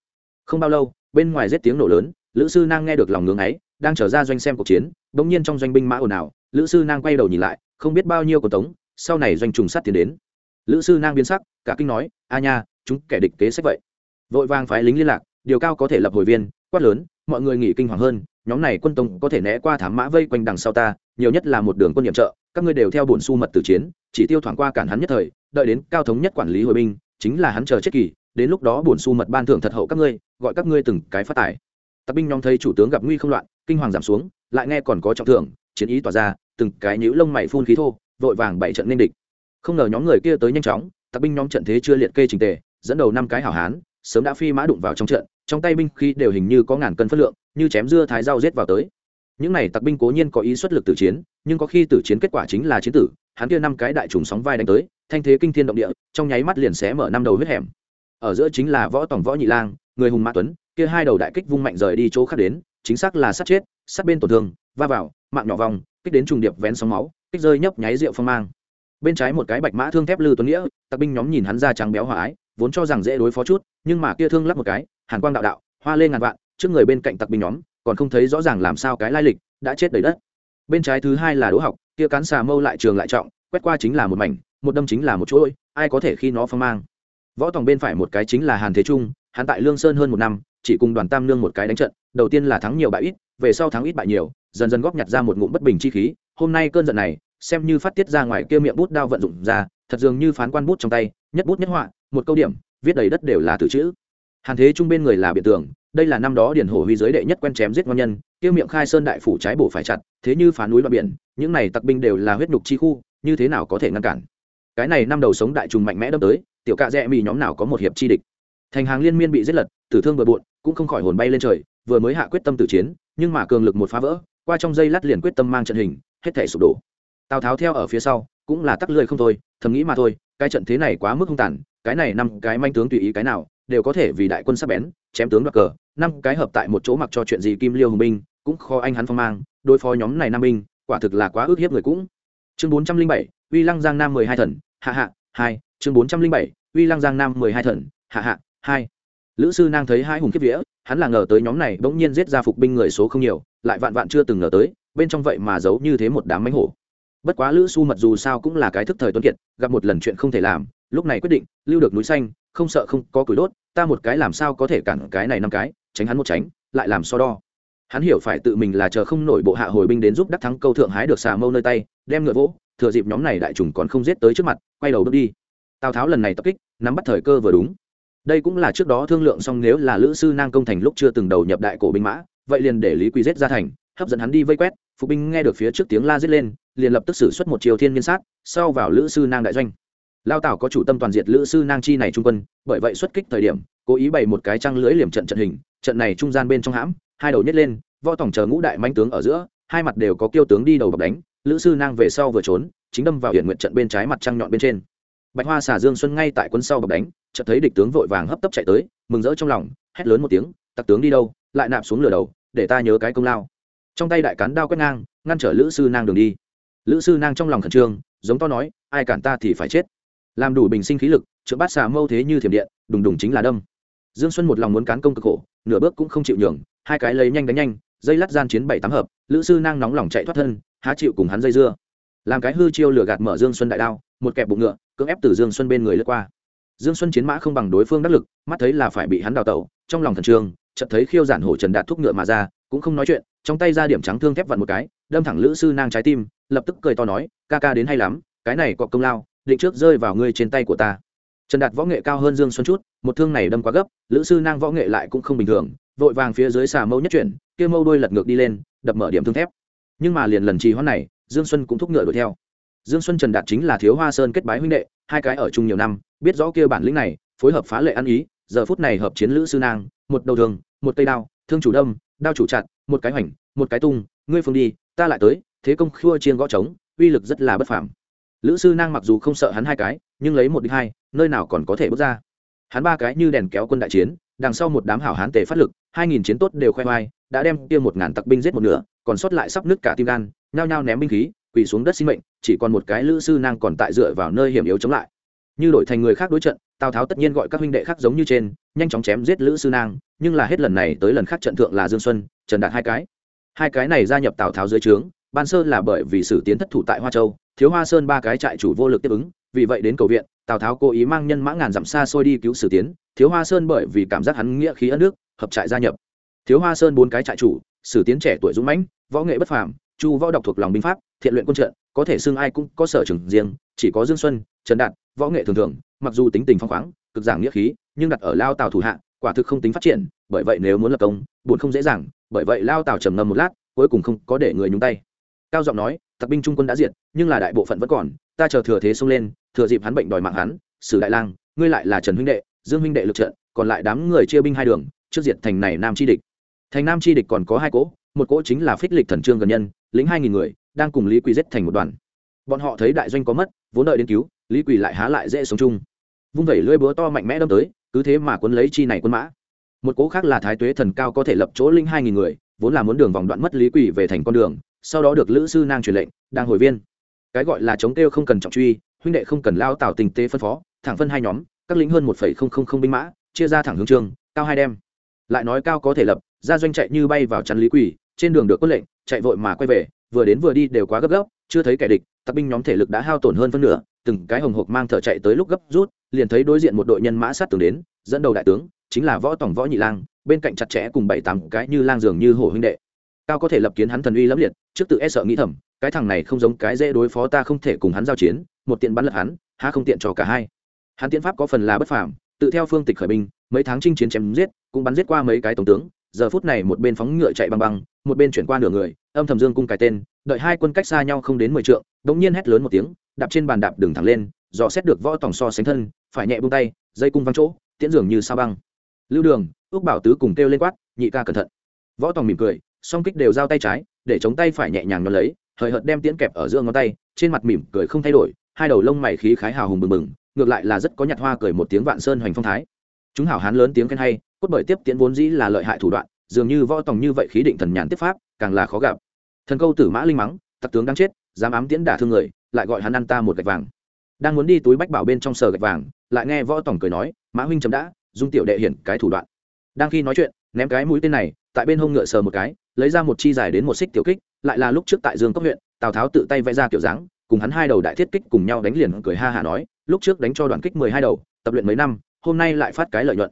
Không bao lâu, bên ngoài rét tiếng nổ lớn, lữ sư nang nghe được lòng ngưng ấy, đang trở ra doanh xem cuộc chiến đ ỗ n g nhiên trong doanh binh mã ồn ào, lữ sư nang quay đầu nhìn lại, không biết bao nhiêu cổ tống, sau này doanh trùng sát tiến đến. Lữ sư nang biến sắc, cả kinh nói, a nha, chúng kẻ địch kế sách vậy. Vội vàng phái lính liên lạc, điều cao có thể lập hồi viên, quát lớn, mọi người nghỉ kinh hoàng hơn nhóm này quân tông có thể né qua thám mã vây quanh đằng sau ta, nhiều nhất là một đường quân nhiệm trợ, các ngươi đều theo bổn su mật tử chiến, chỉ tiêu thoảng qua cản hắn nhất thời, đợi đến cao thống nhất quản lý hồi binh, chính là hắn chờ chết kỳ, đến lúc đó bổn su mật ban thưởng thật hậu các ngươi, gọi các ngươi từng cái phát tài. Tặc binh nhóm thấy chủ tướng gặp nguy không loạn, kinh hoàng giảm xuống, lại nghe còn có trọng thưởng, chiến ý tỏa ra, từng cái nhũ lông mày phun khí thô, vội vàng bảy trận nên địch. Không ngờ nhóm người kia tới nhanh chóng tặc binh nhóm trận thế chưa liệt kê trình tề, dẫn đầu năm cái hảo hán, sớm đã phi mã đụng vào trong trận trong tay binh khi đều hình như có ngàn cân phất lượng, như chém dưa thái dao giết vào tới. Những này tặc binh cố nhiên có ý xuất lực tử chiến, nhưng có khi tử chiến kết quả chính là chiến tử, hắn kia năm cái đại trùng sóng vai đánh tới, thanh thế kinh thiên động địa, trong nháy mắt liền xé mở năm đầu huyết hẻm. Ở giữa chính là võ tổng võ nhị lang, người hùng mã tuấn, kia hai đầu đại kích vung mạnh rời đi chỗ khác đến, chính xác là sát chết, sát bên tổn thương, va vào, mạng nhỏ vòng, kích đến trùng điệp vén sóng máu, kích rơi nhấp nháy rượu phong mang. Bên trái một cái bạch mã thương thép lư tuấn nghĩa, tặc binh nhóm nhìn hắn ra trắng béo hòa ái, vốn cho rằng dễ đối phó chút, nhưng mà kia thương lắp một cái hàn quang đạo đạo, hoa lên ngàn vạn, trước người bên cạnh tặc binh nhóm, còn không thấy rõ ràng làm sao cái lai lịch, đã chết đầy đất. Bên trái thứ hai là đỗ học, kia cán xà mâu lại trường lại trọng, quét qua chính là một mảnh, một đâm chính là một chuỗi, ai có thể khi nó phong mang. Võ tòng bên phải một cái chính là hàn thế trung, hắn tại lương sơn hơn một năm, chỉ cùng đoàn tam nương một cái đánh trận, đầu tiên là thắng nhiều bại ít, về sau thắng ít bại nhiều, dần dần góp nhặt ra một ngụm bất bình chi khí. Hôm nay cơn giận này, xem như phát tiết ra ngoài kia miệng bút đao vận dụng ra, thật dường như phán quan bút trong tay, nhất bút nhất họa, một câu điểm, viết đầy đất đều là từ chữ hàn thế trung bên người là biện tưởng, đây là năm đó điển hổ huy giới đệ nhất quen chém giết ngon nhân, kia miệng khai sơn đại phủ trái bổ phải chặt, thế như phá núi đoạn biển, những này tặc binh đều là huyết nhục chi khu, như thế nào có thể ngăn cản? Cái này năm đầu sống đại trùng mạnh mẽ đâm tới, tiểu cạ rẽ mì nhóm nào có một hiệp chi địch. Thành hàng liên miên bị giết lật, tử thương bừa bộn, cũng không khỏi hồn bay lên trời, vừa mới hạ quyết tâm tử chiến, nhưng mà cường lực một phá vỡ, qua trong dây lát liền quyết tâm mang trận hình, hết thể sụp đổ. Tào tháo theo ở phía sau, cũng là tắc lười không thôi, thầm nghĩ mà thôi, cái trận thế này quá mức hung tàn, cái này năm cái manh tướng tùy ý cái nào đều có thể vì đại quân sắp bén, chém tướng đoạt cờ, năm cái hợp tại một chỗ mặc cho chuyện gì kim liêu hùng binh, cũng khó anh hắn phong mang, đối phó nhóm này nam binh, quả thực là quá ước hiếp người cũng. Chương bốn trăm linh bảy, uy lăng giang nam mười hai thần, hạ hạ, hai. Chương bốn trăm linh bảy, uy lăng giang nam mười hai thần, hạ hạ, hai. Lữ sư nang thấy hai hùng kiếp vía, hắn là ngờ tới nhóm này bỗng nhiên giết ra phục binh người số không nhiều, lại vạn vạn chưa từng ngờ tới, bên trong vậy mà giấu như thế một đám mánh hổ. Bất quá lữ su mật dù sao cũng là cái thức thời tuấn kiệt, gặp một lần chuyện không thể làm, lúc này quyết định, lưu được núi xanh không sợ không có củi đốt, ta một cái làm sao có thể cản cái này năm cái, tránh hắn một tránh, lại làm so đo. Hắn hiểu phải tự mình là chờ không nổi bộ hạ hồi binh đến giúp đắc thắng câu thượng hái được xà mâu nơi tay, đem ngựa vỗ, thừa dịp nhóm này đại trùng còn không giết tới trước mặt, quay đầu bước đi. Tào tháo lần này tập kích, nắm bắt thời cơ vừa đúng. Đây cũng là trước đó thương lượng xong nếu là lữ sư nang công thành lúc chưa từng đầu nhập đại cổ binh mã, vậy liền để lý Quy giết ra thành, hấp dẫn hắn đi vây quét, phục binh nghe được phía trước tiếng la giết lên, liền lập tức xử xuất một chiều thiên nhân sát, sau vào lữ sư nang đại doanh lao tảo có chủ tâm toàn diệt lữ sư nang chi này trung quân, bởi vậy xuất kích thời điểm, cố ý bày một cái trăng lưỡi liềm trận trận hình, trận này trung gian bên trong hãm, hai đầu nhét lên, võ tổng chờ ngũ đại manh tướng ở giữa, hai mặt đều có kiêu tướng đi đầu bọc đánh, lữ sư nang về sau vừa trốn, chính đâm vào hiện nguyện trận bên trái mặt trăng nhọn bên trên. Bạch hoa xả dương xuân ngay tại quân sau bọc đánh, chợt thấy địch tướng vội vàng hấp tấp chạy tới, mừng rỡ trong lòng, hét lớn một tiếng, tặc tướng đi đâu? Lại nạp xuống lửa đầu, để ta nhớ cái công lao. Trong tay đại cán đao quét ngang, ngăn trở lữ sư nang đường đi. Lữ sư nang trong lòng khẩn trương, giống to nói, ai cản ta thì phải chết làm đủ bình sinh khí lực chữa bát xà mâu thế như thiểm điện, đùng đùng chính là đâm. Dương xuân một lòng muốn cán công cực khổ, nửa bước cũng không chịu nhường, hai cái lấy nhanh đánh nhanh, dây lát gian chiến bảy tám hợp, lữ sư nang nóng lòng chạy thoát thân, há chịu cùng hắn dây dưa. Làm cái hư chiêu lửa gạt mở dương xuân đại đao, một kẹp bụng ngựa, cưỡng ép từ dương xuân bên người lướt qua. Dương xuân chiến mã không bằng đối phương đắc lực, mắt thấy là phải bị hắn đào tẩu, trong lòng thần trường chợt thấy khiêu giản hổ trần đạt thúc ngựa mà ra, cũng không nói chuyện, trong tay ra điểm trắng thương thép vặn một cái, đâm thẳng lữ sư nang trái tim, lập tức cười to nói, ca ca đến hay lắm, cái này có công lao định trước rơi vào ngươi trên tay của ta. Trần đạt võ nghệ cao hơn dương xuân chút, một thương này đâm quá gấp, lữ sư nang võ nghệ lại cũng không bình thường, vội vàng phía dưới xà mâu nhất chuyển, kia mâu đôi lật ngược đi lên, đập mở điểm thương thép. Nhưng mà liền lần trì hoãn này, dương xuân cũng thúc ngựa đuổi theo. Dương xuân trần đạt chính là thiếu hoa sơn kết bái huynh đệ, hai cái ở chung nhiều năm, biết rõ kia bản lĩnh này, phối hợp phá lệ ăn ý, giờ phút này hợp chiến lữ sư nang, một đầu thường một cây đao, thương chủ đâm, đao chủ chặt, một cái hoành, một cái tung, ngươi phương đi, ta lại tới, thế công khua chiên gõ trống, uy lực rất là bất phàm lữ sư nang mặc dù không sợ hắn hai cái, nhưng lấy một đích hai, nơi nào còn có thể bước ra. Hắn ba cái như đèn kéo quân đại chiến, đằng sau một đám hảo hán tề phát lực, hai nghìn chiến tốt đều khoe khoai đã đem kia một ngàn tặc binh giết một nửa, còn sót lại sắp nứt cả tim gan, nhao nhao ném binh khí, quỳ xuống đất sinh mệnh, chỉ còn một cái lữ sư nang còn tại dựa vào nơi hiểm yếu chống lại. Như đổi thành người khác đối trận, tào tháo tất nhiên gọi các huynh đệ khác giống như trên, nhanh chóng chém giết lữ sư nang, nhưng là hết lần này tới lần khác trận thượng là dương xuân, trần đạt hai cái. Hai cái này gia nhập tào tháo dưới trướng, ban sơ là bởi vì sử tiến thất thủ tại hoa châu thiếu hoa sơn ba cái trại chủ vô lực tiếp ứng, vì vậy đến cầu viện, tào tháo cố ý mang nhân mã ngàn dặm xa xôi đi cứu sử tiến. Thiếu hoa sơn bởi vì cảm giác hắn nghĩa khí ân nước, hợp trại gia nhập. Thiếu hoa sơn bốn cái trại chủ, sử tiến trẻ tuổi dũng mãnh, võ nghệ bất phàm, chu võ đọc thuộc lòng binh pháp, thiện luyện quân trận, có thể xưng ai cũng có sở trường riêng, chỉ có dương xuân, trần đạt, võ nghệ thường thường, mặc dù tính tình phong khoáng, cực giảng nghĩa khí, nhưng đặt ở lao tào thủ hạ, quả thực không tính phát triển, bởi vậy nếu muốn lập công, buồn không dễ dàng, bởi vậy lao tào trầm ngâm một lát, cuối cùng không có để người nhúng tay. Cao giọng nói tặc binh trung quân đã diệt, nhưng là đại bộ phận vẫn còn, ta chờ thừa thế xông lên, thừa dịp hắn bệnh đòi mạng hắn, sử đại lang, ngươi lại là trần huynh đệ, dương huynh đệ lực trận, còn lại đám người chia binh hai đường, trước diệt thành này nam chi địch. Thành nam chi địch còn có hai cỗ, một cỗ chính là phích lịch thần trương gần nhân lính hai nghìn người, đang cùng lý quỳ giết thành một đoàn. Bọn họ thấy đại doanh có mất, vốn đợi đến cứu, lý quỳ lại há lại dễ sống chung. Vung vẩy lưỡi búa to mạnh mẽ đâm tới, cứ thế mà quân lấy chi này quân mã. Một cỗ khác là thái tuế thần cao có thể lập chỗ linh hai nghìn người, vốn là muốn đường vòng đoạn mất lý quỳ về thành con đường sau đó được lữ sư nang truyền lệnh, đang hồi viên. Cái gọi là chống kêu không cần trọng truy, huynh đệ không cần lao tạo tình tế phân phó, thẳng phân hai nhóm, các lính hơn một không không không binh mã, chia ra thẳng hướng trường, cao hai đem. Lại nói cao có thể lập, ra doanh chạy như bay vào chắn lý quỷ trên đường được quân lệnh, chạy vội mà quay về, vừa đến vừa đi đều quá gấp gấp chưa thấy kẻ địch tặc binh nhóm thể lực đã hao tổn hơn phân nửa, từng cái hồng hộc mang thở chạy tới lúc gấp rút, liền thấy đối diện một đội nhân mã sát tường đến, dẫn đầu đại tướng, chính là võ tổng võ nhị lang, bên cạnh chặt chẽ cùng bảy tám cái như lang dường như hổ huynh đệ cao có thể lập kiến hắn thần uy lẫm liệt, trước tự e sợ nghĩ thầm, cái thằng này không giống cái dễ đối phó ta không thể cùng hắn giao chiến, một tiện bắn lật hắn, há không tiện cho cả hai. Hắn tiến pháp có phần là bất phàm, tự theo phương tịch khởi binh, mấy tháng chinh chiến chém giết, cũng bắn giết qua mấy cái tổng tướng, giờ phút này một bên phóng ngựa chạy băng băng, một bên chuyển qua nửa người, âm thầm dương cung cái tên, đợi hai quân cách xa nhau không đến mười trượng đống nhiên hét lớn một tiếng, đạp trên bàn đạp đường thẳng lên, dò xét được võ tổng so sánh thân, phải nhẹ buông tay, dây cung văng chỗ, tiễn dường như sao băng. Lưu đường, ước bảo tứ cùng kêu lên quát, nhị ca cẩn thận. Võ tổng mỉm cười song kích đều giao tay trái, để chống tay phải nhẹ nhàng nó lấy, hời hợt đem tiễn kẹp ở giữa ngón tay, trên mặt mỉm cười không thay đổi, hai đầu lông mày khí khái hào hùng bừng bừng, ngược lại là rất có nhặt hoa cười một tiếng vạn sơn hoành phong thái. Chúng hảo hán lớn tiếng khen hay, cốt bởi tiếp tiễn vốn dĩ là lợi hại thủ đoạn, dường như võ tòng như vậy khí định thần nhàn tiếp pháp, càng là khó gặp. Thần câu tử mã linh mắng, tặc tướng đang chết, dám ám tiễn đả thương người, lại gọi hắn ăn ta một gạch vàng. Đang muốn đi túi bách bảo bên trong sờ gạch vàng, lại nghe võ tòng cười nói, mã huynh chấm đã, dung tiểu đệ hiển cái thủ đoạn. Đang khi nói chuyện ném cái mũi tên này, tại bên hông ngựa sờ một cái, lấy ra một chi dài đến một xích tiểu kích, lại là lúc trước tại dương cốc huyện, tào tháo tự tay vẽ ra kiểu dáng, cùng hắn hai đầu đại thiết kích cùng nhau đánh liền cười ha hả nói, lúc trước đánh cho đoàn kích mười hai đầu, tập luyện mấy năm, hôm nay lại phát cái lợi nhuận.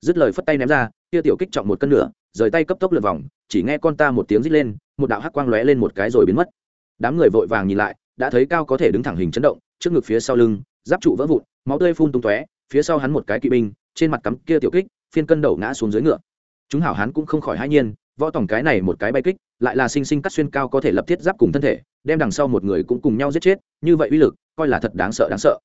Dứt lời phất tay ném ra, kia tiểu kích trọng một cân nửa, rời tay cấp tốc lượt vòng, chỉ nghe con ta một tiếng rít lên, một đạo hắc quang lóe lên một cái rồi biến mất. Đám người vội vàng nhìn lại, đã thấy cao có thể đứng thẳng hình chấn động, trước ngực phía sau lưng, giáp trụ vỡ vụn, máu tươi phun tung tóe, phía sau hắn một cái kỵ binh, trên mặt cắm kia tiểu kích, phiên cân đầu ngã xuống dưới ngựa chúng hảo hán cũng không khỏi hãi nhiên, võ tổng cái này một cái bay kích, lại là sinh sinh cắt xuyên cao có thể lập thiết giáp cùng thân thể, đem đằng sau một người cũng cùng nhau giết chết, như vậy uy lực, coi là thật đáng sợ đáng sợ.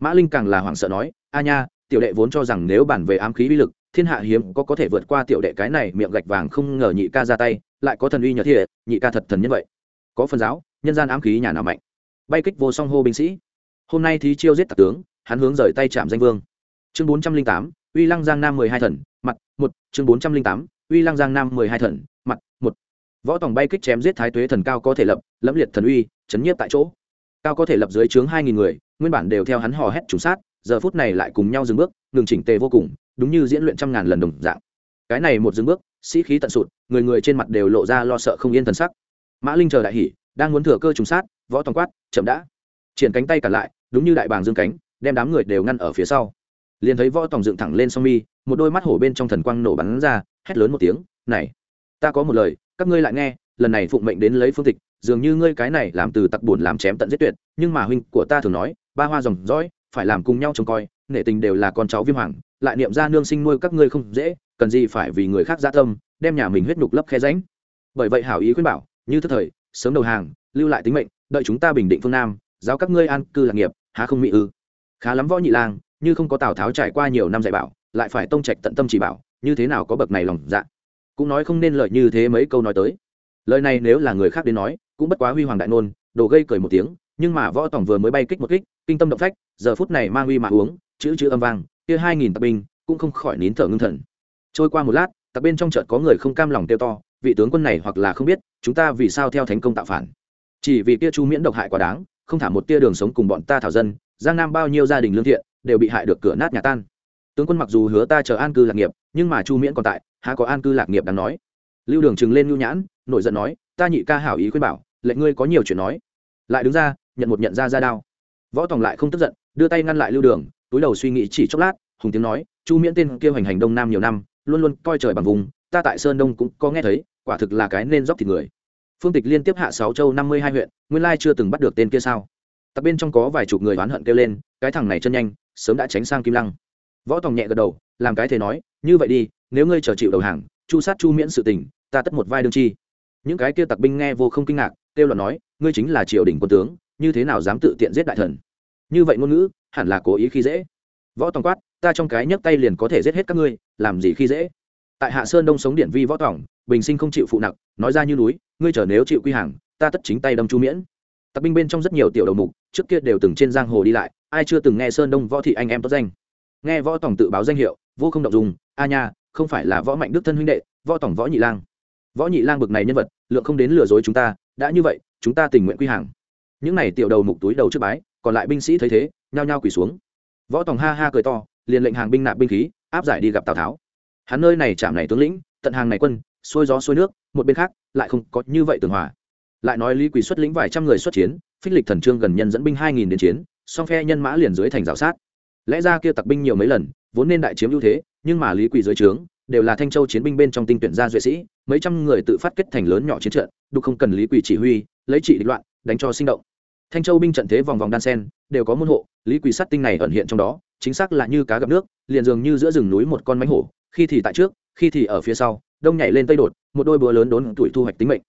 Mã linh càng là hoảng sợ nói, a nha, tiểu đệ vốn cho rằng nếu bản về ám khí uy lực, thiên hạ hiếm có có thể vượt qua tiểu đệ cái này miệng gạch vàng không ngờ nhị ca ra tay, lại có thần uy nhờ thiệt nhị ca thật thần như vậy. Có phần giáo, nhân gian ám khí nhà nào mạnh. Bay kích vô song hô binh sĩ. Hôm nay thí chiêu giết tạc tướng, hắn hướng rời tay chạm danh vương. Chương bốn trăm linh tám uy lăng giang nam mười hai thần, mặt, một, chương bốn trăm linh tám, uy lăng giang nam mười hai thần, mặt, một. Võ tòng bay kích chém giết thái tuế thần cao có thể lập, lẫm liệt thần uy, chấn nhiếp tại chỗ. Cao có thể lập dưới trướng hai nghìn người, nguyên bản đều theo hắn hò hét trùng sát, giờ phút này lại cùng nhau dừng bước, ngừng chỉnh tề vô cùng, đúng như diễn luyện trăm ngàn lần đồng dạng. Cái này một dừng bước, sĩ khí tận sụt, người người trên mặt đều lộ ra lo sợ không yên thần sắc. Mã linh chờ đại hỉ, đang muốn thừa cơ trùng sát, võ tòng quát, chậm đã. Triển cánh tay cả lại, đúng như đại bàng dương cánh, đem đám người đều ngăn ở phía sau liền thấy võ tòng dựng thẳng lên song mi, một đôi mắt hổ bên trong thần quang nổ bắn ra, hét lớn một tiếng, này, ta có một lời, các ngươi lại nghe, lần này phụng mệnh đến lấy phương tịch, dường như ngươi cái này làm từ tặc buồn làm chém tận giết tuyệt, nhưng mà huynh của ta thường nói, ba hoa dòng dõi, phải làm cùng nhau trông coi, nể tình đều là con cháu viêm hoàng, lại niệm ra nương sinh nuôi các ngươi không dễ, cần gì phải vì người khác gia tâm, đem nhà mình huyết nhục lấp khe ránh bởi vậy hảo ý khuyên bảo, như thức thời, sớm đầu hàng, lưu lại tính mệnh, đợi chúng ta bình định phương nam, giáo các ngươi an cư lạc nghiệp, há không mỹ ư? Khá lắm võ nhị lang như không có tào tháo trải qua nhiều năm dạy bảo, lại phải tông trạch tận tâm chỉ bảo, như thế nào có bậc này lòng dạ? Cũng nói không nên lợi như thế mấy câu nói tới. Lời này nếu là người khác đến nói, cũng bất quá huy hoàng đại nôn, đồ gây cười một tiếng, nhưng mà võ tổng vừa mới bay kích một kích, kinh tâm động phách, giờ phút này mang uy mà uống, chữ chữ âm vang, kia hai nghìn tặc binh cũng không khỏi nín thở ngưng thần. Trôi qua một lát tặc bên trong chợt có người không cam lòng tiêu to, vị tướng quân này hoặc là không biết, chúng ta vì sao theo thành công tạo phản? Chỉ vì kia chu miễn độc hại quá đáng, không thả một tia đường sống cùng bọn ta thảo dân, giang nam bao nhiêu gia đình lương thiện đều bị hại được cửa nát nhà tan. Tướng quân mặc dù hứa ta chờ an cư lạc nghiệp, nhưng mà chu miễn còn tại, há có an cư lạc nghiệp đáng nói. Lưu đường trừng lên nhu nhãn, nổi giận nói, ta nhị ca hảo ý khuyên bảo, lệnh ngươi có nhiều chuyện nói. Lại đứng ra, nhận một nhận ra ra đao. Võ tòng lại không tức giận, đưa tay ngăn lại lưu đường, túi đầu suy nghĩ chỉ chốc lát, hùng tiếng nói, chu miễn tên kia hoành hành đông nam nhiều năm, luôn luôn coi trời bằng vùng, ta tại sơn đông cũng có nghe thấy, quả thực là cái nên dốc thịt người. Phương tịch liên tiếp hạ sáu châu năm mươi hai huyện, nguyên lai chưa từng bắt được tên kia sao? Tập bên trong có vài chục người oán hận kêu lên, cái thằng này chân nhanh sớm đã tránh sang kim lăng. Võ tòng nhẹ gật đầu, làm cái thế nói, như vậy đi, nếu ngươi chờ chịu đầu hàng, chu sát chu miễn sự tình, ta tất một vai đương chi. Những cái kia tặc binh nghe vô không kinh ngạc, kêu loạn nói, ngươi chính là triều đình quân tướng, như thế nào dám tự tiện giết đại thần? Như vậy ngôn ngữ, hẳn là cố ý khi dễ. Võ tòng quát, ta trong cái nhấc tay liền có thể giết hết các ngươi, làm gì khi dễ? Tại hạ sơn đông sống điển vi võ tòng, bình sinh không chịu phụ nặng nói ra như núi, ngươi chờ nếu chịu quy hàng, ta tất chính tay đâm chu miễn. Tặc binh bên trong rất nhiều tiểu đầu mục trước kia đều từng trên giang hồ đi lại, ai chưa từng nghe sơn đông võ thị anh em tốt danh. Nghe võ tổng tự báo danh hiệu, vô không động dùng a nha, không phải là võ mạnh đức thân huynh đệ, võ tổng võ nhị lang. Võ nhị lang bực này nhân vật, lượng không đến lừa dối chúng ta, đã như vậy, chúng ta tình nguyện quy hàng. Những này tiểu đầu mục túi đầu trước bái, còn lại binh sĩ thấy thế, nhao nhao quỳ xuống. Võ tổng ha ha cười to, liền lệnh hàng binh nạp binh khí, áp giải đi gặp tào tháo. Hắn nơi này chạm này tướng lĩnh, tận hàng này quân, xuôi gió xuôi nước, một bên khác, lại không có như vậy tường hòa lại nói lý quỳ xuất lĩnh vài trăm người xuất chiến, phích lịch thần trương gần nhân dẫn binh hai nghìn đến chiến, song phe nhân mã liền dưới thành rào sát. Lẽ ra kia tặc binh nhiều mấy lần, vốn nên đại chiếm ưu thế, nhưng mà lý quỳ dưới trướng, đều là thanh châu chiến binh bên trong tinh tuyển gia duệ sĩ, mấy trăm người tự phát kết thành lớn nhỏ chiến trận, đục không cần lý quỳ chỉ huy, lấy trị địch loạn, đánh cho sinh động. Thanh châu binh trận thế vòng vòng đan sen, đều có môn hộ, lý quỳ sát tinh này ẩn hiện trong đó, chính xác là như cá gặp nước, liền dường như giữa rừng núi một con mánh hổ, khi thì tại trước, khi thì ở phía sau, đông nhảy lên tây đột, một đôi búa lớn đốn tuổi thu hoạch tính mệnh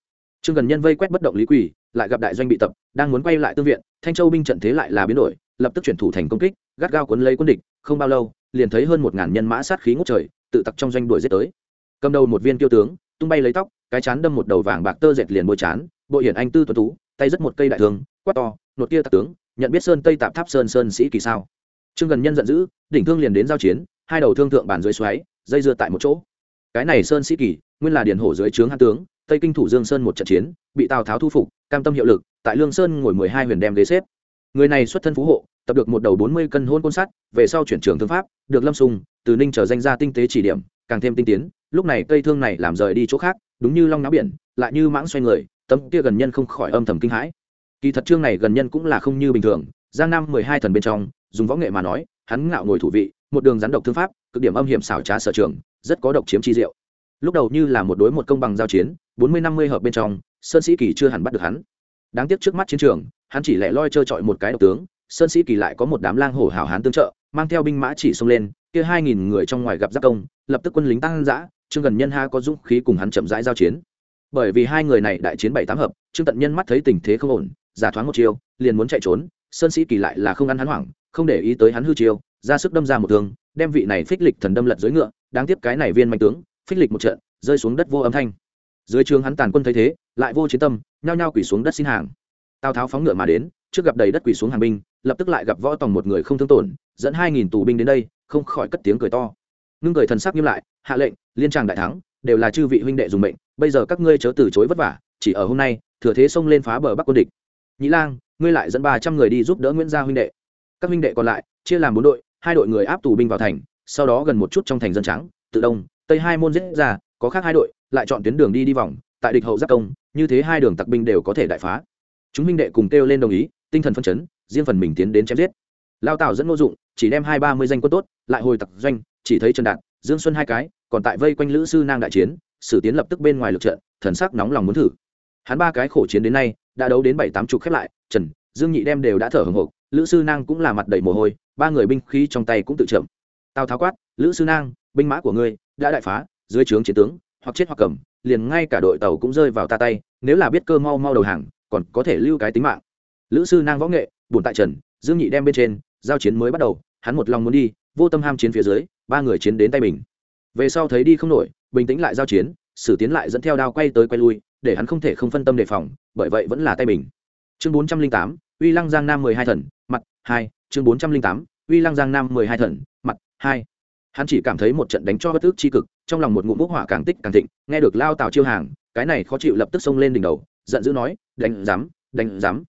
trương gần nhân vây quét bất động lý quỳ, lại gặp đại doanh bị tập, đang muốn quay lại tương viện, thanh châu binh trận thế lại là biến đổi, lập tức chuyển thủ thành công kích, gắt gao cuốn lấy quân địch, không bao lâu, liền thấy hơn một ngàn nhân mã sát khí ngút trời, tự tặc trong doanh đuổi giết tới. Cầm đầu một viên tiêu tướng, tung bay lấy tóc, cái chán đâm một đầu vàng bạc tơ dệt liền bôi chán, bộ hiển anh tư tuấn tú, tay rất một cây đại thương, quát to, nột kia tặc tướng, nhận biết sơn tây tạp tháp sơn sơn sĩ kỳ sao? Trương gần nhân giận dữ, đỉnh thương liền đến giao chiến, hai đầu thương thượng bàn dưới xoáy, dây dưa tại một chỗ. Cái này sơn sĩ kỳ, nguyên là điền hổ dưới trướng hạ tướng tây kinh thủ dương sơn một trận chiến, bị tào tháo thu phục, cam tâm hiệu lực, tại lương sơn ngồi mười hai huyền đem ghế xếp. Người này xuất thân phú hộ, tập được một đầu bốn mươi cân hôn côn sắt, về sau chuyển trường thương pháp, được lâm sùng, từ ninh trở danh ra tinh tế chỉ điểm, càng thêm tinh tiến, lúc này cây thương này làm rời đi chỗ khác, đúng như long náo biển, lại như mãng xoay người, tấm kia gần nhân không khỏi âm thầm kinh hãi. Kỳ thật chương này gần nhân cũng là không như bình thường, giang nam mười hai thần bên trong, dùng võ nghệ mà nói, hắn ngạo ngồi thủ vị, một đường rắn độc thương pháp, cực điểm âm hiểm xảo trá sở trường, rất có độc chiếm chi diệu. Lúc đầu như là một đối một công bằng giao chiến bốn mươi năm mươi hợp bên trong, sơn sĩ kỳ chưa hẳn bắt được hắn. Đáng tiếc trước mắt chiến trường, hắn chỉ lẻ loi trơ trọi một cái độc tướng, sơn sĩ kỳ lại có một đám lang hổ hảo hán tương trợ, mang theo binh mã chỉ xông lên, kia hai nghìn người trong ngoài gặp giáp công, lập tức quân lính tăng dã trương gần nhân ha có dũng khí cùng hắn chậm rãi giao chiến. Bởi vì hai người này đại chiến bảy tám hợp, trương tận nhân mắt thấy tình thế không ổn, giả thoáng một chiêu, liền muốn chạy trốn, sơn sĩ kỳ lại là không ăn hắn hoảng, không để ý tới hắn hư chiêu, ra sức đâm ra một thương, đem vị này phích lịch thần đâm lật dưới ngựa, đáng tiếc cái này viên mạnh tướng, phích lịch một trận, rơi xuống đất vô âm thanh dưới trường hắn tàn quân thấy thế, lại vô chiến tâm, nhao nhao quỳ xuống đất xin hàng. Tào tháo phóng ngựa mà đến, trước gặp đầy đất quỳ xuống hàng binh, lập tức lại gặp võ tòng một người không thương tổn, dẫn hai nghìn tù binh đến đây, không khỏi cất tiếng cười to. Ngưng cười thần sắc nghiêm lại, hạ lệnh, liên tràng đại thắng, đều là chư vị huynh đệ dùng mệnh, bây giờ các ngươi chớ từ chối vất vả, chỉ ở hôm nay, thừa thế xông lên phá bờ bắc quân địch. Nhĩ lang, ngươi lại dẫn ba trăm người đi giúp đỡ nguyễn gia huynh đệ. Các huynh đệ còn lại, chia làm bốn đội, hai đội người áp tù binh vào thành, sau đó gần một chút trong thành dân trắng, tự đông, tây hai môn giết ra, có khác hai đội lại chọn tuyến đường đi đi vòng, tại địch hậu giáp công, như thế hai đường tặc binh đều có thể đại phá. Chúng minh đệ cùng kêu lên đồng ý, tinh thần phân chấn, riêng phần mình tiến đến chém giết. Lao tào dẫn ngô dụng, chỉ đem hai ba mươi danh quân tốt, lại hồi tặc doanh, chỉ thấy trần đạt, dương xuân hai cái, còn tại vây quanh lữ sư nang đại chiến, sử tiến lập tức bên ngoài lực trận, thần sắc nóng lòng muốn thử. Hắn ba cái khổ chiến đến nay, đã đấu đến bảy tám chục khép lại, trần, dương nhị đem đều đã thở hồng hộc, lữ sư nang cũng là mặt đầy mồ hôi, ba người binh khí trong tay cũng tự chậm. Tào tháo quát, lữ sư nang, binh mã của ngươi đã đại phá, dưới trướng chiến tướng hoặc chết hoặc cầm, liền ngay cả đội tàu cũng rơi vào ta tay, nếu là biết cơ mau mau đầu hàng, còn có thể lưu cái tính mạng. Lữ sư nang võ nghệ bùn tại trần, dương nhị đem bên trên, giao chiến mới bắt đầu, hắn một lòng muốn đi, vô tâm ham chiến phía dưới, ba người chiến đến tay mình. Về sau thấy đi không nổi, bình tĩnh lại giao chiến, sử tiến lại dẫn theo đao quay tới quay lui, để hắn không thể không phân tâm đề phòng, bởi vậy vẫn là tay mình. Chương bốn trăm linh tám, uy lăng giang nam mười hai thần, mặt hai, chương bốn trăm linh tám, uy lăng giang nam mười hai thần, mặt hai hắn chỉ cảm thấy một trận đánh cho bất ức c cực, trong lòng một ngụm bốc hỏa càng tích càng thịnh, nghe được lao tào chiêu hàng, cái này khó chịu lập tức xông lên đỉnh đầu, giận dữ nói, đánh dám đánh dám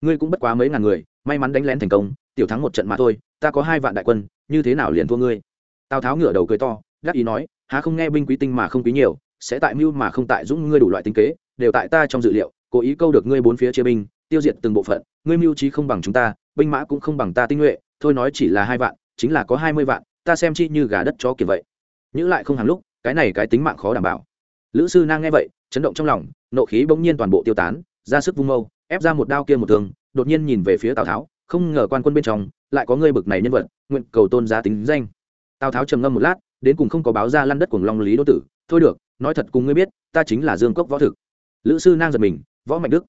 ngươi cũng bất quá mấy ngàn người, may mắn đánh lén thành công, tiểu thắng một trận mà thôi, ta có hai vạn đại quân, như thế nào liền thua ngươi? Tào tháo ngửa đầu cười to gác ý nói, há không nghe binh quý tinh mà không quý nhiều, sẽ tại mưu mà không tại dũng ngươi đủ loại tính kế, đều tại ta trong dự liệu, cố ý câu được ngươi bốn phía chia binh, tiêu diệt từng bộ phận, ngươi mưu trí không bằng chúng ta, binh mã cũng không bằng ta tinh nhuệ, thôi nói chỉ là hai vạn, chính là có hai mươi vạn ta xem chi như gà đất chó kiểu vậy. Nhữ lại không hàng lúc, cái này cái tính mạng khó đảm bảo. Lữ sư nang nghe vậy, chấn động trong lòng, nộ khí bỗng nhiên toàn bộ tiêu tán, ra sức vung mâu, ép ra một đao kia một thương, đột nhiên nhìn về phía tào tháo, không ngờ quan quân bên trong lại có người bực này nhân vật, nguyện cầu tôn giá tính danh. Tào tháo trầm ngâm một lát, đến cùng không có báo ra lăn đất của long lý đô tử, thôi được, nói thật cùng ngươi biết, ta chính là dương cốc võ thực. Lữ sư nang giật mình, võ mạnh đức.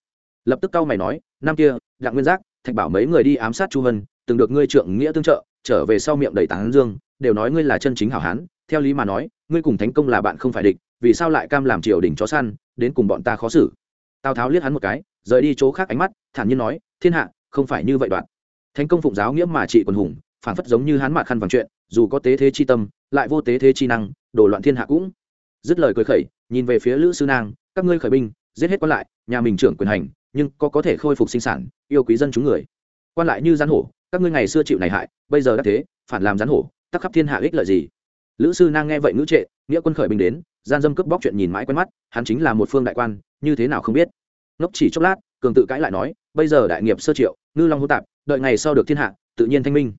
Lập tức cau mày nói, năm kia, đặng nguyên giác, thạch bảo mấy người đi ám sát chu vân từng được ngươi trượng nghĩa tương trợ, trở về sau miệng đầy tán dương đều nói ngươi là chân chính hảo hán, theo lý mà nói, ngươi cùng thánh công là bạn không phải địch, vì sao lại cam làm triều đình chó săn, đến cùng bọn ta khó xử. Tào tháo liếc hắn một cái, rời đi chỗ khác ánh mắt, thản nhiên nói, thiên hạ, không phải như vậy đoạn. Thánh công phụng giáo nghĩa mà trị quần hùng, phản phất giống như hắn mạc khăn vàng chuyện, dù có tế thế chi tâm, lại vô tế thế chi năng, đổ loạn thiên hạ cũng. Dứt lời cười khẩy, nhìn về phía lữ sư nang, các ngươi khởi binh, giết hết quan lại, nhà mình trưởng quyền hành, nhưng có có thể khôi phục sinh sản, yêu quý dân chúng người. Quan lại như gián hổ, các ngươi ngày xưa chịu này hại, bây giờ đã thế, phản làm gián hổ tắc khắp thiên hạ ích lợi gì? Lữ sư nang nghe vậy ngữ trệ, nghĩa quân khởi binh đến, gian dâm cướp bóc chuyện nhìn mãi quen mắt, hắn chính là một phương đại quan, như thế nào không biết. Ngốc chỉ chốc lát, cường tự cãi lại nói, bây giờ đại nghiệp sơ triệu, ngư long hô tạp, đợi ngày sau được thiên hạ, tự nhiên thanh minh.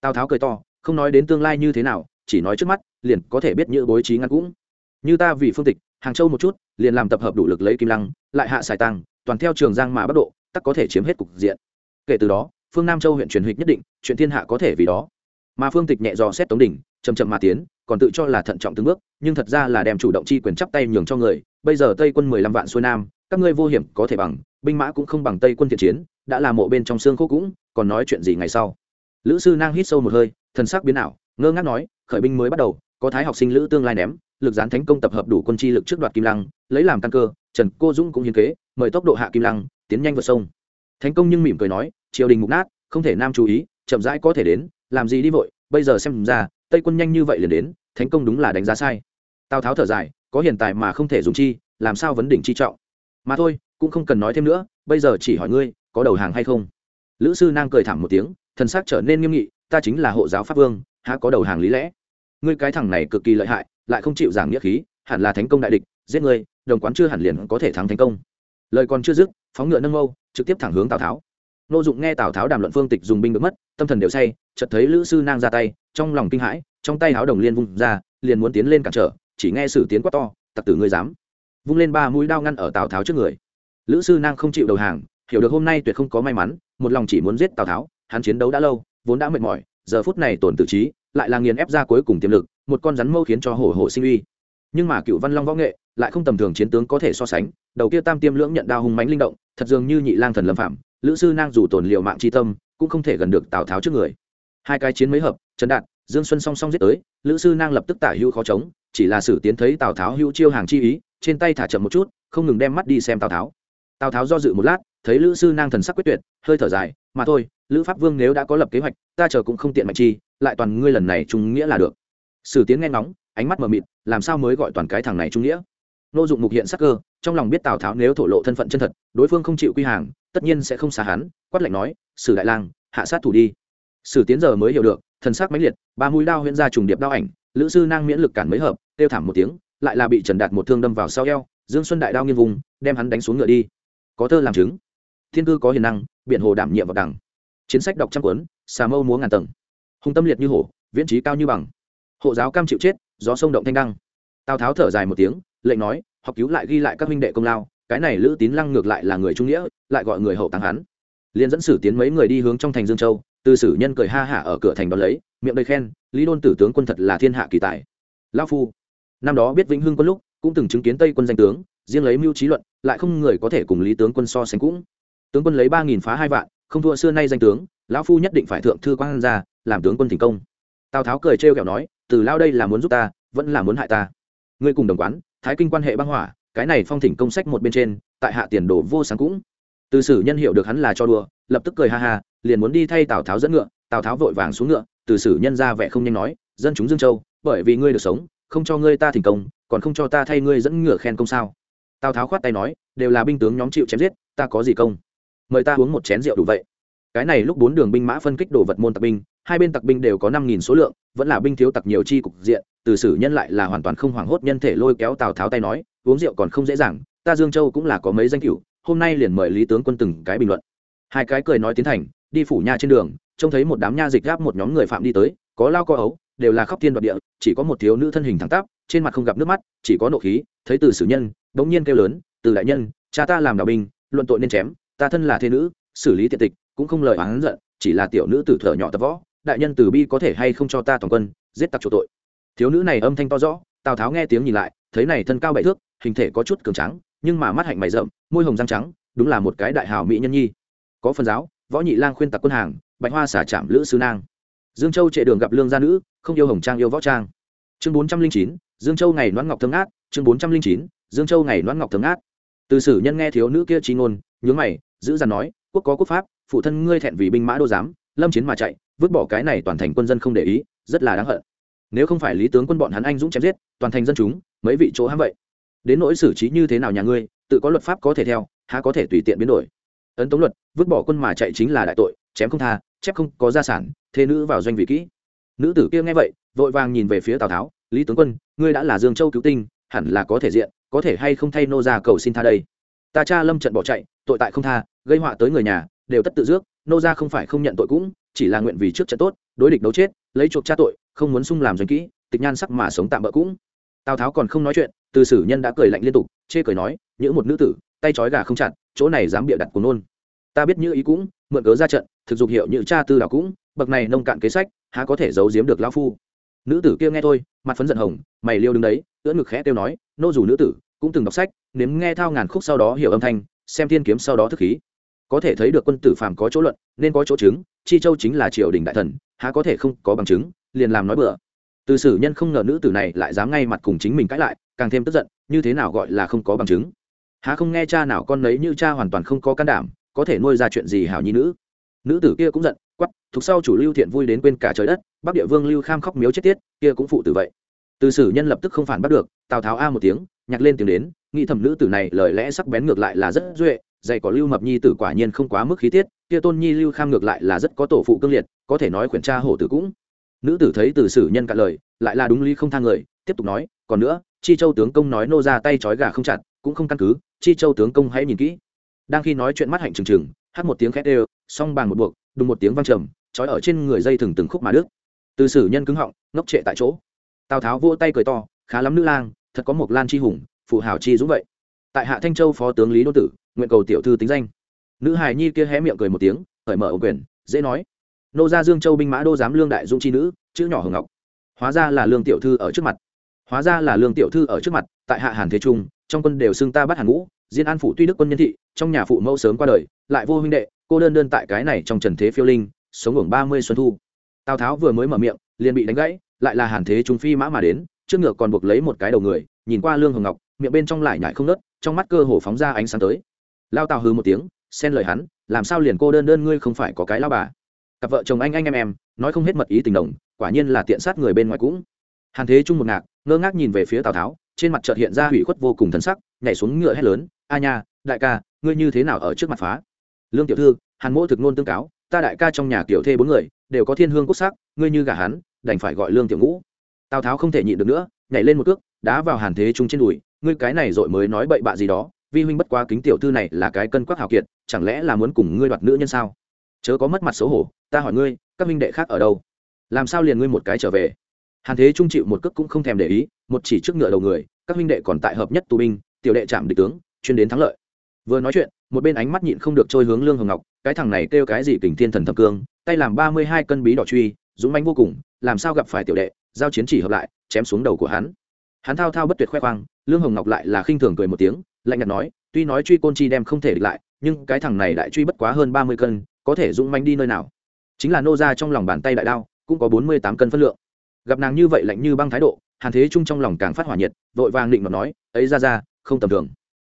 Tào tháo cười to, không nói đến tương lai như thế nào, chỉ nói trước mắt, liền có thể biết như bối trí ngăn cũng. Như ta vì phương tịch, hàng châu một chút, liền làm tập hợp đủ lực lấy kim lăng, lại hạ xài tăng toàn theo trường giang mà bắc độ, tắc có thể chiếm hết cục diện. Kể từ đó, phương nam châu huyện truyền hịch nhất định, chuyện thiên hạ có thể vì đó mà phương tịch nhẹ dò xét tống đỉnh chầm chậm mà tiến, còn tự cho là thận trọng từng bước, nhưng thật ra là đem chủ động chi quyền chắp tay nhường cho người. Bây giờ tây quân mười lăm vạn xuôi nam, các ngươi vô hiểm có thể bằng, binh mã cũng không bằng tây quân thiện chiến, đã là mộ bên trong xương khô cũng, còn nói chuyện gì ngày sau? Lữ sư nang hít sâu một hơi, thần sắc biến ảo, ngơ ngác nói, khởi binh mới bắt đầu, có thái học sinh lữ tương lai ném, lực gián thánh công tập hợp đủ quân chi lực trước đoạt kim lăng, lấy làm căn cơ, trần cô dũng cũng hiến kế, mời tốc độ hạ kim lăng, tiến nhanh vượt sông. Thánh công nhưng mỉm cười nói, triều đình mục nát, không thể nam chú ý, chậm rãi có thể đến làm gì đi vội, bây giờ xem ra, tây quân nhanh như vậy liền đến, thánh công đúng là đánh giá sai. Tào tháo thở dài, có hiện tại mà không thể dùng chi, làm sao vấn đỉnh chi trọng? Mà thôi, cũng không cần nói thêm nữa, bây giờ chỉ hỏi ngươi, có đầu hàng hay không? Lữ sư nang cười thảm một tiếng, thần sắc trở nên nghiêm nghị, ta chính là hộ giáo pháp vương, há có đầu hàng lý lẽ? Ngươi cái thằng này cực kỳ lợi hại, lại không chịu giảng nghĩa khí, hẳn là thánh công đại địch, giết ngươi, đồng quán chưa hẳn liền có thể thắng thành công. Lời còn chưa dứt, phóng ngựa nâng mâu trực tiếp thẳng hướng tào tháo nô dụng nghe tào tháo đàm luận phương tịch dùng binh được mất, tâm thần đều say, chợt thấy lữ sư nang ra tay, trong lòng kinh hãi, trong tay háo đồng liên vung ra, liền muốn tiến lên cản trở, chỉ nghe sử tiến quát to, tặc tử ngươi dám! Vung lên ba mũi đao ngăn ở tào tháo trước người. Lữ sư nang không chịu đầu hàng, hiểu được hôm nay tuyệt không có may mắn, một lòng chỉ muốn giết tào tháo, hắn chiến đấu đã lâu, vốn đã mệt mỏi, giờ phút này tổn tự trí, lại là nghiền ép ra cuối cùng tiềm lực, một con rắn mâu khiến cho hổ hổ sinh uy. Nhưng mà cựu văn long võ nghệ, lại không tầm thường chiến tướng có thể so sánh, đầu kia tam tiêm lưỡng nhận đao hung mãnh linh động, thật dường như nhị lang thần lâm phạm lữ sư nang dù tổn liệu mạng chi tâm, cũng không thể gần được tào tháo trước người. Hai cái chiến mấy hợp, trần đạt, dương xuân song song giết tới, lữ sư nang lập tức tả hữu khó chống, chỉ là sử tiến thấy tào tháo hữu chiêu hàng chi ý, trên tay thả chậm một chút, không ngừng đem mắt đi xem tào tháo. Tào tháo do dự một lát, thấy lữ sư nang thần sắc quyết tuyệt, hơi thở dài, mà thôi, lữ pháp vương nếu đã có lập kế hoạch, ta chờ cũng không tiện mạnh chi, lại toàn ngươi lần này trung nghĩa là được. Sử tiến nghe ngóng, ánh mắt mờ mịt, làm sao mới gọi toàn cái thằng này trung nghĩa? Nô dụng mục hiện sắc cơ trong lòng biết tào tháo nếu thổ lộ thân phận chân thật đối phương không chịu quy hàng tất nhiên sẽ không xả hắn quát lạnh nói sử đại lang hạ sát thủ đi sử tiến giờ mới hiểu được thần sắc mãnh liệt ba mũi đao huyễn ra trùng điệp đao ảnh lữ sư nang miễn lực cản mấy hợp tiêu thảm một tiếng lại là bị trần đạt một thương đâm vào sau eo dương xuân đại đao nghiêng vùng đem hắn đánh xuống ngựa đi có thơ làm chứng thiên cư có hiền năng biện hồ đảm nhiệm vào đẳng chiến sách đọc trăm cuốn xà mâu múa ngàn tầng hùng tâm liệt như hổ viễn trí cao như bằng hộ giáo cam chịu chết gió sông động thanh đăng tào tháo thở dài một tiếng lệnh nói học cứu lại ghi lại các minh đệ công lao, cái này lữ tín lăng ngược lại là người trung nghĩa, lại gọi người hậu tăng hắn. Liền dẫn sử tiến mấy người đi hướng trong thành dương châu, từ sử nhân cười ha hả ở cửa thành đón lấy, miệng đầy khen, lý đôn tử tướng quân thật là thiên hạ kỳ tài. Lao phu. Năm đó biết vĩnh hưng quân lúc, cũng từng chứng kiến tây quân danh tướng, riêng lấy mưu trí luận, lại không người có thể cùng lý tướng quân so sánh cũng. Tướng quân lấy ba nghìn phá hai vạn, không thua xưa nay danh tướng, lão phu nhất định phải thượng thư quan ra làm tướng quân thành công. Tào tháo cười trêu kẹo nói, từ lao đây là muốn giúp ta, vẫn là muốn hại ta. Ngươi cùng đồng quán thái kinh quan hệ băng hỏa, cái này phong thỉnh công sách một bên trên, tại hạ tiền đồ vô sáng cũng. Từ sử nhân hiệu được hắn là cho đùa, lập tức cười ha ha, liền muốn đi thay tào tháo dẫn ngựa, tào tháo vội vàng xuống ngựa, từ sử nhân ra vẻ không nhanh nói, dân chúng dương châu, bởi vì ngươi được sống, không cho ngươi ta thành công, còn không cho ta thay ngươi dẫn ngựa khen công sao? Tào tháo khoát tay nói, đều là binh tướng nhóm chịu chém giết, ta có gì công? Mời ta uống một chén rượu đủ vậy. Cái này lúc bốn đường binh mã phân kích đồ vật môn tặc binh, hai bên tặc binh đều có năm nghìn số lượng, vẫn là binh thiếu tặc nhiều chi cục diện từ sử nhân lại là hoàn toàn không hoảng hốt nhân thể lôi kéo tào tháo tay nói, uống rượu còn không dễ dàng, ta dương châu cũng là có mấy danh cựu hôm nay liền mời lý tướng quân từng cái bình luận. Hai cái cười nói tiến thành, đi phủ nha trên đường, trông thấy một đám nha dịch gáp một nhóm người phạm đi tới, có lao có ấu, đều là khóc thiên đoạt địa, chỉ có một thiếu nữ thân hình thẳng tắp, trên mặt không gặp nước mắt, chỉ có nộ khí, thấy từ sử nhân, bỗng nhiên kêu lớn, từ đại nhân, cha ta làm đạo binh, luận tội nên chém, ta thân là thế nữ, xử lý tiện tịch, cũng không lời oán giận, chỉ là tiểu nữ tử thở nhỏ tập võ, đại nhân từ bi có thể hay không cho ta toàn quân, giết tặc chỗ tội thiếu nữ này âm thanh to rõ, tào tháo nghe tiếng nhìn lại, thấy này thân cao bảy thước, hình thể có chút cường trắng nhưng mà mắt hạnh mày rậm, môi hồng răng trắng, đúng là một cái đại hào mỹ nhân nhi. Có phần giáo, võ nhị lang khuyên tặc quân hàng, bạch hoa xả chạm lữ sư nang. Dương châu trệ đường gặp lương gia nữ, không yêu hồng trang yêu võ trang. Chương bốn trăm linh chín, dương châu ngày noãn ngọc thấm ngát, chương bốn trăm linh chín, dương châu ngày noãn ngọc thấm ngát. Từ sử nhân nghe thiếu nữ kia trí ngôn, nhướng mày, giữ dằn nói, quốc có quốc pháp, phụ thân ngươi thẹn vì binh mã đô giám, lâm chiến mà chạy, vứt bỏ cái này toàn thành quân dân không để ý, rất là đáng hận nếu không phải lý tướng quân bọn hắn anh dũng chém giết, toàn thành dân chúng, mấy vị chỗ hãm vậy. Đến nỗi xử trí như thế nào nhà ngươi, tự có luật pháp có thể theo, há có thể tùy tiện biến đổi. Ấn tống luật, vứt bỏ quân mà chạy chính là đại tội, chém không tha, chép không có gia sản, thế nữ vào doanh vị kỹ. Nữ tử kia nghe vậy, vội vàng nhìn về phía tào tháo, lý tướng quân, ngươi đã là dương châu cứu tinh, hẳn là có thể diện, có thể hay không thay nô ra cầu xin tha đây? Ta cha lâm trận bỏ chạy, tội tại không tha, gây họa tới người nhà, đều tất tự dước nô ra không phải không nhận tội cũng, chỉ là nguyện vì trước trận tốt, đối địch đấu chết lấy chuộc cha tội, không muốn sung làm doanh kỹ, tịch nhan sắc mà sống tạm bỡ cũng. Tào tháo còn không nói chuyện, từ sử nhân đã cười lạnh liên tục, chê cười nói những một nữ tử, tay trói gà không chặt, chỗ này dám bịa đặt cuốn nôn. Ta biết như ý cũng, mượn cớ ra trận, thực dục hiệu như cha tư đảo cũng, bậc này nông cạn kế sách, há có thể giấu giếm được lão phu. Nữ tử kia nghe thôi, mặt phấn giận hồng, mày liêu đứng đấy, ưỡn ngực khẽ tiêu nói, nô dù nữ tử, cũng từng đọc sách, nếm nghe thao ngàn khúc sau đó hiểu âm thanh, xem thiên kiếm sau đó thức khí. Có thể thấy được quân tử phàm có chỗ luận, nên có chỗ chứng, chi châu chính là triều đình đại thần há có thể không có bằng chứng, liền làm nói bừa. Từ sử nhân không ngờ nữ tử này lại dám ngay mặt cùng chính mình cãi lại, càng thêm tức giận, như thế nào gọi là không có bằng chứng? Há không nghe cha nào con nấy như cha hoàn toàn không có can đảm, có thể nuôi ra chuyện gì hảo nhi nữ? Nữ tử kia cũng giận quắp thuộc sau chủ lưu thiện vui đến quên cả trời đất, bắc địa vương lưu kham khóc miếu chết tiết, kia cũng phụ tử vậy. Từ sử nhân lập tức không phản bắt được, tào tháo a một tiếng nhặt lên tiếng đến, nghĩ thầm nữ tử này lời lẽ sắc bén ngược lại là rất duệ dạy có lưu mập nhi tử quả nhiên không quá mức khí tiết, kia tôn nhi lưu kham ngược lại là rất có tổ phụ cương liệt, có thể nói khuyển cha hổ tử cũng. Nữ tử thấy từ sử nhân cả lời, lại là đúng lý không thang người, tiếp tục nói, còn nữa, chi châu tướng công nói nô ra tay trói gà không chặt, cũng không căn cứ, chi châu tướng công hãy nhìn kỹ. Đang khi nói chuyện mắt hạnh trừng trừng, hát một tiếng khét đều, song bàn một buộc, đùng một tiếng văng trầm, trói ở trên người dây thừng từng khúc mà đứt. Từ sử nhân cứng họng, ngốc trệ tại chỗ. Tào tháo vỗ tay cười to, khá lắm nữ lang, thật có một lan chi hùng phụ hào chi dũng vậy. Tại hạ thanh châu phó tướng lý đô tử nguyện cầu tiểu thư tính danh. Nữ hài nhi kia hé miệng cười một tiếng khởi mở ô quyền, dễ nói. Nô gia dương châu binh mã đô giám lương đại dũng chi nữ, chữ nhỏ hồng ngọc. Hóa ra là lương tiểu thư ở trước mặt. Hóa ra là lương tiểu thư ở trước mặt, tại hạ hàn thế trung, trong quân đều xưng ta bắt hàn ngũ, diên an phụ tuy đức quân nhân thị, trong nhà phụ mẫu sớm qua đời, lại vô huynh đệ, cô đơn đơn tại cái này trong trần thế phiêu linh, sống hưởng ba mươi xuân thu. Tào tháo vừa mới mở miệng, liền bị đánh gãy, lại là hàn thế trung phi mã mà đến, trước ngựa còn buộc lấy một cái đầu người, nhìn qua lương hồng ngọc, miệng bên trong lại nhải không nớt trong mắt cơ hồ phóng ra ánh sáng tới lao tào hư một tiếng, xen lời hắn, làm sao liền cô đơn đơn ngươi không phải có cái lao bà? Cặp vợ chồng anh anh em em, nói không hết mật ý tình đồng, quả nhiên là tiện sát người bên ngoài cũng. Hàn thế trung một ngạc, ngơ ngác nhìn về phía tào tháo, trên mặt chợt hiện ra hủy khuất vô cùng thân sắc, nhảy xuống ngựa hét lớn, a nha, đại ca, ngươi như thế nào ở trước mặt phá? Lương tiểu thư, hàn mỗ thực nôn tương cáo, ta đại ca trong nhà kiểu thê bốn người, đều có thiên hương quốc sắc, ngươi như gả hắn, đành phải gọi lương tiểu ngũ. Tào tháo không thể nhịn được nữa, nhảy lên một cước, đá vào hàn thế trung trên đùi, ngươi cái này rồi mới nói bậy bạ gì đó vi huynh bất quá kính tiểu thư này là cái cân quắc hào kiệt, chẳng lẽ là muốn cùng ngươi đoạt nữ nhân sao? Chớ có mất mặt xấu hổ, ta hỏi ngươi, các huynh đệ khác ở đâu? Làm sao liền ngươi một cái trở về? Hàn thế trung chịu một cước cũng không thèm để ý, một chỉ trước ngựa đầu người, các huynh đệ còn tại hợp nhất tù binh, tiểu đệ chạm địch tướng, chuyên đến thắng lợi. Vừa nói chuyện, một bên ánh mắt nhịn không được trôi hướng lương hồng ngọc, cái thằng này kêu cái gì kình thiên thần thập cương, tay làm ba mươi hai cân bí đỏ truy, dũng mánh vô cùng, làm sao gặp phải tiểu đệ, giao chiến chỉ hợp lại, chém xuống đầu của hắn. Hắn thao thao bất tuyệt khoe khoang, lương hồng ngọc lại là khinh thường cười một tiếng lạnh nhạt nói, tuy nói truy côn chi đem không thể địch lại, nhưng cái thằng này lại truy bất quá hơn ba mươi cân, có thể dũng manh đi nơi nào? Chính là nô ra trong lòng bàn tay đại đao, cũng có bốn mươi tám cân phân lượng. Gặp nàng như vậy lạnh như băng thái độ, hàn thế trung trong lòng càng phát hỏa nhiệt, vội vàng định mà nói, ấy ra ra, không tầm thường.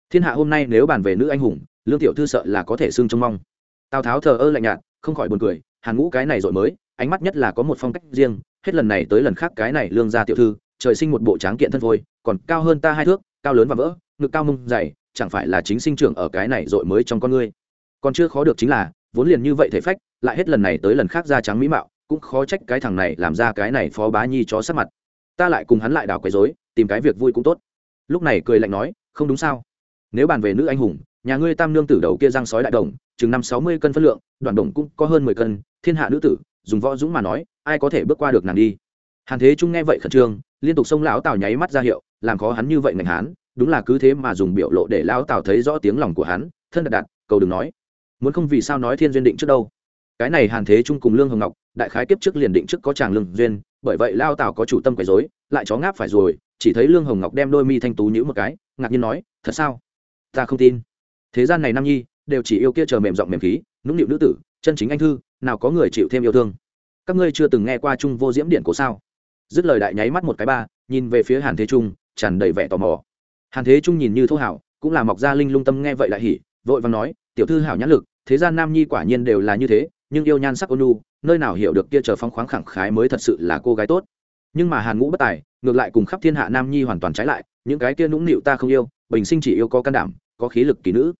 Thiên hạ hôm nay nếu bàn về nữ anh hùng, lương tiểu thư sợ là có thể xương trông mong. Tào tháo thờ ơ lạnh nhạt, không khỏi buồn cười, hàn ngũ cái này rồi mới, ánh mắt nhất là có một phong cách riêng, hết lần này tới lần khác cái này lương gia tiểu thư, trời sinh một bộ tráng kiện thân phôi, còn cao hơn ta hai thước, cao lớn và vỡ ngực cao mông dày, chẳng phải là chính sinh trưởng ở cái này rồi mới trong con ngươi. Còn chưa khó được chính là, vốn liền như vậy thể phách, lại hết lần này tới lần khác da trắng mỹ mạo, cũng khó trách cái thằng này làm ra cái này phó bá nhi chó sát mặt. Ta lại cùng hắn lại đào quấy rối, tìm cái việc vui cũng tốt. Lúc này cười lạnh nói, không đúng sao? Nếu bàn về nữ anh hùng, nhà ngươi tam nương tử đầu kia răng sói đại đồng, chừng năm sáu mươi cân phân lượng, đoàn đồng cũng có hơn mười cân, thiên hạ nữ tử, dùng võ dũng mà nói, ai có thể bước qua được nàng đi? Hàn thế trung nghe vậy khẩn trương, liên tục xông lão tào nháy mắt ra hiệu, làm khó hắn như vậy ngành hán đúng là cứ thế mà dùng biểu lộ để lão tào thấy rõ tiếng lòng của hắn, thân đặt đặt cầu đừng nói. Muốn không vì sao nói thiên duyên định trước đâu. Cái này hàn thế trung cùng lương hồng ngọc, đại khái kiếp trước liền định trước có chàng lương duyên, bởi vậy lao tào có chủ tâm quấy dối lại chó ngáp phải rồi, chỉ thấy lương hồng ngọc đem đôi mi thanh tú nhữ một cái, ngạc nhiên nói, thật sao? Ta không tin. Thế gian này nam nhi, đều chỉ yêu kia chờ mềm giọng mềm khí, nũng nịu nữ tử, chân chính anh thư, nào có người chịu thêm yêu thương. Các ngươi chưa từng nghe qua trung vô diễm điện của sao? Dứt lời đại nháy mắt một cái ba, nhìn về phía hàn thế trung, tràn đầy vẻ tò mò hàn thế trung nhìn như thô hảo, cũng là mọc ra linh lung tâm nghe vậy lại hỉ, vội vàng nói, tiểu thư hảo nhãn lực, thế gian nam nhi quả nhiên đều là như thế, nhưng yêu nhan sắc ôn nu nơi nào hiểu được kia chờ phong khoáng khẳng khái mới thật sự là cô gái tốt. Nhưng mà hàn ngũ bất tài, ngược lại cùng khắp thiên hạ nam nhi hoàn toàn trái lại, những cái kia nũng nịu ta không yêu, bình sinh chỉ yêu có can đảm, có khí lực kỳ nữ.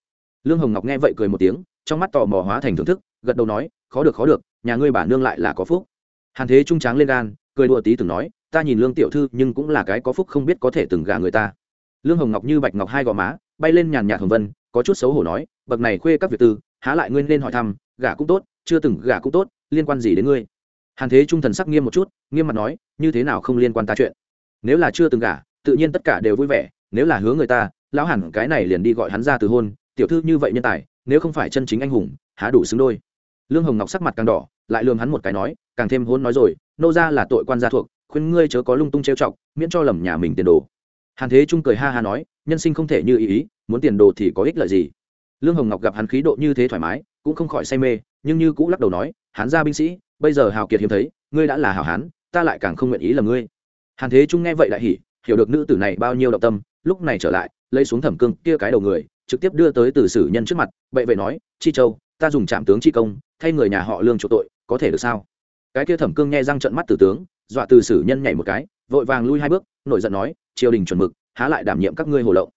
Lương hồng ngọc nghe vậy cười một tiếng, trong mắt tò mò hóa thành thưởng thức, gật đầu nói, khó được khó được, nhà ngươi bản nương lại là có phúc. Hàn thế trung tráng lên gan, cười đùa tí từng nói, ta nhìn lương tiểu thư nhưng cũng là cái có phúc không biết có thể từng gả người ta lương hồng ngọc như bạch ngọc hai gò má, bay lên nhàn nhạt hồng vân, có chút xấu hổ nói, bậc này khuê các việc tư, há lại ngươi nên hỏi thăm, gả cũng tốt, chưa từng gả cũng tốt, liên quan gì đến ngươi? Hàn thế trung thần sắc nghiêm một chút, nghiêm mặt nói, như thế nào không liên quan ta chuyện? Nếu là chưa từng gả, tự nhiên tất cả đều vui vẻ, nếu là hứa người ta, lão hẳn cái này liền đi gọi hắn ra từ hôn, tiểu thư như vậy nhân tài, nếu không phải chân chính anh hùng, há đủ xứng đôi. Lương hồng ngọc sắc mặt càng đỏ, lại lường hắn một cái nói, càng thêm hôn nói rồi, nô ra là tội quan gia thuộc, khuyên ngươi chớ có lung tung trêu chọc, miễn cho lầm nhà mình tiền đồ hàn thế trung cười ha ha nói, nhân sinh không thể như ý ý, muốn tiền đồ thì có ích lợi gì? Lương hồng ngọc gặp hắn khí độ như thế thoải mái, cũng không khỏi say mê, nhưng như cũ lắc đầu nói hắn ra binh sĩ, bây giờ hào kiệt hiếm thấy, ngươi đã là hào hán, ta lại càng không nguyện ý là ngươi. Hàn thế trung nghe vậy lại hỉ, hiểu được nữ tử này bao nhiêu động tâm, lúc này trở lại, lấy xuống thẩm cương kia cái đầu người, trực tiếp đưa tới từ sử nhân trước mặt bệ vệ nói, chi châu, ta dùng trạm tướng chi công, thay người nhà họ lương chỗ tội, có thể được sao? Cái kia thẩm cương nghe răng trận mắt tử tướng, dọa từ sử nhân nhảy một cái, vội vàng lui hai bước, nổi giận nói triều đình chuẩn mực, há lại đảm nhiệm các ngươi hồ lộng.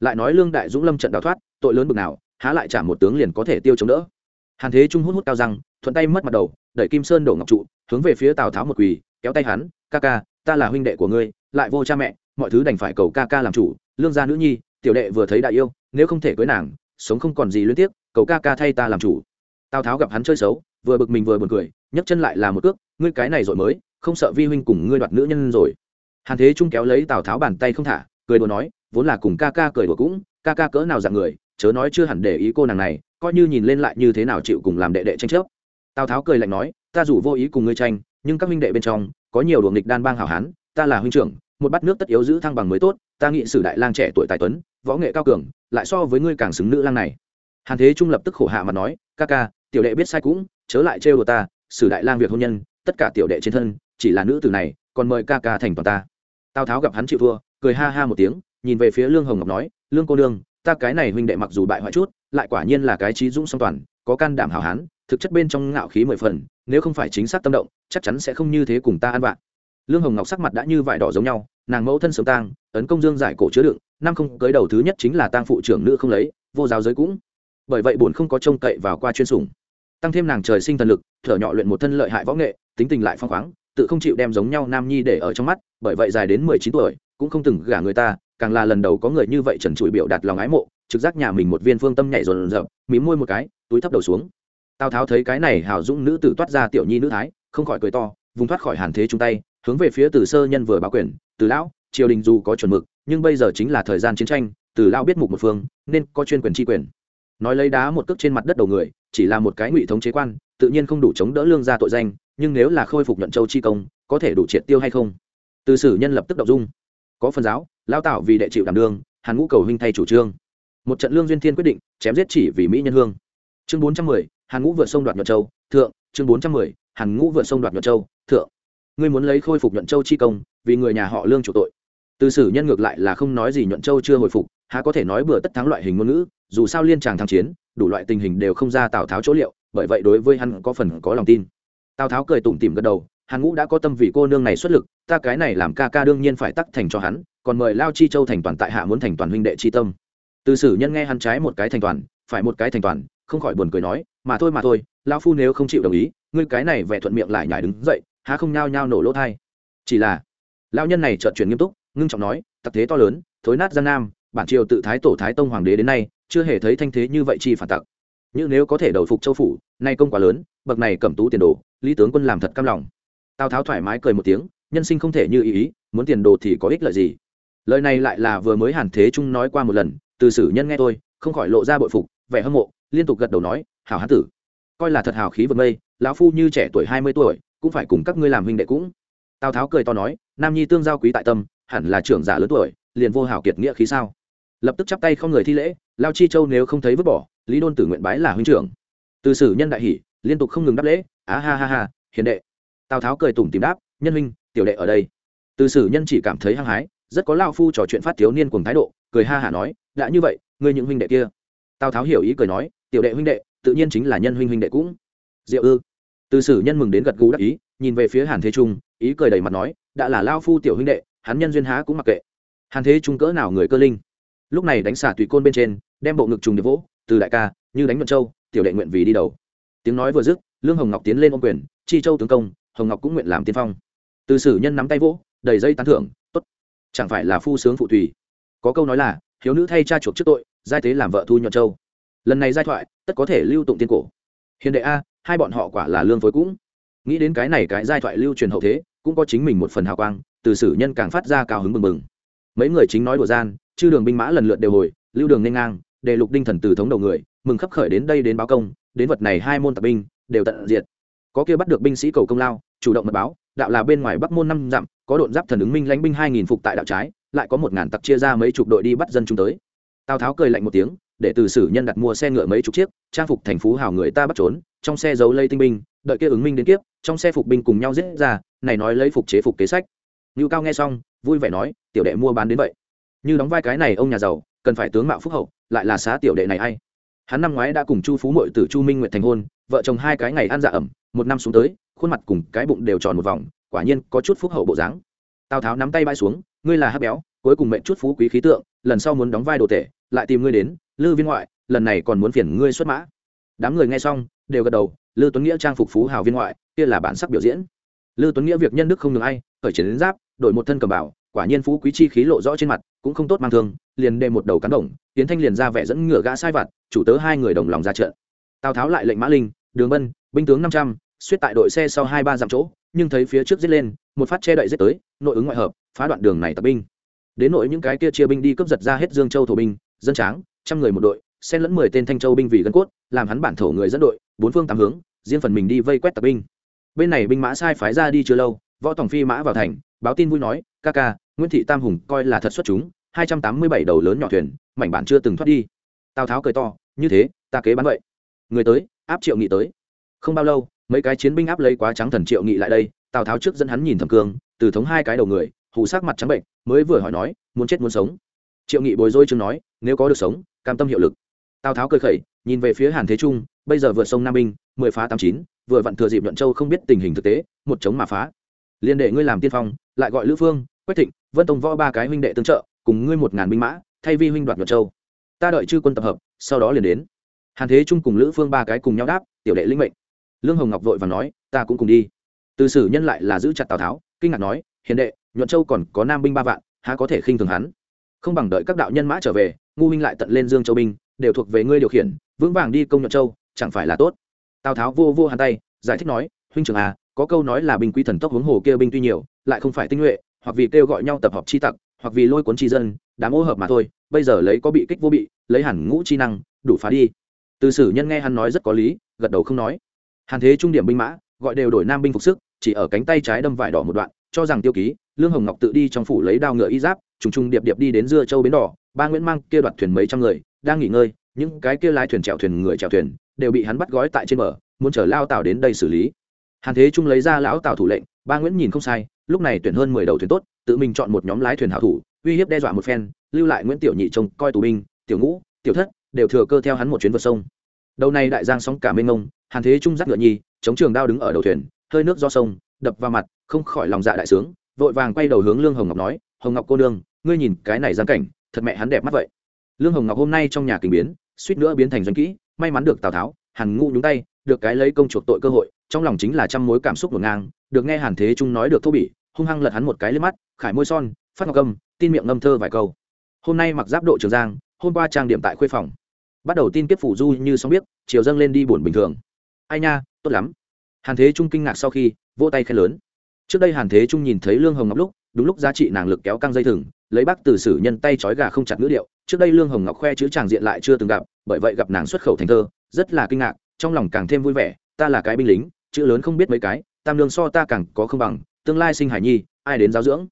Lại nói lương đại dũng lâm trận đào thoát, tội lớn bực nào, há lại trả một tướng liền có thể tiêu chống đỡ. Hàn thế trung hút hút cao răng, thuận tay mất mặt đầu, đẩy kim sơn đổ ngọc trụ, hướng về phía tào tháo một quỳ, kéo tay hắn, ca ca, ta là huynh đệ của ngươi, lại vô cha mẹ, mọi thứ đành phải cầu ca ca làm chủ, lương gia nữ nhi, tiểu đệ vừa thấy đại yêu, nếu không thể cưới nàng, sống không còn gì luyến tiếc, cầu ca ca thay ta làm chủ. Tào tháo gặp hắn chơi xấu, vừa bực mình vừa buồn cười, nhấc chân lại là một cước, ngươi cái này rồi mới, không sợ vi huynh cùng ngươi đoạt nữ nhân rồi hàn thế trung kéo lấy tào tháo bàn tay không thả, cười đùa nói, vốn là cùng ca ca cười đùa cũng, ca ca cỡ nào dạng người, chớ nói chưa hẳn để ý cô nàng này, coi như nhìn lên lại như thế nào chịu cùng làm đệ đệ tranh chấp. Tào tháo cười lạnh nói, ta dù vô ý cùng ngươi tranh, nhưng các huynh đệ bên trong, có nhiều luồng nghịch đan bang hảo hán, ta là huynh trưởng, một bát nước tất yếu giữ thăng bằng mới tốt, ta nghĩ sử đại lang trẻ tuổi tài tuấn, võ nghệ cao cường, lại so với ngươi càng xứng nữ lang này. Hàn thế trung lập tức khổ hạ mà nói, ca ca, tiểu đệ biết sai cũng, chớ lại trêu đùa ta, sử đại lang việc hôn nhân, tất cả tiểu đệ trên thân, chỉ là nữ tử này, còn mời ca ca thành toàn ta tào tháo gặp hắn chịu thua cười ha ha một tiếng nhìn về phía lương hồng ngọc nói lương cô đương, ta cái này huynh đệ mặc dù bại hoại chút lại quả nhiên là cái trí dũng song toàn có can đảm hào hán thực chất bên trong ngạo khí mười phần nếu không phải chính xác tâm động chắc chắn sẽ không như thế cùng ta ăn vạ. Lương hồng ngọc sắc mặt đã như vải đỏ giống nhau nàng mẫu thân sớm tang ấn công dương giải cổ chứa đựng năm không cưới đầu thứ nhất chính là tang phụ trưởng nữ không lấy vô giáo giới cũng. Bởi vậy bổn không có trông cậy vào qua chuyên sủng. Tăng thêm nàng trời sinh thần lực thở nhỏ luyện một thân lợi hại võ nghệ tính tình lại phong khoáng tự không chịu đem giống nhau nam nhi để ở trong mắt, bởi vậy dài đến mười chín tuổi, cũng không từng gả người ta, càng là lần đầu có người như vậy trần trụi biểu đạt lòng ái mộ, trực giác nhà mình một viên phương tâm nhảy rồn rợp mím môi một cái, túi thấp đầu xuống. Tào tháo thấy cái này hào dũng nữ tử toát ra tiểu nhi nữ thái, không khỏi cười to, vùng thoát khỏi hàn thế chung tay, hướng về phía từ sơ nhân vừa báo quyền, từ lão, triều đình dù có chuẩn mực, nhưng bây giờ chính là thời gian chiến tranh, từ lão biết mục một phương, nên có chuyên quyền tri quyền. Nói lấy đá một cước trên mặt đất đầu người, chỉ là một cái ngụy thống chế quan tự nhiên không đủ chống đỡ lương gia tội danh, nhưng nếu là khôi phục nhuận châu chi công, có thể đủ triệt tiêu hay không? Từ sử nhân lập tức động dung. Có phần giáo lao tạo vì đệ chịu đảm đương, hàn ngũ cầu huynh thay chủ trương. Một trận lương duyên thiên quyết định, chém giết chỉ vì mỹ nhân hương. Chương bốn trăm mười, hàn ngũ vượt sông đoạt nhuận châu, thượng. Chương bốn trăm mười, hàn ngũ vượt sông đoạt nhuận châu, thượng. Ngươi muốn lấy khôi phục nhuận châu chi công, vì người nhà họ lương chủ tội. Từ sử nhân ngược lại là không nói gì nhuận châu chưa hồi phục, há có thể nói bừa tất thắng loại hình ngôn ngữ, dù sao liên tràng thăng chiến, đủ loại tình hình đều không ra tào tháo chỗ liệu bởi vậy đối với hắn có phần có lòng tin. Tào tháo cười tủm tỉm gật đầu, hàn ngũ đã có tâm vì cô nương này xuất lực, ta cái này làm ca ca đương nhiên phải tắc thành cho hắn, còn mời lao chi châu thành toàn tại hạ muốn thành toàn huynh đệ chi tâm. Từ sử nhân nghe hắn trái một cái thành toàn, phải một cái thành toàn, không khỏi buồn cười nói, mà thôi mà thôi lao phu nếu không chịu đồng ý, ngươi cái này vẻ thuận miệng lại nhảy đứng dậy, há không nhao nhao nổ lỗ thai. Chỉ là lao nhân này chợt chuyển nghiêm túc, ngưng trọng nói tặc thế to lớn, thối nát gian nam, bản triều tự thái tổ thái tông hoàng đế đến nay, chưa hề thấy thanh thế như vậy chi phản tặc. Nhưng nếu có thể đầu phục châu phủ nay công quá lớn, bậc này cẩm tú tiền đồ, lý tướng quân làm thật cam lòng. Tào tháo thoải mái cười một tiếng, nhân sinh không thể như ý ý, muốn tiền đồ thì có ích lợi gì? Lời này lại là vừa mới hàn thế trung nói qua một lần, từ sử nhân nghe tôi không khỏi lộ ra bội phục, vẻ hâm mộ, liên tục gật đầu nói, hảo hán tử, coi là thật hào khí vượt mây, lão phu như trẻ tuổi hai mươi tuổi, cũng phải cùng các ngươi làm huynh đệ cũng. Tào tháo cười to nói, nam nhi tương giao quý tại tâm, hẳn là trưởng giả lớn tuổi, liền vô hảo kiệt nghĩa khí sao? Lập tức chắp tay không người thi lễ, lao chi châu nếu không thấy vứt bỏ, lý đôn tử nguyện bái là huynh trưởng từ sử nhân đại hỷ liên tục không ngừng đáp lễ. Á ha ha ha, hiền đệ. Tào tháo cười tủm tìm đáp, nhân huynh, tiểu đệ ở đây. Từ sử nhân chỉ cảm thấy hăng hái, rất có lao phu trò chuyện phát thiếu niên cùng thái độ, cười ha hả nói, đã như vậy, ngươi những huynh đệ kia. Tào tháo hiểu ý cười nói, tiểu đệ huynh đệ, tự nhiên chính là nhân huynh huynh đệ cũng. Diệu ư. Từ sử nhân mừng đến gật gù đắc ý, nhìn về phía hàn thế trung, ý cười đầy mặt nói, đã là lao phu tiểu huynh đệ, hắn nhân duyên há cũng mặc kệ. Hàn thế trung cỡ nào người cơ linh. Lúc này đánh xả tùy côn bên trên, đem bộ ngực trùng để vỗ, từ đại ca, như đánh vận châu tiểu đệ nguyện vì đi đầu. Tiếng nói vừa dứt, lương hồng ngọc tiến lên ôm quyền, chi châu tướng công, hồng ngọc cũng nguyện làm tiên phong. Từ sử nhân nắm tay vỗ, đầy dây tán thưởng, tốt, chẳng phải là phu sướng phụ tùy. Có câu nói là, hiếu nữ thay cha chuộc trước tội, giai tế làm vợ thu nhuận châu. Lần này giai thoại, tất có thể lưu tụng tiên cổ. Hiền đệ a, hai bọn họ quả là lương phối cũng. Nghĩ đến cái này cái giai thoại lưu truyền hậu thế, cũng có chính mình một phần hào quang, từ sử nhân càng phát ra cao hứng bừng bừng. Mấy người chính nói đùa gian, chư đường binh mã lần lượt đều hồi, lưu đường nên ngang đề lục đinh thần từ thống đầu người mừng khắp khởi đến đây đến báo công, đến vật này hai môn tập binh, đều tận diệt. Có kia bắt được binh sĩ cầu công lao, chủ động mật báo, đạo là bên ngoài bắc môn năm dặm, có độn giáp thần ứng minh lãnh binh hai nghìn phục tại đạo trái, lại có một ngàn tặc chia ra mấy chục đội đi bắt dân chúng tới. Tào tháo cười lạnh một tiếng, để từ sử nhân đặt mua xe ngựa mấy chục chiếc, trang phục thành phú hào người ta bắt trốn, trong xe giấu lây tinh binh, đợi kia ứng minh đến kiếp, trong xe phục binh cùng nhau giết ra, này nói lấy phục chế phục kế sách. Ngưu cao nghe xong, vui vẻ nói, tiểu đệ mua bán đến vậy. Như đóng vai cái này ông nhà giàu, cần phải tướng mạo phúc hậu, lại là xá tiểu đệ này hay hắn năm ngoái đã cùng chu phú mội từ chu minh nguyện thành hôn, vợ chồng hai cái ngày ăn dạ ẩm, một năm xuống tới, khuôn mặt cùng cái bụng đều tròn một vòng, quả nhiên có chút phúc hậu bộ dáng. Tào tháo nắm tay bay xuống, ngươi là hát béo, cuối cùng mệnh chút phú quý khí tượng, lần sau muốn đóng vai đồ tể, lại tìm ngươi đến, lư viên ngoại, lần này còn muốn phiền ngươi xuất mã. Đám người nghe xong, đều gật đầu, lư tuấn nghĩa trang phục phú hào viên ngoại, kia là bản sắc biểu diễn. Lư tuấn nghĩa việc nhân đức không ngừng ai, khởi chiến đến giáp, đổi một thân cầm bảo quả nhiên phú quý chi khí lộ rõ trên mặt, cũng không tốt mang thương, liền đem một đầu cán đồng tiến thanh liền ra vẻ dẫn ngựa gã sai vặt, chủ tớ hai người đồng lòng ra trận. Tào tháo lại lệnh mã linh, đường bân binh tướng năm trăm suýt tại đội xe sau hai ba dặm chỗ, nhưng thấy phía trước giết lên, một phát che đậy giết tới, nội ứng ngoại hợp, phá đoạn đường này tập binh. Đến nội những cái kia chia binh đi cướp giật ra hết dương châu thổ binh, dân tráng, trăm người một đội, xen lẫn mười tên thanh châu binh vì gân cốt, làm hắn bản thổ người dẫn đội, bốn phương tám hướng, riêng phần mình đi vây quét tập binh. Bên này binh mã sai phái ra đi chưa lâu, võ tổng phi mã vào thành, báo tin vui nói, ca ca nguyễn thị tam hùng coi là thật xuất chúng, hai trăm tám mươi bảy đầu lớn nhỏ thuyền, mảnh bản chưa từng thoát đi. Tào tháo cười to, như thế, ta kế bán vậy. Người tới, áp triệu nghị tới. Không bao lâu, mấy cái chiến binh áp lấy quá trắng thần triệu nghị lại đây, tào tháo trước dẫn hắn nhìn thầm cương, từ thống hai cái đầu người, hù sắc mặt trắng bệnh, mới vừa hỏi nói, muốn chết muốn sống? Triệu nghị bồi dôi chừng nói, nếu có được sống, cam tâm hiệu lực. Tào tháo cười khẩy, nhìn về phía hàn thế trung, bây giờ vượt sông nam binh mười phá tám chín, vừa vặn thừa dịp nhuận châu không biết tình hình thực tế, một chống mà phá. Liên đệ ngươi làm tiên phong, lại gọi lữ phương, quách thịnh vân tông võ ba cái huynh đệ tương trợ, cùng ngươi một ngàn binh mã, thay vi huynh đoạt nhuận châu. Ta đợi chư quân tập hợp, sau đó liền đến. Hàn thế trung cùng lữ phương ba cái cùng nhau đáp, tiểu đệ linh mệnh. Lương hồng ngọc vội và nói, ta cũng cùng đi. Từ sử nhân lại là giữ chặt tào tháo, kinh ngạc nói, hiền đệ, nhuận châu còn có nam binh ba vạn, há có thể khinh thường hắn? Không bằng đợi các đạo nhân mã trở về, ngu huynh lại tận lên dương châu binh, đều thuộc về ngươi điều khiển, vững vàng đi công nhuận châu, chẳng phải là tốt? Tào tháo vô vô hàn tay, giải thích nói, huynh trưởng à có câu nói là binh quý thần tốc hướng hồ kia binh tuy nhiều, lại không phải tinh nhuệ hoặc vì kêu gọi nhau tập hợp chi tặc, hoặc vì lôi cuốn chi dân, đám ô hợp mà thôi, bây giờ lấy có bị kích vô bị, lấy hẳn ngũ chi năng, đủ phá đi. Từ sử nhân nghe hắn nói rất có lý, gật đầu không nói. Hàn thế trung điểm binh mã, gọi đều đổi nam binh phục sức, chỉ ở cánh tay trái đâm vải đỏ một đoạn, cho rằng tiêu ký, lương hồng ngọc tự đi trong phủ lấy đao ngựa y giáp, trùng trùng điệp điệp đi đến dưa châu bến đỏ, ba nguyễn mang kia đoạt thuyền mấy trăm người, đang nghỉ ngơi, những cái kia lái thuyền chèo thuyền, người chèo thuyền, đều bị hắn bắt gói tại trên bờ, muốn chở lao tàu đến đây xử lý. Hàn thế trung lấy ra lão tàu thủ lệnh, ba nguyễn nhìn không sai lúc này tuyển hơn mười đầu thuyền tốt, tự mình chọn một nhóm lái thuyền hảo thủ, uy hiếp đe dọa một phen, lưu lại nguyễn tiểu nhị trông coi tù binh, tiểu ngũ, tiểu thất, đều thừa cơ theo hắn một chuyến vượt sông. Đầu này đại giang sóng cả mênh mông, hàn thế trung giắt ngựa nhi chống trường đao đứng ở đầu thuyền, hơi nước do sông, đập vào mặt, không khỏi lòng dạ đại sướng, vội vàng quay đầu hướng lương hồng ngọc nói, hồng ngọc cô nương, ngươi nhìn cái này giang cảnh, thật mẹ hắn đẹp mắt vậy. Lương hồng ngọc hôm nay trong nhà kình biến, suýt nữa biến thành doanh kỹ, may mắn được tào tháo, hàn ngu nhúng tay, được cái lấy công chuộc tội cơ hội trong lòng chính là trăm mối cảm xúc ngổn ngang, được nghe hàn thế trung nói được thô bỉ, hung hăng lật hắn một cái lên mắt, khải môi son, phát ngọc âm, tin miệng ngâm thơ vài câu. Hôm nay mặc giáp độ trường giang, hôm qua trang điểm tại khuê phòng. Bắt đầu tin kiếp phủ du như xong biết, chiều dâng lên đi buồn bình thường. Ai nha, tốt lắm. Hàn thế trung kinh ngạc sau khi, vỗ tay khen lớn. Trước đây hàn thế trung nhìn thấy lương hồng ngọc lúc, đúng lúc giá trị nàng lực kéo căng dây thừng, lấy bác từ sử nhân tay trói gà không chặt ngữ điệu. Trước đây lương hồng ngọc khoe chữ tràng diện lại chưa từng gặp, bởi vậy gặp nàng xuất khẩu thành thơ, rất là kinh ngạc, trong lòng càng thêm vui vẻ, ta là cái binh lính chữ lớn không biết mấy cái tam lương so ta càng có không bằng tương lai sinh hải nhi ai đến giáo dưỡng?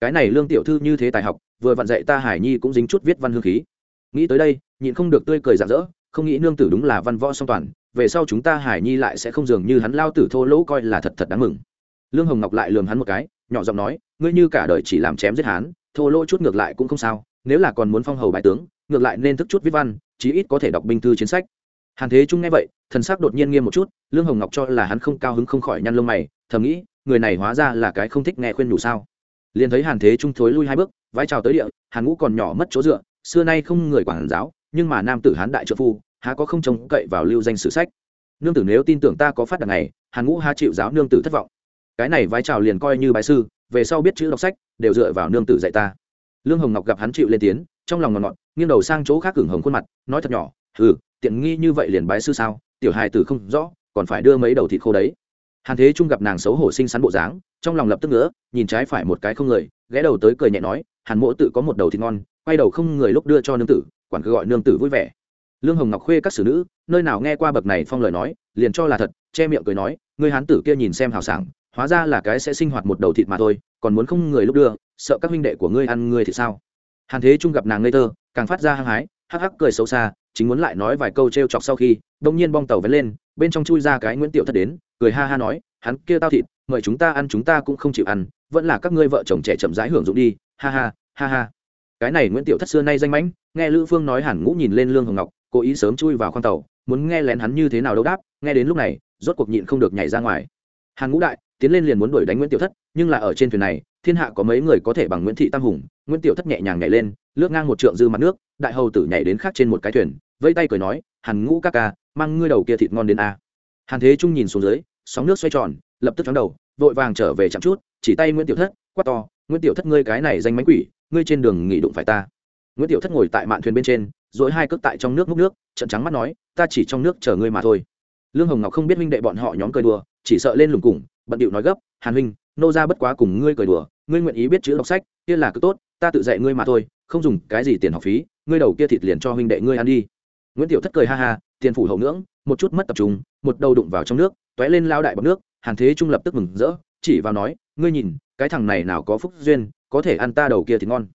Cái này lương tiểu thư như thế tài học vừa vặn dạy ta hải nhi cũng dính chút viết văn hương khí. Nghĩ tới đây nhịn không được tươi cười rạng rỡ không nghĩ nương tử đúng là văn võ song toàn về sau chúng ta hải nhi lại sẽ không dường như hắn lao tử thô lỗ coi là thật thật đáng mừng. Lương hồng ngọc lại lườm hắn một cái nhỏ giọng nói ngươi như cả đời chỉ làm chém giết hắn, thô lỗ chút ngược lại cũng không sao nếu là còn muốn phong hầu bài tướng ngược lại nên thức chút viết văn chí ít có thể đọc binh thư chiến sách hàn thế trung nghe vậy, thần sắc đột nhiên nghiêm một chút, lương hồng ngọc cho là hắn không cao hứng không khỏi nhăn lông mày, thầm nghĩ, người này hóa ra là cái không thích nghe khuyên nhủ sao. Liền thấy hàn thế trung thối lui hai bước vai chào tới địa, hàn ngũ còn nhỏ mất chỗ dựa, xưa nay không người quản giáo, nhưng mà nam tử hán đại trợ phu, há có không trông cậy vào lưu danh sử sách. Nương tử nếu tin tưởng ta có phát đằng này, hàn ngũ há chịu giáo nương tử thất vọng. Cái này vai chào liền coi như bài sư, về sau biết chữ đọc sách, đều dựa vào nương tử dạy ta. Lương hồng ngọc gặp hắn chịu lên tiếng, trong lòng ngọt ngọt, nghiêng đầu sang chỗ khác cửng hồng khuôn mặt, nói thật nhỏ ừ tiện nghi như vậy liền bái sư sao? Tiểu hài tử không rõ, còn phải đưa mấy đầu thịt khô đấy. Hàn thế trung gặp nàng xấu hổ xinh xắn bộ dáng, trong lòng lập tức nữa nhìn trái phải một cái không người, ghé đầu tới cười nhẹ nói, hàn mỗ tự có một đầu thịt ngon, quay đầu không người lúc đưa cho nương tử, quản cứ gọi nương tử vui vẻ. Lương hồng ngọc khuê các xử nữ, nơi nào nghe qua bậc này phong lời nói, liền cho là thật, che miệng cười nói người hán tử kia nhìn xem hào sảng, hóa ra là cái sẽ sinh hoạt một đầu thịt mà thôi, còn muốn không người lúc đưa, sợ các huynh đệ của ngươi ăn ngươi thì sao? Hàn thế trung gặp nàng ngây thơ, càng phát ra hăng hái, hắc hắc cười xấu xa chính muốn lại nói vài câu t chọc sau khi đông nhiên bong tàu vén lên, bên trong chui ra cái nguyễn tiểu thất đến, cười ha ha nói, hắn kia tao thịt, mời chúng ta ăn, chúng ta cũng không chịu ăn, vẫn là các ngươi vợ chồng trẻ chậm rãi hưởng dụng đi, ha ha ha ha. Cái này nguyễn tiểu thất xưa nay danh mãnh, nghe lữ phương nói hẳn ngũ nhìn lên lương hồng ngọc, cố ý sớm chui vào khoang tàu, muốn nghe lén hắn như thế nào đâu đáp, nghe đến lúc này, rốt cuộc nhịn không được nhảy ra ngoài. Hàn ngũ đại, tiến lên liền muốn đuổi đánh nguyễn tiểu thất, nhưng là ở trên thuyền này, thiên hạ có mấy người có thể bằng nguyễn thị tam hùng, nguyễn tiểu thất nhẹ nhàng nhảy lên, lướt ngang một trượng dư mặt nước, đại hầu tử nhảy đến khác trên một cái thuyền vẫy tay cười nói, hàn ngũ ca ca, mang ngươi đầu kia thịt ngon đến a. Hàn thế trung nhìn xuống dưới, sóng nước xoay tròn, lập tức chóng đầu, vội vàng trở về chậm chút, chỉ tay nguyễn tiểu thất, quát to, nguyễn tiểu thất ngươi cái này danh mánh quỷ, ngươi trên đường nghỉ đụng phải ta. Nguyễn tiểu thất ngồi tại mạn thuyền bên trên dỗi hai cước tại trong nước múc nước trận trắng mắt nói, ta chỉ trong nước chờ ngươi mà thôi. Lương hồng ngọc không biết huynh đệ bọn họ nhóm cười đùa, chỉ sợ lên lùng cùng, bận điệu nói gấp, hàn huynh, nô ra bất quá cùng ngươi cười đùa, ngươi nguyện ý biết chữ đọc sách, kia là cứ tốt, ta tự dạy ngươi mà thôi, không dùng cái gì tiền học phí, ngươi đầu kia thịt liền cho huynh đệ ngươi ăn đi nguyễn tiểu thất cười ha ha, tiền phủ hậu ngưỡng, một chút mất tập trung, một đầu đụng vào trong nước t ó é lên lao đại bọc nước, hàn thế trung lập tức mừng rỡ, chỉ vào nói, ngươi nhìn, cái thằng này nào có phúc duyên, có thể ăn ta đầu kia thì ngon.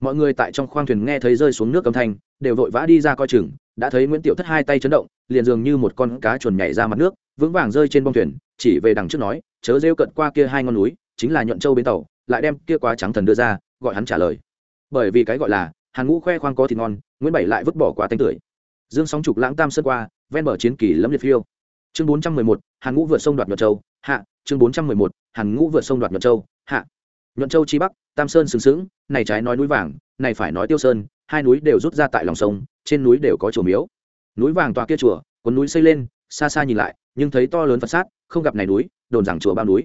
Mọi người tại trong khoang thuyền nghe thấy rơi xuống nước âm thanh, đều vội vã đi ra coi chừng, đã thấy nguyễn tiểu thất hai tay chấn động, liền dường như một con cá chuồn nhảy ra mặt nước, vững vàng rơi trên bông thuyền, chỉ về đằng trước nói, chớ rêu cận qua kia hai ngọn núi, chính là nhuận châu bến tàu, lại đem kia quá trắng thần đưa ra, gọi hắn trả lời. Bởi vì cái gọi là, hàn ngũ khoe khoang có thịt ngon, nguyễn bảy lại vứt bỏ quá tanh tưởi dương sóng trục lãng tam sơn qua, ven bờ chiến kỳ lẫm liệt phiêu. Chương bốn trăm mười một, hàn ngũ vượt sông đoạt nhuận châu. Hạ, chương bốn trăm mười một, hàn ngũ vượt sông đoạt nhuận châu. Hạ. Nhuận châu chi bắc, tam sơn sừng sững, này trái nói núi vàng, này phải nói tiêu sơn, hai núi đều rút ra tại lòng sông, trên núi đều có chùa miếu. Núi vàng tòa kia chùa có núi xây lên, xa xa nhìn lại, nhưng thấy to lớn phật sát, không gặp này núi, đồn rằng chùa bao núi.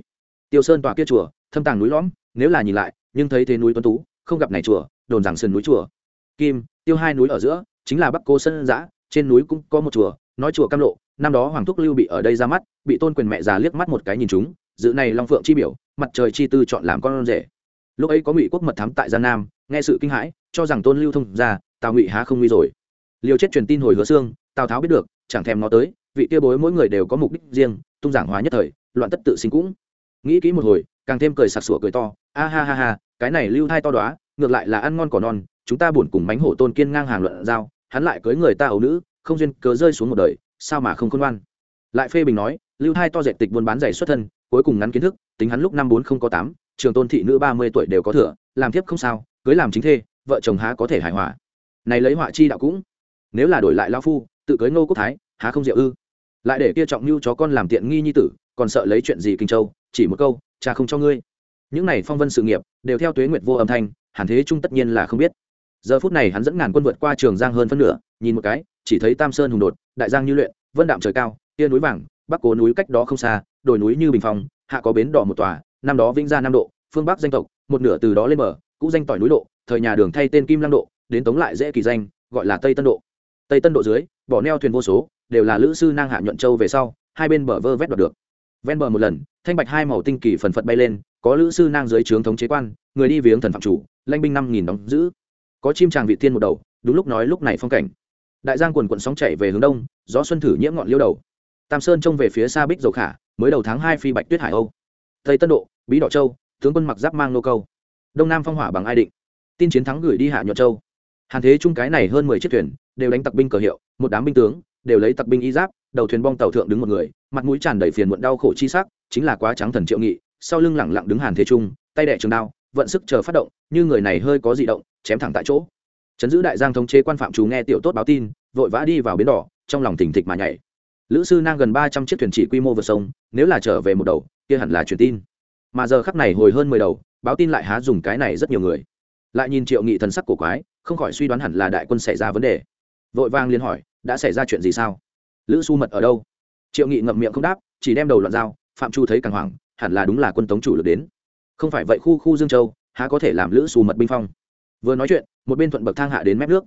Tiêu sơn tòa kia chùa, thâm tàng núi lõm, nếu là nhìn lại, nhưng thấy thế núi tuấn tú, không gặp này chùa, đồn rằng sườn núi chùa. Kim, tiêu hai núi ở giữa chính là bắc cô sơn giã, trên núi cũng có một chùa, nói chùa cam lộ, năm đó hoàng thúc lưu bị ở đây ra mắt, bị tôn quyền mẹ già liếc mắt một cái nhìn chúng, dự này long phượng chi biểu, mặt trời chi tư chọn làm con rể. Lúc ấy có ngụy quốc mật thám tại gian nam, nghe sự kinh hãi, cho rằng tôn lưu thông ra, tào ngụy há không nguy rồi. Liều chết truyền tin hồi hứa xương, tào tháo biết được, chẳng thèm nó tới, vị tia bối mỗi người đều có mục đích riêng, tung giảng hóa nhất thời, loạn tất tự sinh cũng. Nghĩ kỹ một hồi, càng thêm cười sặc sủa cười to, a ha ha ha, cái này lưu thai to đoá ngược lại là ăn ngon cỏ non chúng ta buồn cùng bánh hổ tôn kiên ngang hàng luận giao, hắn lại cưới người ta ấu nữ, không duyên cớ rơi xuống một đời, sao mà không khôn ngoan? Lại phê bình nói, lưu thai to dệt tịch buôn bán giày xuất thân, cuối cùng ngắn kiến thức, tính hắn lúc năm bốn không có tám, trường tôn thị nữ ba mươi tuổi đều có thừa, làm tiếp không sao, cưới làm chính thê, vợ chồng há có thể hài hòa. Này lấy họa chi đạo cũng. Nếu là đổi lại lao phu, tự cưới ngô quốc thái, há không diệu ư? Lại để kia trọng mưu chó con làm tiện nghi nhi tử, còn sợ lấy chuyện gì kinh châu, chỉ một câu, cha không cho ngươi. Những này phong vân sự nghiệp, đều theo tuế nguyệt vô âm thanh hàn thế trung tất nhiên là không biết giờ phút này hắn dẫn ngàn quân vượt qua trường giang hơn phân nửa, nhìn một cái, chỉ thấy tam sơn hùng đột, đại giang như luyện, vân đạm trời cao tia núi vàng, bắc cố núi cách đó không xa, đồi núi như bình phong, hạ có bến đỏ một tòa, năm đó vĩnh ra nam độ, phương bắc danh tộc, một nửa từ đó lên mở cũ danh tỏi núi độ, thời nhà đường thay tên kim lăng độ, đến tống lại dễ kỳ danh, gọi là tây tân độ. Tây tân độ dưới, bỏ neo thuyền vô số, đều là lữ sư nang hạ nhuận châu về sau, hai bên bờ vơ vét đoạt được. Ven bờ một lần, thanh bạch hai màu tinh kỳ phần phật bay lên, có lữ sư nang dưới trướng thống chế quan, người đi viếng thần phạm chủ, lãnh binh năm nghìn đóng giữ có chim tràng vị tiên một đầu, đúng lúc nói lúc này phong cảnh. Đại giang quần quận sóng chạy về hướng đông, gió xuân thử nhiễm ngọn liêu đầu. Tam sơn trông về phía xa bích dầu khả, mới đầu tháng hai phi bạch tuyết hải âu. Tây tân độ, bí đỏ châu, tướng quân mặc giáp mang nô câu. Đông nam phong hỏa bằng ai định. Tin chiến thắng gửi đi hạ nhuận châu. Hàn thế chung cái này hơn mười chiếc thuyền, đều đánh tặc binh cờ hiệu, một đám binh tướng, đều lấy tặc binh y giáp, đầu thuyền bong tàu thượng đứng một người, mặt mũi tràn đầy phiền muộn đau khổ chi sắc, chính là quá trắng thần triệu nghị, sau lưng lẳng lặng đứng hàn thế trung, tay đẻ trường đao, vận sức chờ phát động, như người này hơi có dị động chém thẳng tại chỗ. Chấn giữ đại giang thống chế quan phạm chú nghe tiểu tốt báo tin, vội vã đi vào bến đỏ, trong lòng thỉnh thịch mà nhảy. Lữ sư nang gần ba trăm chiếc thuyền chỉ quy mô vượt sông, nếu là trở về một đầu, kia hẳn là truyền tin. Mà giờ khắc này hồi hơn mười đầu, báo tin lại há dùng cái này rất nhiều người. Lại nhìn triệu nghị thần sắc của quái, không khỏi suy đoán hẳn là đại quân xảy ra vấn đề. Vội vang liên hỏi, đã xảy ra chuyện gì sao? Lữ su mật ở đâu? Triệu nghị ngậm miệng không đáp, chỉ đem đầu loạn dao, phạm chu thấy càng hoảng, hẳn là đúng là quân tống chủ lực đến. Không phải vậy khu khu dương châu, há có thể làm lữ su mật binh phong? Vừa nói chuyện, một bên thuận bậc thang hạ đến mép nước.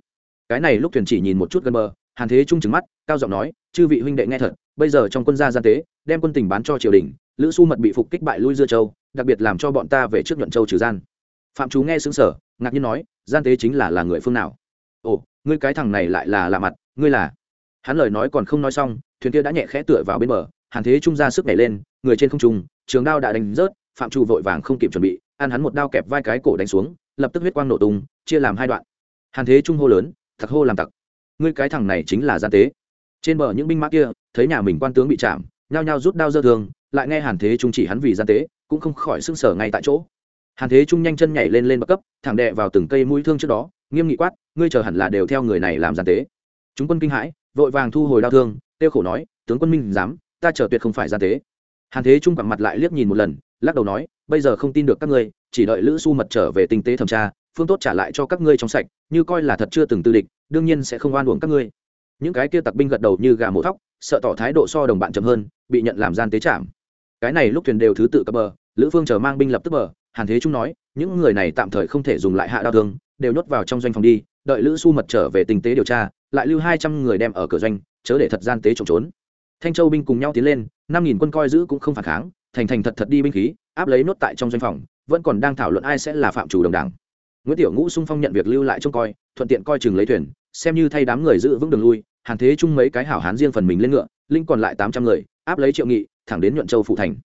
Cái này lúc thuyền chỉ nhìn một chút gần bờ, hàn thế trung trừng mắt, cao giọng nói, chư vị huynh đệ nghe thật, bây giờ trong quân gia gian tế, đem quân tình bán cho triều đình, lữ su mật bị phục kích bại lui dưa châu, đặc biệt làm cho bọn ta về trước nhuận châu trừ gian. Phạm chú nghe xứng sở ngạc nhiên nói, gian tế chính là là người phương nào? Ồ, ngươi cái thằng này lại là lạ mặt, ngươi là? Hắn lời nói còn không nói xong, thuyền kia đã nhẹ khẽ tựa vào bên bờ, hàn thế trung ra sức nhảy lên, người trên không trung, trường đao đã đánh rớt, phạm chu vội vàng không kịp chuẩn bị, ăn hắn một đao kẹp vai cái cổ đánh xuống lập tức huyết quang nổ tung, chia làm hai đoạn. Hàn thế trung hô lớn, thật hô làm tặc. Ngươi cái thằng này chính là gian tế. Trên bờ những binh mã kia, thấy nhà mình quan tướng bị chạm, nhao nhao rút đao dơ thương, lại nghe hàn thế trung chỉ hắn vì gian tế, cũng không khỏi sưng sở ngay tại chỗ. Hàn thế trung nhanh chân nhảy lên lên bậc cấp, thẳng đệ vào từng cây mũi thương trước đó, nghiêm nghị quát, ngươi chờ hẳn là đều theo người này làm gian tế. Chúng quân kinh hãi, vội vàng thu hồi đao thương tiêu khổ nói, tướng quân minh dám, ta chờ tuyệt không phải gian tế. Hàn thế trung quẳng mặt lại liếc nhìn một lần, lắc đầu nói, bây giờ không tin được các ngươi chỉ đợi lữ su mật trở về tinh tế thẩm tra, phương tốt trả lại cho các ngươi trong sạch, như coi là thật chưa từng tư địch, đương nhiên sẽ không oan uổng các ngươi. Những cái kia tặc binh gật đầu như gà mổ thóc, sợ tỏ thái độ so đồng bạn chậm hơn, bị nhận làm gian tế chạm cái này lúc thuyền đều thứ tự cập bờ, lữ phương chờ mang binh lập tức bờ, hàn thế trung nói, những người này tạm thời không thể dùng lại hạ đao thương, đều nhốt vào trong doanh phòng đi, đợi lữ su mật trở về tinh tế điều tra, lại lưu hai trăm người đem ở cửa doanh, chớ để thật gian tế trộm trốn. Thanh châu binh cùng nhau tiến lên, năm nghìn quân coi giữ cũng không phản kháng thành thành thật thật đi binh khí, áp lấy nốt tại trong doanh phòng, vẫn còn đang thảo luận ai sẽ là phạm chủ đồng đảng. Nguyễn tiểu ngũ sung phong nhận việc lưu lại trông coi, thuận tiện coi chừng lấy thuyền, xem như thay đám người giữ vững đường lui, hàn thế chung mấy cái hảo hán riêng phần mình lên ngựa, linh còn lại tám trăm người, áp lấy triệu nghị, thẳng đến nhuận châu phụ thành.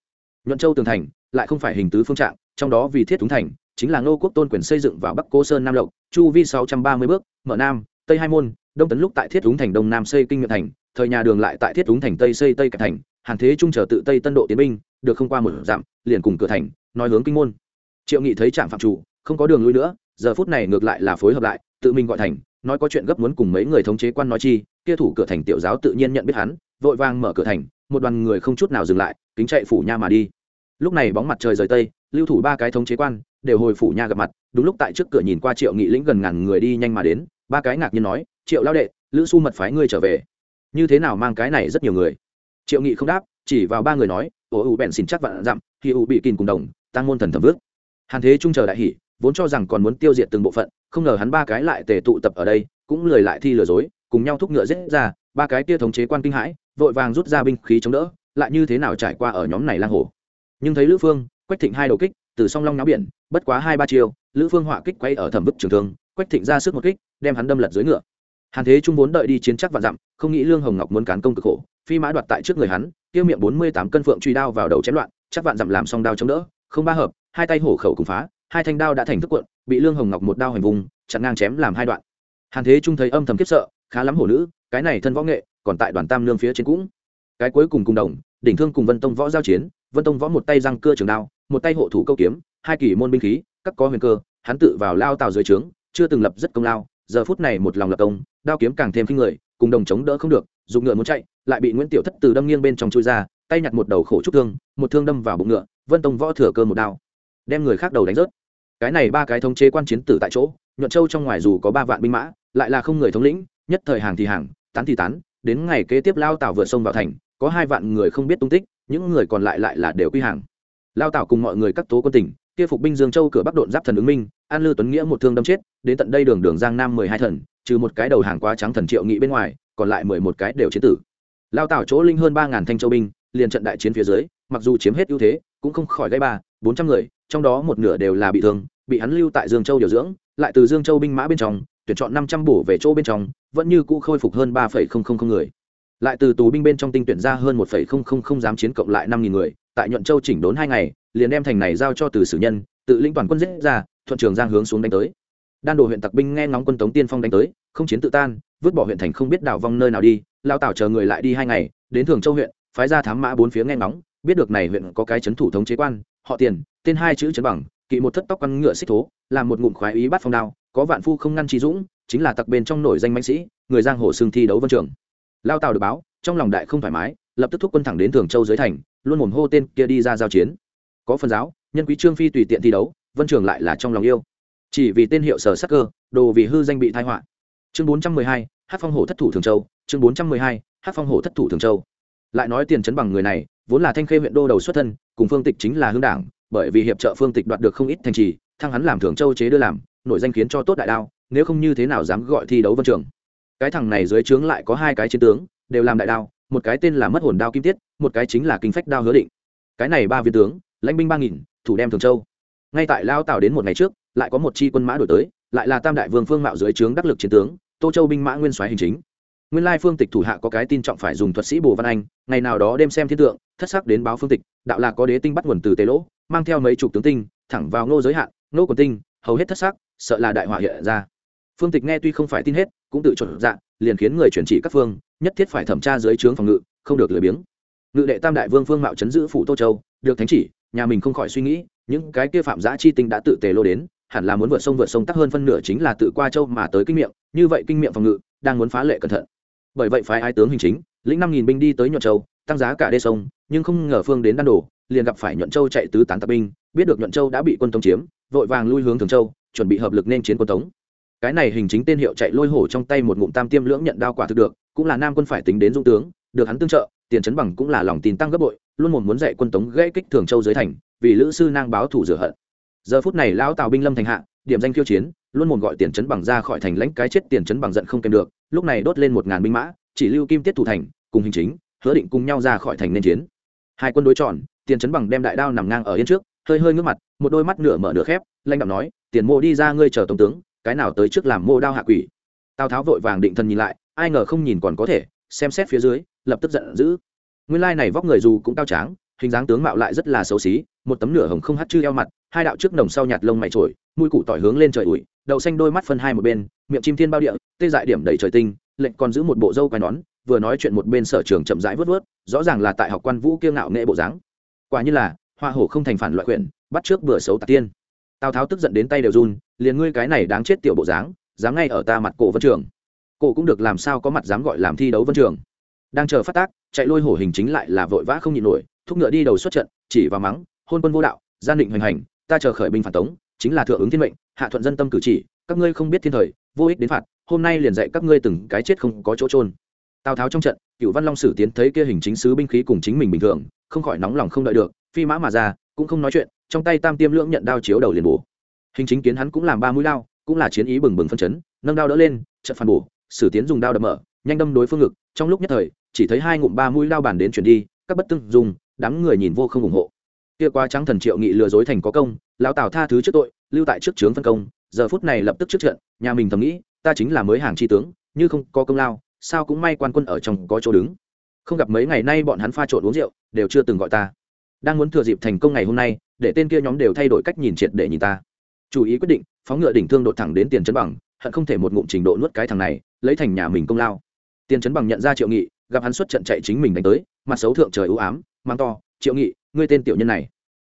Nhuận châu tường thành, lại không phải hình tứ phương trạng, trong đó vì thiết túng thành, chính là ngô quốc tôn quyền xây dựng vào bắc cô sơn nam lộc, chu vi sáu trăm ba mươi bước, mở nam, tây hai môn, đông tấn lúc tại thiết túng thành đông nam xây kinh nguyện thành, thời nhà đường lại tại thiết túng thành tây xây tây cạch thành hàn thế trung chờ tự tây tân độ tiến binh, được không qua một dặm, liền cùng cửa thành, nói hướng kinh môn. Triệu nghị thấy trạm phạm chủ, không có đường lui nữa, giờ phút này ngược lại là phối hợp lại, tự mình gọi thành, nói có chuyện gấp muốn cùng mấy người thống chế quan nói chi, kia thủ cửa thành tiểu giáo tự nhiên nhận biết hắn, vội vàng mở cửa thành, một đoàn người không chút nào dừng lại, kính chạy phủ nha mà đi. Lúc này bóng mặt trời rời tây, lưu thủ ba cái thống chế quan, đều hồi phủ nha gặp mặt, đúng lúc tại trước cửa nhìn qua triệu nghị lĩnh gần ngàn người đi nhanh mà đến, ba cái ngạc nhiên nói, triệu lao đệ, lữ su mật phái ngươi trở về. Như thế nào mang cái này rất nhiều người? Triệu nghị không đáp, chỉ vào ba người nói ồ ủ bèn xin chắc vạn dặm, khi ủ bị kìn cùng đồng, tăng môn thần thẩm vước. Hàn thế trung chờ đại hỷ vốn cho rằng còn muốn tiêu diệt từng bộ phận, không ngờ hắn ba cái lại tề tụ tập ở đây, cũng lười lại thi lừa dối, cùng nhau thúc ngựa giết ra, ba cái kia thống chế quan kinh hãi, vội vàng rút ra binh khí chống đỡ, lại như thế nào trải qua ở nhóm này lang hồ. Nhưng thấy lữ phương, quách thịnh hai đầu kích, từ song long náo biển, bất quá hai ba chiều lữ phương họa kích quay ở thẩm bức trường thương, quách thịnh ra sức một kích, đem hắn đâm lật dưới ngựa. Hàn thế trung vốn đợi đi chiến chắc và dặm, không nghĩ lương hồng ngọc muốn cán công cực khổ phi mã đoạt tại trước người hắn, tiêu miệng bốn mươi tám cân phượng truy đao vào đầu chém loạn, chắc vạn dặm làm xong đao chống đỡ, không ba hợp, hai tay hổ khẩu cùng phá, hai thanh đao đã thành thức cuộn, bị lương hồng ngọc một đao hành vùng chặn ngang chém làm hai đoạn. Hàn thế trung thấy âm thầm kiếp sợ, khá lắm hổ nữ, cái này thân võ nghệ, còn tại đoàn tam lương phía trên cũng. Cái cuối cùng cùng đồng, đỉnh thương cùng vân tông võ giao chiến, vân tông võ một tay răng cưa trường đao, một tay hộ thủ câu kiếm, hai kỳ môn binh khí, các có huyền cơ, hắn tự vào lao tàu dưới trướng, chưa từng lập rất công lao, giờ phút này một lòng lập công, đao kiếm càng thêm kinh người cùng đồng chống đỡ không được, dùng ngựa muốn chạy, lại bị nguyễn tiểu thất từ đâm nghiêng bên trong chui ra, tay nhặt một đầu khổ trúc thương, một thương đâm vào bụng ngựa, vân tông võ thừa cơ một đao. Đem người khác đầu đánh rớt. Cái này ba cái thống chế quan chiến tử tại chỗ, nhuận châu trong ngoài dù có ba vạn binh mã, lại là không người thống lĩnh, nhất thời hàng thì hàng, tán thì tán, đến ngày kế tiếp lao tảo vượt sông vào thành, có hai vạn người không biết tung tích, những người còn lại lại là đều quy hàng. Lao tảo cùng mọi người các tố quân tỉnh kia phục binh dương châu cửa bắc độn giáp thần ứng minh, an lư tuấn nghĩa một thương đâm chết, đến tận đây đường đường giang nam mười hai thần, trừ một cái đầu hàng quá trắng thần triệu nghị bên ngoài, còn lại mười một cái đều chế tử. Lao tảo chỗ linh hơn ba ngàn thanh châu binh, liền trận đại chiến phía dưới, mặc dù chiếm hết ưu thế, cũng không khỏi gây ba, bốn trăm người, trong đó một nửa đều là bị thương, bị hắn lưu tại dương châu điều dưỡng, lại từ dương châu binh mã bên trong, tuyển chọn năm trăm bổ về chỗ bên trong, vẫn như cũ khôi phục hơn ba phẩy không không không người. Lại từ tù binh bên trong tinh tuyển ra hơn một phẩy không không không dám chiến cộng lại năm nghìn người, tại nhuận châu chỉnh đốn hai ngày liền đem thành này giao cho từ sử nhân, tự lĩnh toàn quân giết ra, thuận trường giang hướng xuống đánh tới. Đan đồ huyện tặc binh nghe ngóng quân tống tiên phong đánh tới, không chiến tự tan, vứt bỏ huyện thành không biết đảo vong nơi nào đi, lao tảo chờ người lại đi hai ngày, đến thường châu huyện, phái ra thám mã bốn phía nghe ngóng, biết được này huyện có cái chấn thủ thống chế quan, họ tiền, tên hai chữ chấn bằng, kỵ một thất tóc căn ngựa xích thố, làm một ngụm khoái ý bắt phong đao, có vạn phu không ngăn trí dũng, chính là tặc bên trong nổi danh mạnh sĩ, người giang hồ xương thi đấu vân trường. Lao tào được báo, trong lòng đại không thoải mái, lập tức thúc quân thẳng đến thường châu dưới thành, luôn mồm hô tên kia đi ra giao chiến có phần giáo, nhân quý trương phi tùy tiện thi đấu, vân trường lại là trong lòng yêu. Chỉ vì tên hiệu sở sắc cơ, đồ vì hư danh bị thai họa. Chương bốn trăm mười hai hát phong hổ thất thủ thường châu, chương bốn trăm mười hai hát phong hổ thất thủ thường châu. Lại nói tiền chấn bằng người này, vốn là thanh khê huyện đô đầu xuất thân, cùng phương tịch chính là hương đảng, bởi vì hiệp trợ phương tịch đoạt được không ít thành trì, thăng hắn làm thường châu chế đưa làm nội danh khiến cho tốt đại đao, nếu không như thế nào dám gọi thi đấu vân trường. Cái thằng này dưới trướng lại có hai cái chiến tướng, đều làm đại đao, một cái tên là mất hồn đao kim tiết, một cái chính là kinh phách đao hứa định. Cái này ba viên tướng lãnh binh ba nghìn, thủ đem thường châu. Ngay tại lao tảo đến một ngày trước, lại có một chi quân mã đổi tới, lại là tam đại vương phương mạo dưới trướng đắc lực chiến tướng, tô châu binh mã nguyên soái hình chính. Nguyên lai phương tịch thủ hạ có cái tin trọng phải dùng thuật sĩ bồ văn anh, ngày nào đó đêm xem thiên tượng, thất sắc đến báo phương tịch, đạo là có đế tinh bắt nguồn từ tế lỗ, mang theo mấy chục tướng tinh, thẳng vào ngô giới hạn, ngô còn tinh, hầu hết thất sắc, sợ là đại họa hiện ra. Phương tịch nghe tuy không phải tin hết, cũng tự chuẩn dạng liền khiến người chuyển chỉ các phương, nhất thiết phải thẩm tra dưới trướng phòng ngự, không được lười biếng. Ngự đệ tam đại vương phương mạo chấn giữ phủ tô châu, được thánh chỉ nhà mình không khỏi suy nghĩ, những cái kia phạm giã chi tinh đã tự tề lô đến, hẳn là muốn vượt sông vượt sông tắc hơn phân nửa chính là tự qua châu mà tới kinh miệng, như vậy kinh miệng phòng ngự, đang muốn phá lệ cẩn thận. Bởi vậy phái ái tướng hình chính, lĩnh năm nghìn binh đi tới nhuận châu, tăng giá cả đê sông, nhưng không ngờ phương đến đan đổ liền gặp phải nhuận châu chạy tứ tán tập binh, biết được nhuận châu đã bị quân tống chiếm, vội vàng lui hướng thường châu, chuẩn bị hợp lực nên chiến quân tống. Cái này hình chính tên hiệu chạy lôi hổ trong tay một ngụm tam tiêm lưỡng nhận đao quả thực được, cũng là nam quân phải tính đến dung tướng, được hắn tương trợ, tiền chấn bằng cũng là lòng tin tăng gấp bội luôn một muốn dạy quân tống gãy kích thường châu dưới thành, vì lữ sư nang báo thủ rửa hận. Giờ phút này lão tào binh lâm thành hạ, điểm danh khiêu chiến, luôn một gọi tiền chấn bằng ra khỏi thành lãnh cái chết tiền chấn bằng giận không kèm được, lúc này đốt lên một ngàn binh mã, chỉ lưu kim tiết thủ thành, cùng hình chính, hứa định cùng nhau ra khỏi thành nên chiến. Hai quân đối chọn, tiền chấn bằng đem đại đao nằm ngang ở yên trước, hơi hơi ngước mặt, một đôi mắt nửa mở nửa khép lanh đạo nói, tiền mô đi ra ngươi chờ tổng tướng, cái nào tới trước làm mô đao hạ quỷ? Tào tháo vội vàng định thần nhìn lại, ai ngờ không nhìn còn có thể, xem xét phía dưới, lập tức giận dữ nguyên lai này vóc người dù cũng cao tráng, hình dáng tướng mạo lại rất là xấu xí, một tấm nửa hồng không hắt chư eo mặt, hai đạo trước nồng sau nhạt lông mày trổi, mũi cụ tỏi hướng lên trời ủi, đậu xanh đôi mắt phân hai một bên, miệng chim thiên bao địa, tê dại điểm đầy trời tinh, lệnh còn giữ một bộ dâu quai nón, vừa nói chuyện một bên sở trường chậm rãi vớt vớt, rõ ràng là tại học quan vũ kiêu ngạo nghệ bộ dáng. Quả như là, hoa hổ không thành phản loại quyển, bắt trước bừa xấu tạc tiên. Tào tháo tức giận đến tay đều run, liền ngươi cái này đáng chết tiểu bộ dáng, dám ngay ở ta mặt cổ vân trường. Cổ cũng được làm sao có mặt dám gọi làm thi đấu vân trường. Đang chờ phát tác chạy lôi hổ hình chính lại là vội vã không nhịn nổi, thúc ngựa đi đầu xuất trận, chỉ vào mắng, hôn quân vô đạo, gian định hoành hành, ta chờ khởi binh phản tống, chính là thượng ứng thiên mệnh, hạ thuận dân tâm cử chỉ, các ngươi không biết thiên thời, vô ích đến phạt, hôm nay liền dạy các ngươi từng cái chết không có chỗ trôn tào tháo trong trận cựu văn long sử tiến thấy kia hình chính sứ binh khí cùng chính mình bình thường, không khỏi nóng lòng không đợi được, phi mã mà ra, cũng không nói chuyện, trong tay tam tiêm lưỡng nhận đao chiếu đầu liền bổ. Hình chính kiến hắn cũng làm ba mũi lao cũng là chiến ý bừng bừng phân chấn, nâng đao đỡ lên, trận phản bổ, sử tiến dùng đao đập mở, nhanh đâm đối phương ngực, trong lúc nhất thời chỉ thấy hai ngụm ba mũi lao bàn đến chuyển đi, các bất tưng dùng, đám người nhìn vô không ủng hộ. Kia quá trắng thần triệu nghị lừa dối thành có công, lão tào tha thứ trước tội, lưu tại trước trướng phân công, giờ phút này lập tức trước trận, nhà mình thầm nghĩ, ta chính là mới hàng tri tướng, như không có công lao, sao cũng may quan quân ở trong có chỗ đứng. Không gặp mấy ngày nay bọn hắn pha trộn uống rượu, đều chưa từng gọi ta. Đang muốn thừa dịp thành công ngày hôm nay, để tên kia nhóm đều thay đổi cách nhìn triệt để nhìn ta. Chủ ý quyết định, phóng ngựa đỉnh thương đột thẳng đến tiền chấn bằng, hận không thể một ngụm trình độ nuốt cái thằng này, lấy thành nhà mình công lao. Tiền chấn bằng nhận ra triệu nghị gặp hắn xuất trận chạy chính mình đánh tới, mặt xấu thượng trời ưu ám, mang to, triệu nghị, ngươi tên tiểu nhân này.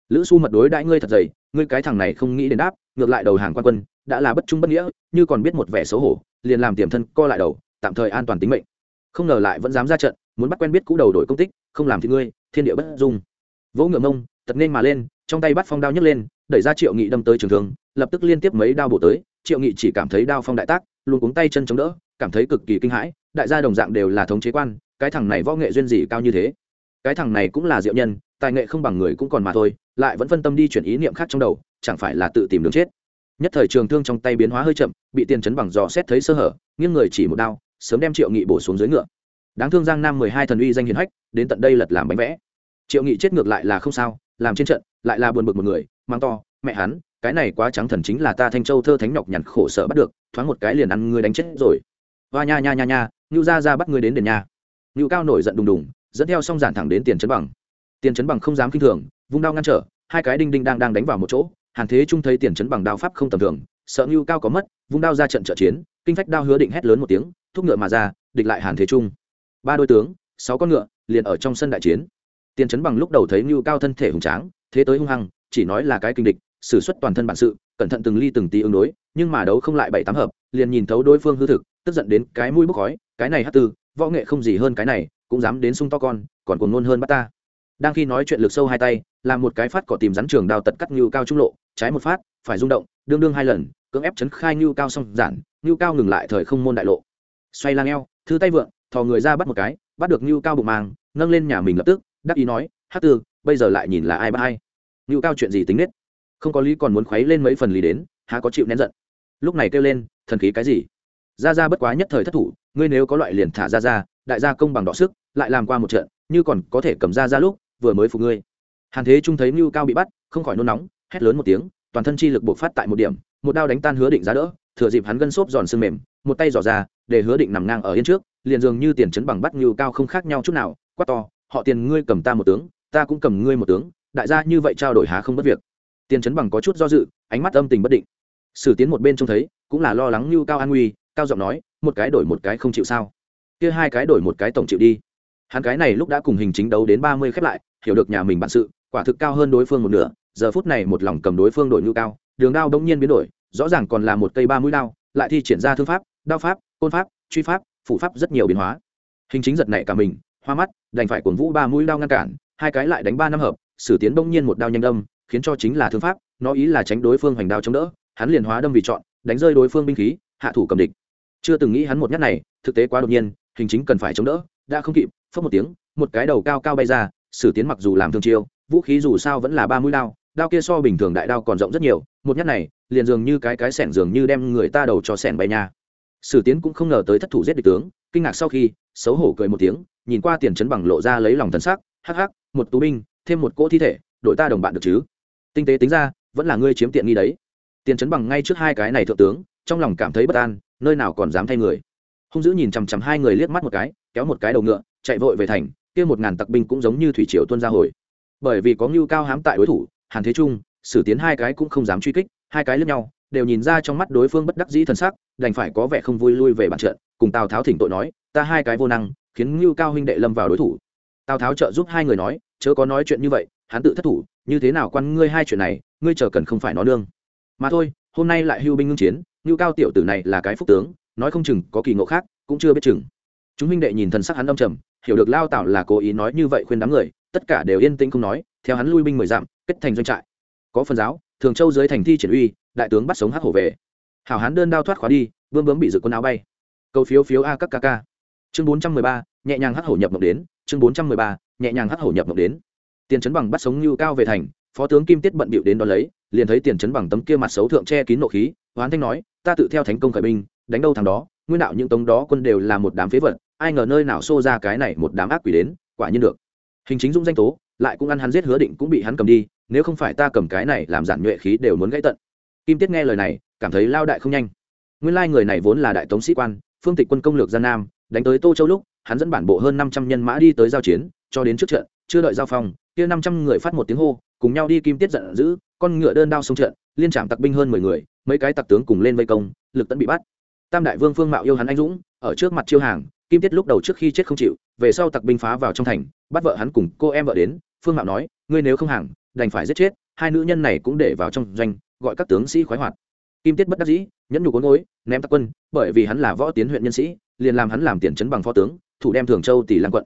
Lữ su mật đối đãi ngươi thật dày, ngươi cái thằng này không nghĩ đến đáp, ngược lại đầu hàng quan quân, đã là bất trung bất nghĩa, như còn biết một vẻ xấu hổ, liền làm tiềm thân co lại đầu, tạm thời an toàn tính mệnh. Không ngờ lại vẫn dám ra trận, muốn bắt quen biết cũ đầu đổi công tích, không làm thì ngươi, thiên địa bất dung. Vỗ ngựa mông, tật nên mà lên, trong tay bắt phong đao nhấc lên, đẩy ra triệu nghị đâm tới trường thương, lập tức liên tiếp mấy đao bổ tới, triệu nghị chỉ cảm thấy đao phong đại tác, luôn cuống tay chân chống đỡ, cảm thấy cực kỳ kinh hãi, đại gia đồng dạng đều là thống chế quan cái thằng này võ nghệ duyên gì cao như thế? Cái thằng này cũng là diệu nhân, tài nghệ không bằng người cũng còn mà thôi, lại vẫn phân tâm đi chuyển ý niệm khác trong đầu, chẳng phải là tự tìm đường chết. Nhất thời trường thương trong tay biến hóa hơi chậm, bị tiền chấn bằng dò xét thấy sơ hở, nghiêng người chỉ một đao, sớm đem triệu nghị bổ xuống dưới ngựa. Đáng thương giang nam mười hai thần uy danh hiền hách, đến tận đây lật làm bánh vẽ. Triệu nghị chết ngược lại là không sao, làm trên trận, lại là buồn bực một người, mang to, mẹ hắn, cái này quá trắng thần chính là ta thanh châu thơ thánh nhọc nhằn khổ sở bắt được, thoáng một cái liền ăn ngươi đánh chết rồi. Hoa nha nha nha nha ngưu ra ra bắt ngươi đến đền nhà ngưu cao nổi giận đùng đùng, dẫn theo xong giản thẳng đến tiền chấn bằng. Tiền chấn bằng không dám kinh thường, vung đao ngăn trở, hai cái đinh đinh đang đang đánh vào một chỗ, hàn thế trung thấy tiền chấn bằng đao pháp không tầm thường, sợ ngưu cao có mất, vung đao ra trận trợ chiến, kinh phách đao hứa định hét lớn một tiếng, thúc ngựa mà ra, địch lại hàn thế trung. Ba đôi tướng, sáu con ngựa, liền ở trong sân đại chiến. Tiền chấn bằng lúc đầu thấy ngưu cao thân thể hùng tráng, thế tới hung hăng, chỉ nói là cái kinh địch sử xuất toàn thân bản sự, cẩn thận từng ly từng tí ứng đối, nhưng mà đấu không lại bảy tám hợp, liền nhìn thấu đối phương hư thực, tức giận đến cái mũi bốc khói, cái này hát tư võ nghệ không gì hơn cái này cũng dám đến sung to con còn còn ngôn hơn bắt ta. Đang khi nói chuyện lực sâu hai tay làm một cái phát cỏ tìm rắn trường đao tật cắt ngưu cao trung lộ trái một phát phải rung động đương đương hai lần cưỡng ép chấn khai ngưu cao xong giản ngưu cao ngừng lại thời không môn đại lộ. Xoay lang eo thư tay vượng thò người ra bắt một cái bắt được ngưu cao bụng màng, nâng lên nhà mình lập tức đắc ý nói hát tư bây giờ lại nhìn là ai bắt ai? Ngưu cao chuyện gì tính nết? Không có lý còn muốn khuấy lên mấy phần lý đến há có chịu nén giận. Lúc này kêu lên thần khí cái gì? Ra ra bất quá nhất thời thất thủ, ngươi nếu có loại liền thả ra ra đại gia công bằng đọ sức, lại làm qua một trận, như còn có thể cầm ra ra lúc, vừa mới phục ngươi. Hàn thế trung thấy mưu cao bị bắt, không khỏi nôn nóng, hét lớn một tiếng, toàn thân chi lực buộc phát tại một điểm, một đao đánh tan hứa định giá đỡ, thừa dịp hắn gân xốp giòn xương mềm, một tay dò ra, để hứa định nằm ngang ở yên trước, liền dường như tiền chấn bằng bắt mưu cao không khác nhau chút nào, quát to, họ tiền ngươi cầm ta một tướng, ta cũng cầm ngươi một tướng, đại gia như vậy trao đổi há không bất việc. Tiền chấn bằng có chút do dự, ánh mắt âm tình bất định. Sử tiến một bên trông thấy, cũng là lo lắng như cao an nguy cao giọng nói, một cái đổi một cái không chịu sao? Kia hai cái đổi một cái tổng chịu đi. Hắn cái này lúc đã cùng hình chính đấu đến ba mươi khép lại, hiểu được nhà mình bản sự, quả thực cao hơn đối phương một nửa, giờ phút này một lòng cầm đối phương đổi ngưu cao, đường đao đông nhiên biến đổi, rõ ràng còn là một cây ba mũi đao, lại thi triển ra thương pháp, đao pháp, côn pháp, truy pháp phụ pháp rất nhiều biến hóa. Hình chính giật nảy cả mình, hoa mắt, đành phải cuồng vũ ba mũi đao ngăn cản, hai cái lại đánh ba năm hợp, sử tiến đông nhiên một đao nhanh đâm, khiến cho chính là thương pháp, nó ý là tránh đối phương hoành đao chống đỡ, hắn liền hóa đâm vì chọn, đánh rơi đối phương binh khí, hạ thủ cầm địch chưa từng nghĩ hắn một nhát này, thực tế quá đột nhiên, hình chính cần phải chống đỡ, đã không kịp phớt một tiếng, một cái đầu cao cao bay ra, sử tiến mặc dù làm thương chiêu, vũ khí dù sao vẫn là ba mũi đao đao kia so bình thường đại đao còn rộng rất nhiều, một nhát này, liền dường như cái cái sẻn dường như đem người ta đầu cho sẻn bay nha. Sử tiến cũng không ngờ tới thất thủ giết địch tướng, kinh ngạc sau khi, xấu hổ cười một tiếng, nhìn qua tiền chấn bằng lộ ra lấy lòng thân sắc, hắc hắc, một tú binh, thêm một cỗ thi thể, đội ta đồng bạn được chứ? Tinh tế tính ra, vẫn là ngươi chiếm tiện nghi đấy. Tiền chấn bằng ngay trước hai cái này thượng tướng, trong lòng cảm thấy bất an nơi nào còn dám thay người. Hung dữ nhìn chằm chằm hai người liếc mắt một cái, kéo một cái đầu ngựa, chạy vội về thành, kia một ngàn tặc binh cũng giống như thủy triều tuân ra hồi. Bởi vì có ngưu cao hám tại đối thủ, hàn thế trung xử tiến hai cái cũng không dám truy kích, hai cái lướt nhau, đều nhìn ra trong mắt đối phương bất đắc dĩ thần sắc, đành phải có vẻ không vui lui về bàn trận, cùng tào tháo thỉnh tội nói, ta hai cái vô năng, khiến ngưu cao huynh đệ lâm vào đối thủ. Tào tháo trợ giúp hai người nói, chớ có nói chuyện như vậy, hắn tự thất thủ, như thế nào quan ngươi hai chuyện này, ngươi chờ cần không phải nó nương. Mà thôi, hôm nay lại hưu binh ngưng chiến ngưu cao tiểu tử này là cái phúc tướng, nói không chừng có kỳ ngộ khác, cũng chưa biết chừng. Chúng minh đệ nhìn thần sắc hắn âm trầm, hiểu được lao tạo là cố ý nói như vậy khuyên đám người, tất cả đều yên tĩnh không nói, theo hắn lui binh mười dặm, kết thành doanh trại. Có phần giáo, thường châu dưới thành thi triển uy, đại tướng bắt sống hắc hổ về. Hảo hán đơn đao thoát khóa đi bươm bướm bị dự quân áo bay. Câu phiếu phiếu a các ca ca. Chương bốn trăm mười ba, nhẹ nhàng hắc hổ nhập mộng đến. Chương bốn trăm mười ba, nhẹ nhàng hắc hổ nhập mộng đến. Tiền chấn bằng bắt sống như cao về thành, phó tướng kim tiết bận bịu đến đón lấy, liền thấy tiền chấn bằng tấm kia mặt xấu thượng che kín nộ khí hoán thanh nói ta tự theo thành công khởi binh, đánh đâu thằng đó, nguyên đạo những tống đó quân đều là một đám phế vật, ai ngờ nơi nào xô ra cái này một đám ác quỷ đến, quả nhiên được. Hình chính dũng danh tố, lại cũng ăn hắn giết hứa định cũng bị hắn cầm đi, nếu không phải ta cầm cái này làm giản nhuệ khí đều muốn gãy tận. Kim tiết nghe lời này, cảm thấy lao đại không nhanh. Nguyên lai người này vốn là đại tống sĩ quan, phương tịch quân công lược gian nam, đánh tới tô châu lúc, hắn dẫn bản bộ hơn năm trăm nhân mã đi tới giao chiến, cho đến trước trận, chưa đợi giao phong, kia năm trăm người phát một tiếng hô, cùng nhau đi kim tiết giận dữ, con ngựa đơn đao xông trận, liên chạm tặc binh hơn mười người mấy cái tặc tướng cùng lên vây công, lực tẫn bị bắt. Tam đại vương phương mạo yêu hắn anh dũng, ở trước mặt chiêu hàng, kim tiết lúc đầu trước khi chết không chịu, về sau tặc binh phá vào trong thành, bắt vợ hắn cùng cô em vợ đến, phương mạo nói, ngươi nếu không hàng, đành phải giết chết, hai nữ nhân này cũng để vào trong doanh, gọi các tướng sĩ khoái hoạt. Kim tiết bất đắc dĩ, nhẫn nhục ốn gối, ném tặc quân, bởi vì hắn là võ tiến huyện nhân sĩ, liền làm hắn làm tiền trấn bằng phó tướng, thủ đem thường châu tỷ lang quận.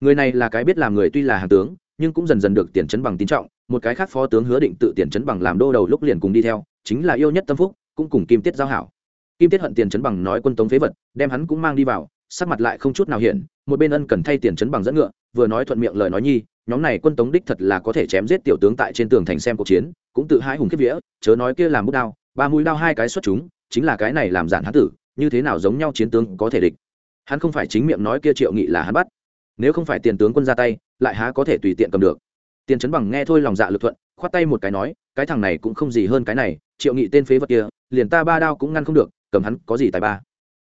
Người này là cái biết làm người tuy là hàng tướng, nhưng cũng dần dần được tiền trấn bằng tín trọng, một cái khác phó tướng hứa định tự tiền trấn bằng làm đô đầu lúc liền cùng đi theo chính là yêu nhất tâm phúc, cũng cùng kim tiết giao hảo. Kim tiết hận tiền trấn bằng nói quân tống phế vật, đem hắn cũng mang đi vào, sắc mặt lại không chút nào hiện một bên ân cần thay tiền trấn bằng dẫn ngựa, vừa nói thuận miệng lời nói nhi, nhóm này quân tống đích thật là có thể chém giết tiểu tướng tại trên tường thành xem cuộc chiến, cũng tự hái hùng kiếp vía, chớ nói kia làm bút đao, ba mũi đao hai cái xuất chúng, chính là cái này làm giản hán tử, như thế nào giống nhau chiến tướng có thể địch. Hắn không phải chính miệng nói kia triệu nghị là hắn bắt. Nếu không phải tiền tướng quân ra tay, lại há có thể tùy tiện cầm được. Tiền trấn bằng nghe thôi lòng dạ lực thuận, khoát tay một cái nói, cái thằng này cũng không gì hơn cái này triệu nghị tên phế vật kia, liền ta ba đao cũng ngăn không được, cầm hắn, có gì tài ba?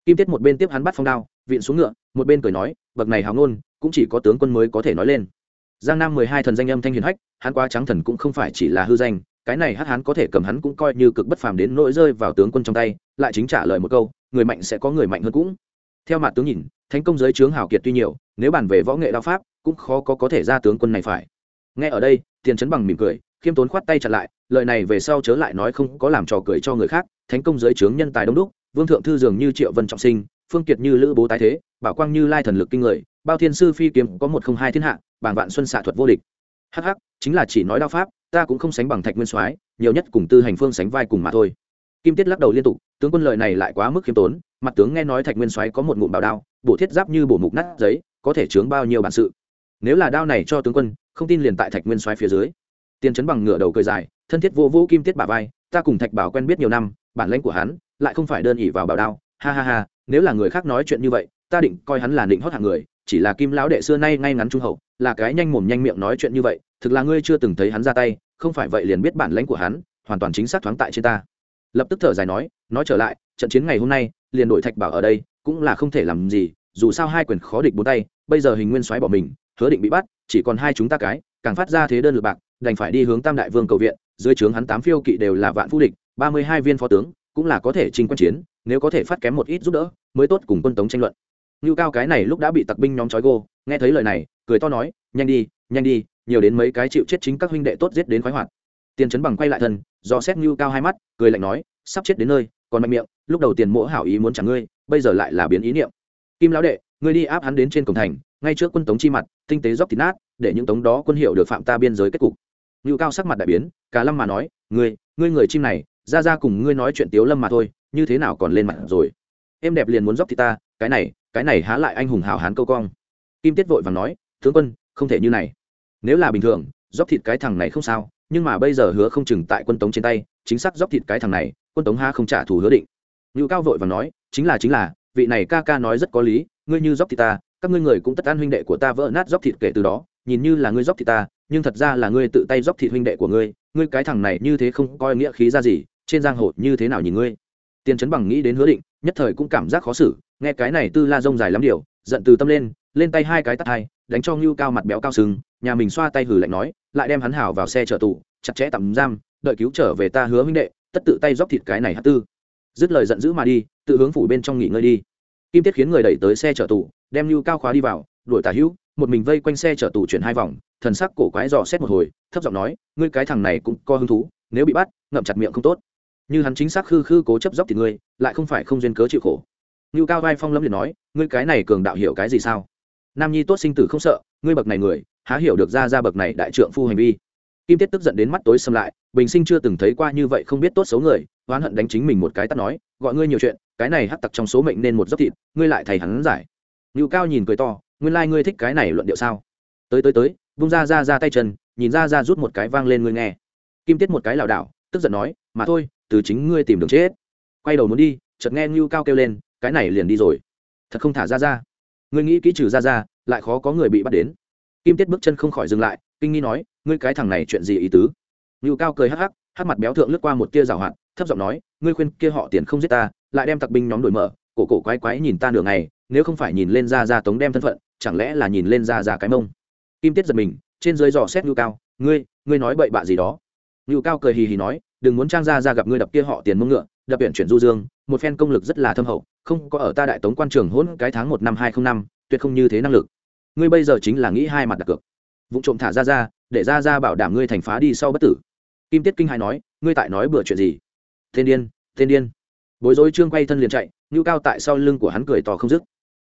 Kim tiết một bên tiếp hắn bắt phong đao viện xuống ngựa, một bên cười nói, bậc này hào ngôn, cũng chỉ có tướng quân mới có thể nói lên. Giang nam mười hai thần danh âm thanh hiền hách, hắn quá trắng thần cũng không phải chỉ là hư danh, cái này hát hắn có thể cầm hắn cũng coi như cực bất phàm đến nỗi rơi vào tướng quân trong tay, lại chính trả lời một câu, người mạnh sẽ có người mạnh hơn cũng. Theo mặt tướng nhìn, thánh công giới trướng hào kiệt tuy nhiều, nếu bàn về võ nghệ đao pháp, cũng khó có có thể ra tướng quân này phải. Nghe ở đây, tiền trấn bằng mỉm cười khiêm tốn khoát tay chặt lại, lời này về sau chớ lại nói không có làm trò cười cho người khác, thánh công giới trướng nhân tài đông đúc, vương thượng thư dường như triệu vân trọng sinh, phương kiệt như lữ bố tái thế, bảo quang như lai thần lực kinh người, bao thiên sư phi kiếm có một không hai thiên hạ bảng vạn xuân xạ thuật vô địch. Hh chính là chỉ nói đao pháp, ta cũng không sánh bằng thạch nguyên soái, nhiều nhất cùng tư hành phương sánh vai cùng mà thôi. Kim tiết lắc đầu liên tục, tướng quân lợi này lại quá mức khiêm tốn, mặt tướng nghe nói thạch nguyên soái có một ngụm bảo đao, bổ thiết giáp như bổ mục nát giấy, có thể chướng bao nhiêu bản sự. Nếu là đao này cho tướng quân, không tin liền tại thạch nguyên soái phía dưới tiền chấn bằng ngửa đầu cười dài, thân thiết vô vô kim tiết bà vai, ta cùng thạch bảo quen biết nhiều năm, bản lãnh của hắn lại không phải đơn ỉ vào bảo đao. Ha ha ha, nếu là người khác nói chuyện như vậy, ta định coi hắn là định hót hạng người, chỉ là kim lão đệ xưa nay ngay ngắn trung hậu, là cái nhanh mồm nhanh miệng nói chuyện như vậy, thực là ngươi chưa từng thấy hắn ra tay, không phải vậy liền biết bản lãnh của hắn hoàn toàn chính xác thoáng tại trên ta. Lập tức thở dài nói nói trở lại, trận chiến ngày hôm nay, liền đổi thạch bảo ở đây, cũng là không thể làm gì, dù sao hai quyền khó địch bốn tay, bây giờ hình nguyên xoáy bỏ mình, hứa định bị bắt, chỉ còn hai chúng ta cái, càng phát ra thế đơn lực bạc đành phải đi hướng tam đại vương cầu viện dưới trướng hắn tám phiêu kỵ đều là vạn phu địch ba mươi hai viên phó tướng cũng là có thể trình quân chiến nếu có thể phát kém một ít giúp đỡ mới tốt cùng quân tống tranh luận ngưu cao cái này lúc đã bị tặc binh nhóm trói gô, nghe thấy lời này, cười to nói, nhanh đi, nhanh đi, nhiều đến mấy cái chịu chết chính các huynh đệ tốt giết đến khoái hoạt. Tiền Trấn bằng quay lại thân, do xét ngưu cao hai mắt, cười lạnh nói, sắp chết đến nơi, còn mạnh miệng, lúc đầu tiền mỗ hảo ý muốn chẳng ngươi, bây giờ lại là biến ý niệm. Kim lão đệ, ngươi đi áp hắn đến trên cổng thành, ngay trước quân tống chi mặt, tinh tế dốc thịt nát, để những tống đó quân hiệu được phạm ta biên giới kết cục ngưu cao sắc mặt đại biến, cả lâm mà nói, ngươi, ngươi người chim này, ra ra cùng ngươi nói chuyện tiếu lâm mà thôi, như thế nào còn lên mặt rồi? Em đẹp liền muốn dốc thịt ta, cái này, cái này há lại anh hùng hào hán câu cong. Kim tiết vội và nói tướng quân không thể như này. Nếu là bình thường dốc thịt cái thằng này không sao nhưng mà bây giờ hứa không chừng tại quân tống trên tay chính xác dốc thịt cái thằng này quân tống ha không trả thù hứa định. Ngưu cao vội và nói chính là chính là vị này ca ca nói rất có lý ngươi như dốc thịt ta các ngươi người cũng tất an huynh đệ của ta vỡ nát dốc thịt kể từ đó nhìn như là ngươi dốc thịt ta, nhưng thật ra là ngươi tự tay dốc thịt huynh đệ của ngươi ngươi cái thằng này như thế không coi nghĩa khí ra gì, trên giang hồ như thế nào nhìn ngươi? Tiền trấn bằng nghĩ đến hứa định, nhất thời cũng cảm giác khó xử, nghe cái này tư la rông dài lắm điều, giận từ tâm lên lên tay hai cái tắt hai, đánh cho ngưu cao mặt béo cao sừng, nhà mình xoa tay hử lạnh nói, lại đem hắn hảo vào xe chở tù, chặt chẽ tạm giam, đợi cứu trở về ta hứa huynh đệ, tất tự tay dốc thịt cái này hát tư. Dứt lời giận dữ mà đi, tự hướng phủ bên trong nghỉ ngơi đi. Kim tiết khiến người đẩy tới xe chở tù, đem ngưu cao khóa đi vào, đuổi tà hữu một mình vây quanh xe chở tù chuyển hai vòng, thần sắc cổ quái dò xét một hồi, thấp giọng nói, ngươi cái thằng này cũng có hứng thú, nếu bị bắt, ngậm chặt miệng không tốt. Như hắn chính xác khư khư cố chấp dốc thì ngươi, lại không phải không duyên cớ chịu khổ. Ngưu cao vai phong lâm liền nói, ngươi cái này cường đạo hiểu cái gì sao? Nam nhi tốt sinh tử không sợ, ngươi bậc này người, há hiểu được ra ra bậc này đại trượng phu hành vi? Kim tiết tức giận đến mắt tối xâm lại, bình sinh chưa từng thấy qua như vậy không biết tốt xấu người, oán hận đánh chính mình một cái tắt nói, gọi ngươi nhiều chuyện, cái này hắc tặc trong số mệnh nên một dốc thịt, ngươi lại thầy hắn giải. Ngưu cao nhìn cười to nguyên lai ngươi thích cái này luận điệu sao? Tới tới tới, vung ra ra ra tay chân, nhìn ra ra rút một cái vang lên ngươi nghe. Kim tiết một cái lảo đảo, tức giận nói, mà thôi, từ chính ngươi tìm đường chết. Quay đầu muốn đi, chợt nghe ngưu cao kêu lên, cái này liền đi rồi. Thật không thả ra ra. Ngươi nghĩ kỹ trừ ra ra, lại khó có người bị bắt đến. Kim tiết bước chân không khỏi dừng lại, kinh nghi nói, ngươi cái thằng này chuyện gì ý tứ? Ngưu cao cười hắc hắc hắc mặt béo thượng lướt qua một tia rào hoạt, thấp giọng nói, ngươi khuyên kia họ tiền không giết ta, lại đem tặc binh nhóm đổi mở, cổ cổ quái quái nhìn ta nửa ngày, nếu không phải nhìn lên ra ra tống đem thân phận chẳng lẽ là nhìn lên ra ra cái mông? Kim tiết giật mình, trên dưới dò xét ngưu cao, ngươi ngươi nói bậy bạ gì đó? Ngưu cao cười hì hì nói, đừng muốn trang ra ra gặp ngươi đập kia họ tiền mông ngựa, đập biển chuyển du dương, một phen công lực rất là thâm hậu, không có ở ta đại tống quan trường hỗn cái tháng một năm hai không năm, tuyệt không như thế năng lực. Ngươi bây giờ chính là nghĩ hai mặt đặt cược. Vụ trộm thả ra ra, để ra ra bảo đảm ngươi thành phá đi sau bất tử. Kim tiết kinh hai nói, ngươi tại nói bừa chuyện gì? Thiên điên thiên điên. Bối rối trương quay thân liền chạy, ngưu cao tại sau lưng của hắn cười to không dứt.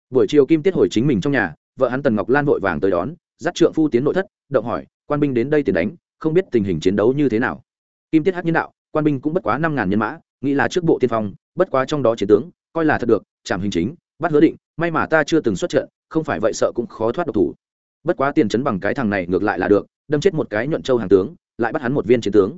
Buổi chiều kim tiết hồi chính mình trong nhà vợ hắn tần ngọc lan vội vàng tới đón, dắt trượng phu tiến nội thất, động hỏi, quan binh đến đây tiền đánh, không biết tình hình chiến đấu như thế nào? Kim tiết hát nhân đạo, quan binh cũng bất quá năm ngàn nhân mã, nghĩ là trước bộ tiên phong, bất quá trong đó chiến tướng, coi là thật được chạm hình chính, bắt hứa định, may mà ta chưa từng xuất trận, không phải vậy sợ cũng khó thoát độc thủ. Bất quá tiền chấn bằng cái thằng này ngược lại là được, đâm chết một cái nhuận châu hàng tướng, lại bắt hắn một viên chiến tướng.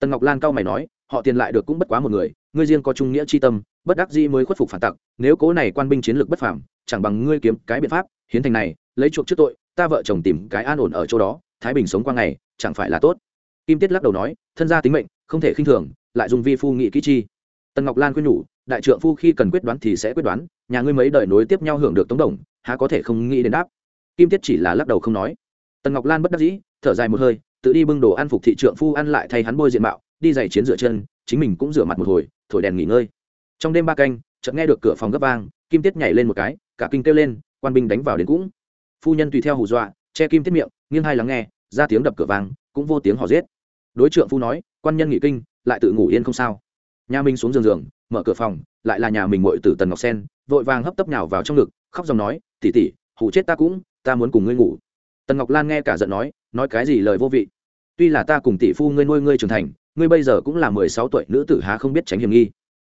Tần ngọc lan cao mày nói, họ tiền lại được cũng bất quá một người, ngươi riêng có trung nghĩa chi tâm, bất đắc dĩ mới khuất phục phản tặc, nếu cố này quan binh chiến lược bất phàm, chẳng bằng ngươi kiếm cái biện pháp hiến thành này, lấy chuộc trước tội, ta vợ chồng tìm cái an ổn ở chỗ đó, thái bình sống qua ngày, chẳng phải là tốt. Kim tiết lắc đầu nói, thân gia tính mệnh, không thể khinh thường, lại dùng vi phu nghị kỹ chi. Tần ngọc lan quyết nhủ, đại trượng phu khi cần quyết đoán thì sẽ quyết đoán, nhà ngươi mấy đời nối tiếp nhau hưởng được tống đồng, há có thể không nghĩ đến đáp. Kim tiết chỉ là lắc đầu không nói. Tần ngọc lan bất đắc dĩ, thở dài một hơi, tự đi bưng đồ ăn phục thị trượng phu ăn lại thay hắn bôi diện mạo, đi giày chiến rửa chân, chính mình cũng rửa mặt một hồi, thổi đèn nghỉ ngơi. Trong đêm ba canh chợt nghe được cửa phòng gấp vang, kim tiết nhảy lên một cái, cả kinh kêu lên, quan binh đánh vào đến cũng. Phu nhân tùy theo hù dọa, che kim tiết miệng, nghiêng hai lắng nghe, ra tiếng đập cửa vang, cũng vô tiếng họ giết. Đối trượng phu nói, quan nhân nghỉ kinh, lại tự ngủ yên không sao. Nhà minh xuống giường giường, mở cửa phòng, lại là nhà mình muội tử tần ngọc sen, vội vàng hấp tấp nhào vào trong ngực, khóc dòng nói tỉ tỉ hù chết ta cũng, ta muốn cùng ngươi ngủ. Tần ngọc lan nghe cả giận nói nói cái gì lời vô vị? Tuy là ta cùng tỷ phu ngươi nuôi ngươi trưởng thành, ngươi bây giờ cũng là mười sáu tuổi, nữ tử há không biết tránh hiểm nghi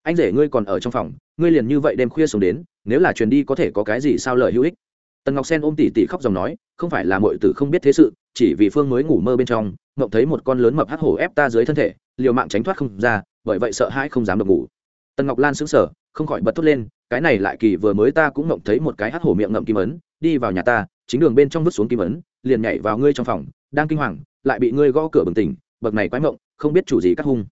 anh rể ngươi còn ở trong phòng, ngươi liền như vậy đêm khuya sống đến, nếu là truyền đi có thể có cái gì sao lời hữu ích? Tần ngọc sen ôm tỉ tỉ khóc dòng nói, không phải là mọi tử không biết thế sự, chỉ vì phương mới ngủ mơ bên trong ngộng thấy một con lớn mập hắt hổ ép ta dưới thân thể, liều mạng tránh thoát không ra, bởi vậy sợ hãi không dám được ngủ. Tần ngọc lan sững sờ, không khỏi bật thốt lên, cái này lại kỳ vừa mới ta cũng ngộng thấy một cái hắt hổ miệng ngậm kim ấn, đi vào nhà ta, chính đường bên trong vứt xuống kim ấn, liền nhảy vào ngươi trong phòng, đang kinh hoàng, lại bị ngươi gõ cửa bừng tỉnh, bậc này quái mộng, không biết chủ gì cắt hung.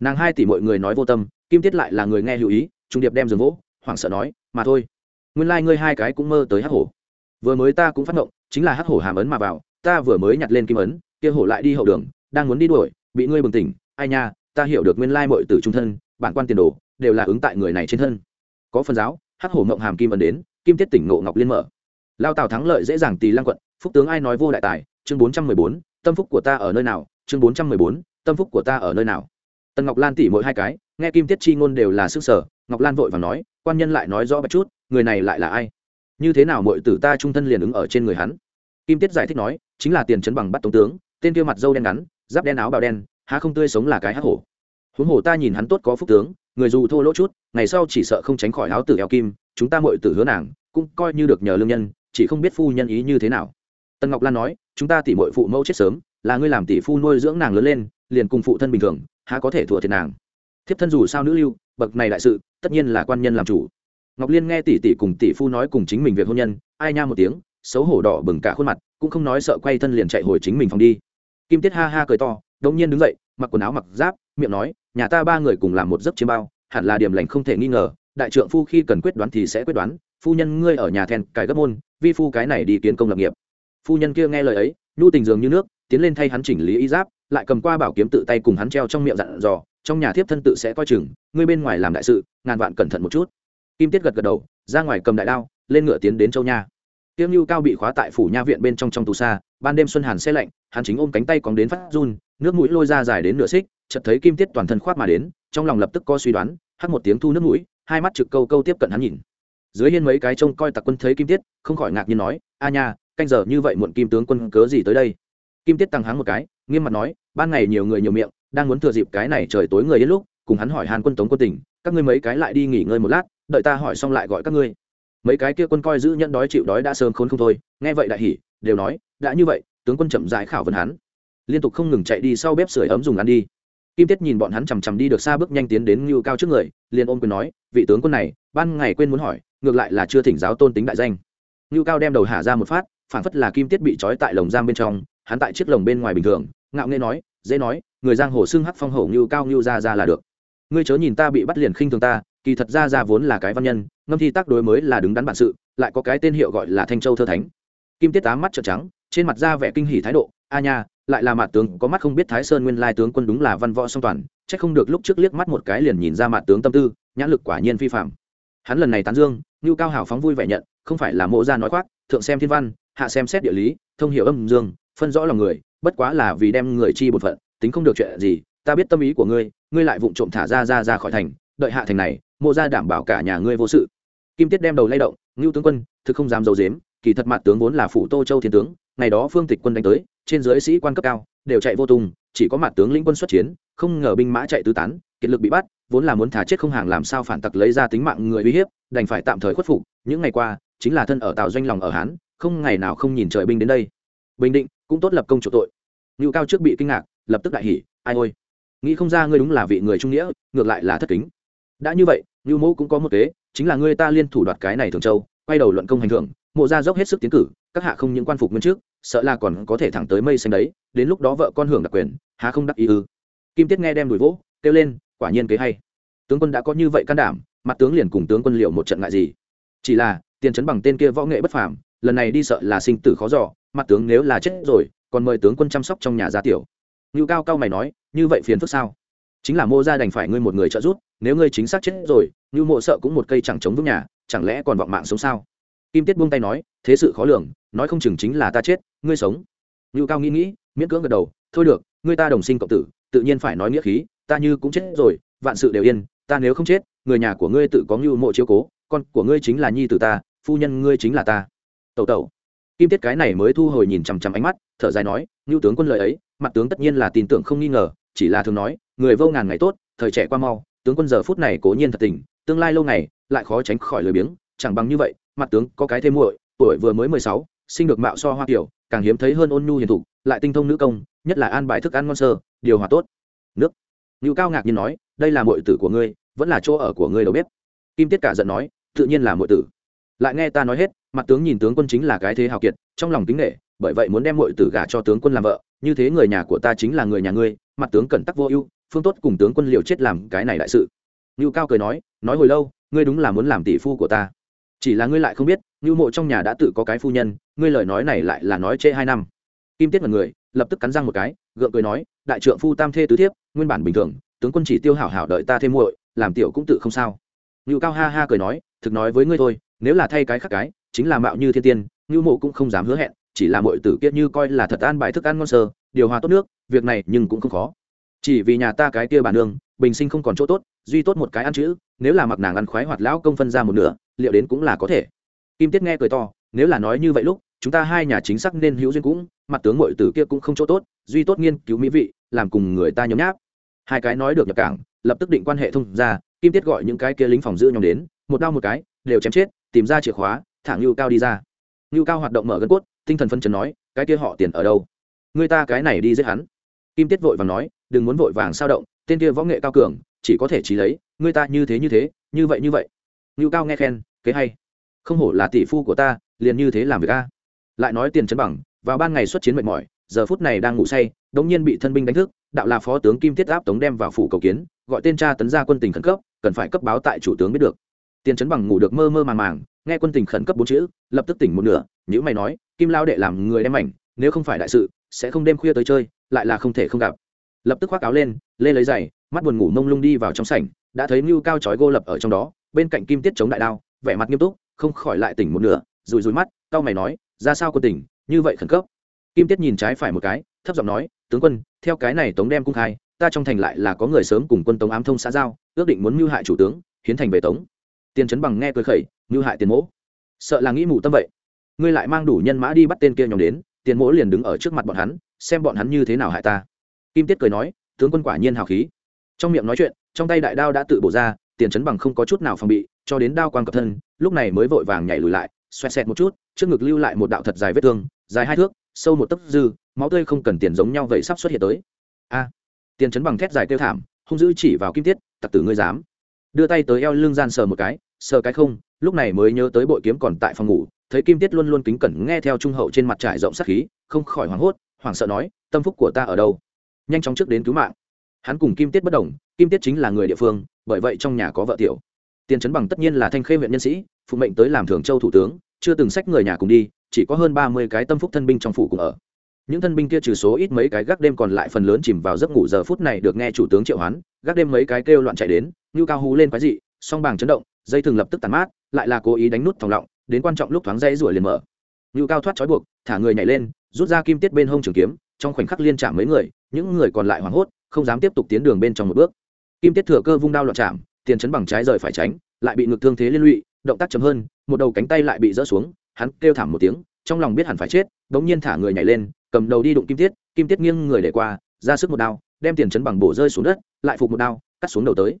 Nàng hai tỷ mọi người nói vô tâm kim tiết lại là người nghe hữu ý, trung điệp đem giường vỗ, hoảng sợ nói, mà thôi, nguyên lai、like、ngươi hai cái cũng mơ tới hắc hổ. Vừa mới ta cũng phát động chính là hắc hổ hàm ấn mà vào, ta vừa mới nhặt lên kim ấn, kia hổ lại đi hậu đường, đang muốn đi đuổi, bị ngươi bừng tỉnh. Ai nha, ta hiểu được nguyên lai mọi tử trung thân, bản quan tiền đồ, đều là ứng tại người này trên thân. Có phần giáo, hắc hổ mộng hàm kim ấn đến, kim tiết tỉnh ngộ ngọc liên mở. Lao tào thắng lợi dễ dàng tì lăng quận, phúc tướng ai nói vô đại tài, chương bốn trăm mười bốn, tâm phúc của ta ở nơi nào, chương bốn trăm mười bốn, tâm phúc của ta ở nơi nào. Tần ngọc lan tỉ mỗi hai cái nghe kim tiết chi ngôn đều là sức sở, ngọc lan vội và nói, quan nhân lại nói rõ bạch chút, người này lại là ai? Như thế nào mọi tử ta trung thân liền ứng ở trên người hắn? Kim tiết giải thích nói, chính là tiền chấn bằng bắt tống tướng, tên kia mặt dâu đen ngắn, giáp đen áo bào đen, há không tươi sống là cái hắc hổ. Huống hồ ta nhìn hắn tốt có phúc tướng, người dù thô lỗ chút, ngày sau chỉ sợ không tránh khỏi áo tử eo kim, chúng ta mọi tử hứa nàng, cũng coi như được nhờ lương nhân, chỉ không biết phu nhân ý như thế nào. Tần ngọc lan nói, chúng ta tỷ mội phụ mẫu chết sớm, là ngươi làm tỷ phu nuôi dưỡng nàng lớn lên, liền cùng phụ thân bình thường, há có thể thua thiệt nàng thiếp thân dù sao nữ lưu, bậc này đại sự, tất nhiên là quan nhân làm chủ. Ngọc liên nghe tỷ tỷ cùng tỷ phu nói cùng chính mình việc hôn nhân, ai nha một tiếng, xấu hổ đỏ bừng cả khuôn mặt, cũng không nói sợ quay thân liền chạy hồi chính mình phòng đi. Kim tiết ha ha cười to, đống nhiên đứng dậy, mặc quần áo mặc giáp, miệng nói, nhà ta ba người cùng làm một giấc chiêm bao, hẳn là điểm lành không thể nghi ngờ, đại trượng phu khi cần quyết đoán thì sẽ quyết đoán, phu nhân ngươi ở nhà then cái gấp môn, vi phu cái này đi kiến công lập nghiệp. Phu nhân kia nghe lời ấy, nhu tình dường như nước, tiến lên thay hắn chỉnh lý y giáp, lại cầm qua bảo kiếm tự tay cùng hắn treo trong miệng dặn dò trong nhà thiếp thân tự sẽ coi chừng, ngươi bên ngoài làm đại sự, ngàn vạn cẩn thận một chút. Kim tiết gật gật đầu, ra ngoài cầm đại đao, lên ngựa tiến đến châu nha. Tiêm lưu cao bị khóa tại phủ nha viện bên trong trong tù xa ban đêm xuân hàn xe lạnh, hắn chính ôm cánh tay còn đến phát run, nước mũi lôi ra dài đến nửa xích, chợt thấy kim tiết toàn thân khoát mà đến, trong lòng lập tức có suy đoán, hắt một tiếng thu nước mũi, hai mắt trực câu câu tiếp cận hắn nhìn. Dưới hiên mấy cái trông coi tặc quân thấy kim tiết, không khỏi ngạc nhiên nói, a nha, canh giờ như vậy muộn kim tướng quân cớ gì tới đây? Kim tiết tăng háng một cái, nghiêm mặt nói, ban ngày nhiều người nhiều miệng đang muốn thừa dịp cái này trời tối người đến lúc, cùng hắn hỏi hàn quân tống quân tỉnh các ngươi mấy cái lại đi nghỉ ngơi một lát, đợi ta hỏi xong lại gọi các ngươi. Mấy cái kia quân coi giữ nhận đói chịu đói đã sớm khốn không thôi, nghe vậy đại hỉ, đều nói, đã như vậy, tướng quân chậm rãi khảo vấn hắn. Liên tục không ngừng chạy đi sau bếp sưởi ấm dùng ăn đi. Kim tiết nhìn bọn hắn chằm chằm đi được xa bước nhanh tiến đến ngưu cao trước người, liền ôm quyền nói, vị tướng quân này, ban ngày quên muốn hỏi, ngược lại là chưa thỉnh giáo tôn tính đại danh. Ngưu cao đem đầu hạ ra một phát phản phất là kim tiết bị trói tại lồng giam bên trong, hắn tại chiếc lồng bên ngoài bình thường, ngạo nghê nói dễ nói, người giang hồ xưng hắc phong hổ như cao như ra ra là được. Ngươi chớ nhìn ta bị bắt liền khinh thường ta, kỳ thật ra ra vốn là cái văn nhân, ngâm thi tác đối mới là đứng đắn bản sự, lại có cái tên hiệu gọi là thanh châu thơ thánh. Kim tiết tám mắt trợn trắng, trên mặt ra vẻ kinh hỉ thái độ, a nha, lại là mặt tướng, có mắt không biết thái sơn nguyên lai tướng quân đúng là văn võ song toàn trách không được lúc trước liếc mắt một cái liền nhìn ra mặt tướng tâm tư, nhãn lực quả nhiên phi phạm hắn lần này tán dương, ngưu cao hào phóng vui vẻ nhận, không phải là mộ gia nói khoác, thượng xem thiên văn, hạ xem xét địa lý, thông hiểu âm dương, phân rõ lòng người bất quá là vì đem người chi bột phận, tính không được chuyện gì, ta biết tâm ý của ngươi ngươi lại vụng trộm thả ra ra ra khỏi thành, đợi hạ thành này, mộ gia đảm bảo cả nhà ngươi vô sự. Kim tiết đem đầu lay động, ngưu tướng quân, thực không dám dầu dếm kỳ thật mặt tướng vốn là phủ tô châu thiên tướng, ngày đó phương tịch quân đánh tới, trên dưới sĩ quan cấp cao, đều chạy vô tung, chỉ có mặt tướng lĩnh quân xuất chiến, không ngờ binh mã chạy tứ tán, kiệt lực bị bắt, vốn là muốn thả chết không hàng làm sao phản tặc lấy ra tính mạng người uy hiếp, đành phải tạm thời khuất phục, những ngày qua, chính là thân ở tàu doanh lòng ở hán, không ngày nào không nhìn trời binh đến đây. Bình định, cũng tốt lập công chủ tội ngưu cao trước bị kinh ngạc, lập tức đại hỉ, ai ôi, nghĩ không ra ngươi đúng là vị người trung nghĩa, ngược lại là thất kính. Đã như vậy, ngưu mẫu cũng có một kế, chính là ngươi ta liên thủ đoạt cái này thường châu, quay đầu luận công hành thưởng, mộ ra dốc hết sức tiến cử, các hạ không những quan phục nguyên trước, sợ là còn có thể thẳng tới mây xanh đấy, đến lúc đó vợ con hưởng đặc quyền, há không đắc ý ư? Kim tiết nghe đem đùi vỗ, kêu lên, quả nhiên kế hay. Tướng quân đã có như vậy can đảm, mặt tướng liền cùng tướng quân liệu một trận ngại gì. Chỉ là, tiền trấn bằng tên kia võ nghệ bất phàm, lần này đi sợ là sinh tử khó dò, mặt tướng nếu là chết rồi còn mời tướng quân chăm sóc trong nhà gia tiểu. Ngưu cao cao mày nói, như vậy phiền phức sao? Chính là mô gia đành phải ngươi một người trợ giúp, nếu ngươi chính xác chết rồi, ngưu mộ sợ cũng một cây chẳng chống vững nhà, chẳng lẽ còn vọng mạng sống sao? Kim tiết buông tay nói, thế sự khó lường, nói không chừng chính là ta chết, ngươi sống. Ngưu cao nghĩ nghĩ, miễn cưỡng gật đầu, thôi được, ngươi ta đồng sinh cộng tử, tự nhiên phải nói nghĩa khí, ta như cũng chết rồi, vạn sự đều yên, ta nếu không chết, người nhà của ngươi tự có ngưu mộ chiếu cố, con của ngươi chính là nhi tử ta, phu nhân ngươi chính là ta. Tẩu tẩu. Kim tiết cái này mới thu hồi nhìn chằm chằm ánh mắt thở dài nói, ngưu tướng quân lời ấy, mặt tướng tất nhiên là tin tưởng không nghi ngờ, chỉ là thường nói, người vô ngàn ngày tốt, thời trẻ qua mau, tướng quân giờ phút này cố nhiên thật tình, tương lai lâu ngày, lại khó tránh khỏi lười biếng, chẳng bằng như vậy, mặt tướng có cái thêm muội, tuổi vừa mới mười sáu, sinh được mạo so hoa kiểu, càng hiếm thấy hơn ôn nhu hiền thục, lại tinh thông nữ công, nhất là an bài thức ăn ngon sơ, điều hòa tốt. Nước. Ngưu cao ngạc nhiên nói, đây là muội tử của ngươi, vẫn là chỗ ở của ngươi đầu bếp. Kim tiết cả giận nói, tự nhiên là muội tử lại nghe ta nói hết, mặt tướng nhìn tướng quân chính là cái thế hào kiệt, trong lòng tính nghệ bởi vậy muốn đem muội tử gả cho tướng quân làm vợ, như thế người nhà của ta chính là người nhà ngươi, mặt tướng cẩn tắc vô ưu, phương tốt cùng tướng quân liều chết làm cái này đại sự. Ngưu cao cười nói nói hồi lâu, ngươi đúng là muốn làm tỷ phu của ta. Chỉ là ngươi lại không biết, ngưu mộ trong nhà đã tự có cái phu nhân, ngươi lời nói này lại là nói trễ hai năm. Kim tiết mật người, lập tức cắn răng một cái, gượng cười nói, đại trượng phu tam thê tứ thiếp, nguyên bản bình thường, tướng quân chỉ tiêu hảo hảo đợi ta thêm muội, làm tiểu cũng tự không sao. Ngưu cao ha ha cười nói, thực nói với ngươi thôi nếu là thay cái khác cái, chính là mạo như thiên tiên, ngưu mộ cũng không dám hứa hẹn, chỉ là muội tử kiết như coi là thật an bài thức ăn ngon sơ, điều hòa tốt nước, việc này nhưng cũng không khó. Chỉ vì nhà ta cái kia bản nương, bình sinh không còn chỗ tốt, duy tốt một cái ăn chữ, nếu là mặc nàng ăn khoái hoạt lão công phân ra một nửa, liệu đến cũng là có thể. Kim tiết nghe cười to, nếu là nói như vậy lúc, chúng ta hai nhà chính xác nên hữu duyên cũng, mặt tướng mọi tử kia cũng không chỗ tốt, duy tốt nghiên cứu mỹ vị, làm cùng người ta nhấm nháp. Hai cái nói được nhập cảng, lập tức định quan hệ thông ra kim tiết gọi những cái kia lính phòng giữ nhóm đến, một đau một cái, đều chém chết tìm ra chìa khóa, thả ngưu cao đi ra. Ngưu cao hoạt động mở gân cốt, tinh thần phân chấn nói, cái kia họ tiền ở đâu? Người ta cái này đi giết hắn. Kim tiết vội vàng nói, đừng muốn vội vàng sao động, tên kia võ nghệ cao cường, chỉ có thể trí lấy, người ta như thế như thế, như vậy như vậy. Ngưu cao nghe khen, kế hay. Không hổ là tỷ phu của ta, liền như thế làm việc a. Lại nói tiền chấn bằng, vào ban ngày xuất chiến mệt mỏi, giờ phút này đang ngủ say, đống nhiên bị thân binh đánh thức, đạo là phó tướng kim tiết áp tống đem vào phủ cầu kiến, gọi tên cha tấn gia quân tình khẩn cấp, cần phải cấp báo tại chủ tướng biết được tiền chấn bằng ngủ được mơ mơ màng màng, nghe quân tình khẩn cấp bốn chữ, lập tức tỉnh một nửa nhữ mày nói, kim lao đệ làm người đem ảnh nếu không phải đại sự, sẽ không đêm khuya tới chơi, lại là không thể không gặp. Lập tức khoác áo lên, lê lấy giày, mắt buồn ngủ mông lung đi vào trong sảnh, đã thấy mưu cao chói gô lập ở trong đó, bên cạnh kim tiết chống đại đao, vẻ mặt nghiêm túc, không khỏi lại tỉnh một nửa rùi rùi mắt cao mày nói, ra sao quân tỉnh như vậy khẩn cấp? Kim tiết nhìn trái phải một cái, thấp giọng nói, tướng quân, theo cái này tống đem cung khai, ta trong thành lại là có người sớm cùng quân tống ám thông xã giao, ước định muốn mưu hại chủ tướng, hiến thành về tống tiền trấn bằng nghe cười khẩy, như hại tiền mỗ. Sợ là nghĩ mù tâm vậy. Ngươi lại mang đủ nhân mã đi bắt tên kia nhóm đến, tiền mỗ liền đứng ở trước mặt bọn hắn, xem bọn hắn như thế nào hại ta. Kim tiết cười nói, tướng quân quả nhiên hào khí. Trong miệng nói chuyện, trong tay đại đao đã tự bổ ra, tiền chấn bằng không có chút nào phòng bị, cho đến đao quang cập thân, lúc này mới vội vàng nhảy lùi lại, xoẹt xẹt một chút, trước ngực lưu lại một đạo thật dài vết thương, dài hai thước, sâu một tấc dư, máu tươi không cần tiền giống nhau vậy sắp xuất hiện tới. A! Tiền chấn bằng thét dài kêu thảm, hung dữ chỉ vào kim tiết, tặc tử ngươi dám! Đưa tay tới eo lưng gian sờ một cái sờ cái không, lúc này mới nhớ tới bội kiếm còn tại phòng ngủ, thấy kim tiết luôn luôn kính cẩn nghe theo trung hậu trên mặt trải rộng sát khí, không khỏi hoảng hốt, hoảng sợ nói, tâm phúc của ta ở đâu? Nhanh chóng trước đến cứu mạng. Hắn cùng kim tiết bất đồng, kim tiết chính là người địa phương, bởi vậy trong nhà có vợ tiểu. Tiền trấn bằng tất nhiên là thanh khê huyện nhân sĩ, phụ mệnh tới làm thường châu thủ tướng, chưa từng sách người nhà cùng đi, chỉ có hơn ba mươi cái tâm phúc thân binh trong phủ cùng ở. Những thân binh kia trừ số ít mấy cái gác đêm còn lại phần lớn chìm vào giấc ngủ giờ phút này được nghe chủ tướng triệu hoán, gác đêm mấy cái kêu loạn chạy đến như cao hú lên quái dị, song bàng chấn động dây thường lập tức tàn mát, lại là cố ý đánh nút thòng lọng, đến quan trọng lúc thoáng dây rủa liền mở. Như cao thoát trói buộc, thả người nhảy lên, rút ra kim tiết bên hông trường kiếm, trong khoảnh khắc liên chạm mấy người, những người còn lại hoảng hốt, không dám tiếp tục tiến đường bên trong một bước. Kim tiết thừa cơ vung đao loạn chạm, tiền chấn bằng trái rời phải tránh, lại bị ngược thương thế liên lụy, động tác chậm hơn, một đầu cánh tay lại bị rỡ xuống, hắn kêu thảm một tiếng, trong lòng biết hẳn phải chết đống nhiên thả người nhảy lên, cầm đầu đi đụng kim tiết kim tiết nghiêng người để qua, ra sức một đao, đem tiền chấn bằng bổ rơi xuống đất, lại phục một đao, cắt xuống đầu tới.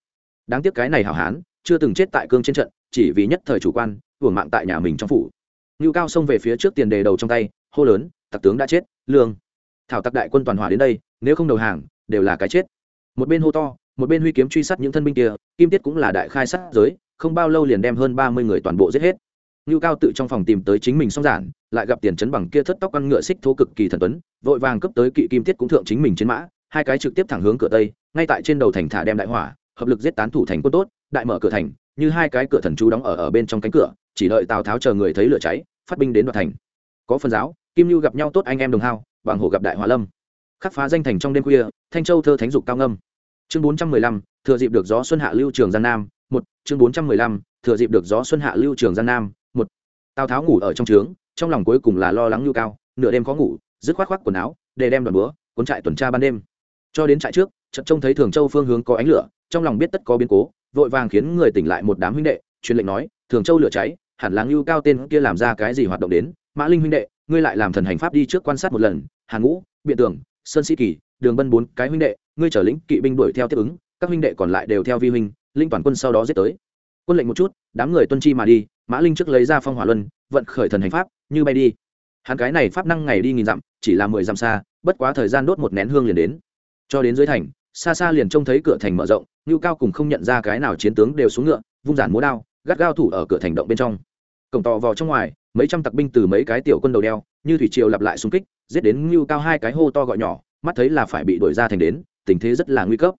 Đáng tiếc cái này hảo hán chưa từng chết tại cương trên trận, chỉ vì nhất thời chủ quan, hưởng mạng tại nhà mình trong phủ. Ngưu cao xông về phía trước tiền đề đầu trong tay, hô lớn, tặc tướng đã chết, lương. Thảo tặc đại quân toàn hòa đến đây, nếu không đầu hàng, đều là cái chết. Một bên hô to, một bên huy kiếm truy sát những thân binh kia, kim tiết cũng là đại khai sát giới, không bao lâu liền đem hơn ba mươi người toàn bộ giết hết. Ngưu cao tự trong phòng tìm tới chính mình song giản, lại gặp tiền chấn bằng kia thất tóc ăn ngựa xích thô cực kỳ thần tuấn, vội vàng cấp tới kỵ kim tiết cũng thượng chính mình chiến mã, hai cái trực tiếp thẳng hướng cửa tây, ngay tại trên đầu thành thả đem đại hỏa, hợp lực giết tán thủ thành quân tốt đại mở cửa thành, như hai cái cửa thần chú đóng ở ở bên trong cánh cửa, chỉ đợi tào tháo chờ người thấy lửa cháy, phát binh đến đoạt thành. Có phần giáo, kim lưu gặp nhau tốt anh em đồng hao bằng hồ gặp đại hòa lâm. Khắc phá danh thành trong đêm khuya, thanh châu thơ thánh dục cao ngâm. Chương bốn trăm mười lăm, thừa dịp được gió xuân hạ lưu trường gian nam, một, chương bốn trăm mười lăm, thừa dịp được gió xuân hạ lưu trường gian nam, một. Tào tháo ngủ ở trong trướng, trong lòng cuối cùng là lo lắng lưu cao, nửa đêm khó ngủ, dứt khoác khoác quần áo, để đem đoàn búa, cuốn trại tuần tra ban đêm. Cho đến trại trước trận trông thấy thường châu phương hướng có ánh lửa, trong lòng biết tất có biến cố vội vàng khiến người tỉnh lại một đám huynh đệ, truyền lệnh nói, thường châu lửa cháy, hẳn là ngưu cao tên kia làm ra cái gì hoạt động đến? Mã linh huynh đệ, ngươi lại làm thần hành pháp đi trước quan sát một lần hàn ngũ, biện tường sơn sĩ kỳ, đường bân bốn cái huynh đệ, ngươi trở lĩnh kỵ binh đuổi theo tiếp ứng, các huynh đệ còn lại đều theo vi huynh linh toàn quân sau đó giết tới. Quân lệnh một chút, đám người tuân chi mà đi, mã linh trước lấy ra phong hỏa luân, vận khởi thần hành pháp, như bay đi. Hắn cái này pháp năng ngày đi nghìn dặm, chỉ là mười dặm xa, bất quá thời gian đốt một nén hương liền đến. Cho đến dưới thành xa xa liền trông thấy cửa thành mở rộng, ngưu cao cùng không nhận ra cái nào chiến tướng đều xuống ngựa, vung giản múa đao, gắt gao thủ ở cửa thành động bên trong. Cổng tò vò trong ngoài, mấy trăm tặc binh từ mấy cái tiểu quân đầu đeo, như thủy triều lặp lại xung kích, giết đến ngưu cao hai cái hô to gọi nhỏ, mắt thấy là phải bị đuổi ra thành đến, tình thế rất là nguy cấp.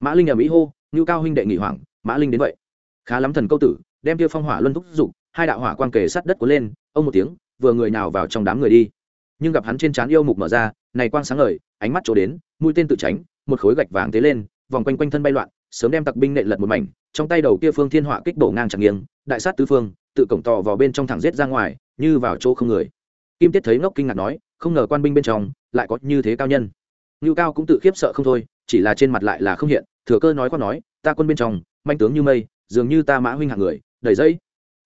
Mã linh ở mỹ hô, ngưu cao huynh đệ nghỉ hoảng, mã linh đến vậy. Khá lắm thần câu tử, đem tiêu phong hỏa luân thúc giục hai đạo hỏa quang kề sát đất cuốn lên, ông một tiếng, vừa người nào vào trong đám người đi. Nhưng gặp hắn trên trán yêu mục mở ra, này quang sáng ngời, ánh mắt chỗ đến, mũi tên tự tránh một khối gạch vàng tế lên, vòng quanh quanh thân bay loạn, sớm đem tặc binh nện lật một mảnh, trong tay đầu kia phương thiên họa kích đổ ngang chẳng nghiêng, đại sát tứ phương, tự cổng tò vào bên trong thẳng giết ra ngoài, như vào chỗ không người. Kim tiết thấy ngốc kinh ngạc nói, không ngờ quan binh bên trong lại có như thế cao nhân. Ngưu cao cũng tự khiếp sợ không thôi, chỉ là trên mặt lại là không hiện, thừa cơ nói qua nói, ta quân bên trong, manh tướng như mây, dường như ta mã huynh hạng người, đầy dây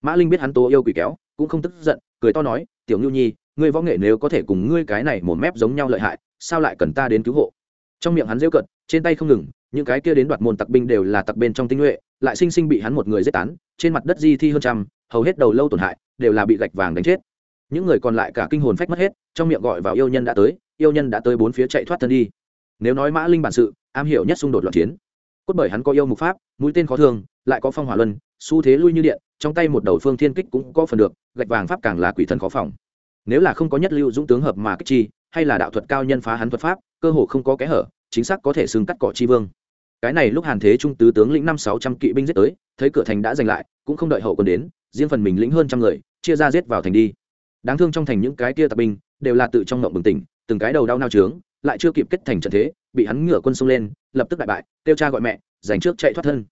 mã linh biết hắn tố yêu quỷ kéo, cũng không tức giận, cười to nói, tiểu ngưu nhi, ngươi võ nghệ nếu có thể cùng ngươi cái này một mép giống nhau lợi hại, sao lại cần ta đến cứu hộ? Trong miệng hắn rêu cận trên tay không ngừng, những cái kia đến đoạt môn tặc binh đều là tặc bên trong tinh nhuệ, lại sinh sinh bị hắn một người giết tán, trên mặt đất di thi hơn trăm, hầu hết đầu lâu tổn hại, đều là bị gạch vàng đánh chết. Những người còn lại cả kinh hồn phách mất hết, trong miệng gọi vào yêu nhân đã tới, yêu nhân đã tới bốn phía chạy thoát thân đi. Nếu nói mã linh bản sự, am hiểu nhất xung đột loạn chiến. Cốt bởi hắn có yêu mục pháp, mũi tên khó thương lại có phong hỏa luân, xu thế lui như điện, trong tay một đầu phương thiên kích cũng có phần được, gạch vàng pháp càng là quỷ thần khó phòng. Nếu là không có nhất lưu dũng tướng hợp mà kích chi hay là đạo thuật cao nhân phá hắn thuật pháp, cơ hồ không có kẽ hở, chính xác có thể xưng cắt cỏ chi vương. Cái này lúc hàn thế trung tứ tướng lĩnh năm sáu trăm kỵ binh giết tới, thấy cửa thành đã giành lại, cũng không đợi hậu quân đến, riêng phần mình lĩnh hơn trăm người, chia ra giết vào thành đi. Đáng thương trong thành những cái kia tạp binh, đều là tự trong ngộng bừng tỉnh, từng cái đầu đau nao trướng, lại chưa kịp kết thành trận thế, bị hắn ngửa quân xông lên, lập tức đại bại, kêu cha gọi mẹ, giành trước chạy thoát thân.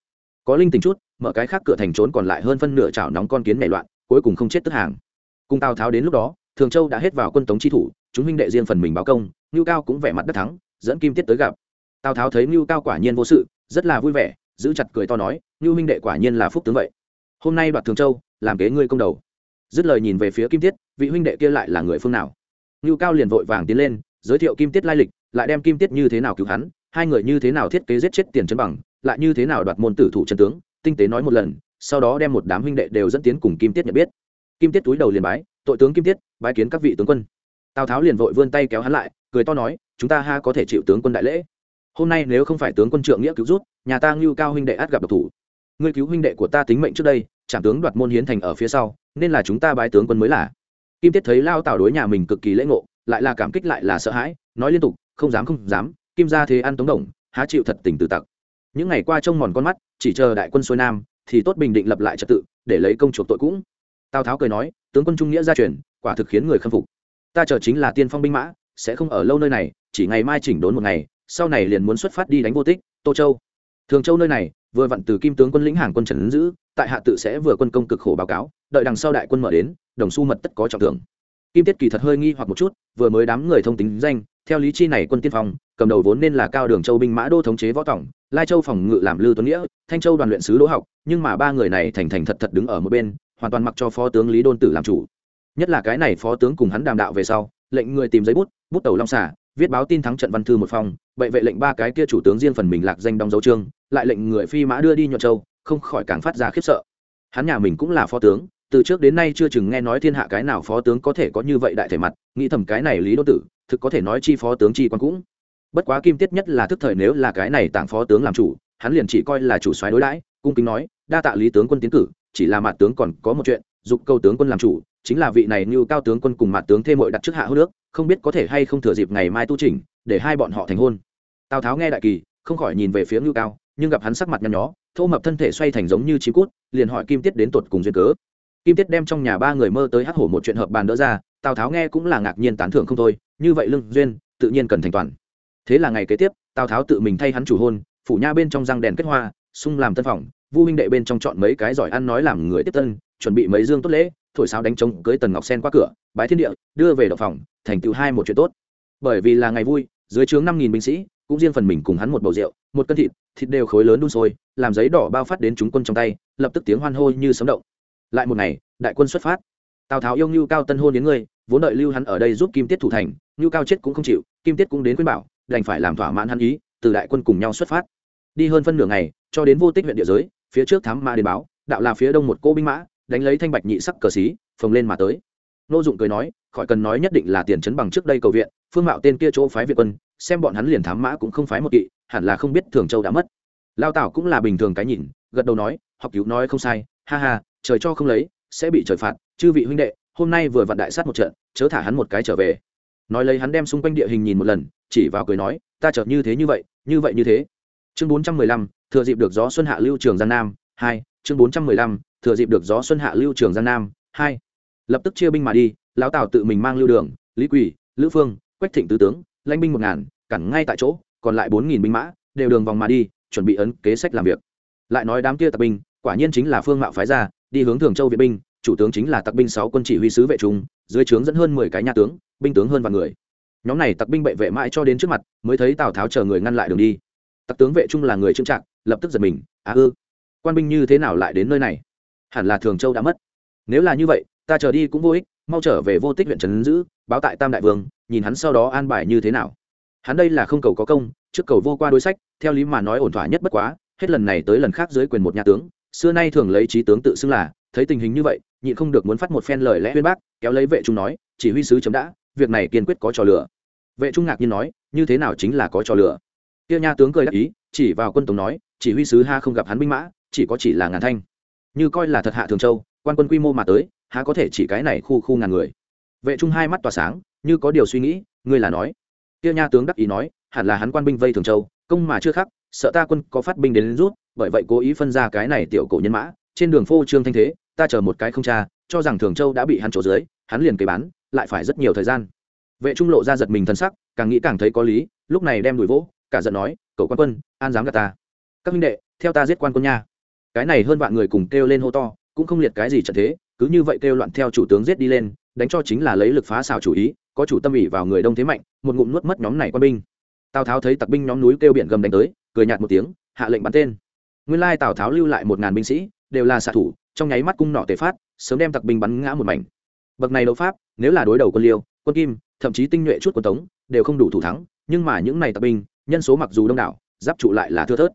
Có linh tình chút, mở cái khác cửa thành trốn còn lại hơn phân nửa chảo nóng con kiến nảy loạn, cuối cùng không chết tức hàng. Cùng tào tháo đến lúc đó thường châu đã hết vào quân tống chi thủ, chúng huynh đệ riêng phần mình báo công, ngưu cao cũng vẻ mặt đất thắng, dẫn kim tiết tới gặp. Tào tháo thấy ngưu cao quả nhiên vô sự, rất là vui vẻ, giữ chặt cười to nói, ngưu huynh đệ quả nhiên là phúc tướng vậy. Hôm nay đoạt thường châu, làm kế ngươi công đầu. Dứt lời nhìn về phía kim tiết, vị huynh đệ kia lại là người phương nào? Ngưu cao liền vội vàng tiến lên, giới thiệu kim tiết lai lịch, lại đem kim tiết như thế nào cứu hắn, hai người như thế nào thiết kế giết chết tiền chân bằng, lại như thế nào đoạt môn tử thủ chân tướng, tinh tế nói một lần, sau đó đem một đám huynh đệ đều dẫn tiến cùng kim tiết nhận biết. Kim tiết túi đầu liền bái tội tướng kim tiết bái kiến các vị tướng quân. Tào tháo liền vội vươn tay kéo hắn lại, cười to nói, chúng ta ha có thể chịu tướng quân đại lễ. Hôm nay nếu không phải tướng quân trượng nghĩa cứu rút nhà ta ngưu cao huynh đệ át gặp độc thủ. Ngươi cứu huynh đệ của ta tính mệnh trước đây trảm tướng đoạt môn hiến thành ở phía sau, nên là chúng ta bái tướng quân mới là. Kim tiết thấy lao tào đối nhà mình cực kỳ lễ ngộ, lại là cảm kích lại là sợ hãi, nói liên tục, không dám không dám, kim ra thế ăn tống đồng, há chịu thật tình tự tặc. Những ngày qua trông mòn con mắt, chỉ chờ đại quân xuôi nam, thì tốt bình định lập lại trật tự, để lấy công chuộc tội cũng tào tháo cười nói tướng quân trung nghĩa gia truyền quả thực khiến người khâm phục ta chờ chính là tiên phong binh mã sẽ không ở lâu nơi này chỉ ngày mai chỉnh đốn một ngày sau này liền muốn xuất phát đi đánh vô tích tô châu thường châu nơi này vừa vặn từ kim tướng quân lĩnh hàng quân trần ứng giữ tại hạ tự sẽ vừa quân công cực khổ báo cáo đợi đằng sau đại quân mở đến đồng xu mật tất có trọng thưởng kim tiết kỳ thật hơi nghi hoặc một chút vừa mới đám người thông tính danh theo lý chi này quân tiên phong cầm đầu vốn nên là cao đường châu binh mã đô thống chế võ tổng lai châu phòng ngự làm lư tuấn nghĩa thanh châu đoàn luyện sứ đỗ học nhưng mà ba người này thành thành thật thật đứng ở một bên hoàn toàn mặc cho phó tướng lý đôn tử làm chủ. Nhất là cái này phó tướng cùng hắn đàm đạo về sau, lệnh người tìm giấy bút bút tàu long xả viết báo tin thắng trận văn thư một phong vậy vệ lệnh ba cái kia chủ tướng riêng phần mình lạc danh đóng dấu trương lại lệnh người phi mã đưa đi nhuận châu, không khỏi càng phát ra khiếp sợ. Hắn nhà mình cũng là phó tướng, từ trước đến nay chưa chừng nghe nói thiên hạ cái nào phó tướng có thể có như vậy đại thể mặt, nghĩ thầm cái này lý đô tử, thực có thể nói chi phó tướng chi quan cũng. Bất quá kim tiết nhất là thức thời nếu là cái này tặng phó tướng làm chủ, hắn liền chỉ coi là chủ soái đối đãi, cung kính nói, đa tạ lý tướng quân tiến cử chỉ là mặt tướng còn có một chuyện, dục câu tướng quân làm chủ, chính là vị này như cao tướng quân cùng mặt tướng thêm mội đặt trước hạ hữu nước, không biết có thể hay không thừa dịp ngày mai tu trình để hai bọn họ thành hôn. Tào tháo nghe đại kỳ, không khỏi nhìn về phía ngưu cao, nhưng gặp hắn sắc mặt nhăn nhó, thô mập thân thể xoay thành giống như chí cút, liền hỏi kim tiết đến tột cùng duyên cớ. Kim tiết đem trong nhà ba người mơ tới hắc hổ một chuyện hợp bàn đỡ ra, tào tháo nghe cũng là ngạc nhiên tán thưởng không thôi, như vậy lương, duyên, tự nhiên cần thành toàn. Thế là ngày kế tiếp, tào tháo tự mình thay hắn chủ hôn, phủ nha bên trong răng đèn kết hoa, sung làm tân phòng vu huynh đệ bên trong chọn mấy cái giỏi ăn nói làm người tiếp tân, chuẩn bị mấy dương tốt lễ, thổi sáo đánh trống cưới tần ngọc sen qua cửa, bái thiên địa, đưa về đậu phòng, thành tựu hai một chuyện tốt. Bởi vì là ngày vui, dưới trướng năm nghìn binh sĩ, cũng riêng phần mình cùng hắn một bầu rượu, một cân thịt thịt đều khối lớn đun sôi, làm giấy đỏ bao phát đến chúng quân trong tay, lập tức tiếng hoan hô như sấm động. Lại một ngày, đại quân xuất phát. Tào tháo yêu ngưu cao tân hôn đến ngươi, vốn đợi lưu hắn ở đây giúp kim tiết thủ thành, ngưu cao chết cũng không chịu, kim tiết cũng đến khuyên bảo, đành phải làm thỏa mãn hắn ý, từ đại quân cùng nhau xuất phát. Đi hơn phân nửa ngày, cho đến vô tích huyện địa giới phía trước thám mã đến báo, đạo là phía đông một cô binh mã, đánh lấy thanh bạch nhị sắc cờ xí, phồng lên mà tới. Nô dụng cười nói, khỏi cần nói nhất định là tiền chấn bằng trước đây cầu viện, phương mạo tên kia chỗ phái việt quân, xem bọn hắn liền thám mã cũng không phái một kỵ, hẳn là không biết thường châu đã mất. Lao tảo cũng là bình thường cái nhìn, gật đầu nói, học cứu nói không sai, ha ha, trời cho không lấy, sẽ bị trời phạt, chư vị huynh đệ, hôm nay vừa vặn đại sát một trận, chớ thả hắn một cái trở về. Nói lấy hắn đem xung quanh địa hình nhìn một lần, chỉ vào cười nói, ta chợt như thế như vậy như vậy như thế chương bốn trăm mười lăm, thừa dịp được gió xuân hạ lưu trường giang nam, hai, chương bốn trăm mười lăm, thừa dịp được gió xuân hạ lưu trường giang nam, hai. Lập tức chia binh mà đi, lão tào tự mình mang lưu đường, lý quỳ, lữ phương, quách thịnh tứ tướng, lãnh binh một ngàn, cản ngay tại chỗ, còn lại bốn nghìn binh mã, đều đường vòng mà đi, chuẩn bị ấn kế sách làm việc. Lại nói đám kia tập binh, quả nhiên chính là phương mạo phái ra, đi hướng thường châu viện binh, chủ tướng chính là tặc binh sáu quân chỉ huy sứ vệ trung, dưới trướng dẫn hơn mười cái nhà tướng, binh tướng hơn vạn người. Nhóm này tặc binh bệ vệ mãi cho đến trước mặt, mới thấy tào tháo chờ người ngăn lại đường đi tặc tướng vệ trung là người trưng trạng lập tức giật mình, á ư, quan binh như thế nào lại đến nơi này? Hẳn là thường châu đã mất. Nếu là như vậy, ta chờ đi cũng vô ích, mau trở về vô tích huyện trấn giữ, báo tại tam đại vương, nhìn hắn sau đó an bài như thế nào. Hắn đây là không cầu có công, trước cầu vô qua đối sách, theo lý mà nói ổn thỏa nhất bất quá, hết lần này tới lần khác dưới quyền một nhà tướng, xưa nay thường lấy trí tướng tự xưng là, thấy tình hình như vậy, nhịn không được muốn phát một phen lời lẽ huyên bác, kéo lấy vệ trung nói, chỉ huy sứ chấm đã, việc này kiên quyết có trò lửa vệ trung ngạc nhiên nói, như thế nào chính là có trò lửa kia nha tướng cười đáp ý chỉ vào quân tổng nói chỉ huy sứ ha không gặp hắn binh mã chỉ có chỉ là ngàn thanh. Như coi là thật hạ thường châu quan quân quy mô mà tới há có thể chỉ cái này khu khu ngàn người. Vệ trung hai mắt tỏa sáng như có điều suy nghĩ ngươi là nói. Kia nha tướng đắc ý nói hẳn là hắn quan binh vây thường châu công mà chưa khắc sợ ta quân có phát binh đến, đến rút bởi vậy cố ý phân ra cái này tiểu cổ nhân mã trên đường phô trương thanh thế ta chờ một cái không cha cho rằng thường châu đã bị hắn trổ dưới hắn liền kế bán lại phải rất nhiều thời gian. Vệ trung lộ ra giật mình thân sắc càng nghĩ càng thấy có lý lúc này đem đuổi vỗ cả giận nói, cậu quan quân, an dám gạt ta. Các minh đệ, theo ta giết quan quân nha. Cái này hơn vạn người cùng kêu lên hô to, cũng không liệt cái gì trận thế, cứ như vậy kêu loạn theo chủ tướng giết đi lên, đánh cho chính là lấy lực phá xào chủ ý, có chủ tâm ỉ vào người đông thế mạnh, một ngụm nuốt mất nhóm này quân binh. Tào tháo thấy tặc binh nhóm núi kêu biển gầm đánh tới, cười nhạt một tiếng, hạ lệnh bắn tên. Nguyên lai tào tháo lưu lại một ngàn binh sĩ, đều là xạ thủ, trong nháy mắt cung nọ tề phát, sớm đem tặc binh bắn ngã một mảnh. Bậc này đấu pháp, nếu là đối đầu quân liêu, quân kim, thậm chí tinh nhuệ chút quân tống, đều không đủ thủ thắng, nhưng mà những này tặc binh nhân số mặc dù đông đảo, giáp trụ lại là thưa thớt.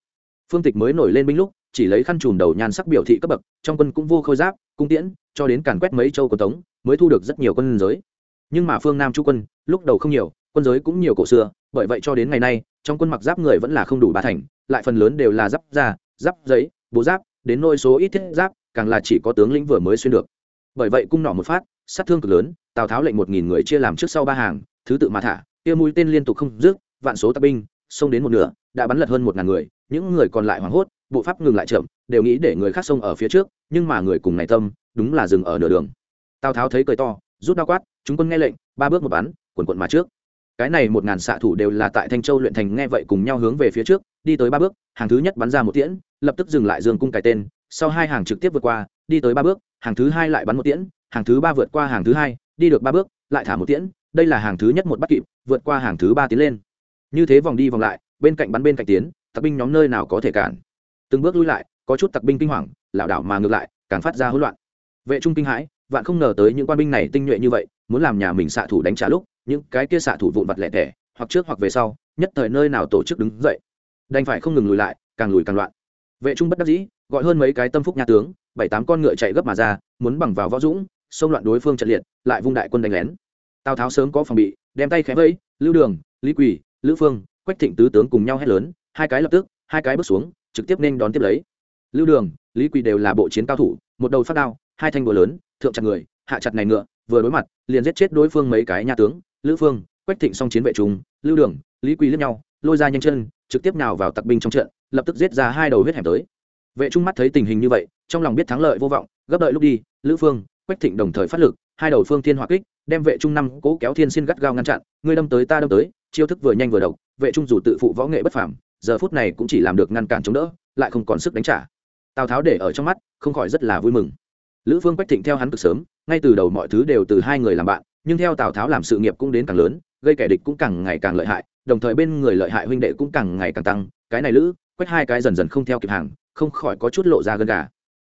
Phương tịch mới nổi lên binh lúc, chỉ lấy khăn chùm đầu nhan sắc biểu thị cấp bậc, trong quân cũng vô khôi giáp, cung tiễn, cho đến càn quét mấy châu của tống, mới thu được rất nhiều quân giới. Nhưng mà phương nam chu quân, lúc đầu không nhiều, quân giới cũng nhiều cổ xưa, bởi vậy cho đến ngày nay, trong quân mặc giáp người vẫn là không đủ ba thành, lại phần lớn đều là giáp da, giáp giấy bố giáp, đến nôi số ít thiết giáp, càng là chỉ có tướng lĩnh vừa mới xuyên được. Bởi vậy cung nỏ một phát, sát thương cực lớn, tào tháo lệnh một nghìn người chia làm trước sau ba hàng, thứ tự mà thả, kia mũi tên liên tục không dứt, vạn số tạp binh xông đến một nửa, đã bắn lật hơn một ngàn người, những người còn lại hoảng hốt, bộ pháp ngừng lại chậm, đều nghĩ để người khác xông ở phía trước, nhưng mà người cùng này tâm, đúng là dừng ở nửa đường. Tào tháo thấy cười to, rút đao quát, chúng quân nghe lệnh, ba bước một bắn, quần quận mà trước. Cái này một ngàn xạ thủ đều là tại thanh châu luyện thành nghe vậy cùng nhau hướng về phía trước, đi tới ba bước, hàng thứ nhất bắn ra một tiễn, lập tức dừng lại dương cung cái tên, sau hai hàng trực tiếp vượt qua, đi tới ba bước, hàng thứ hai lại bắn một tiễn, hàng thứ ba vượt qua hàng thứ hai, đi được ba bước, lại thả một tiễn, đây là hàng thứ nhất một bắt kịp, vượt qua hàng thứ ba tiến lên như thế vòng đi vòng lại, bên cạnh bắn bên cạnh tiến, tặc binh nhóm nơi nào có thể cản. Từng bước lui lại, có chút tặc binh kinh hoàng, lảo đảo mà ngược lại, càng phát ra hỗn loạn. Vệ trung kinh hãi, vạn không ngờ tới những quan binh này tinh nhuệ như vậy, muốn làm nhà mình xạ thủ đánh trả lúc, những cái kia xạ thủ vụn vặt lẻ tẻ, hoặc trước hoặc về sau, nhất thời nơi nào tổ chức đứng dậy. Đành phải không ngừng lùi lại, càng lùi càng loạn. Vệ trung bất đắc dĩ, gọi hơn mấy cái tâm phúc nhà tướng, bảy tám con ngựa chạy gấp mà ra, muốn bằng vào võ dũng, xông loạn đối phương trận liệt, lại vung đại quân đánh lén. Tào tháo sớm có phòng bị, đem tay khẽ vây lưu đường, lý quỳ lữ phương, quách thịnh tứ tướng cùng nhau hét lớn, hai cái lập tức, hai cái bước xuống, trực tiếp nên đón tiếp lấy. Lưu đường, lý quỳ đều là bộ chiến cao thủ, một đầu phát đao, hai thanh búa lớn, thượng chặt người, hạ chặt này ngựa, vừa đối mặt, liền giết chết đối phương mấy cái nhà tướng. Lữ phương, quách thịnh xong chiến vệ trùng lưu đường, lý quý lướt nhau, lôi ra nhanh chân, trực tiếp nào vào tặc binh trong trận, lập tức giết ra hai đầu huyết hẻm tới. Vệ trung mắt thấy tình hình như vậy, trong lòng biết thắng lợi vô vọng, gấp đợi lúc đi, lữ phương, quách thịnh đồng thời phát lực, hai đầu phương thiên hỏa kích, đem vệ trung năm cố kéo thiên xin gắt gao ngăn chặn, ngươi đâm tới ta đâm tới chiêu thức vừa nhanh vừa độc, vệ trung dù tự phụ võ nghệ bất phàm, giờ phút này cũng chỉ làm được ngăn cản chống đỡ, lại không còn sức đánh trả. Tào tháo để ở trong mắt, không khỏi rất là vui mừng. Lữ phương quách thịnh theo hắn cực sớm, ngay từ đầu mọi thứ đều từ hai người làm bạn, nhưng theo tào tháo làm sự nghiệp cũng đến càng lớn, gây kẻ địch cũng càng ngày càng lợi hại, đồng thời bên người lợi hại huynh đệ cũng càng ngày càng tăng. Cái này lữ quách hai cái dần dần không theo kịp hàng, không khỏi có chút lộ ra gân gà.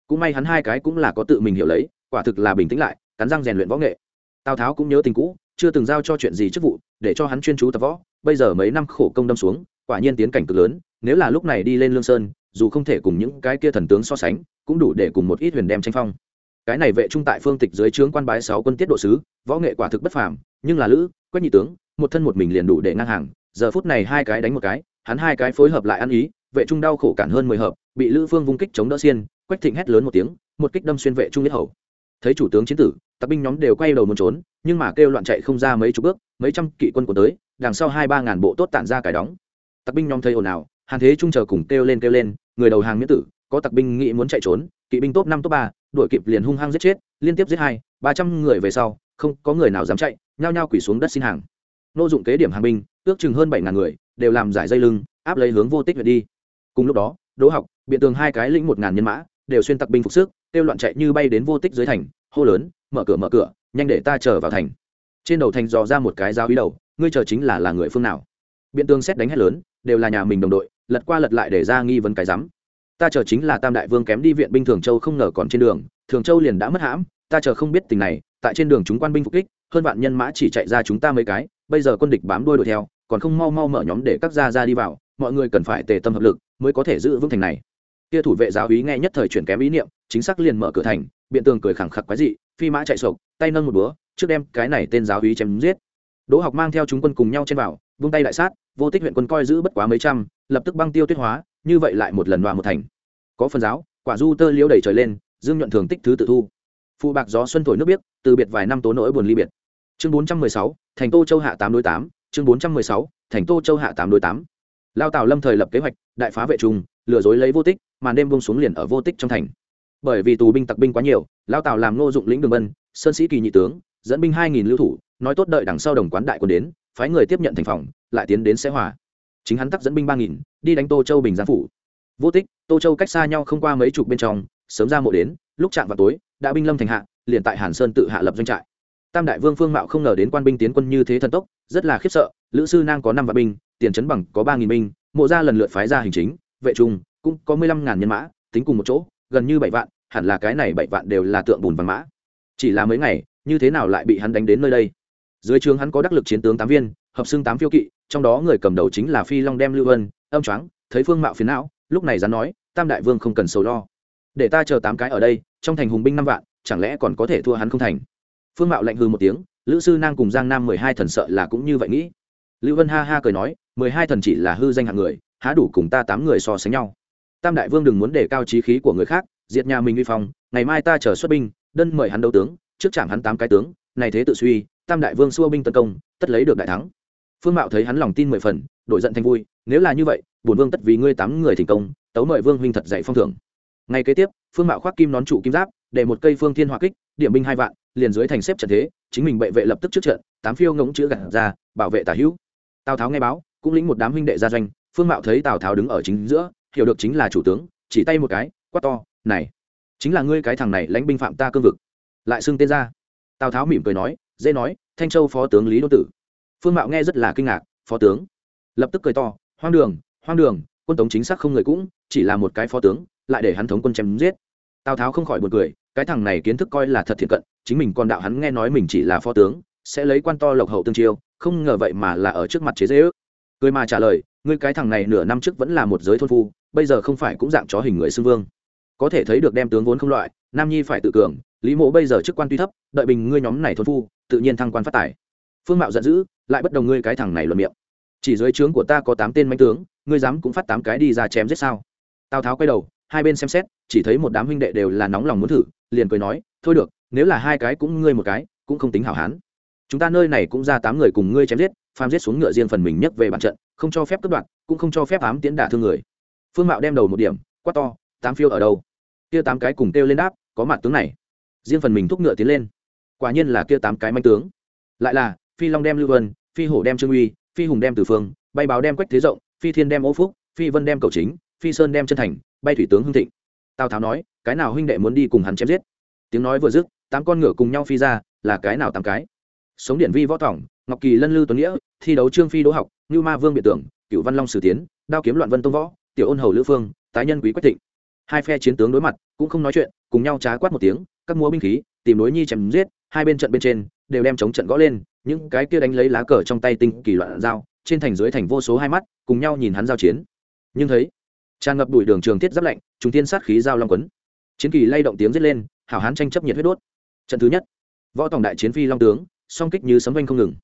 Cũng may hắn hai cái cũng là có tự mình hiểu lấy, quả thực là bình tĩnh lại, cắn răng rèn luyện võ nghệ. Tào tháo cũng nhớ tình cũ chưa từng giao cho chuyện gì chức vụ, để cho hắn chuyên chú tập võ, bây giờ mấy năm khổ công đâm xuống, quả nhiên tiến cảnh cực lớn, nếu là lúc này đi lên lương sơn, dù không thể cùng những cái kia thần tướng so sánh, cũng đủ để cùng một ít huyền đem tranh phong. Cái này vệ trung tại phương tịch dưới trướng quan bái sáu quân tiết độ sứ, võ nghệ quả thực bất phàm, nhưng là lữ, quách nhị tướng, một thân một mình liền đủ để ngang hàng, giờ phút này hai cái đánh một cái, hắn hai cái phối hợp lại ăn ý, vệ trung đau khổ cản hơn mười hợp, bị lữ phương vung kích chống đỡ xiên, quách thịnh hét lớn một tiếng, một kích đâm xuyên vệ trung nhất hầu. Thấy chủ tướng chiến tử tặc binh nhóm đều quay đầu muốn trốn, nhưng mà kêu loạn chạy không ra mấy chục bước, mấy trăm kỵ quân của tới, đằng sau hai ba ngàn bộ tốt tản ra cải đóng. Tặc binh nhóm thấy ồn ào, hàn thế trung chờ cùng kêu lên kêu lên, người đầu hàng miễn tử, có tặc binh nghĩ muốn chạy trốn, kỵ binh top năm, top ba, đuổi kịp liền hung hăng giết chết, liên tiếp giết hai, ba trăm người về sau, không có người nào dám chạy, nhao nhao quỳ xuống đất xin hàng. Nô dụng kế điểm hàng binh, ước chừng hơn bảy ngàn người, đều làm giải dây lưng, áp lấy hướng vô tích huyện đi. Cùng lúc đó, đỗ học, biện tường hai cái lĩnh một ngàn nhân mã, đều xuyên tặc binh phục sức, kêu loạn chạy như bay đến vô tích dưới thành, hô lớn mở cửa mở cửa, nhanh để ta chờ vào thành. Trên đầu thành dò ra một cái giáo ý đầu, ngươi chờ chính là là người phương nào? Biện tường xét đánh hết lớn, đều là nhà mình đồng đội, lật qua lật lại để ra nghi vấn cái rắm. Ta chờ chính là tam đại vương kém đi viện binh thường châu không ngờ còn trên đường, thường châu liền đã mất hãm, ta chờ không biết tình này, tại trên đường chúng quan binh phục kích, hơn vạn nhân mã chỉ chạy ra chúng ta mấy cái, bây giờ quân địch bám đuôi đuổi theo, còn không mau mau mở nhóm để các gia ra đi vào, mọi người cần phải tề tâm hợp lực mới có thể giữ vững thành này. Kia thủ vệ giáo úy nghe nhất thời chuyển kém ý niệm, chính xác liền mở cửa thành, biện tường cười khẳng khặc quái dị phi mã chạy sộc, tay nâng một búa, trước đem cái này tên giáo úy chém giết. Đỗ học mang theo chúng quân cùng nhau trên vào, vung tay đại sát, vô tích huyện quân coi giữ bất quá mấy trăm, lập tức băng tiêu tuyết hóa, như vậy lại một lần đoạn một thành. Có phần giáo, quả du tơ liễu đẩy trời lên, dương nhuận thường tích thứ tự thu. Phụ bạc gió xuân thổi nước biết từ biệt vài năm tố nỗi buồn ly biệt. Chương bốn trăm mười sáu, thành tô châu hạ tám đối tám, chương bốn trăm mười sáu, thành tô châu hạ tám đối tám. Lao tào lâm thời lập kế hoạch, đại phá vệ trung, lừa dối lấy vô tích, màn đêm bông xuống liền ở vô tích trong thành bởi vì tù binh tặc binh quá nhiều lao tào làm ngô dụng lĩnh đường bân, sơn sĩ kỳ nhị tướng, dẫn binh hai nghìn lưu thủ, nói tốt đợi đằng sau đồng quán đại quân đến, phái người tiếp nhận thành phòng, lại tiến đến sẽ hòa. Chính hắn tắc dẫn binh ba nghìn, đi đánh tô châu bình giang phủ. Vô tích, tô châu cách xa nhau không qua mấy chục bên trong, sớm ra mộ đến, lúc chạm vào tối, đã binh lâm thành hạ, liền tại hàn sơn tự hạ lập doanh trại. Tam đại vương phương mạo không ngờ đến quan binh tiến quân như thế thần tốc, rất là khiếp sợ, lữ sư nang có năm vạn binh, tiền trấn bằng có ba nghìn binh, mộ ra lần lượt phái ra hành chính, vệ trung, cũng có mười lăm ngàn nhân mã, tính cùng một chỗ gần như bảy vạn, hẳn là cái này bảy vạn đều là tượng bùn vàng mã. Chỉ là mấy ngày, như thế nào lại bị hắn đánh đến nơi đây? Dưới trường hắn có đắc lực chiến tướng tám viên, hợp xưng tám phiêu kỵ, trong đó người cầm đầu chính là phi long đem lưu vân, âm choáng, thấy phương mạo phiến não, lúc này dám nói, tam đại vương không cần sầu lo. Để ta chờ tám cái ở đây, trong thành hùng binh năm vạn, chẳng lẽ còn có thể thua hắn không thành? Phương mạo lạnh hư một tiếng, lữ sư nang cùng giang nam mười hai thần sợ là cũng như vậy nghĩ. Lưu vân ha ha cười nói, mười hai thần chỉ là hư danh hạng người, há đủ cùng ta tám người so sánh nhau tam đại vương đừng muốn đề cao trí khí của người khác, diệt nhà mình vi phong, ngày mai ta chờ xuất binh, đơn mời hắn đấu tướng, trước chạm hắn tám cái tướng, này thế tự suy, tam đại vương xua binh tấn công, tất lấy được đại thắng. Phương mạo thấy hắn lòng tin mười phần, đổi giận thành vui, nếu là như vậy, bổn vương tất vì ngươi tám người thành công, tấu mời vương huynh thật dạy phong thưởng. Ngày kế tiếp, phương mạo khoác kim nón trụ kim giáp, để một cây phương thiên hỏa kích, điểm binh hai vạn, liền dưới thành xếp trận thế, chính mình bệ vệ lập tức trước trận, tám phiêu ngỗng chữ gạt ra, bảo vệ tả hữu. Tào tháo nghe báo, cũng lĩnh một đám huynh đệ gia doanh, phương mạo thấy tào tháo đứng ở chính giữa hiểu được chính là chủ tướng, chỉ tay một cái, quát to, này, chính là ngươi cái thằng này lãnh binh phạm ta cương vực. Lại xưng tên ra. Tào tháo mỉm cười nói, dễ nói, thanh châu phó tướng lý đô tử. Phương mạo nghe rất là kinh ngạc, phó tướng? Lập tức cười to, hoang đường hoang đường, quân tống chính xác không người cũng, chỉ là một cái phó tướng, lại để hắn thống quân chém giết. Tào tháo không khỏi buồn cười, cái thằng này kiến thức coi là thật thiện cận, chính mình còn đạo hắn nghe nói mình chỉ là phó tướng, sẽ lấy quan to lộc hậu tương chiêu, không ngờ vậy mà là ở trước mặt chế dễ ước cười mà trả lời ngươi cái thằng này nửa năm trước vẫn là một giới thôn phu, bây giờ không phải cũng dạng chó hình người xưng vương. Có thể thấy được đem tướng vốn không loại, nam nhi phải tự cường, lý mộ bây giờ chức quan tuy thấp, đợi bình ngươi nhóm này thôn phu, tự nhiên thăng quan phát tài. Phương mạo giận dữ, lại bất đồng ngươi cái thằng này luận miệng. Chỉ dưới trướng của ta có tám tên manh tướng, ngươi dám cũng phát tám cái đi ra chém giết sao? Tào tháo quay đầu, hai bên xem xét, chỉ thấy một đám huynh đệ đều là nóng lòng muốn thử, liền cười nói, thôi được, nếu là hai cái cũng ngươi một cái, cũng không tính hảo hán. Chúng ta nơi này cũng ra tám người cùng ngươi chém giết phàm giết xuống ngựa riêng phần mình nhấc về bàn trận, không cho phép cất đoạn cũng không cho phép ám tiễn đả thương người. Phương mạo đem đầu một điểm, quát to, tám phiêu ở đâu? Kia tám cái cùng kêu lên đáp, có mặt tướng này. Riêng phần mình thúc ngựa tiến lên. Quả nhiên là kia tám cái manh tướng. Lại là, phi long đem lưu vân, phi hổ đem trương uy, phi hùng đem từ phương, bay báo đem quách thế rộng, phi thiên đem ô phúc, phi vân đem cầu chính, phi sơn đem chân thành, bay thủy tướng hưng thịnh. Tào tháo nói, cái nào huynh đệ muốn đi cùng hắn chém giết? Tiếng nói vừa dứt, tám con ngựa cùng nhau phi ra, là cái nào tám cái? Sống điện vi võ tỏng ngọc kỳ lân lư tuấn nghĩa thi đấu trương phi đỗ học, ngưu ma vương biệt tưởng cựu văn long sử tiến, đao kiếm loạn vân tông võ, tiểu ôn hầu lữ phương, tái nhân quý quách thịnh. Hai phe chiến tướng đối mặt, cũng không nói chuyện, cùng nhau trá quát một tiếng, các múa binh khí, tìm đối nhi chém giết, hai bên trận bên trên, đều đem chống trận gõ lên, những cái kia đánh lấy lá cờ trong tay tinh kỳ loạn dao trên thành dưới thành vô số hai mắt, cùng nhau nhìn hắn giao chiến. Nhưng thấy, tràn ngập đuổi đường trường thiết giáp lạnh chúng tiên sát khí giao long quấn. Chiến kỳ lay động tiếng giết lên, hảo hán tranh chấp nhiệt huyết đốt. Trận thứ nhất, võ tổng đại chiến phi long tướng, song kích như sấm vanh không ngừng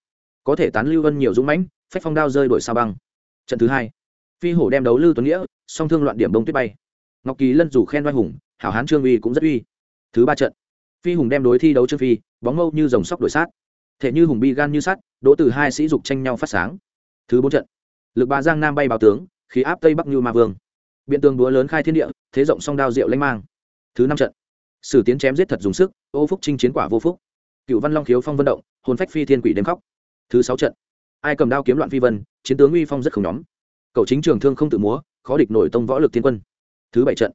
có thể tán lưu vân nhiều dũng mãnh, phách phong đao rơi đổi sao băng. Trận thứ hai, phi hổ đem đấu lưu tuấn nghĩa, song thương loạn điểm đông tuyết bay. Ngọc kỳ lân rủ khen oai hùng, hảo hán trương uy cũng rất uy. Thứ ba trận, phi hùng đem đối thi đấu trương phi, bóng mâu như dòng sóc đổi sát. Thể như hùng bi gan như sắt, đỗ từ hai sĩ dục tranh nhau phát sáng. Thứ bốn trận, lực ba giang nam bay báo tướng, khí áp tây bắc như ma vương. Biện tường đúa lớn khai thiên địa, thế rộng song đao diệu lanh mang. Thứ năm trận, sử tiến chém giết thật dùng sức, ô phúc trinh chiến quả vô phúc. Cựu văn long khiếu phong vận động, hồn phách phi thiên quỷ đêm khóc thứ sáu trận. Ai cầm đao kiếm loạn phi vân, chiến tướng uy phong rất không nhóm. Cậu chính trường thương không tự múa, khó địch nổi tông võ lực thiên quân. Thứ bảy trận.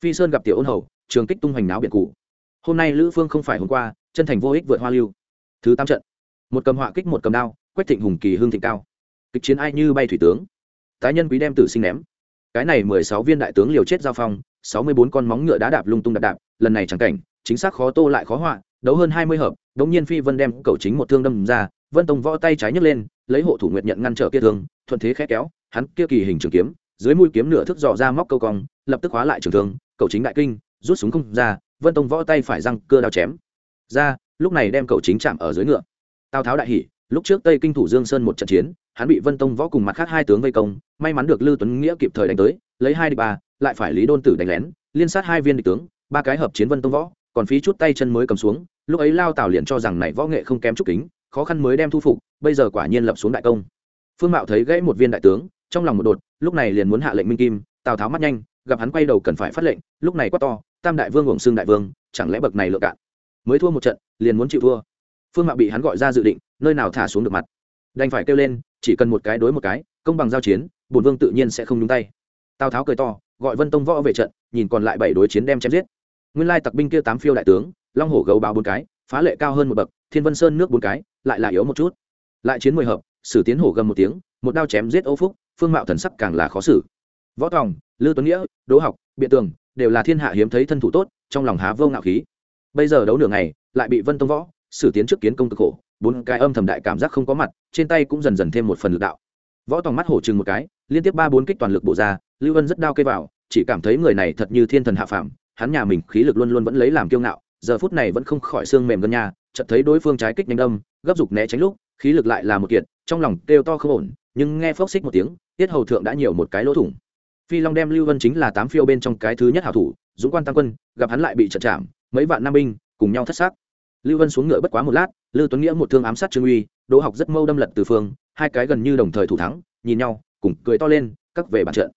Phi sơn gặp tiểu ôn hầu, trường kích tung hoành náo biển cụ hôm nay lữ phương không phải hôm qua, chân thành vô ích vượt hoa lưu. Thứ tám trận. Một cầm họa kích một cầm đao, quách thịnh hùng kỳ hương thịnh cao. Kịch chiến ai như bay thủy tướng. Tái nhân quý đem tử sinh ném. Cái này mười sáu viên đại tướng liều chết giao phong, sáu mươi bốn con móng ngựa đá đạp lung tung đạp đạp, lần này chẳng cảnh, chính xác khó tô lại khó họa, đấu hơn hai mươi hợp, đống nhiên phi vân đem cầu chính một thương đâm ra vân tông võ tay trái nhấc lên, lấy hộ thủ nguyệt nhận ngăn trở kia thương, thuận thế khẽ kéo, hắn kia kỳ hình trường kiếm, dưới mũi kiếm nửa thước dò ra móc câu cong, lập tức hóa lại trường thương, cầu chính đại kinh, rút súng không ra, vân tông võ tay phải răng cưa đao chém. Ra, lúc này đem cầu chính chạm ở dưới ngựa. Tào tháo đại hỉ, lúc trước tây kinh thủ dương sơn một trận chiến, hắn bị vân tông võ cùng mặt khác hai tướng vây công, may mắn được lưu tuấn nghĩa kịp thời đánh tới, lấy hai địch ba, lại phải lý đôn tử đánh lén, liên sát hai viên địch tướng, ba cái hợp chiến vân tông võ, còn phí chút tay chân mới cầm xuống, lúc ấy lao tào liền cho rằng này võ nghệ không kém chút kính khó khăn mới đem thu phục, bây giờ quả nhiên lập xuống đại công. Phương mạo thấy gãy một viên đại tướng, trong lòng một đột, lúc này liền muốn hạ lệnh minh kim, tào tháo mắt nhanh, gặp hắn quay đầu cần phải phát lệnh, lúc này quát to, tam đại vương uổng xương đại vương, chẳng lẽ bậc này lựa cạn? Mới thua một trận, liền muốn chịu thua. Phương mạo bị hắn gọi ra dự định, nơi nào thả xuống được mặt. Đành phải kêu lên, chỉ cần một cái đối một cái, công bằng giao chiến bùn vương tự nhiên sẽ không nhúng tay. Tào tháo cười to, gọi vân tông võ về trận, nhìn còn lại bảy đối chiến đem chém giết. Nguyên lai tặc binh kia tám phiêu đại tướng, long hổ gấu báo bốn cái, phá lệ cao hơn một bậc thiên vân sơn nước bốn cái, lại là yếu một chút. Lại chiến mười hợp, sử tiến hổ gầm một tiếng, một đao chém giết âu phúc, phương mạo thần sắc càng là khó xử. Võ tòng, lư tuấn nghĩa, đỗ học, biện tường, đều là thiên hạ hiếm thấy thân thủ tốt, trong lòng há vô ngạo khí. Bây giờ đấu nửa ngày, lại bị vân tông võ, sử tiến trước kiến công cực khổ, bốn cái âm thầm đại cảm giác không có mặt, trên tay cũng dần dần thêm một phần lực đạo. Võ tòng mắt hổ chừng một cái, liên tiếp ba bốn kích toàn lực bổ ra, lưu ân rất đau cây vào, chỉ cảm thấy người này thật như thiên thần hạ phàm, hắn nhà mình khí lực luôn luôn vẫn lấy làm kiêu ngạo, giờ phút này vẫn không khỏi xương mềm gần nhà chợt thấy đối phương trái kích nhanh đâm gấp dục né tránh lúc, khí lực lại là một kiệt, trong lòng kêu to không ổn, nhưng nghe phốc xích một tiếng, tiết hầu thượng đã nhiều một cái lỗ thủng. Phi long đem lưu vân chính là tám phiêu bên trong cái thứ nhất hảo thủ, dũng quan tăng quân, gặp hắn lại bị trận chạm, mấy vạn nam binh cùng nhau thất xác. Lưu vân xuống ngựa bất quá một lát, lưu tuấn nghĩa một thương ám sát trương uy, đỗ học rất mâu đâm lật từ phương, hai cái gần như đồng thời thủ thắng, nhìn nhau, cùng cười to lên cắt về bàn trận.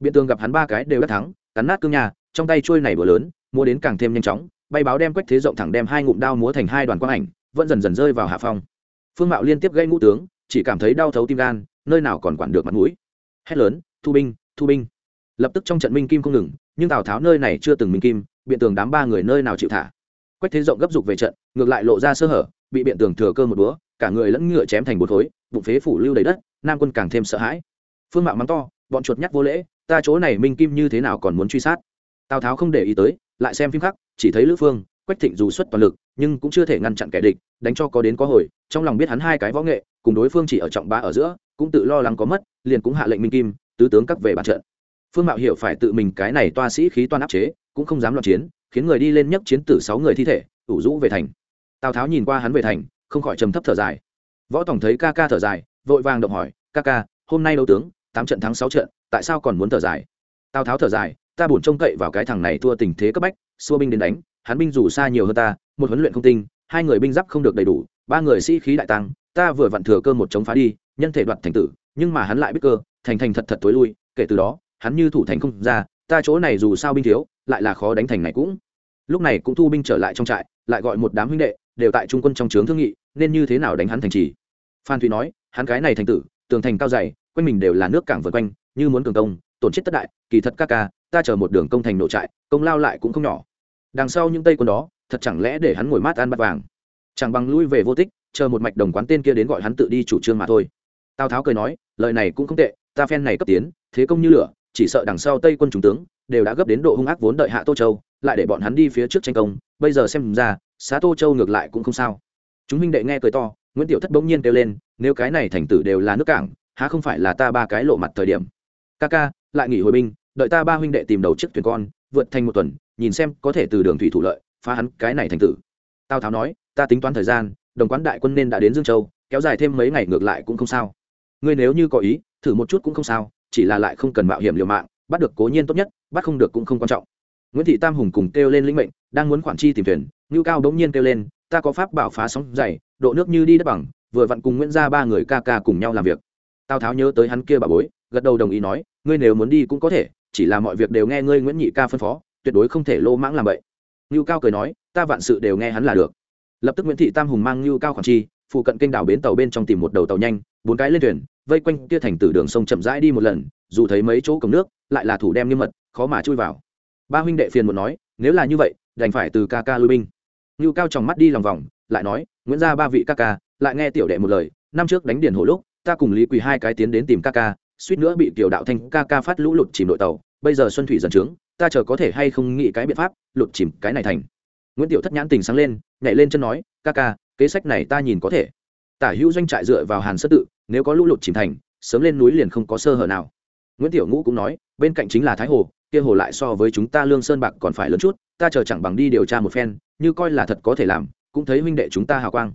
Biện tường gặp hắn ba cái đều đã thắng, cắn nát cương nhà, trong tay trôi này bừa lớn, mua đến càng thêm nhanh chóng bay báo đem quách thế rộng thẳng đem hai ngụm đao múa thành hai đoàn quang ảnh, vẫn dần dần rơi vào hạ phong. Phương mạo liên tiếp gây ngũ tướng, chỉ cảm thấy đau thấu tim gan, nơi nào còn quản được mặt mũi. Hét lớn, thu binh thu binh. Lập tức trong trận minh kim không ngừng, nhưng tào tháo nơi này chưa từng minh kim, biện tường đám ba người nơi nào chịu thả. Quách thế rộng gấp dục về trận, ngược lại lộ ra sơ hở, bị biện tường thừa cơ một búa, cả người lẫn ngựa chém thành bột khối, bụng phế phủ lưu đầy đất, nam quân càng thêm sợ hãi. Phương mạo mắng to, bọn chuột nhắc vô lễ, ta chỗ này minh kim như thế nào còn muốn truy sát? Tào tháo không để ý tới, lại xem phim khác, chỉ thấy lữ phương, quách thịnh dù xuất toàn lực, nhưng cũng chưa thể ngăn chặn kẻ địch, đánh cho có đến có hồi, trong lòng biết hắn hai cái võ nghệ, cùng đối phương chỉ ở trọng ba ở giữa, cũng tự lo lắng có mất, liền cũng hạ lệnh minh kim, tứ tướng cắt về bàn trận. Phương mạo hiểu phải tự mình cái này toa sĩ khí toan áp chế, cũng không dám loạn chiến, khiến người đi lên nhấc chiến tử sáu người thi thể, ủ rũ về thành. Tào tháo nhìn qua hắn về thành, không khỏi trầm thấp thở dài. Võ tổng thấy ca ca thở dài, vội vàng động hỏi, ca ca, hôm nay đấu tướng, tám trận thắng sáu trận, tại sao còn muốn thở dài? Tào tháo thở dài ta buồn trông cậy vào cái thằng này thua tình thế cấp bách, xua binh đến đánh, hắn binh dù xa nhiều hơn ta, một huấn luyện không tinh, hai người binh giáp không được đầy đủ, ba người sĩ khí đại tăng, ta vừa vặn thừa cơ một chống phá đi, nhân thể đoạt thành tử, nhưng mà hắn lại biết cơ, thành thành thật thật tối lui, kể từ đó, hắn như thủ thành không ra, ta chỗ này dù sao binh thiếu, lại là khó đánh thành này cũng. Lúc này cũng thu binh trở lại trong trại, lại gọi một đám huynh đệ, đều tại trung quân trong trướng thương nghị, nên như thế nào đánh hắn thành trì. Phan Thủy nói, hắn cái này thành tử, tường thành cao dày, quanh mình đều là nước cảng vượt quanh, như muốn cường công tổn chết tất đại, kỳ thật ca ca, ta chờ một đường công thành nổ trại, công lao lại cũng không nhỏ. Đằng sau những tây quân đó, thật chẳng lẽ để hắn ngồi mát ăn bát vàng? Chẳng bằng lui về vô tích, chờ một mạch đồng quán tên kia đến gọi hắn tự đi chủ trương mà thôi. Tào tháo cười nói, lời này cũng không tệ, ta phen này cấp tiến, thế công như lửa, chỉ sợ đằng sau tây quân trung tướng, đều đã gấp đến độ hung ác vốn đợi hạ tô châu, lại để bọn hắn đi phía trước tranh công, bây giờ xem ra, xá tô châu ngược lại cũng không sao. Chúng minh đệ nghe cười to, nguyễn tiểu thất bỗng nhiên kêu lên, nếu cái này thành tử đều là nước cảng, há không phải là ta ba cái lộ mặt thời điểm? Ca ca, lại nghỉ hồi binh, đợi ta ba huynh đệ tìm đầu chiếc thuyền con, vượt thành một tuần, nhìn xem có thể từ đường thủy thủ lợi, phá hắn cái này thành tử. Tào tháo nói, ta tính toán thời gian, đồng quán đại quân nên đã đến dương châu, kéo dài thêm mấy ngày ngược lại cũng không sao. Ngươi nếu như có ý, thử một chút cũng không sao, chỉ là lại không cần mạo hiểm liều mạng, bắt được cố nhiên tốt nhất, bắt không được cũng không quan trọng. Nguyễn thị tam hùng cùng kêu lên lĩnh mệnh, đang muốn khoản chi tìm thuyền, ngưu cao bỗng nhiên kêu lên, ta có pháp bảo phá sóng dày, độ nước như đi đất bằng, vừa vặn cùng nguyễn gia ba người ca ca cùng nhau làm việc. Tào tháo nhớ tới hắn kia bà bối gật đầu đồng ý nói, ngươi nếu muốn đi cũng có thể, chỉ là mọi việc đều nghe ngươi nguyễn nhị ca phân phó, tuyệt đối không thể lô mãng làm vậy ngưu cao cười nói, ta vạn sự đều nghe hắn là được. Lập tức nguyễn thị tam hùng mang ngưu cao khoản chi, phụ cận kênh đảo bến tàu bên trong tìm một đầu tàu nhanh, bốn cái lên thuyền, vây quanh kia thành tử đường sông chậm rãi đi một lần, dù thấy mấy chỗ cổng nước, lại là thủ đem nghiêm mật, khó mà chui vào. Ba huynh đệ phiền một nói, nếu là như vậy, đành phải từ ca ca lui binh. Ngưu cao tròng mắt đi lòng vòng, lại nói, nguyễn gia ba vị ca ca, lại nghe tiểu đệ một lời, năm trước đánh điển hồ lúc, ta cùng lý quỳ hai cái tiến đến tìm ca ca suýt nữa bị tiểu đạo thanh ca ca phát lũ lụt chìm đội tàu, bây giờ xuân thủy dần trướng, ta chờ có thể hay không nghĩ cái biện pháp lụt chìm cái này thành. Nguyễn tiểu thất nhãn tình sáng lên, nhảy lên chân nói, ca ca, kế sách này ta nhìn có thể. Tả hữu doanh trại dựa vào hàn sơ tự, nếu có lũ lụt chìm thành, sớm lên núi liền không có sơ hở nào. Nguyễn tiểu ngũ cũng nói, bên cạnh chính là thái hồ, kia hồ lại so với chúng ta lương sơn bạc còn phải lớn chút, ta chờ chẳng bằng đi điều tra một phen, như coi là thật có thể làm, cũng thấy huynh đệ chúng ta hào quang.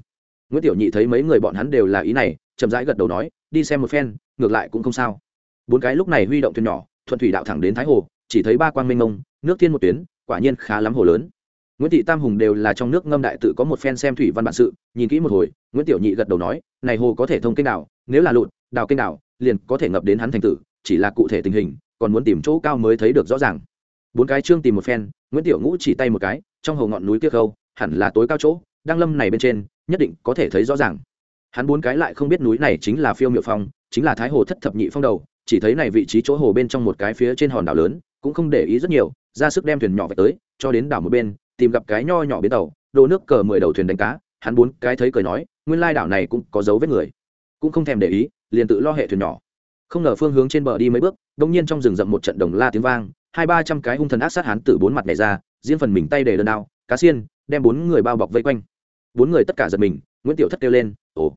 Nguyễn tiểu nhị thấy mấy người bọn hắn đều là ý này, chậm rãi gật đầu nói, đi xem một phen ngược lại cũng không sao. Bốn cái lúc này huy động thuyền nhỏ, thuận thủy đạo thẳng đến thái hồ, chỉ thấy ba quang mênh mông, nước thiên một tuyến, quả nhiên khá lắm hồ lớn. Nguyễn thị tam hùng đều là trong nước ngâm đại tự có một phen xem thủy văn bản sự, nhìn kỹ một hồi, nguyễn tiểu nhị gật đầu nói, này hồ có thể thông kênh đảo, nếu là lụt, đào kênh đảo, liền có thể ngập đến hắn thành tử, chỉ là cụ thể tình hình, còn muốn tìm chỗ cao mới thấy được rõ ràng. Bốn cái trương tìm một phen, nguyễn tiểu ngũ chỉ tay một cái, trong hồ ngọn núi kia khâu, hẳn là tối cao chỗ, đang lâm này bên trên, nhất định có thể thấy rõ ràng. Hắn bốn cái lại không biết núi này chính là phiêu miệu phong chính là thái hồ thất thập nhị phong đầu, chỉ thấy này vị trí chỗ hồ bên trong một cái phía trên hòn đảo lớn, cũng không để ý rất nhiều, ra sức đem thuyền nhỏ về tới, cho đến đảo một bên, tìm gặp cái nho nhỏ bến tàu, đổ nước cờ mười đầu thuyền đánh cá, hắn bốn cái thấy cười nói, nguyên lai đảo này cũng có dấu vết người. Cũng không thèm để ý, liền tự lo hệ thuyền nhỏ. Không ngờ phương hướng trên bờ đi mấy bước đông nhiên trong rừng rậm một trận đồng la tiếng vang, hai ba trăm cái hung thần ác sát hắn từ bốn mặt này ra, riêng phần mình tay để đơn đao, cá xiên, đem bốn người bao bọc vây quanh. Bốn người tất cả giật mình, nguyễn tiểu thất kêu lên, ồ,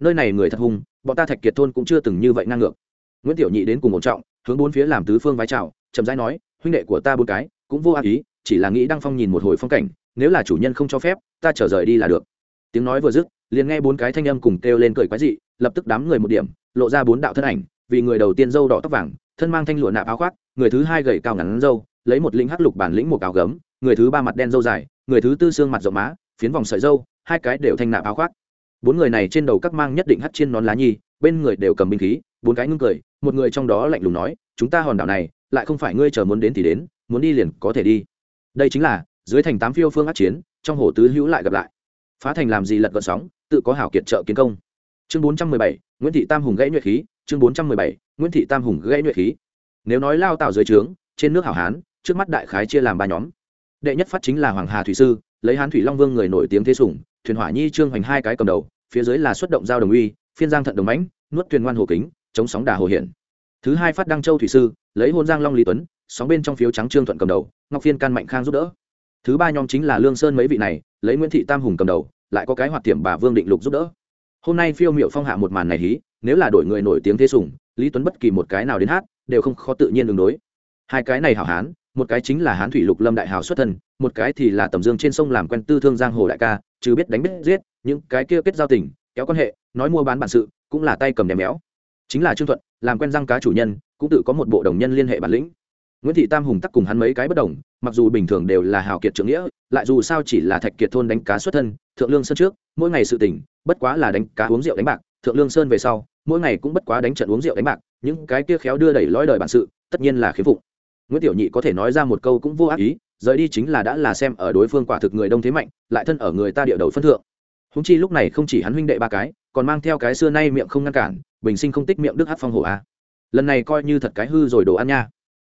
nơi này người thật hung bọn ta thạch kiệt thôn cũng chưa từng như vậy ngang ngược. Nguyễn tiểu nhị đến cùng một trọng, hướng bốn phía làm tứ phương vái chào, chậm rãi nói, huynh đệ của ta bốn cái, cũng vô ác ý, chỉ là nghĩ đăng phong nhìn một hồi phong cảnh, nếu là chủ nhân không cho phép, ta trở rời đi là được. Tiếng nói vừa dứt, liền nghe bốn cái thanh âm cùng kêu lên cười quái dị, lập tức đám người một điểm, lộ ra bốn đạo thân ảnh, vì người đầu tiên dâu đỏ tóc vàng, thân mang thanh lụa nạp áo khoác, người thứ hai gầy cao ngắn dâu lấy một lĩnh hắc lục bản lĩnh một áo gấm, người thứ ba mặt đen dâu dài, người thứ tư xương mặt rộng má, phiến vòng sợi dâu hai cái đều thanh nạp áo khoác bốn người này trên đầu các mang nhất định hắt trên nón lá nhi, bên người đều cầm binh khí, bốn cái ngưng cười, một người trong đó lạnh lùng nói, chúng ta hòn đảo này, lại không phải ngươi chờ muốn đến thì đến, muốn đi liền có thể đi. Đây chính là, dưới thành tám phiêu phương át chiến, trong hồ tứ hữu lại gặp lại. Phá thành làm gì lật gợn sóng, tự có hảo kiệt trợ kiến công. Chương bốn trăm mười bảy, nguyễn thị tam hùng gãy nhuệ khí, chương bốn trăm mười bảy, nguyễn thị tam hùng gãy nhuệ khí. Nếu nói lao tạo dưới trướng, trên nước hảo hán, trước mắt đại khái chia làm ba nhóm. Đệ nhất phát chính là hoàng hà thủy sư, lấy hán thủy long vương người nổi tiếng thế sủng thuyền hỏa nhi trương hoành hai cái cầm đầu, phía dưới là xuất động giao đồng uy, phiên giang thận đồng mãnh, nuốt thuyền ngoan hồ kính, chống sóng đà hồ hiển. Thứ hai phát đăng châu thủy sư, lấy hôn giang long lý tuấn, sóng bên trong phiếu trắng trương thuận cầm đầu, ngọc phiên can mạnh khang giúp đỡ. Thứ ba nhóm chính là lương sơn mấy vị này, lấy nguyễn thị tam hùng cầm đầu, lại có cái hoạt tiệm bà vương định lục giúp đỡ. Hôm nay phiêu miệu phong hạ một màn này hí, nếu là đổi người nổi tiếng thế sủng lý tuấn bất kỳ một cái nào đến hát, đều không khó tự nhiên đường đối. Hai cái này hảo hán, một cái chính là hán thủy lục lâm đại hào xuất thân, một cái thì là tầm dương trên sông làm quen tư thương giang hồ đại ca chứ biết đánh biết giết, những cái kia kết giao tình, kéo quan hệ, nói mua bán bản sự, cũng là tay cầm đèm méo. Chính là trương thuận, làm quen răng cá chủ nhân, cũng tự có một bộ đồng nhân liên hệ bản lĩnh. Nguyễn thị tam hùng tắc cùng hắn mấy cái bất đồng, mặc dù bình thường đều là hào kiệt trưởng nghĩa, lại dù sao chỉ là thạch kiệt thôn đánh cá xuất thân, thượng lương sơn trước, mỗi ngày sự tỉnh bất quá là đánh cá uống rượu đánh bạc, thượng lương sơn về sau, mỗi ngày cũng bất quá đánh trận uống rượu đánh bạc, những cái kia khéo đưa đẩy lõi đời bản sự, tất nhiên là khiếm phục nguyễn tiểu nhị có thể nói ra một câu cũng vô ác ý rời đi chính là đã là xem ở đối phương quả thực người đông thế mạnh, lại thân ở người ta địa đầu phân thượng. Húng chi lúc này không chỉ hắn huynh đệ ba cái, còn mang theo cái xưa nay miệng không ngăn cản, bình sinh không tích miệng đức hát phong hổ a. Lần này coi như thật cái hư rồi đồ ăn nha.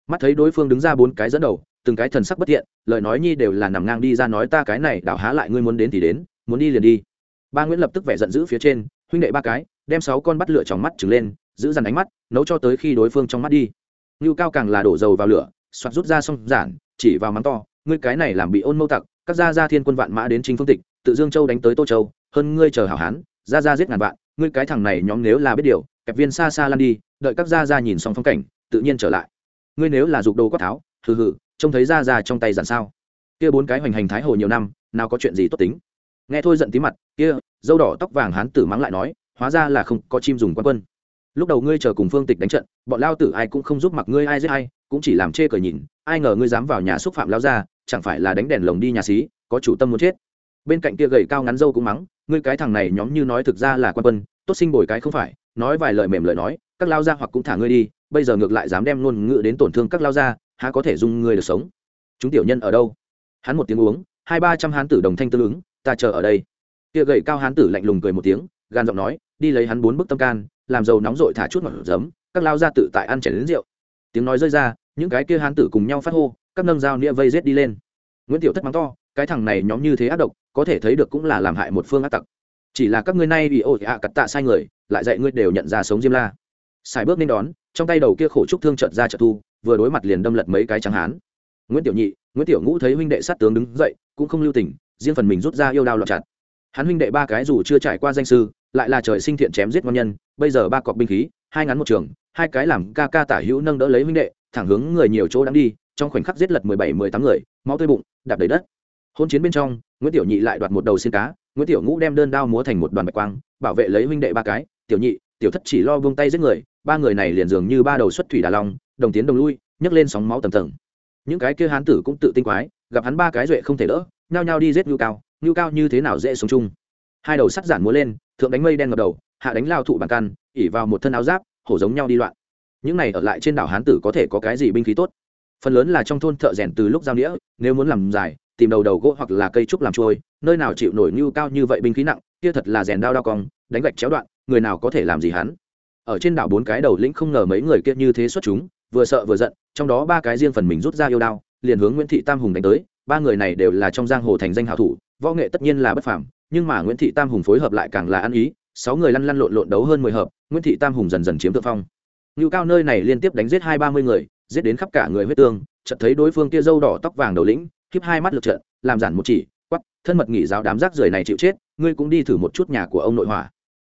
Mắt thấy đối phương đứng ra bốn cái dẫn đầu, từng cái thần sắc bất thiện, lời nói nhi đều là nằm ngang đi ra nói ta cái này, đảo há lại ngươi muốn đến thì đến, muốn đi liền đi. Ba nguyễn lập tức vẻ giận dữ phía trên, huynh đệ ba cái, đem sáu con bắt lửa trong mắt trừng lên, giữ dằn ánh mắt, nấu cho tới khi đối phương trong mắt đi. Ngưu cao càng là đổ dầu vào lửa, soạt rút ra xong giản chỉ vào mắng to, ngươi cái này làm bị ôn mâu tặc, các gia gia thiên quân vạn mã đến chính phương tịch, tự dương châu đánh tới tô châu, hơn ngươi chờ hảo hán, gia gia giết ngàn vạn, ngươi cái thằng này nhóm nếu là biết điều, kẹp viên xa xa lan đi, đợi các gia gia nhìn xong phong cảnh, tự nhiên trở lại. Ngươi nếu là dục đồ quát tháo, hừ hừ, trông thấy gia gia trong tay giản sao? Kia bốn cái hoành hành thái hồ nhiều năm, nào có chuyện gì tốt tính? Nghe thôi giận tí mặt, kia, dâu đỏ tóc vàng hán tử mắng lại nói, hóa ra là không có chim dùng quan quân. Lúc đầu ngươi chờ cùng phương tịch đánh trận, bọn lao tử ai cũng không giúp mặc ngươi ai giết ai cũng chỉ làm chê cờ nhìn, ai ngờ ngươi dám vào nhà xúc phạm lao ra chẳng phải là đánh đèn lồng đi nhà xí, có chủ tâm muốn chết. Bên cạnh kia gầy cao ngắn dâu cũng mắng, ngươi cái thằng này nhóm như nói thực ra là quan quân, tốt sinh bồi cái không phải, nói vài lời mềm lời nói, các lao ra hoặc cũng thả ngươi đi, bây giờ ngược lại dám đem ngôn ngữ đến tổn thương các lao ra há có thể dung ngươi được sống? Chúng tiểu nhân ở đâu? Hắn một tiếng uống, hai ba trăm hán tử đồng thanh tương ứng, ta chờ ở đây. Kia gầy cao hán tử lạnh lùng cười một tiếng, gan giọng nói, đi lấy hắn bốn bức tâm can, làm dầu nóng rội thả chút ngọt giấm, các lao ra tự tại ăn chảy đến rượu. Tiếng nói rơi ra những cái kia hán tử cùng nhau phát hô, các nâng dao nĩa vây rết đi lên. Nguyễn tiểu thất mắng to, cái thằng này nhóm như thế ác độc, có thể thấy được cũng là làm hại một phương ác tặc. Chỉ là các ngươi nay bị ổ ạ cặt tạ sai người, lại dạy ngươi đều nhận ra sống diêm la. Xài bước nên đón, trong tay đầu kia khổ trúc thương trợt ra trợ thu, vừa đối mặt liền đâm lật mấy cái trắng hán. Nguyễn tiểu nhị, nguyễn tiểu ngũ thấy huynh đệ sát tướng đứng dậy, cũng không lưu tình, riêng phần mình rút ra yêu đao lọt chặt. Hắn huynh đệ ba cái dù chưa trải qua danh sư, lại là trời sinh thiện chém giết ngon nhân, bây giờ ba cọc binh khí, hai ngắn một trường, hai cái làm ca ca tả hữu nâng đỡ lấy huynh đệ thẳng hướng người nhiều chỗ đang đi, trong khoảnh khắc giết lật mười bảy, mười tám người, máu tươi bụng, đạp đầy đất. Hôn chiến bên trong, nguyễn tiểu nhị lại đoạt một đầu xin cá, nguyễn tiểu ngũ đem đơn đao múa thành một đoàn bạch quang, bảo vệ lấy huynh đệ ba cái. Tiểu nhị, tiểu thất chỉ lo buông tay giết người, ba người này liền dường như ba đầu xuất thủy đà long, đồng tiến đồng lui, nhấc lên sóng máu tầm tầng. Những cái kia hán tử cũng tự tinh quái, gặp hắn ba cái duệ không thể đỡ, nhao nhao đi giết ngưu cao ngưu cao như thế nào dễ sống chung? Hai đầu sắt giản múa lên, thượng đánh mây đen ngập đầu, hạ đánh lao thụ bàn căn, ỉ vào một thân áo giáp, hổ giống nhau đi loạn những này ở lại trên đảo hán tử có thể có cái gì binh khí tốt? Phần lớn là trong thôn thợ rèn từ lúc giao nghĩa nếu muốn làm dài, tìm đầu đầu gỗ hoặc là cây trúc làm trôi, nơi nào chịu nổi như cao như vậy binh khí nặng, kia thật là rèn đao đao cong, đánh gạch chéo đoạn, người nào có thể làm gì hắn? Ở trên đảo bốn cái đầu lĩnh không ngờ mấy người kia như thế xuất chúng, vừa sợ vừa giận, trong đó ba cái riêng phần mình rút ra yêu đao, liền hướng nguyễn thị tam hùng đánh tới, ba người này đều là trong giang hồ thành danh hào thủ, võ nghệ tất nhiên là bất phàm, nhưng mà nguyễn thị tam hùng phối hợp lại càng là ăn ý, sáu người lăn lăn lộn lộn đấu hơn mười hợp, nguyễn thị tam hùng dần dần chiếm thượng phong ngưu cao nơi này liên tiếp đánh giết hai ba mươi người, giết đến khắp cả người huyết tương, chợt thấy đối phương kia dâu đỏ tóc vàng đầu lĩnh, khiếp hai mắt lượt trận làm giản một chỉ quắp thân mật nghỉ giáo đám rác rưởi này chịu chết, ngươi cũng đi thử một chút nhà của ông nội hỏa.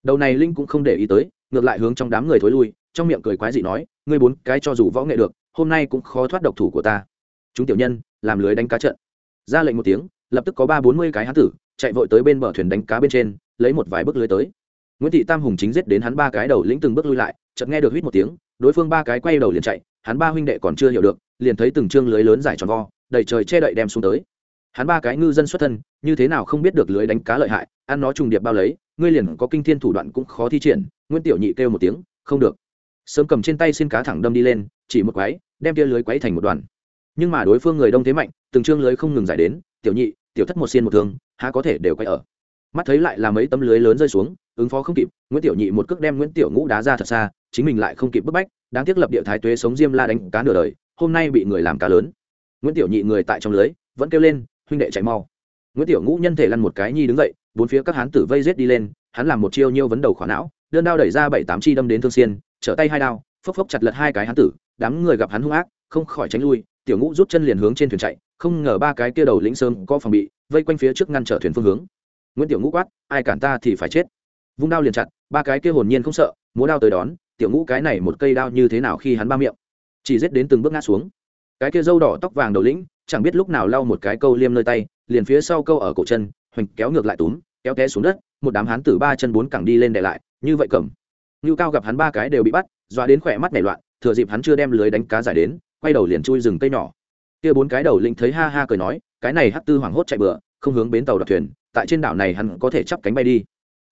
Đầu này linh cũng không để ý tới, ngược lại hướng trong đám người thối lui, trong miệng cười quái dị nói, ngươi bốn cái cho dù võ nghệ được, hôm nay cũng khó thoát độc thủ của ta. Chúng tiểu nhân, làm lưới đánh cá trận. Ra lệnh một tiếng, lập tức có ba bốn mươi cái hán tử, chạy vội tới bên bờ thuyền đánh cá bên trên, lấy một vài bước lưới tới. Nguyễn thị tam hùng chính giết đến hắn ba cái đầu lĩnh từng bước lui lại chợt nghe được huýt một tiếng, đối phương ba cái quay đầu liền chạy, hắn ba huynh đệ còn chưa hiểu được, liền thấy từng chương lưới lớn dài tròn vo, đầy trời che đậy đem xuống tới. Hắn ba cái ngư dân xuất thân, như thế nào không biết được lưới đánh cá lợi hại, ăn nó trùng điệp bao lấy, ngươi liền có kinh thiên thủ đoạn cũng khó thi triển, nguyễn tiểu nhị kêu một tiếng, không được. Sớm cầm trên tay xin cá thẳng đâm đi lên, chỉ một quái, đem tia lưới quấy thành một đoàn. Nhưng mà đối phương người đông thế mạnh, từng chương lưới không ngừng giải đến, tiểu nhị, tiểu thất một xiên một thương, há có thể đều quay ở? Mắt thấy lại là mấy tấm lưới lớn rơi xuống ứng phó không kịp, nguyễn tiểu nhị một cước đem nguyễn tiểu ngũ đá ra thật xa, chính mình lại không kịp bức bách, đáng tiếc lập địa thái tuế sống diêm la đánh cá nửa đời, hôm nay bị người làm cá lớn. Nguyễn tiểu nhị người tại trong lưới, vẫn kêu lên, huynh đệ chạy mau. Nguyễn tiểu ngũ nhân thể lăn một cái nhi đứng dậy, bốn phía các hán tử vây rết đi lên, hắn làm một chiêu nhiêu vấn đầu khỏa não, đơn đao đẩy ra bảy tám chi đâm đến thương xiên, trở tay hai đao, phốc phốc chặt lật hai cái hán tử, đám người gặp hắn hung ác, không khỏi tránh lui, tiểu ngũ rút chân liền hướng trên thuyền chạy, không ngờ ba cái kia đầu lĩnh sơn có phòng bị, vây quanh phía trước ngăn trở thuyền phương hướng. Nguyễn tiểu ngũ quát, ai cản ta thì phải chết vung đao liền chặt, ba cái kia hồn nhiên không sợ, múa đao tới đón, tiểu ngũ cái này một cây đao như thế nào khi hắn ba miệng? Chỉ giết đến từng bước ngã xuống. Cái kia dâu đỏ tóc vàng đầu lĩnh, chẳng biết lúc nào lau một cái câu liêm nơi tay, liền phía sau câu ở cổ chân, hoành kéo ngược lại túm, kéo té xuống đất, một đám hán tử ba chân bốn cẳng đi lên để lại, như vậy cầm. Như cao gặp hắn ba cái đều bị bắt, dọa đến khỏe mắt nảy loạn, thừa dịp hắn chưa đem lưới đánh cá giải đến, quay đầu liền chui rừng cây nhỏ. Kia bốn cái đầu lĩnh thấy ha ha cười nói, cái này hắc tư hoảng hốt chạy bựa không hướng bến tàu đặt thuyền, tại trên đảo này hắn có thể chắp cánh bay đi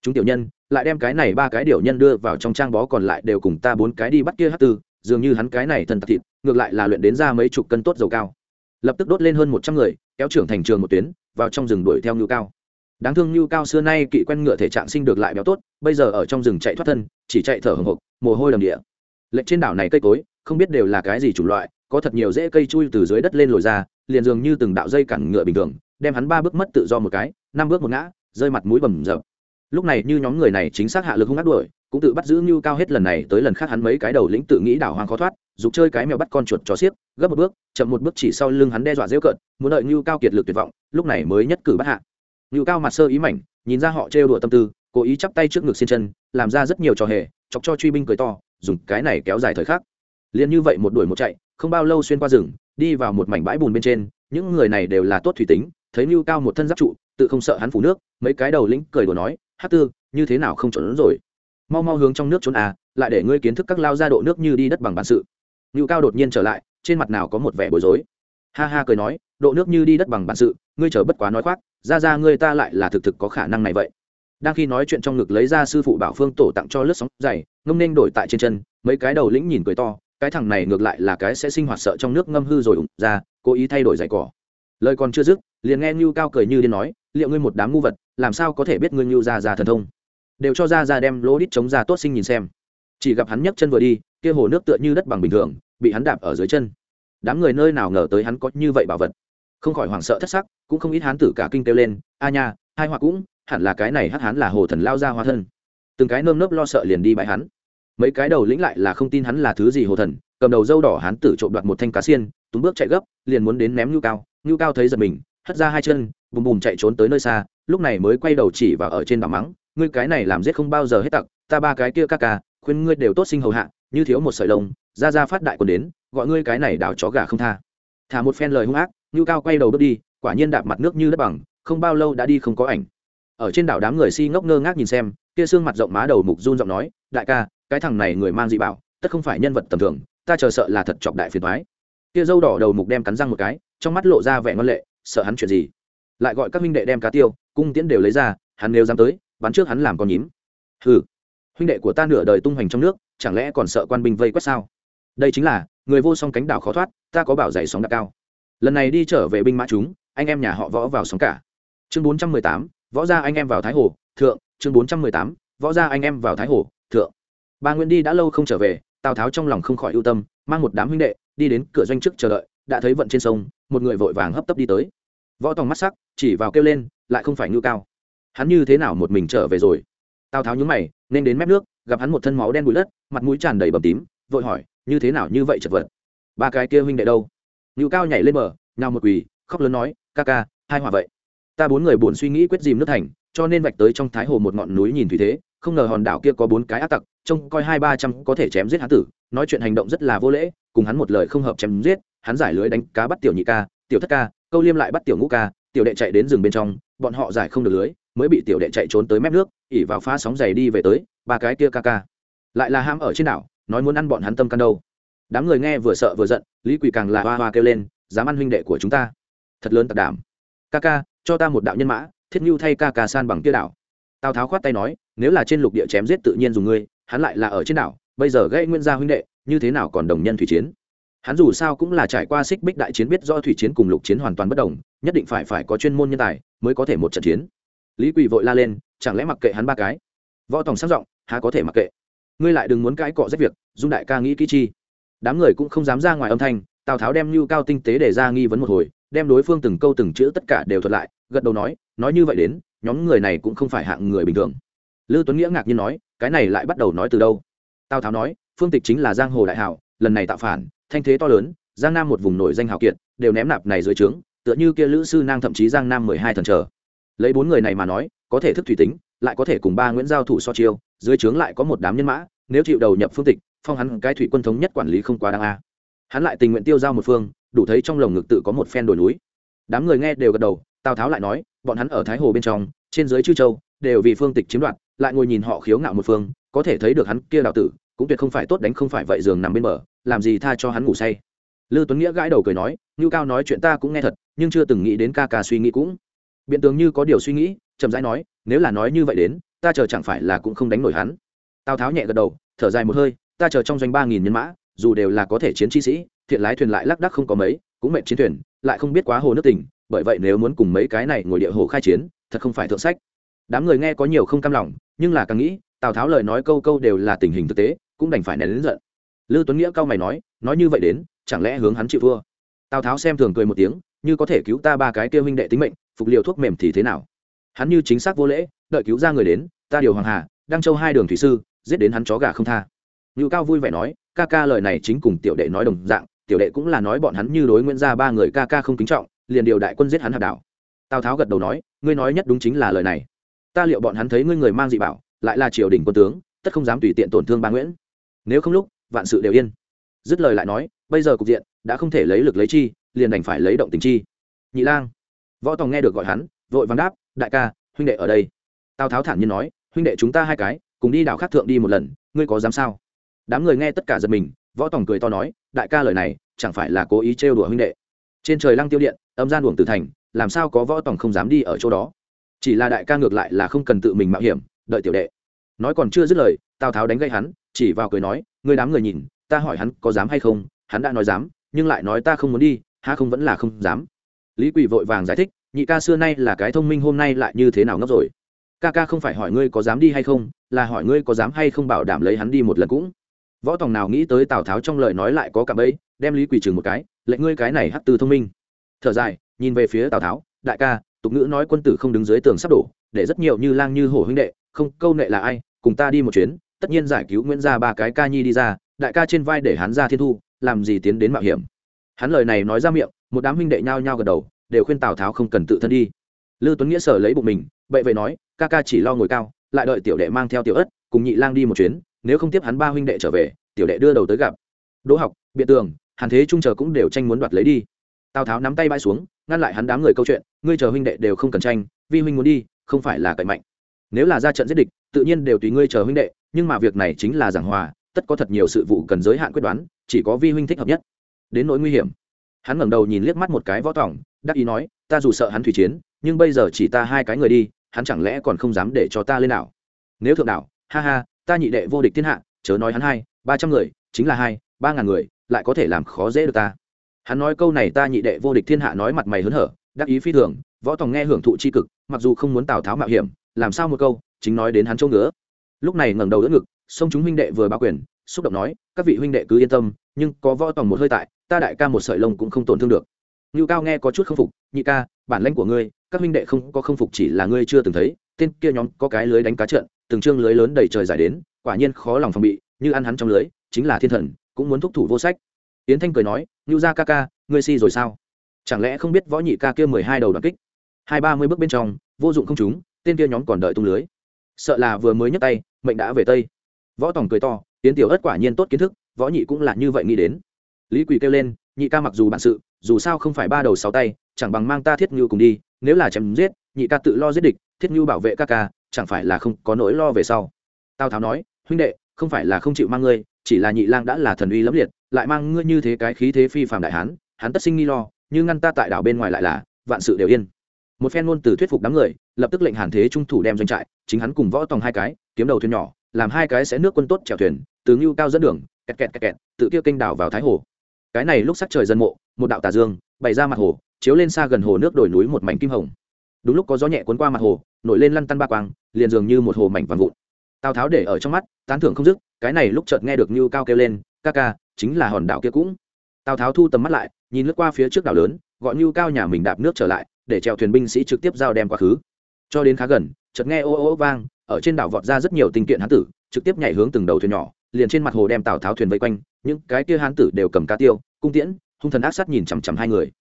chúng tiểu nhân, lại đem cái này ba cái điều nhân đưa vào trong trang bó còn lại đều cùng ta bốn cái đi bắt kia hát tư, dường như hắn cái này thần tạc thịt, ngược lại là luyện đến ra mấy chục cân tốt dầu cao. Lập tức đốt lên hơn một trăm người, kéo trưởng thành trường một tuyến, vào trong rừng đuổi theo ngưu cao. Đáng thương ngưu cao xưa nay kỵ quen ngựa thể trạng sinh được lại béo tốt, bây giờ ở trong rừng chạy thoát thân, chỉ chạy thở hồng hộc, mồ hôi đầm địa. Lệnh trên đảo này cây cối, không biết đều là cái gì chủng loại, có thật nhiều rễ cây chui từ dưới đất lên lồi ra, liền dường như từng đạo dây cản ngựa bình thường, đem hắn ba bước mất tự do một cái, năm bước một ngã, rơi mặt mũi bầm rập lúc này như nhóm người này chính xác hạ lực hung ác đuổi cũng tự bắt giữ như cao hết lần này tới lần khác hắn mấy cái đầu lĩnh tự nghĩ đảo hoàng khó thoát dục chơi cái mèo bắt con chuột cho xiếc gấp một bước chậm một bước chỉ sau lưng hắn đe dọa dễ cợt muốn đợi như cao kiệt lực tuyệt vọng lúc này mới nhất cử bắt hạ. Như cao mặt sơ ý mảnh nhìn ra họ trêu đùa tâm tư cố ý chắp tay trước ngực xin chân làm ra rất nhiều trò hề chọc cho truy binh cười to dùng cái này kéo dài thời khắc. Liền như vậy một đuổi một chạy không bao lâu xuyên qua rừng đi vào một mảnh bãi bùn bên trên những người này đều là tốt thủy tính thấy như Cao một thân giáp trụ, tự không sợ hắn phủ nước, mấy cái đầu lĩnh cười đùa nói, hát Tư, như thế nào không trốn rồi? Mau mau hướng trong nước trốn à, lại để ngươi kiến thức các lao ra độ nước như đi đất bằng bản sự." Nưu Cao đột nhiên trở lại, trên mặt nào có một vẻ bối rối. Ha ha cười nói, "Độ nước như đi đất bằng bản sự, ngươi chờ bất quá nói khoác, ra ra ngươi ta lại là thực thực có khả năng này vậy." Đang khi nói chuyện trong ngực lấy ra sư phụ Bảo Phương tổ tặng cho lướt sóng dày, ngông nên đổi tại trên chân, mấy cái đầu lĩnh nhìn cười to, cái thằng này ngược lại là cái sẽ sinh hoạt sợ trong nước ngâm hư rồi ủng ra, cố ý thay đổi giày cỏ lời còn chưa dứt liền nghe ngưu cao cười như điên nói liệu ngươi một đám ngu vật làm sao có thể biết ngươi ngưu ra ra thần thông? Đều cho ra ra đem lỗ đít chống ra tốt sinh nhìn xem. Chỉ gặp hắn nhấc chân vừa đi, kia hồ nước tựa như đất bằng bình thường, bị hắn đạp ở dưới chân. Đám người nơi nào ngờ tới hắn có như vậy bảo vật. Không khỏi hoảng sợ thất sắc, cũng không ít hán tử cả kinh kêu lên, a nha, hai hoa cũng, hẳn là cái này hắc hắn là hồ thần lao ra hóa thân. Từng cái nơm nớp lo sợ liền đi bãi hắn. Mấy cái đầu lĩnh lại là không tin hắn là thứ gì hồ thần, cầm đầu dâu đỏ hán tử trộm đoạt một thanh cá xiên, túm bước chạy gấp, liền muốn đến ném nhu cao. Nhu cao thấy giật mình, hất ra hai chân, bùm bùm chạy trốn tới nơi xa lúc này mới quay đầu chỉ vào ở trên đảo mắng, ngươi cái này làm giết không bao giờ hết tặc, ta ba cái kia ca ca, khuyên ngươi đều tốt sinh hầu hạ, như thiếu một sợi lông, ra ra phát đại còn đến, gọi ngươi cái này đảo chó gà không tha. Thả một phen lời hung ác, ngưu cao quay đầu bước đi, quả nhiên đạp mặt nước như đất bằng, không bao lâu đã đi không có ảnh. Ở trên đảo đám người si ngốc ngơ ngác nhìn xem, kia xương mặt rộng má đầu mục run giọng nói, đại ca, cái thằng này người mang dị bảo, tất không phải nhân vật tầm thường, ta chờ sợ là thật chọc đại phiền thoái kia dâu đỏ đầu mục đem cắn răng một cái, trong mắt lộ ra vẻ ngon lệ, sợ hắn chuyện gì? Lại gọi các huynh đệ đem cá tiêu cung tiễn đều lấy ra, hắn nếu dám tới, bắn trước hắn làm con nhím. Hừ, huynh đệ của ta nửa đời tung hoành trong nước, chẳng lẽ còn sợ quan binh vây quét sao? Đây chính là, người vô song cánh đảo khó thoát, ta có bảo dày sóng đặc cao. Lần này đi trở về binh mã chúng, anh em nhà họ võ vào sóng cả. Chương bốn trăm mười tám, võ ra anh em vào thái hồ, thượng. Chương bốn trăm mười tám, võ ra anh em vào thái hồ, thượng. Ba nguyễn đi đã lâu không trở về, tào tháo trong lòng không khỏi ưu tâm, mang một đám huynh đệ, đi đến cửa doanh chức chờ đợi, đã thấy vận trên sông, một người vội vàng hấp tấp đi tới võ tòng mắt sắc, chỉ vào kêu lên, lại không phải ngưu cao. Hắn như thế nào một mình trở về rồi? Tào tháo nhúng mày, nên đến mép nước, gặp hắn một thân máu đen bụi đất, mặt mũi tràn đầy bầm tím, vội hỏi, như thế nào như vậy chật vật? Ba cái kia huynh đệ đâu? Ngưu cao nhảy lên bờ, nhào một quỳ, khóc lớn nói, ca ca, hai hòa vậy. Ta bốn người buồn suy nghĩ quyết dìm nước thành, cho nên vạch tới trong thái hồ một ngọn núi nhìn thủy thế, không ngờ hòn đảo kia có bốn cái ác tặc, trông coi hai ba trăm có thể chém giết hắn tử, nói chuyện hành động rất là vô lễ, cùng hắn một lời không hợp chém giết, hắn giải lưới đánh cá bắt tiểu nhị ca, tiểu thất ca câu liêm lại bắt tiểu ngũ ca, tiểu đệ chạy đến rừng bên trong, bọn họ giải không được lưới, mới bị tiểu đệ chạy trốn tới mép nước, ỉ vào phá sóng dày đi về tới, ba cái kia ca ca. Lại là ham ở trên đảo, nói muốn ăn bọn hắn tâm căn đâu. Đám người nghe vừa sợ vừa giận, lý quỳ càng là hoa hoa kêu lên, dám ăn huynh đệ của chúng ta. Thật lớn tạc đảm. Ca ca, cho ta một đạo nhân mã, thiết Ngưu thay ca ca san bằng kia đảo. Tào tháo khoát tay nói, nếu là trên lục địa chém giết tự nhiên dùng ngươi, hắn lại là ở trên đảo, bây giờ gây nguyên gia huynh đệ, như thế nào còn đồng nhân thủy chiến? Hắn dù sao cũng là trải qua xích bích đại chiến biết do thủy chiến cùng lục chiến hoàn toàn bất đồng, nhất định phải phải có chuyên môn nhân tài mới có thể một trận chiến. Lý quỳ vội la lên, chẳng lẽ mặc kệ hắn ba cái? Võ tòng sang giọng, há có thể mặc kệ. Ngươi lại đừng muốn cãi cọ rách việc, dung đại ca nghĩ kỹ chi. Đám người cũng không dám ra ngoài âm thanh, tào tháo đem lưu cao tinh tế để ra nghi vấn một hồi, đem đối phương từng câu từng chữ tất cả đều thuật lại, gật đầu nói nói như vậy đến, nhóm người này cũng không phải hạng người bình thường. Lư tuấn nghĩa ngạc nhiên nói, cái này lại bắt đầu nói từ đâu? Tào tháo nói, phương tịch chính là giang hồ đại hảo, lần này tạo phản thanh thế to lớn, giang nam một vùng nổi danh hào kiệt, đều ném nạp này dưới trướng, tựa như kia lữ sư nang thậm chí giang nam mười hai thần trở. Lấy bốn người này mà nói, có thể thức thủy tính, lại có thể cùng ba nguyễn giao thủ so chiêu, dưới trướng lại có một đám nhân mã, nếu chịu đầu nhập phương tịch, phong hắn cái thủy quân thống nhất quản lý không quá đáng a. Hắn lại tình nguyện tiêu giao một phương, đủ thấy trong lồng ngực tự có một phen đồi núi. Đám người nghe đều gật đầu, tào tháo lại nói, bọn hắn ở thái hồ bên trong, trên dưới chư châu, đều vì phương tịch chiếm đoạt, lại ngồi nhìn họ khiếu ngạo một phương, có thể thấy được hắn kia đạo tử cũng tuyệt không phải tốt đánh không phải vậy giường nằm bên bờ, làm gì tha cho hắn ngủ say. Lư tuấn nghĩa gãi đầu cười nói, ngưu cao nói chuyện ta cũng nghe thật, nhưng chưa từng nghĩ đến ca ca suy nghĩ cũng. Biện tướng như có điều suy nghĩ, chậm rãi nói, nếu là nói như vậy đến, ta chờ chẳng phải là cũng không đánh nổi hắn. Tào tháo nhẹ gật đầu, thở dài một hơi, ta chờ trong doanh ba nghìn nhân mã, dù đều là có thể chiến chi sĩ, thiện lái thuyền lại lác đác không có mấy, cũng mệnh chiến thuyền, lại không biết quá hồ nước tỉnh bởi vậy nếu muốn cùng mấy cái này ngồi địa hồ khai chiến, thật không phải thượng sách. Đám người nghe có nhiều không cam lòng, nhưng là càng nghĩ tào tháo lời nói câu câu đều là tình hình thực tế, cũng đành phải nén đến giận. Lư tuấn nghĩa cao mày nói nói như vậy đến, chẳng lẽ hướng hắn chịu thua? Tào tháo xem thường cười một tiếng, như có thể cứu ta ba cái kêu huynh đệ tính mệnh, phục liệu thuốc mềm thì thế nào? Hắn như chính xác vô lễ, đợi cứu ra người đến, ta điều hoàng hà, đăng châu hai đường thủy sư, giết đến hắn chó gà không tha. Ngự cao vui vẻ nói, ca ca lời này chính cùng tiểu đệ nói đồng dạng, tiểu đệ cũng là nói bọn hắn như đối nguyễn gia ba người ca ca không kính trọng, liền điều đại quân giết hắn hạt đảo. Tào tháo gật đầu nói, ngươi nói nhất đúng chính là lời này. Ta liệu bọn hắn thấy ngươi người mang dị bảo lại là triều đình quân tướng, tất không dám tùy tiện tổn thương ba nguyễn. Nếu không lúc, vạn sự đều yên. Dứt lời lại nói, bây giờ cục diện đã không thể lấy lực lấy chi, liền đành phải lấy động tình chi. Nhị lang, võ tòng nghe được gọi hắn, vội vàng đáp, đại ca, huynh đệ ở đây. Tào tháo thản nhiên nói, huynh đệ chúng ta hai cái, cùng đi đảo khác thượng đi một lần, ngươi có dám sao? Đám người nghe tất cả giật mình, võ tòng cười to nói, đại ca lời này, chẳng phải là cố ý trêu đùa huynh đệ. Trên trời lăng tiêu điện, âm gian luồng tử thành, làm sao có võ tòng không dám đi ở chỗ đó? Chỉ là đại ca ngược lại là không cần tự mình mạo hiểm đợi tiểu đệ. Nói còn chưa dứt lời, tào tháo đánh gây hắn, chỉ vào cười nói người đám người nhìn, ta hỏi hắn có dám hay không? Hắn đã nói dám, nhưng lại nói ta không muốn đi ha không vẫn là không dám. Lý quỳ vội vàng giải thích, nhị ca xưa nay là cái thông minh, hôm nay lại như thế nào ngốc rồi? Ca ca không phải hỏi ngươi có dám đi hay không, là hỏi ngươi có dám hay không bảo đảm lấy hắn đi một lần cũng. Võ tòng nào nghĩ tới tào tháo trong lời nói lại có cả ấy đem lý quỳ chừng một cái, lệnh ngươi cái này hắc từ thông minh. Thở dài, nhìn về phía tào tháo, đại ca, tục ngữ nói quân tử không đứng dưới tường sắp đổ, để rất nhiều như lang như hổ huynh đệ không, câu nệ là ai, cùng ta đi một chuyến, tất nhiên giải cứu nguyễn gia ba cái ca nhi đi ra, đại ca trên vai để hắn ra thiên thu, làm gì tiến đến mạo hiểm. Hắn lời này nói ra miệng, một đám huynh đệ nhao nhao gật đầu, đều khuyên tào tháo không cần tự thân đi. Lư tuấn nghĩa sở lấy bụng mình bậy vậy nói, ca ca chỉ lo ngồi cao, lại đợi tiểu đệ mang theo tiểu ất, cùng nhị lang đi một chuyến, nếu không tiếp hắn ba huynh đệ trở về, tiểu đệ đưa đầu tới gặp. Đỗ học, biện tường, hàn thế trung chờ cũng đều tranh muốn đoạt lấy đi. Tào tháo nắm tay bay xuống, ngăn lại hắn đám người câu chuyện, ngươi chờ huynh đệ đều không cần tranh, vi huynh muốn đi, không phải là cậy mạnh nếu là ra trận giết địch, tự nhiên đều tùy ngươi chờ huynh đệ, nhưng mà việc này chính là giảng hòa, tất có thật nhiều sự vụ cần giới hạn quyết đoán, chỉ có vi huynh thích hợp nhất. Đến nỗi nguy hiểm. Hắn ngẩng đầu nhìn liếc mắt một cái võ tỏng đắc ý nói, ta dù sợ hắn thủy chiến, nhưng bây giờ chỉ ta hai cái người đi, hắn chẳng lẽ còn không dám để cho ta lên đảo? Nếu thượng đảo, ha ha, ta nhị đệ vô địch thiên hạ, chớ nói hắn hai, ba trăm người, chính là hai, ba ngàn người, lại có thể làm khó dễ được ta. Hắn nói câu này ta nhị đệ vô địch thiên hạ nói mặt mày hớn hở, đắc ý phi thường, võ tòng nghe hưởng thụ c h i cực, mặc dù không muốn tào tháo mạo hiểm làm sao một câu, chính nói đến hắn chỗ ngứa. Lúc này ngẩng đầu đỡ ngực sông chúng huynh đệ vừa báo quyền, xúc động nói, các vị huynh đệ cứ yên tâm, nhưng có võ tòng một hơi tại, ta đại ca một sợi lông cũng không tổn thương được. Ngưu cao nghe có chút không phục, nhị ca, bản lãnh của ngươi, các huynh đệ không có không phục chỉ là ngươi chưa từng thấy, tên kia nhóm có cái lưới đánh cá trợn từng chương lưới lớn đầy trời dài đến, quả nhiên khó lòng phòng bị, như ăn hắn trong lưới, chính là thiên thần, cũng muốn thúc thủ vô sách. Yến thanh cười nói, ngưu gia ca ca, ngươi si rồi sao? Chẳng lẽ không biết võ nhị ca kia mười hai đầu đoạn kích? Hai ba mươi bước bên trong, vô dụng không chúng tên kia nhóm còn đợi tung lưới. Sợ là vừa mới nhấc tay, mệnh đã về tây. Võ tòng cười to tiến tiểu ất quả nhiên tốt kiến thức, võ nhị cũng là như vậy nghĩ đến. Lý quỳ kêu lên, nhị ca mặc dù bản sự, dù sao không phải ba đầu sáu tay, chẳng bằng mang ta thiết ngưu cùng đi, nếu là chém giết, nhị ca tự lo giết địch, thiết ngưu bảo vệ ca ca, chẳng phải là không có nỗi lo về sau. Tào tháo nói, huynh đệ, không phải là không chịu mang ngươi, chỉ là nhị lang đã là thần uy lẫm liệt, lại mang ngươi như thế cái khí thế phi phàm đại hán, hắn tất sinh nghi lo, như ngăn ta tại đảo bên ngoài lại là, vạn sự đều yên một phen ngôn từ thuyết phục đám người, lập tức lệnh hàn thế trung thủ đem doanh trại, chính hắn cùng võ tòng hai cái, kiếm đầu thuyền nhỏ, làm hai cái sẽ nước quân tốt chèo thuyền, từ ngưu cao dẫn đường, kẹt kẹt kẹt kẹt, tự tiêu kênh đảo vào thái hồ. Cái này lúc sắc trời dần mộ, một đạo tà dương bày ra mặt hồ, chiếu lên xa gần hồ nước đổi núi một mảnh kim hồng. Đúng lúc có gió nhẹ cuốn qua mặt hồ, nổi lên lăn tăn ba quang, liền dường như một hồ mảnh vàng vụn. Tào tháo để ở trong mắt, tán thưởng không dứt, cái này lúc chợt nghe được như cao kêu lên, ca ca, chính là hòn đảo kia cũng. Tào tháo thu tầm mắt lại, nhìn lướt qua phía trước đảo lớn, gọi như cao nhà mình đạp nước trở lại để chèo thuyền binh sĩ trực tiếp giao đem quá khứ. Cho đến khá gần, chợt nghe ô ô vang, ở trên đảo vọt ra rất nhiều tinh kiện hán tử, trực tiếp nhảy hướng từng đầu thuyền nhỏ, liền trên mặt hồ đem tào tháo thuyền vây quanh, những cái kia hán tử đều cầm cá tiêu, cung tiễn, hung thần ác sát nhìn chằm chằm hai người.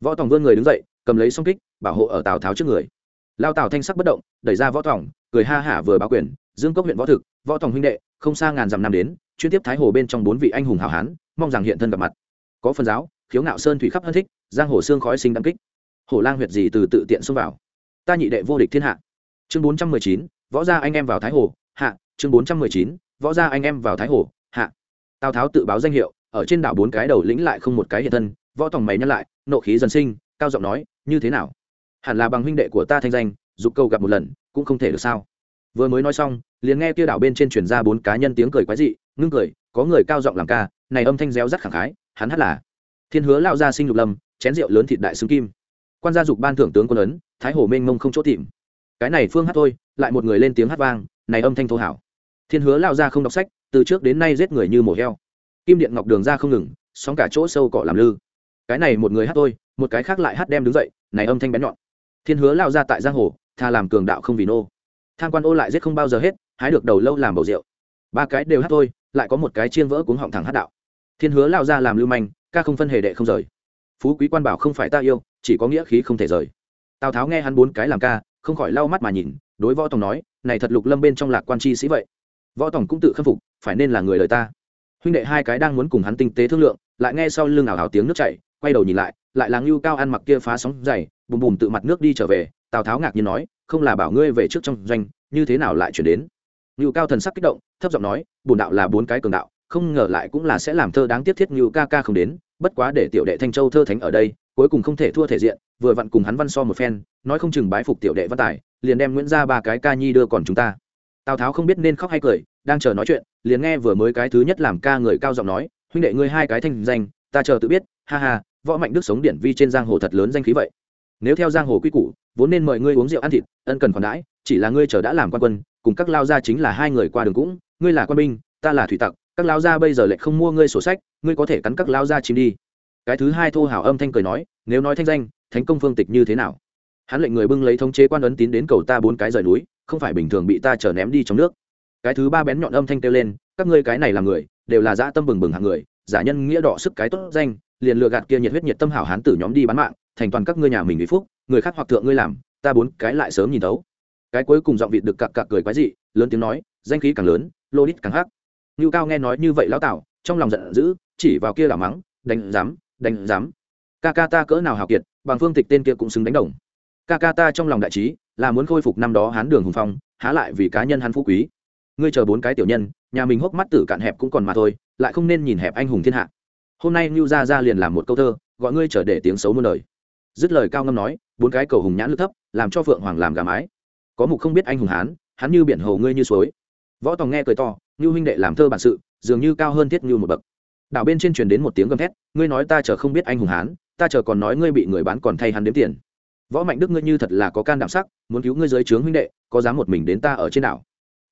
Võ tòng vươn người đứng dậy, cầm lấy song kích, bảo hộ ở tào tháo trước người. Lao tào thanh sắc bất động, đẩy ra võ tòng, cười ha hả vừa báo quyền, dương cốc huyện võ thực, võ tòng huynh đệ, không xa ngàn dặm năm đến, chuyên tiếp thái hồ bên trong bốn vị anh hùng hảo hán, mong rằng hiện thân gặp mặt. Có phần giáo, khiếu ngạo sơn thủy khắp thân thích, giang hồ xương khói sinh đăng kích hổ lang huyệt gì từ tự tiện xông vào. Ta nhị đệ vô địch thiên hạ. Chương bốn trăm mười chín, võ gia anh em vào thái hồ, hạ. Chương bốn trăm mười chín, võ gia anh em vào thái hồ, hạ. Tào tháo tự báo danh hiệu, ở trên đảo bốn cái đầu lĩnh lại không một cái hiện thân, võ tòng mày nhắc lại, nộ khí dần sinh, cao giọng nói, như thế nào? Hẳn là bằng huynh đệ của ta thanh danh, dục câu gặp một lần, cũng không thể được sao? Vừa mới nói xong, liền nghe kia đảo bên trên truyền ra bốn cá nhân tiếng cười quái dị, ngưng cười, có người cao giọng làm ca, này âm thanh réo rắt khẳng khái, hắn hát là, thiên hứa lao ra sinh lục lâm, chén rượu lớn thịt đại xương kim quan gia dục ban thưởng tướng quân ấn thái hồ mênh mông không chỗ tìm. Cái này phương hát thôi lại một người lên tiếng hát vang này âm thanh thô hảo. Thiên hứa lao ra không đọc sách từ trước đến nay giết người như mổ heo. Kim điện ngọc đường ra không ngừng sóng cả chỗ sâu cỏ làm lư. Cái này một người hát thôi, một cái khác lại hát đem đứng dậy này âm thanh bén nhọn. Thiên hứa lao ra tại giang hồ tha làm cường đạo không vì nô. Tham quan ô lại giết không bao giờ hết hái được đầu lâu làm bầu rượu. Ba cái đều hát thôi lại có một cái chiên vỡ cuống họng thẳng hát đạo. Thiên hứa lao ra làm lưu manh ca không phân hề đệ không rời phú quý quan bảo không phải ta yêu, chỉ có nghĩa khí không thể rời. Tào tháo nghe hắn bốn cái làm ca, không khỏi lau mắt mà nhìn, đối võ tòng nói, này thật lục lâm bên trong lạc quan chi sĩ vậy. Võ tòng cũng tự khâm phục, phải nên là người lời ta. Huynh đệ hai cái đang muốn cùng hắn tinh tế thương lượng, lại nghe sau lưng ảo ảo tiếng nước chảy, quay đầu nhìn lại lại là ngưu cao ăn mặc kia phá sóng dày bùm bùm tự mặt nước đi trở về, tào tháo ngạc nhiên nói, không là bảo ngươi về trước trong doanh, như thế nào lại chuyển đến? Ngưu cao thần sắc kích động, thấp giọng nói bùn đạo là bốn cái cường đạo không ngờ lại cũng là sẽ làm thơ đáng tiếc thiết như ca ca không đến, bất quá để tiểu đệ thanh châu thơ thánh ở đây, cuối cùng không thể thua thể diện, vừa vặn cùng hắn văn so một phen, nói không chừng bái phục tiểu đệ văn tài, liền đem nguyễn ra ba cái ca nhi đưa còn chúng ta. Tào tháo không biết nên khóc hay cười, đang chờ nói chuyện, liền nghe vừa mới cái thứ nhất làm ca người cao giọng nói, huynh đệ ngươi hai cái thanh danh, ta chờ tự biết, ha ha, võ mạnh đức sống điển vi trên giang hồ thật lớn danh khí vậy. Nếu theo giang hồ quy củ, vốn nên mời ngươi uống rượu ăn thịt, ân cần khoản đãi, chỉ là ngươi chờ đã làm quan quân, cùng các lao gia chính là hai người qua đường cũng, ngươi là quan binh, ta là thủy tặc các lao gia bây giờ lại không mua ngươi sổ sách, ngươi có thể cắn các lao gia chìm đi. Cái thứ hai thô hảo âm thanh cười nói, nếu nói thanh danh, thánh công phương tịch như thế nào? Hắn lệnh người bưng lấy thống chế quan ấn tín đến cầu ta bốn cái rời núi, không phải bình thường bị ta chở ném đi trong nước. Cái thứ ba bén nhọn âm thanh kêu lên, các ngươi cái này là người, đều là dã tâm bừng bừng hạng người, giả nhân nghĩa đỏ sức cái tốt danh, liền lừa gạt kia nhiệt huyết nhiệt tâm hảo hán tử nhóm đi bán mạng, thành toàn các ngươi nhà mình vì phúc, người khác hoặc thượng ngươi làm, ta bốn cái lại sớm nhìn thấu. Cái cuối cùng giọng vịt được cặc cặc cười quái dị, lớn tiếng nói, danh khí càng lớn, lô đít càng hắc ngưu cao nghe nói như vậy lão tảo, trong lòng giận dữ, chỉ vào kia là mắng, đánh dám đánh dám ca ca ta cỡ nào hào kiệt, bằng phương tịch tên kia cũng xứng đánh đồng. Ca ca ta trong lòng đại trí, là muốn khôi phục năm đó hán đường hùng phong, há lại vì cá nhân hắn phú quý. Ngươi chờ bốn cái tiểu nhân, nhà mình hốc mắt tử cạn hẹp cũng còn mà thôi, lại không nên nhìn hẹp anh hùng thiên hạ. Hôm nay ngưu gia ra liền làm một câu thơ, gọi ngươi chờ để tiếng xấu muôn đời. Dứt lời cao ngâm nói, bốn cái cầu hùng nhãn lực thấp, làm cho phượng hoàng làm gà mái. Có mục không biết anh hùng hán, hắn như biển hồ ngươi như suối. Võ tòng nghe cười to ngưu huynh đệ làm thơ bản sự, dường như cao hơn thiết ngưu một bậc. Đảo bên trên truyền đến một tiếng gầm thét, ngươi nói ta chờ không biết anh hùng hán, ta chờ còn nói ngươi bị người bán còn thay hắn đếm tiền. Võ mạnh đức ngươi như thật là có can đảm sắc, muốn cứu ngươi dưới trướng huynh đệ, có dám một mình đến ta ở trên đảo?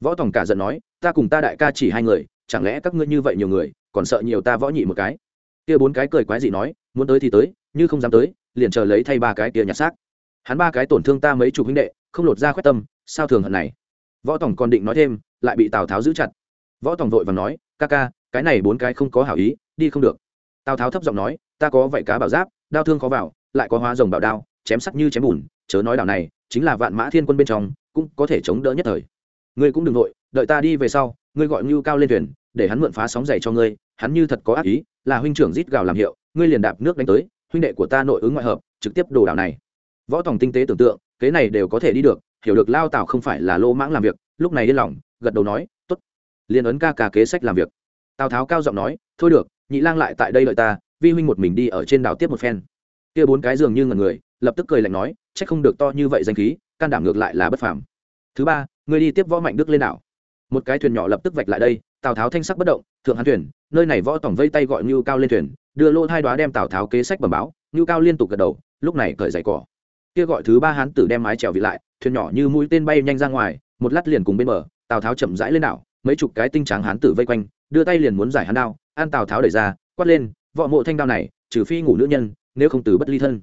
Võ tòng cả giận nói, ta cùng ta đại ca chỉ hai người, chẳng lẽ các ngươi như vậy nhiều người, còn sợ nhiều ta võ nhị một cái? Kia bốn cái cười quái gì nói, muốn tới thì tới, như không dám tới, liền chờ lấy thay ba cái kia nhặt xác. Hắn ba cái tổn thương ta mấy chục huynh đệ, không lột ra khuyết tâm, sao thường hận này? Võ tổng còn định nói thêm, lại bị tào tháo giữ chặt võ Tòng vội và nói, ca ca, cái này bốn cái không có hảo ý, đi không được. Tào tháo thấp giọng nói, ta có vậy cá bảo giáp, đao thương khó vào, lại có hóa rồng bảo đao, chém sắt như chém bùn, chớ nói đảo này, chính là vạn mã thiên quân bên trong, cũng có thể chống đỡ nhất thời. Ngươi cũng đừng nội đợi ta đi về sau, ngươi gọi ngưu cao lên thuyền, để hắn mượn phá sóng giày cho ngươi, hắn như thật có ác ý, là huynh trưởng rít gào làm hiệu, ngươi liền đạp nước đánh tới, huynh đệ của ta nội ứng ngoại hợp, trực tiếp đồ đảo này. Võ tòng tinh tế tưởng tượng kế này đều có thể đi được, hiểu được lao tào không phải là lô mãng làm việc, lúc này yên lòng, gật đầu nói t ố t liền ấn ca ca kế sách làm việc. Tào tháo cao giọng nói, thôi được, nhị lang lại tại đây lợi ta, vi huynh một mình đi ở trên đảo tiếp một phen. Kia bốn cái giường như ngần người, lập tức cười lạnh nói c h ắ c không được to như vậy danh khí, can đảm ngược lại là bất phàm. Thứ ba ngươi đi tiếp võ mạnh đức lên đảo. Một cái thuyền nhỏ lập tức vạch lại đây, tào tháo thanh sắc bất động, thượng hán thuyền, nơi này võ tổng vây tay gọi ngưu cao lên thuyền, đưa lô hai đoá đem tào tháo kế sách bẩm báo. Ngưu cao liên tục gật đầu, lúc này cởi giày cỏ. Kia gọi thứ ba hán tử đem mái trèo vị lại, thuyền nhỏ như mũi tên bay nhanh ra ngoài, một lát liền cùng bên bờ, tào tháo chậm rãi lên đảo mấy chục cái tinh tráng hán tử vây quanh, đưa tay liền muốn giải hắn đao, an tào tháo đẩy ra, quát lên, võ mộ thanh đao này, trừ phi ngủ nữ nhân, nếu không từ bất ly thân.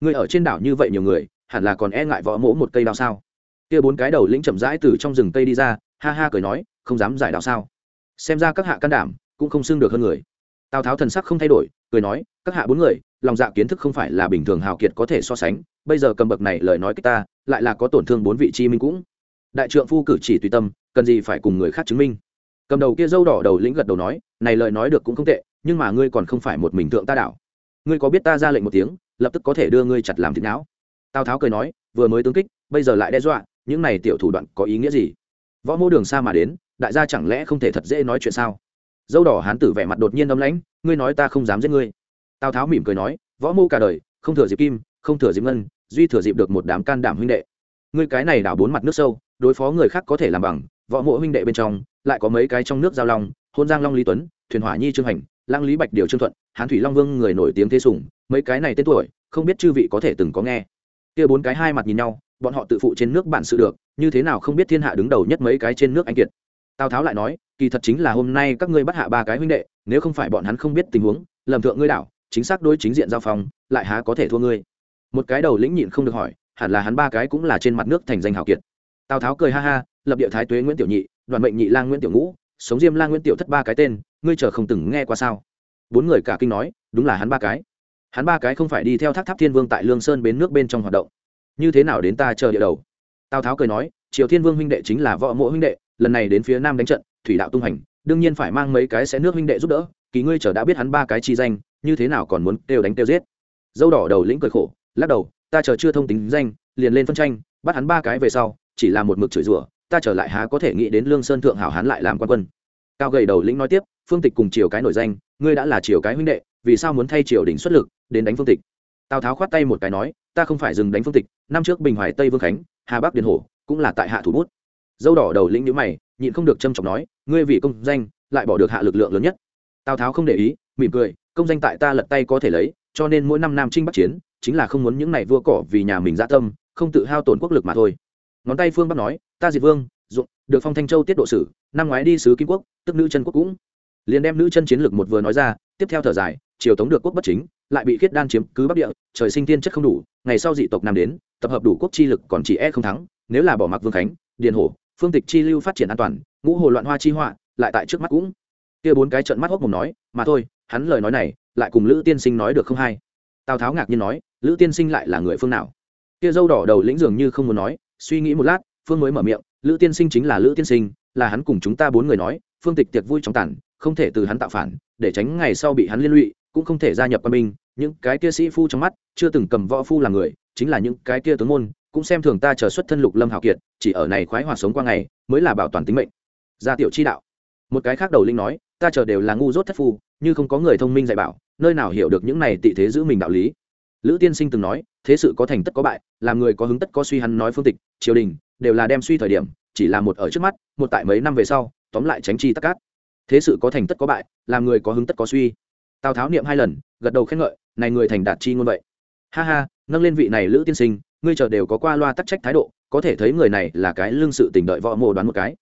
Người ở trên đảo như vậy nhiều người, hẳn là còn e ngại võ mỗ một cây đao sao? Kia bốn cái đầu lĩnh chậm rãi từ trong rừng cây đi ra, ha ha cười nói, không dám giải đao sao? Xem ra các hạ can đảm, cũng không xưng được hơn người. Tào tháo thần sắc không thay đổi, cười nói, các hạ bốn người, lòng dạ kiến thức không phải là bình thường hào kiệt có thể so sánh, bây giờ cầm bậc này lời nói cách ta, lại là có tổn thương bốn vị chi minh cũng đại trượng phu cử chỉ tùy tâm, cần gì phải cùng người khác chứng minh. Cầm đầu kia dâu đỏ đầu lĩnh gật đầu nói, này lời nói được cũng không tệ, nhưng mà ngươi còn không phải một mình thượng ta đảo. Ngươi có biết ta ra lệnh một tiếng, lập tức có thể đưa ngươi chặt làm thịt não. Tào tháo cười nói, vừa mới tướng kích, bây giờ lại đe dọa, những này tiểu thủ đoạn có ý nghĩa gì? Võ mô đường xa mà đến, đại gia chẳng lẽ không thể thật dễ nói chuyện sao? Dâu đỏ hán tử vẻ mặt đột nhiên âm lãnh, ngươi nói ta không dám giết ngươi. Tào tháo mỉm cười nói, võ mô cả đời, không thừa dịp kim, không thừa dịp ngân, duy thừa dịp được một đám can đảm huynh đệ. Ngươi cái này đảo bốn mặt nước sâu đối phó người khác có thể làm bằng, võ mộ huynh đệ bên trong, lại có mấy cái trong nước giao long, hôn giang long lý tuấn, thuyền hỏa nhi trương hành, lang lý bạch điều trương thuận, hán thủy long vương người nổi tiếng thế sùng, mấy cái này tên tuổi, không biết chư vị có thể từng có nghe. Kia bốn cái hai mặt nhìn nhau, bọn họ tự phụ trên nước bản sự được, như thế nào không biết thiên hạ đứng đầu nhất mấy cái trên nước anh kiệt. Tào tháo lại nói, kỳ thật chính là hôm nay các ngươi bắt hạ ba cái huynh đệ, nếu không phải bọn hắn không biết tình huống, lầm thượng ngươi đảo, chính xác đối chính diện giao phòng lại há có thể thua ngươi. Một cái đầu lĩnh nhịn không được hỏi, hẳn là hắn ba cái cũng là trên mặt nước thành danh hào kiệt tào tháo cười ha ha, lập địa thái tuế nguyễn tiểu nhị, đoàn mệnh nhị lang nguyễn tiểu ngũ, sống diêm lang nguyễn tiểu thất ba cái tên, ngươi chờ không từng nghe qua sao? Bốn người cả kinh nói, đúng là hắn ba cái. Hắn ba cái không phải đi theo thác tháp thiên vương tại lương sơn bến nước bên trong hoạt động. Như thế nào đến ta chờ địa đầu? Tào tháo cười nói, triều thiên vương huynh đệ chính là võ mộ huynh đệ, lần này đến phía nam đánh trận, thủy đạo tung hành, đương nhiên phải mang mấy cái sẽ nước huynh đệ giúp đỡ, kỳ ngươi chờ đã biết hắn ba cái chi danh, như thế nào còn muốn kêu đánh kêu giết? Dâu đỏ đầu lĩnh cười khổ, lắc đầu, ta chờ chưa thông tính danh, liền lên phân tranh, bắt hắn ba cái về sau chỉ là một mực chửi rủa, ta trở lại há có thể nghĩ đến lương sơn thượng hảo hán lại làm quan quân. Cao gầy đầu lĩnh nói tiếp, phương tịch cùng triều cái nổi danh, ngươi đã là triều cái huynh đệ, vì sao muốn thay triều đình xuất lực, đến đánh phương tịch? Tào tháo khoát tay một cái nói, ta không phải dừng đánh phương tịch, năm trước bình hoài tây vương khánh, hà bắc điền hổ, cũng là tại hạ thủ bút. Dâu đỏ đầu lĩnh nhữ mày, nhịn không được trâm trọng nói, ngươi vì công danh, lại bỏ được hạ lực lượng lớn nhất. Tào tháo không để ý, mỉm cười, công danh tại ta lật tay có thể lấy, cho nên mỗi năm nam trinh bắc chiến, chính là không muốn những này vua cỏ vì nhà mình dã tâm, không tự hao tổn quốc lực mà thôi ngón tay phương bắc nói, ta diệt vương, dụng, được phong thanh châu tiết độ sử, năm ngoái đi sứ kim quốc, tức nữ chân quốc cũng. Liền đem nữ chân chiến lược một vừa nói ra, tiếp theo thở dài, triều tống được quốc bất chính, lại bị khiết đan chiếm cứ bắc địa, trời sinh tiên chất không đủ, ngày sau dị tộc nam đến, tập hợp đủ quốc chi lực còn chỉ e không thắng, nếu là bỏ mặc vương khánh, điền hổ, phương tịch chi lưu phát triển an toàn, ngũ hồ loạn hoa chi họa, lại tại trước mắt cũng. Kia bốn cái trận mắt hốc mồm nói, mà thôi, hắn lời nói này, lại cùng lữ tiên sinh nói được không hay. Tào tháo ngạc nhiên nói, lữ tiên sinh lại là người phương nào? Kia dâu đỏ đầu lĩnh dường như không muốn nói suy nghĩ một lát, phương mới mở miệng, lữ tiên sinh chính là lữ tiên sinh, là hắn cùng chúng ta bốn người nói, phương tịch tiệc vui trong tàn, không thể từ hắn tạo phản, để tránh ngày sau bị hắn liên lụy, cũng không thể gia nhập quân binh. Những cái kia sĩ phu trong mắt, chưa từng cầm võ phu làm người, chính là những cái kia tướng môn, cũng xem thường ta chờ xuất thân lục lâm hào kiệt, chỉ ở này khoái hòa sống qua ngày, mới là bảo toàn tính mệnh. Gia tiểu chi đạo. Một cái khác đầu linh nói, ta chờ đều là ngu dốt thất phu, như không có người thông minh dạy bảo, nơi nào hiểu được những này tị thế giữ mình đạo lý? Lữ tiên sinh từng nói, thế sự có thành tất có bại, làm người có hứng tất có suy hắn nói phương tịch, triều đình đều là đem suy thời điểm, chỉ là một ở trước mắt, một tại mấy năm về sau, tóm lại tránh chi tất cát thế sự có thành tất có bại, làm người có hứng tất có suy. Tào tháo niệm hai lần, gật đầu khen ngợi, này người thành đạt chi ngôn vậy. Ha ha, nâng lên vị này lữ tiên sinh, ngươi chờ đều có qua loa tắc trách thái độ, có thể thấy người này là cái lương sự tình đợi võ mồ đoán một cái.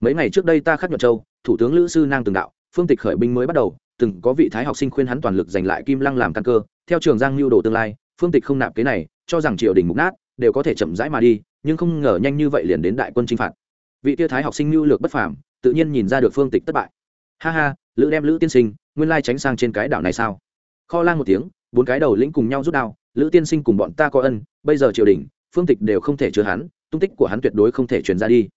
Mấy ngày trước đây ta khắc nhuận châu, thủ tướng lữ sư nang từng đạo, phương tịch khởi binh mới bắt đầu, từng có vị thái học sinh khuyên hắn toàn lực giành lại kim lăng làm căn cơ theo trường giang lưu đồ tương lai, phương tịch không nạp kế này, cho rằng triều đình mục nát, đều có thể chậm rãi mà đi, nhưng không ngờ nhanh như vậy liền đến đại quân chinh phạt. Vị tia thái học sinh lưu lược bất phàm, tự nhiên nhìn ra được phương tịch thất bại. Ha ha, lữ đem lữ tiên sinh, nguyên lai tránh sang trên cái đảo này sao? Kho lang một tiếng, bốn cái đầu lĩnh cùng nhau rút đao, lữ tiên sinh cùng bọn ta có ân, bây giờ triều đình, phương tịch đều không thể chứa hắn, tung tích của hắn tuyệt đối không thể truyền ra đi.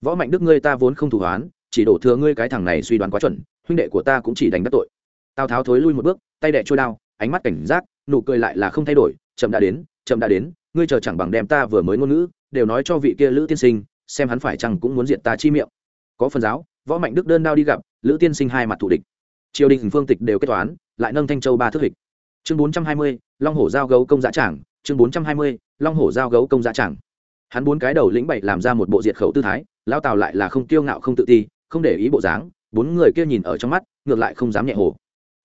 Võ mạnh đức ngươi ta vốn không thủ hoán, chỉ đổ thừa ngươi cái thằng này suy đoán quá chuẩn, huynh đệ của ta cũng chỉ đánh bắt tội. Tào tháo thối lui một bước, tay đệ trôi đao ánh mắt cảnh giác, nụ cười lại là không thay đổi, chậm đã đến, chậm đã đến, ngươi chờ chẳng bằng đem ta vừa mới ngôn ngữ, đều nói cho vị kia lữ tiên sinh, xem hắn phải chăng cũng muốn diện ta chi miệng. Có phần giáo, võ mạnh đức đơn đao đi gặp, lữ tiên sinh hai mặt thủ địch. Triều đình phương tịch đều kết toán, lại nâng thanh châu ba thước hịch chương bốn trăm hai mươi, long hổ giao gấu công giá trảng chương bốn trăm hai mươi, long hổ giao gấu công giá trảng hắn bốn cái đầu lĩnh bảy làm ra một bộ diệt khẩu tư thái lao tào lại là không kiêu ngạo không tự ti, không để ý bộ dáng, bốn người kia nhìn ở trong mắt, ngược lại không dám nhẹ hồ.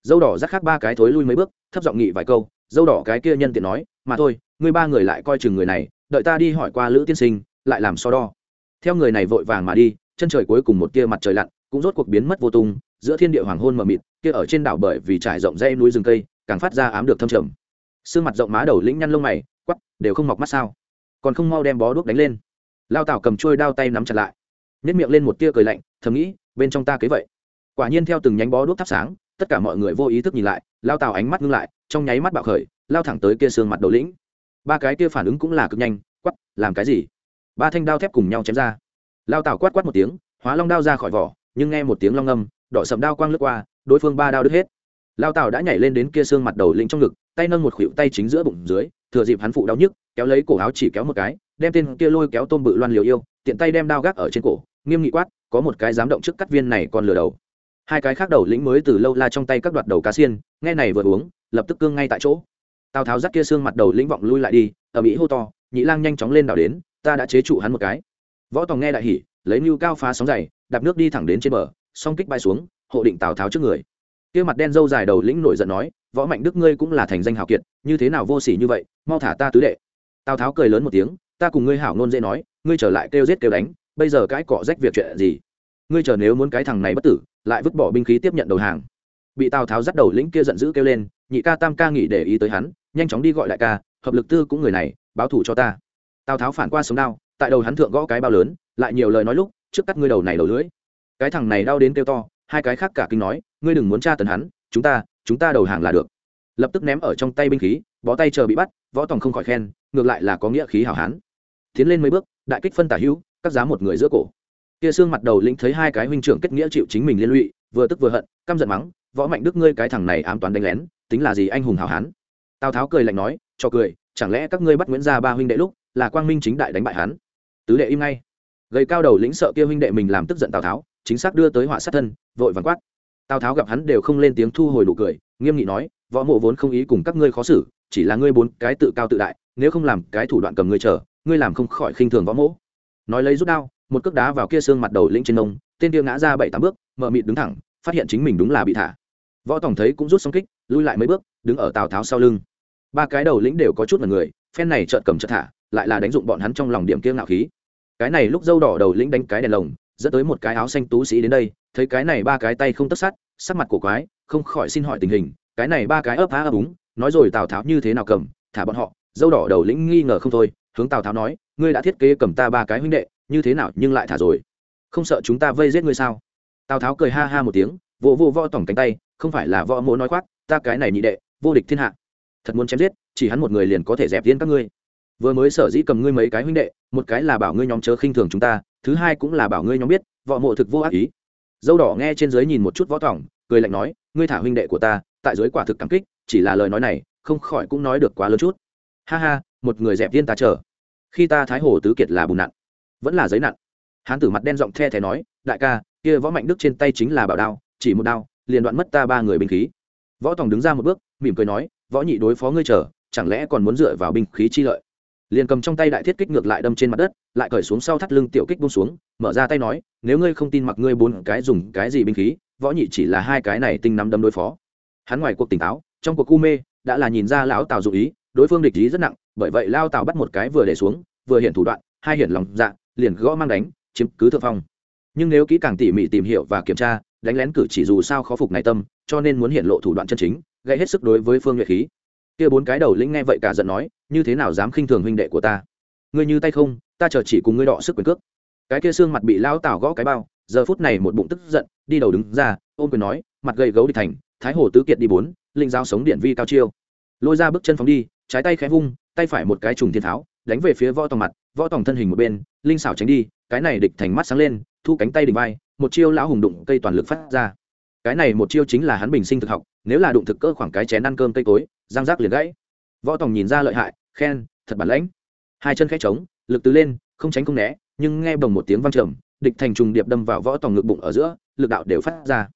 Dâu đỏ rắc khác ba cái thối lui mấy bước thấp giọng nghị vài câu, dâu đỏ cái kia nhân tiện nói, mà thôi, ngươi ba người lại coi chừng người này, đợi ta đi hỏi qua lữ tiên sinh, lại làm so đo. Theo người này vội vàng mà đi, chân trời cuối cùng một kia mặt trời lặn, cũng rốt cuộc biến mất vô tung, giữa thiên địa hoàng hôn mờ mịt, kia ở trên đảo bởi vì trải rộng dây núi rừng cây, càng phát ra ám được thâm trầm. Sương mặt rộng má đầu lĩnh nhăn lông mày quắp đều không mọc mắt sao? Còn không mau đem bó đuốc đánh lên. Lao tảo cầm trôi đao tay nắm chặt lại nếp miệng lên một tia cười lạnh, thầm nghĩ, bên trong ta kế vậy. Quả nhiên theo từng nhánh bó đuốc thắp sáng tất cả mọi người vô ý thức nhìn lại, lao tàu ánh mắt ngưng lại, trong nháy mắt bạo khởi, lao thẳng tới kia sương mặt đầu lĩnh. Ba cái kia phản ứng cũng là cực nhanh quắp làm cái gì? Ba thanh đao thép cùng nhau chém ra. Lao tàu quát quát một tiếng, hóa long đao ra khỏi vỏ, nhưng nghe một tiếng long âm đỏ sầm đao quang lướt qua, đối phương ba đao đứt hết. Lao tàu đã nhảy lên đến kia xương mặt đầu lĩnh trong ngực, tay nâng một khuỷu tay chính giữa bụng dưới, thừa dịp hắn phụ đau nhức, kéo lấy cổ áo chỉ kéo một cái, đem tên kia lôi kéo tôm bự loan liều yêu, tiện tay đem đao gác ở trên cổ, nghiêm nghị quát, có một cái dám động trước cắt viên này còn lừa đầu hai cái khác đầu lĩnh mới từ lâu la trong tay các đoạt đầu cá xiên, nghe này vừa uống, lập tức cương ngay tại chỗ. Tào tháo dắt kia xương mặt đầu lĩnh vọng lui lại đi ở mỹ hô to, nhị lang nhanh chóng lên đảo đến, ta đã chế trụ hắn một cái. Võ tòng nghe đại hỉ, lấy mưu cao phá sóng dày, đạp nước đi thẳng đến trên bờ, song kích bay xuống, hộ định tào tháo trước người. Kia mặt đen dâu dài đầu lĩnh nổi giận nói, võ mạnh đức ngươi cũng là thành danh hào kiệt, như thế nào vô sỉ như vậy, mau thả ta tứ đệ. Tào tháo cười lớn một tiếng, ta cùng ngươi hảo nôn dễ nói, ngươi trở lại kêu giết kêu đánh, bây giờ cái cọ rách việc chuyện gì? Ngươi chờ nếu muốn cái thằng này bất tử lại vứt bỏ binh khí tiếp nhận đầu hàng. Bị tào tháo dắt đầu lĩnh kia giận dữ kêu lên, nhị ca tam ca nghỉ để ý tới hắn, nhanh chóng đi gọi đại ca, hợp lực tư cũng người này, báo thủ cho ta. Tào tháo phản qua sống đao, tại đầu hắn thượng gõ cái bao lớn, lại nhiều lời nói lúc, trước cắt ngươi đầu này đầu lưỡi. Cái thằng này đau đến kêu to, hai cái khác cả kinh nói, ngươi đừng muốn tra tấn hắn, chúng ta chúng ta đầu hàng là được. Lập tức ném ở trong tay binh khí, bó tay chờ bị bắt, võ tòng không khỏi khen, ngược lại là có nghĩa khí hảo hán. Tiến lên mấy bước, đại kích phân tả hữu, cắt giá một người giữa cổ kia xương mặt đầu lĩnh thấy hai cái huynh trưởng kết nghĩa chịu chính mình liên lụy, vừa tức vừa hận, căm giận mắng, võ mạnh đức ngươi cái thằng này ám toán đánh lén, tính là gì anh hùng hảo hán? Tào tháo cười lạnh nói, cho cười, chẳng lẽ các ngươi bắt nguyễn gia ba huynh đệ lúc, là quang minh chính đại đánh bại hắn? Tứ đệ im ngay. Gầy cao đầu lĩnh sợ kia huynh đệ mình làm tức giận tào tháo, chính xác đưa tới họa sát thân, vội vàng quát. Tào tháo gặp hắn đều không lên tiếng thu hồi đủ cười, nghiêm nghị nói, võ mộ vốn không ý cùng các ngươi khó xử, chỉ là ngươi bốn cái tự cao tự đại, nếu không làm cái thủ đoạn cầm ngươi chờ, ngươi làm không khỏi khinh thường võ mộ. Nói lấy rút đao một cước đá vào kia xương mặt đầu lĩnh trên nông tên kia ngã ra bảy tám bước mờ mịt đứng thẳng, phát hiện chính mình đúng là bị thả. Võ tổng thấy cũng rút xong kích, lui lại mấy bước, đứng ở tào tháo sau lưng. Ba cái đầu lĩnh đều có chút là người, phen này trợt cầm chợt thả, lại là đánh dụng bọn hắn trong lòng điểm kia ngạo khí. Cái này lúc dâu đỏ đầu lĩnh đánh cái đèn lồng, dẫn tới một cái áo xanh tú sĩ đến đây, thấy cái này ba cái tay không tất sát, sắc mặt của quái, không khỏi xin hỏi tình hình, cái này ba cái ấp á ấp úng, nói rồi tào tháo như thế nào cầm, thả bọn họ, dâu đỏ đầu lĩnh nghi ngờ không thôi, hướng tào tháo nói, ngươi đã thiết kế cầm ta ba cái huynh đệ như thế nào nhưng lại thả rồi. Không sợ chúng ta vây giết ngươi sao? Tào tháo cười ha ha một tiếng, vỗ vỗ võ tổng cánh tay, không phải là võ mỗ nói khoác, ta cái này nhị đệ, vô địch thiên hạ. Thật muốn chém giết, chỉ hắn một người liền có thể dẹp viên các ngươi. Vừa mới sở dĩ cầm ngươi mấy cái huynh đệ, một cái là bảo ngươi nhóm chớ khinh thường chúng ta, thứ hai cũng là bảo ngươi nhóm biết, võ mộ thực vô ác ý. Dâu đỏ nghe trên dưới nhìn một chút võ tỏng cười lạnh nói, ngươi thả huynh đệ của ta, tại dưới quả thực cảm kích, chỉ là lời nói này, không khỏi cũng nói được quá lớn chút. Ha ha, một người dẹp viên ta chờ. Khi ta thái hồ tứ kiệt là bùn nặn vẫn là giấy nặn hán tử mặt đen giọng the thé nói, đại ca, kia võ mạnh đức trên tay chính là bảo đao, chỉ một đao, liền đoạn mất ta ba người binh khí. Võ tòng đứng ra một bước, mỉm cười nói, võ nhị đối phó ngươi chờ, chẳng lẽ còn muốn dựa vào binh khí chi lợi? Liền cầm trong tay đại thiết kích ngược lại đâm trên mặt đất, lại cởi xuống sau thắt lưng tiểu kích bung xuống, mở ra tay nói, nếu ngươi không tin mặc ngươi bốn cái dùng cái gì binh khí, võ nhị chỉ là hai cái này tinh nắm đâm đối phó. Hắn ngoài cuộc tỉnh táo, trong cuộc cu mê, đã là nhìn ra lão tào dụ ý, đối phương địch ý rất nặng, bởi vậy lao tào bắt một cái vừa để xuống, vừa hiện thủ đoạn, hai hiện lòng dạ liền gõ mang đánh, chiếm cứ thượng phong. Nhưng nếu kỹ càng tỉ mỉ tìm hiểu và kiểm tra, đánh lén cử chỉ dù sao khó phục này tâm, cho nên muốn hiện lộ thủ đoạn chân chính gây hết sức đối với phương nhuệ khí. Kia bốn cái đầu lĩnh nghe vậy cả giận nói, như thế nào dám khinh thường huynh đệ của ta? Ngươi như tay không, ta chờ chỉ cùng ngươi đọ sức quyền cước. Cái kia xương mặt bị lao tảo gõ cái bao, giờ phút này một bụng tức giận, đi đầu đứng ra, ôm quyền nói, mặt gầy gấu đi thành, thái hồ tứ kiệt đi bốn, linh giao sống điện vi cao chiêu. Lôi ra bước chân phóng đi, trái tay khẽ vung, tay phải một cái trùng thiên tháo đánh về phía võ tòng mặt, võ tòng thân hình một bên, linh xảo tránh đi, cái này địch thành mắt sáng lên, thu cánh tay đỉnh vai, một chiêu lão hùng đụng cây toàn lực phát ra. Cái này một chiêu chính là hắn bình sinh thực học, nếu là đụng thực cơ khoảng cái chén ăn cơm cây cối, răng rác liền gãy. Võ tòng nhìn ra lợi hại, khen, thật bản lãnh. Hai chân khẽ trống, lực tứ lên, không tránh không né, nhưng nghe bồng một tiếng vang trầm, địch thành trùng điệp đâm vào võ tòng ngực bụng ở giữa, lực đạo đều phát ra.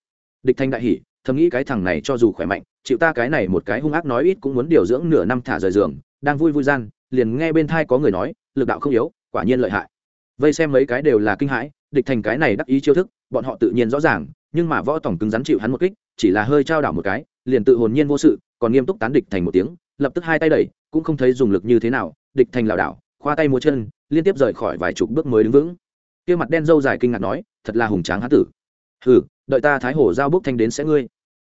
Địch thành đại hỉ, thầm nghĩ cái thằng này cho dù khỏe mạnh, chịu ta cái này một cái hung ác nói ít cũng muốn điều dưỡng nửa năm thả rời giường, đang vui vui gian liền nghe bên thai có người nói, lực đạo không yếu, quả nhiên lợi hại. Vây xem mấy cái đều là kinh hãi, địch thành cái này đắc ý chiêu thức, bọn họ tự nhiên rõ ràng, nhưng mà võ tổng cứng rắn chịu hắn một kích, chỉ là hơi trao đảo một cái, liền tự hồn nhiên vô sự, còn nghiêm túc tán địch thành một tiếng, lập tức hai tay đẩy, cũng không thấy dùng lực như thế nào, địch thành lảo đảo, khoa tay múa chân, liên tiếp rời khỏi vài chục bước mới đứng vững. Kia mặt đen râu dài kinh ngạc nói, thật là hùng tráng hán tử. Hừ, đợi ta thái hổ giao bước thanh đến sẽ ngươi.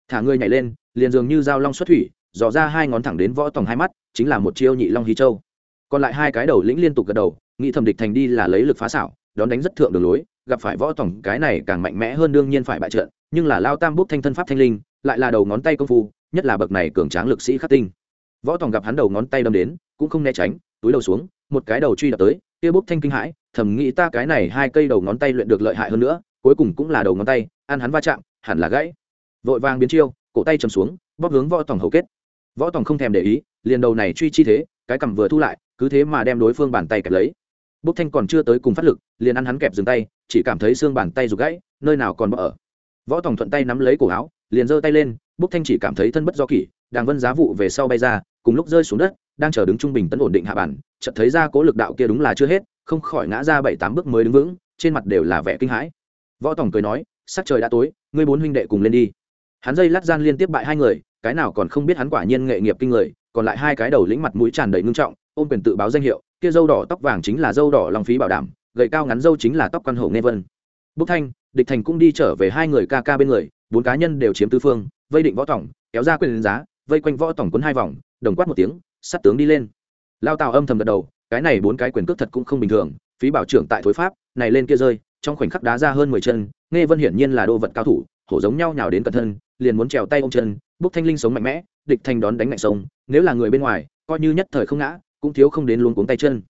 Thả ngươi nhảy lên. Liền dường như dao long xuất thủy, dò ra hai ngón thẳng đến võ tòng hai mắt, chính là một chiêu nhị long hí châu còn lại hai cái đầu lĩnh liên tục gật đầu, nghĩ thẩm địch thành đi là lấy lực phá xảo, đón đánh rất thượng đường lối, gặp phải võ tổng, cái này càng mạnh mẽ hơn đương nhiên phải bại trận, nhưng là lao tam bút thanh thân pháp thanh linh, lại là đầu ngón tay công phu, nhất là bậc này cường tráng lực sĩ khắc tinh. Võ tổng gặp hắn đầu ngón tay đâm đến, cũng không né tránh, túi đầu xuống, một cái đầu truy đập tới, kia bút thanh kinh hãi, thầm nghĩ ta cái này hai cây đầu ngón tay luyện được lợi hại hơn nữa, cuối cùng cũng là đầu ngón tay, ăn hắn va chạm, hẳn là gãy. Vội vàng biến chiêu, cổ tay chầm xuống, bóp hướng võ tổng hầu kết. Võ tổng không thèm để ý, liền đầu này truy chi thế, cái cầm vừa thu lại cứ thế mà đem đối phương bàn tay kẹp lấy. Bốc thanh còn chưa tới cùng phát lực, liền ăn hắn kẹp dừng tay, chỉ cảm thấy xương bàn tay rụt gãy, nơi nào còn bỏ ở võ tòng thuận tay nắm lấy cổ áo, liền giơ tay lên, bốc thanh chỉ cảm thấy thân bất do kỷ, đàng vân giá vụ về sau bay ra, cùng lúc rơi xuống đất, đang chờ đứng trung bình tấn ổn định hạ bản, chợt thấy ra cố lực đạo kia đúng là chưa hết, không khỏi ngã ra bảy tám bước mới đứng vững, trên mặt đều là vẻ kinh hãi. Võ tòng cười nói, sắc trời đã tối, ngươi bốn huynh đệ cùng lên đi. Hắn dây lát gian liên tiếp bại hai người, cái nào còn không biết hắn quả nhiên nghệ nghiệp kinh người, còn lại hai cái đầu lĩnh mặt mũi tràn đầy ngưng trọng ôm quyền tự báo danh hiệu, kia dâu đỏ tóc vàng chính là dâu đỏ lòng phí bảo đảm gậy cao ngắn dâu chính là tóc quan hổ nghe vân. Bốc thanh, địch thành cũng đi trở về hai người ca ca bên người, bốn cá nhân đều chiếm tư phương, vây định võ tổng, kéo ra quyền giá, vây quanh võ tổng quấn hai vòng, đồng quát một tiếng sắt tướng đi lên. Lao tào âm thầm gật đầu, cái này bốn cái quyền cước thật cũng không bình thường, phí bảo trưởng tại thối pháp, này lên kia rơi, trong khoảnh khắc đá ra hơn mười chân, nghe vân hiển nhiên là đô vật cao thủ, hổ giống nhau nhào đến cẩn thân, liền muốn trèo tay ôm chân bốc thanh linh sống mạnh mẽ, địch thanh đón đánh mạnh sông, nếu là người bên ngoài, coi như nhất thời không ngã cũng thiếu không đến luôn cuống tay chân.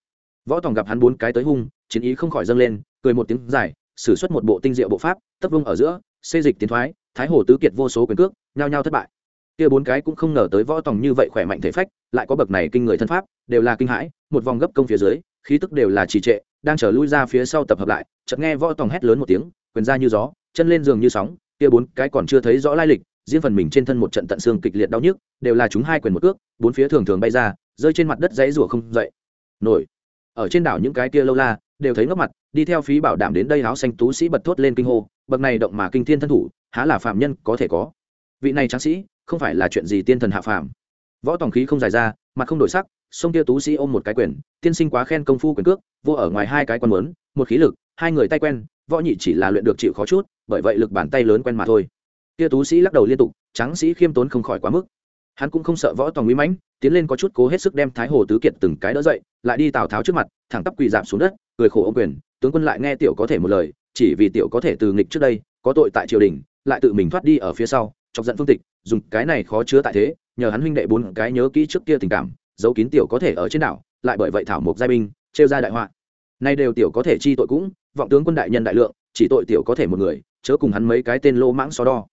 Võ tòng gặp hắn bốn cái tới hung, chiến ý không khỏi dâng lên, cười một tiếng dài, sử xuất một bộ tinh diệu bộ pháp, tấp vung ở giữa, xê dịch tiến thoái, thái hồ tứ kiệt vô số quyền cước, nhao nhao thất bại. Kia bốn cái cũng không ngờ tới võ tòng như vậy khỏe mạnh thể phách, lại có bậc này kinh người thân pháp, đều là kinh hãi, một vòng gấp công phía dưới, khí tức đều là trì trệ, đang trở lui ra phía sau tập hợp lại, chợt nghe võ tòng hét lớn một tiếng, quyền ra như gió, chân lên giường như sóng, kia bốn cái còn chưa thấy rõ lai lịch, riêng phần mình trên thân một trận tận xương kịch liệt đau nhức, đều là chúng hai quyền một cước, bốn phía thường thường bay ra rơi trên mặt đất dãy rủa không dậy. Nổi. Ở trên đảo những cái kia lâu la, đều thấy ngốc mặt, đi theo phí bảo đảm đến đây áo xanh tú sĩ bật thốt lên kinh hô, bậc này động mà kinh thiên thân thủ, há là phạm nhân có thể có. Vị này tráng sĩ, không phải là chuyện gì tiên thần hạ phàm. Võ tòng khí không dài ra, mặt không đổi sắc, sông kia tú sĩ ôm một cái quyền, tiên sinh quá khen công phu quyền cước, vô ở ngoài hai cái quan muốn, một khí lực, hai người tay quen, võ nhị chỉ là luyện được chịu khó chút, bởi vậy lực bàn tay lớn quen mà thôi. Kia tú sĩ lắc đầu liên tục, tráng sĩ khiêm tốn không khỏi quá mức hắn cũng không sợ võ tòng uy mãnh, tiến lên có chút cố hết sức đem thái hồ tứ kiệt từng cái đỡ dậy, lại đi tào tháo trước mặt, thẳng tắp quỳ dạp xuống đất, cười khổ ô quyền, tướng quân lại nghe tiểu có thể một lời, chỉ vì tiểu có thể từ nghịch trước đây, có tội tại triều đình, lại tự mình thoát đi ở phía sau, chọc giận phương tịch, dùng cái này khó chứa tại thế, nhờ hắn huynh đệ bốn cái nhớ kỹ trước kia tình cảm, giấu kín tiểu có thể ở trên đảo, lại bởi vậy thảo một giai binh, trêu ra đại họa. Nay đều tiểu có thể chi tội cũng, vọng tướng quân đại nhân đại lượng, chỉ tội tiểu có thể một người, chớ cùng hắn mấy cái tên lô mãng so đo.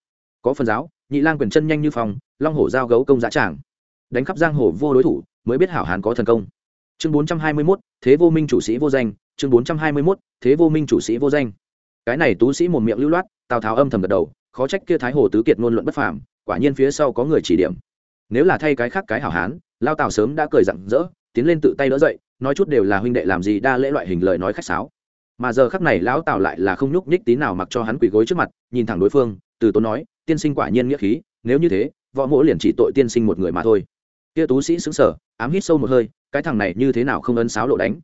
Có phần giáo nhị lang quyền chân nhanh như phòng long hổ giao gấu công giá tràng. Đánh khắp giang hồ vô đối thủ mới biết hảo hán có thần công. Chương bốn trăm hai mươi 421, thế vô minh chủ sĩ vô danh. Chương bốn trăm hai mươi 421, thế vô minh chủ sĩ vô danh. Cái này tú sĩ một miệng lưu loát tào tháo âm thầm gật đầu khó trách kia thái hồ tứ kiệt ngôn luận bất phàm quả nhiên phía sau có người chỉ điểm. Nếu là thay cái khác cái hảo hán lao tào sớm đã cười rặng rỡ tiến lên tự tay đỡ dậy nói chút đều là huynh đệ làm gì đa lễ loại hình lời nói khách sáo. Mà giờ khắc này lão tào lại là không nhúc nhích tí nào mặc cho hắn quỳ gối trước mặt nhìn thẳng đối phương từ tốn nói tiên sinh quả nhiên nghĩa khí, nếu như thế, võ mỗ liền chỉ tội tiên sinh một người mà thôi. Kia tú sĩ xứng sở ám hít sâu một hơi, cái thằng này như thế nào không ấn sáo lộ đánh.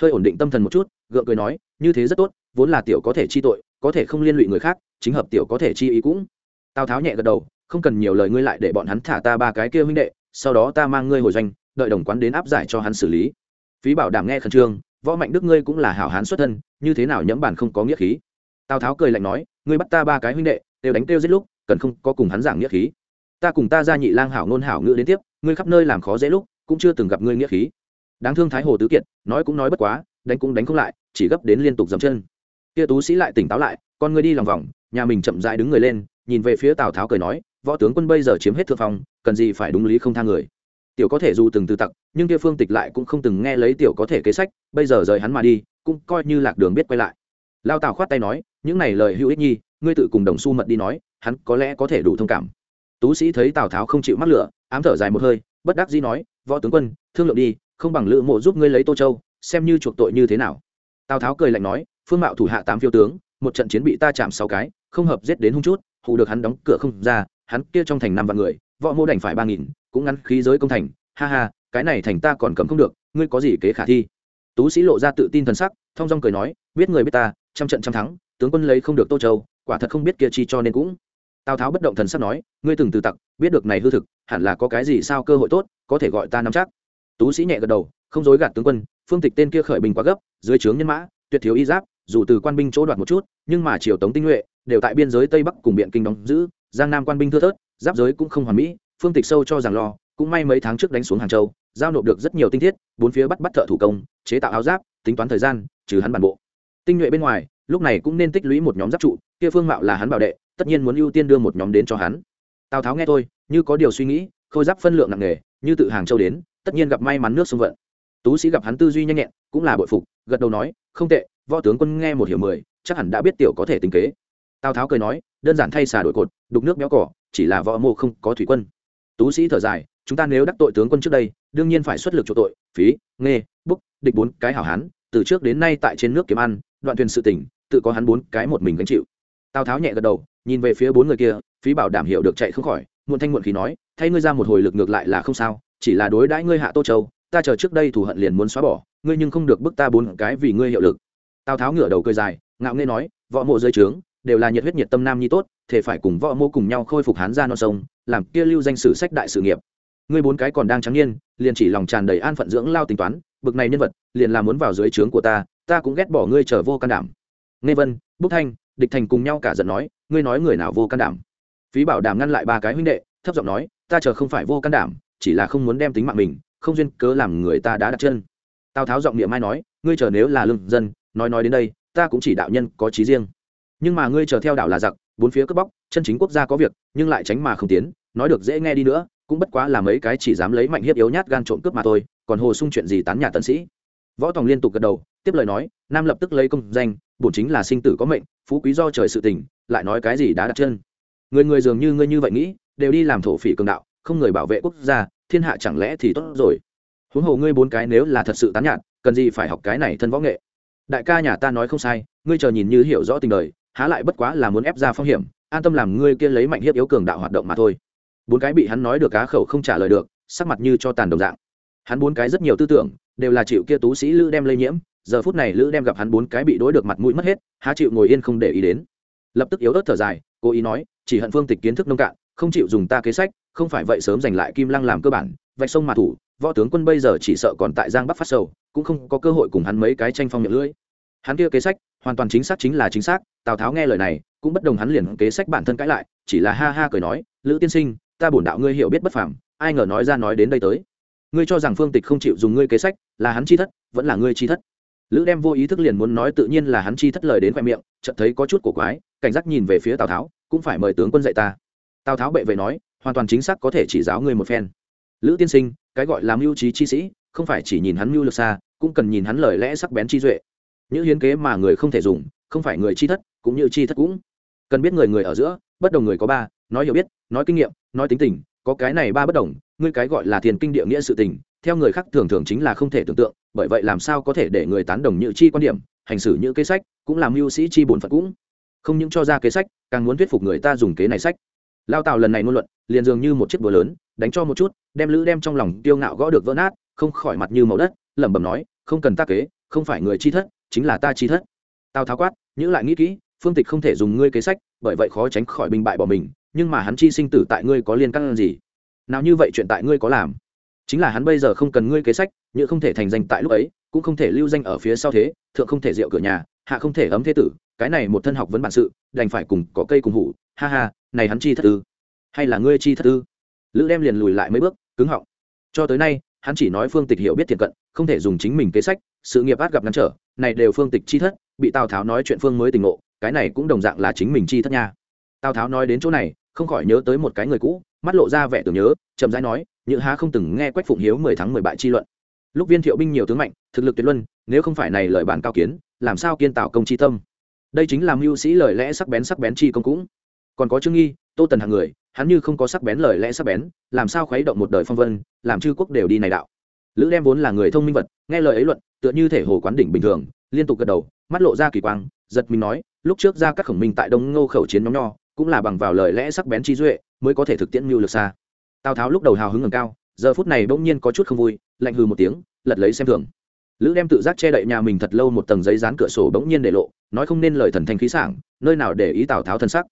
Hơi ổn định tâm thần một chút, gượng cười nói, như thế rất tốt, vốn là tiểu có thể chi tội, có thể không liên lụy người khác, chính hợp tiểu có thể chi ý cũng. Tào tháo nhẹ gật đầu, không cần nhiều lời ngươi lại để bọn hắn thả ta ba cái kia huynh đệ, sau đó ta mang ngươi hồi doanh, đợi đồng quán đến áp giải cho hắn xử lý. Phí bảo đảm nghe khẩn trương, võ mạnh đức ngươi cũng là hảo hán xuất thân, như thế nào nhẫm bản không có nghĩa khí. Tào tháo cười lạnh nói, ngươi bắt ta ba cái huynh đệ, đều đánh tiêu giết lúc cần không có cùng hắn giảng nghĩa khí. Ta cùng ta ra nhị lang hảo ngôn hảo ngữ đến tiếp, ngươi khắp nơi làm khó dễ lúc, cũng chưa từng gặp ngươi nghĩa khí. Đáng thương thái hồ tứ kiệt, nói cũng nói bất quá, đánh cũng đánh không lại, chỉ gấp đến liên tục dậm chân. Kia tú sĩ lại tỉnh táo lại, con ngươi đi lòng vòng, nhà mình chậm rãi đứng người lên, nhìn về phía tào tháo cười nói, võ tướng quân bây giờ chiếm hết thượng phong, cần gì phải đúng lý không tha người. Tiểu có thể dù từng từ tặc, nhưng kia phương tịch lại cũng không từng nghe lấy tiểu có thể kế sách, bây giờ rời hắn mà đi, cũng coi như lạc đường biết quay lại lao tào khoát tay nói, những này lời hữu ích nhi, ngươi tự cùng đồng su mật đi nói, hắn có lẽ có thể đủ thông cảm. Tú sĩ thấy tào tháo không chịu mắc lửa, ám thở dài một hơi, bất đắc dĩ nói, võ tướng quân, thương lượng đi, không bằng lữ mộ giúp ngươi lấy tô châu, xem như chuộc tội như thế nào. Tào tháo cười lạnh nói, phương mạo thủ hạ tám phiêu tướng, một trận chiến bị ta chạm sáu cái, không hợp giết đến hung chút hù được hắn đóng cửa không ra, hắn kia trong thành năm vạn người, võ mô đành phải ba nghìn, cũng ngắn khí giới công thành, ha ha, cái này thành ta còn cầm không được, ngươi có gì kế khả thi? Tú sĩ lộ ra tự tin thần sắc, thong dong cười nói, biết người biết ta trăm trận trăm thắng, tướng quân lấy không được tô châu, quả thật không biết kia chi cho nên cũng. Tào tháo bất động thần sắc nói, ngươi từng từ tặc, biết được này hư thực, hẳn là có cái gì sao cơ hội tốt, có thể gọi ta nắm chắc. Tú sĩ nhẹ gật đầu, không dối gạt tướng quân, phương tịch tên kia khởi bình quá gấp, dưới trướng nhân mã, tuyệt thiếu y giáp, dù từ quan binh chỗ đoạt một chút, nhưng mà triều tống tinh nhuệ, đều tại biên giới tây bắc cùng biện kinh đóng giữ, giang nam quan binh thưa thớt, giáp giới cũng không hoàn mỹ, phương tịch sâu cho rằng lo, cũng may mấy tháng trước đánh xuống hàng châu, giao nộp được rất nhiều tinh thiết, bốn phía bắt bắt thợ thủ công, chế tạo áo giáp, tính toán thời gian, trừ hắn bản bộ tinh nhuệ bên ngoài, lúc này cũng nên tích lũy một nhóm giáp trụ, kia phương mạo là hắn bảo đệ, tất nhiên muốn ưu tiên đưa một nhóm đến cho hắn. Tào tháo nghe thôi, như có điều suy nghĩ, khôi giáp phân lượng nặng nề, như tự hàng châu đến, tất nhiên gặp may mắn nước sông vận. Tú sĩ gặp hắn tư duy nhanh nhẹn, cũng là bội phục, gật đầu nói, không tệ, võ tướng quân nghe một hiểu mười, chắc hẳn đã biết tiểu có thể tính kế. Tào tháo cười nói, đơn giản thay xà đổi cột, đục nước béo cỏ, chỉ là võ mộ không có thủy quân. Tú sĩ thở dài, chúng ta nếu đắc tội tướng quân trước đây, đương nhiên phải xuất lực chỗ tội, phí nghe búc, địch bốn cái hảo hán từ trước đến nay tại trên nước kiếm ăn, đoạn thuyền sự tỉnh, tự có hắn bốn cái một mình gánh chịu. Tào tháo nhẹ gật đầu, nhìn về phía bốn người kia, phí bảo đảm hiểu được chạy không khỏi, muộn thanh muộn khí nói, thay ngươi ra một hồi lực ngược lại là không sao, chỉ là đối đãi ngươi hạ tô châu, ta chờ trước đây thù hận liền muốn xóa bỏ, ngươi nhưng không được bức ta bốn cái vì ngươi hiệu lực. Tào tháo ngửa đầu cười dài, ngạo nghê nói, võ mộ dưới trướng, đều là nhiệt huyết nhiệt tâm nam nhi tốt thể phải cùng võ mô cùng nhau khôi phục hán gia non sông, làm kia lưu danh sử sách đại sự nghiệp. Ngươi bốn cái còn đang trắng niên, liền chỉ lòng tràn đầy an phận dưỡng lao tính toán bực này nhân vật, liền là muốn vào dưới trướng của ta ta cũng ghét bỏ ngươi trở vô can đảm. Nghe vân bốc thanh, địch thành cùng nhau cả giận nói, ngươi nói người nào vô can đảm? Phí bảo đảm ngăn lại ba cái huynh đệ, thấp giọng nói, ta chờ không phải vô can đảm, chỉ là không muốn đem tính mạng mình, không duyên cớ làm người ta đã đặt chân. Tào tháo giọng niệm mai nói, ngươi chờ nếu là lương dân, nói nói đến đây, ta cũng chỉ đạo nhân có trí riêng. Nhưng mà ngươi chờ theo đạo là giặc, bốn phía cướp bóc, chân chính quốc gia có việc, nhưng lại tránh mà không tiến, nói được dễ nghe đi nữa cũng bất quá là mấy cái chỉ dám lấy mạnh hiếp yếu nhát gan trộm cướp mà thôi, còn hồ sung chuyện gì tán nhà tần sĩ? Võ tòng liên tục gật đầu, tiếp lời nói, nam lập tức lấy công danh, bổn chính là sinh tử có mệnh, phú quý do trời sự tình, lại nói cái gì đã đặt chân. Người người dường như ngươi như vậy nghĩ, đều đi làm thổ phỉ cường đạo, không người bảo vệ quốc gia, thiên hạ chẳng lẽ thì tốt rồi? Huống hồ ngươi bốn cái nếu là thật sự tán nhạt, cần gì phải học cái này thân võ nghệ? Đại ca nhà ta nói không sai, ngươi chờ nhìn như hiểu rõ tình đời, há lại bất quá là muốn ép ra phong hiểm, an tâm làm ngươi kia lấy mạnh hiếp yếu cường đạo hoạt động mà thôi bốn cái bị hắn nói được cá khẩu không trả lời được, sắc mặt như cho tàn đồng dạng. Hắn bốn cái rất nhiều tư tưởng, đều là chịu kia tú sĩ lữ đem lây nhiễm, giờ phút này lữ đem gặp hắn bốn cái bị đối được mặt mũi mất hết, há chịu ngồi yên không để ý đến. Lập tức yếu ớt thở dài, cố ý nói, chỉ hận phương tịch kiến thức nông cạn, không chịu dùng ta kế sách, không phải vậy sớm giành lại kim lăng làm cơ bản, vạch sông mà thủ, võ tướng quân bây giờ chỉ sợ còn tại giang bắc phát sầu, cũng không có cơ hội cùng hắn mấy cái tranh phong miệng lưỡi. Hắn kia kế sách, hoàn toàn chính xác chính là chính xác, tào tháo nghe lời này, cũng bất đồng hắn liền kế sách bản thân cãi lại, chỉ là ha ha cười nói, lữ tiên sinh ta bổn đạo ngươi hiểu biết bất phàm, ai ngờ nói ra nói đến đây tới. Ngươi cho rằng phương tịch không chịu dùng ngươi kế sách, là hắn chi thất, vẫn là ngươi chi thất. Lữ đem vô ý thức liền muốn nói tự nhiên là hắn chi thất lời đến khoe miệng, chợt thấy có chút cổ quái, cảnh giác nhìn về phía tào tháo, cũng phải mời tướng quân dạy ta. Tào tháo bệ vệ nói, hoàn toàn chính xác có thể chỉ giáo ngươi một phen. Lữ tiên sinh, cái gọi là mưu trí chi sĩ, không phải chỉ nhìn hắn mưu lược xa, cũng cần nhìn hắn lời lẽ sắc bén chi duệ. Những hiến kế mà người không thể dùng, không phải người chi thất, cũng như chi thất cũng. Cần biết người người ở giữa, bất đồng người có ba nói hiểu biết, nói kinh nghiệm, nói tính tình, có cái này ba bất đồng, ngươi cái gọi là thiền kinh địa nghĩa sự tình, theo người khác thường thường chính là không thể tưởng tượng, bởi vậy làm sao có thể để người tán đồng như chi quan điểm, hành xử như kế sách, cũng làm mưu sĩ chi bổn phận cũng. Không những cho ra kế sách, càng muốn thuyết phục người ta dùng kế này sách. Lao tào lần này ngôn luận, liền dường như một chiếc búa lớn, đánh cho một chút, đem lữ đem trong lòng tiêu ngạo gõ được vỡ nát, không khỏi mặt như màu đất, lẩm bẩm nói, không cần ta kế, không phải người chi thất, chính là ta chi thất. Tào tháo quát, nhữ lại nghĩ kỹ, phương tịch không thể dùng ngươi kế sách, bởi vậy khó tránh khỏi bình bại bỏ mình nhưng mà hắn chi sinh tử tại ngươi có liên căn gì? Nào như vậy chuyện tại ngươi có làm? Chính là hắn bây giờ không cần ngươi kế sách như không thể thành danh tại lúc ấy, cũng không thể lưu danh ở phía sau thế, thượng không thể rượu cửa nhà, hạ không thể ấm thế tử, cái này một thân học vấn bản sự, đành phải cùng có cây cùng hủ, ha ha, này hắn chi thất tư hay là ngươi chi thất tư lữ đem liền lùi lại mấy bước, cứng họng. Cho tới nay, hắn chỉ nói phương tịch hiểu biết thiện cận, không thể dùng chính mình kế sách, sự nghiệp át gặp ngăn trở, này đều phương tịch chi thất, bị tào tháo nói chuyện phương mới tình ngộ, cái này cũng đồng dạng là chính mình chi thất nha. Tào tháo nói đến chỗ này không khỏi nhớ tới một cái người cũ, mắt lộ ra vẻ tưởng nhớ, chậm rãi nói như há không từng nghe quách phụng hiếu mười tháng mười bại chi luận. Lúc viên thiệu binh nhiều tướng mạnh, thực lực tuyệt luân, nếu không phải này lời bản cao kiến, làm sao kiên tạo công chi tâm? Đây chính là mưu sĩ lời lẽ sắc bén sắc bén chi công cũng. Còn có trương nghi, tô tần hàng người, hắn như không có sắc bén lời lẽ sắc bén, làm sao khuấy động một đời phong vân, làm chư quốc đều đi này đạo. Lữ đem vốn là người thông minh vật, nghe lời ấy luận, tựa như thể hồ quán đỉnh bình thường, liên tục gật đầu, mắt lộ ra kỳ quang, giật mình nói, lúc trước ra các khổng minh tại đông ngô khẩu chiến nhóm nho cũng là bằng vào lời lẽ sắc bén chi duệ mới có thể thực tiễn mưu lược xa. Tào tháo lúc đầu hào hứng ngầm cao, giờ phút này bỗng nhiên có chút không vui, lạnh hừ một tiếng, lật lấy xem thường. Lữ đem tự giác che đậy nhà mình thật lâu một tầng giấy dán cửa sổ bỗng nhiên để lộ, nói không nên lời thần thanh khí sảng, nơi nào để ý tào tháo thân sắc.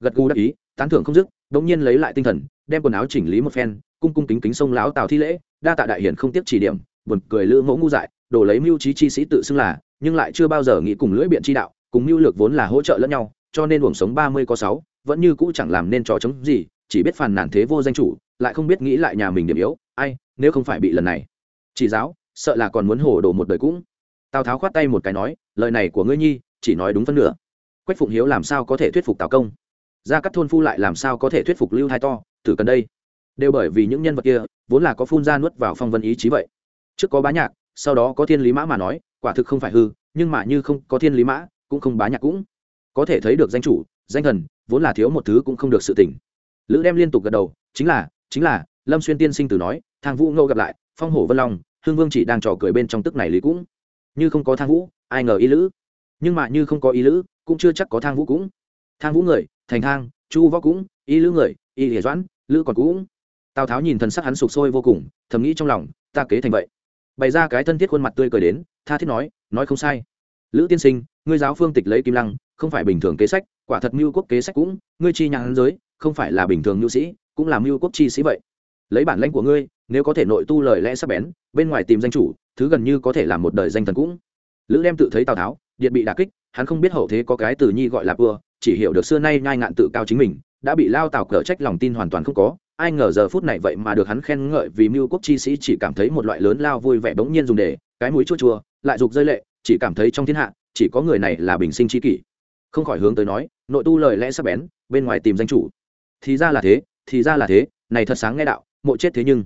Gật gù đắc ý, tán thưởng không dứt, bỗng nhiên lấy lại tinh thần, đem quần áo chỉnh lý một phen, cung cung kính kính sông lão tào thi lễ, đa tạ đại hiển không tiếp chỉ điểm, buồn cười lữ mẫu ngu dại, đổ lấy mưu trí chi sĩ tự xưng là, nhưng lại chưa bao giờ nghĩ cùng lưỡi biện chi đạo, cùng mưu lược vốn là hỗ trợ lẫn nhau, cho nên uổng sống ba mươi có sáu vẫn như cũ chẳng làm nên trò chống gì, chỉ biết phàn nàn thế vô danh chủ, lại không biết nghĩ lại nhà mình điểm yếu, ai, nếu không phải bị lần này. Chỉ giáo, sợ là còn muốn hồ đồ một đời cũng. Tào tháo khoát tay một cái nói, lời này của ngươi nhi, chỉ nói đúng phân nửa. Quách phụng hiếu làm sao có thể thuyết phục tào công? Ra các thôn phu lại làm sao có thể thuyết phục lưu hai to thử cần đây? Đều bởi vì những nhân vật kia, vốn là có phun ra nuốt vào phong vân ý chí vậy. Trước có bá nhạc, sau đó có thiên lý mã mà nói, quả thực không phải hư, nhưng mà như không có thiên lý mã, cũng không bá nhạc cũng. Có thể thấy được danh chủ danh thần, vốn là thiếu một thứ cũng không được sự tỉnh. Lữ đem liên tục gật đầu, chính là chính là, lâm xuyên tiên sinh từ nói, thang vũ ngâu gặp lại, phong hổ vân long, hương vương chỉ đang trò cười bên trong tức này lý cũng. Như không có thang vũ, ai ngờ y lữ. Nhưng mà như không có y lữ, cũng chưa chắc có thang vũ cũng. Thang vũ người, thành thang, chu võ cũng y lữ người y lìa doãn, lữ còn cũng. Tào tháo nhìn thần sắc hắn sụp sôi vô cùng, thầm nghĩ trong lòng, ta kế thành vậy. Bày ra cái thân thiết khuôn mặt tươi cười đến, tha thiết nói nói không sai. Lữ tiên sinh, ngươi giáo phương tịch lấy kim lăng, không phải bình thường kế sách quả thật mưu quốc kế sách cũng, ngươi chi nhãn giới, không phải là bình thường nhu sĩ, cũng là mưu quốc chi sĩ vậy. Lấy bản lãnh của ngươi, nếu có thể nội tu lời lẽ sắc bén, bên ngoài tìm danh chủ, thứ gần như có thể làm một đời danh thần cũng. Lữ đem tự thấy tào tháo, điện bị đà kích, hắn không biết hậu thế có cái từ nhi gọi là vừa chỉ hiểu được xưa nay nhai ngạn tự cao chính mình, đã bị lao tào cở trách lòng tin hoàn toàn không có. Ai ngờ giờ phút này vậy mà được hắn khen ngợi vì mưu quốc chi sĩ chỉ cảm thấy một loại lớn lao vui vẻ bỗng nhiên dùng để, cái mũi chua chua, lại rục rơi lệ, chỉ cảm thấy trong thiên hạ, chỉ có người này là bình sinh chi kỷ không khỏi hướng tới nói, nội tu lời lẽ sắc bén, bên ngoài tìm danh chủ. Thì ra là thế, thì ra là thế, này thật sáng nghe đạo, mộ chết thế nhưng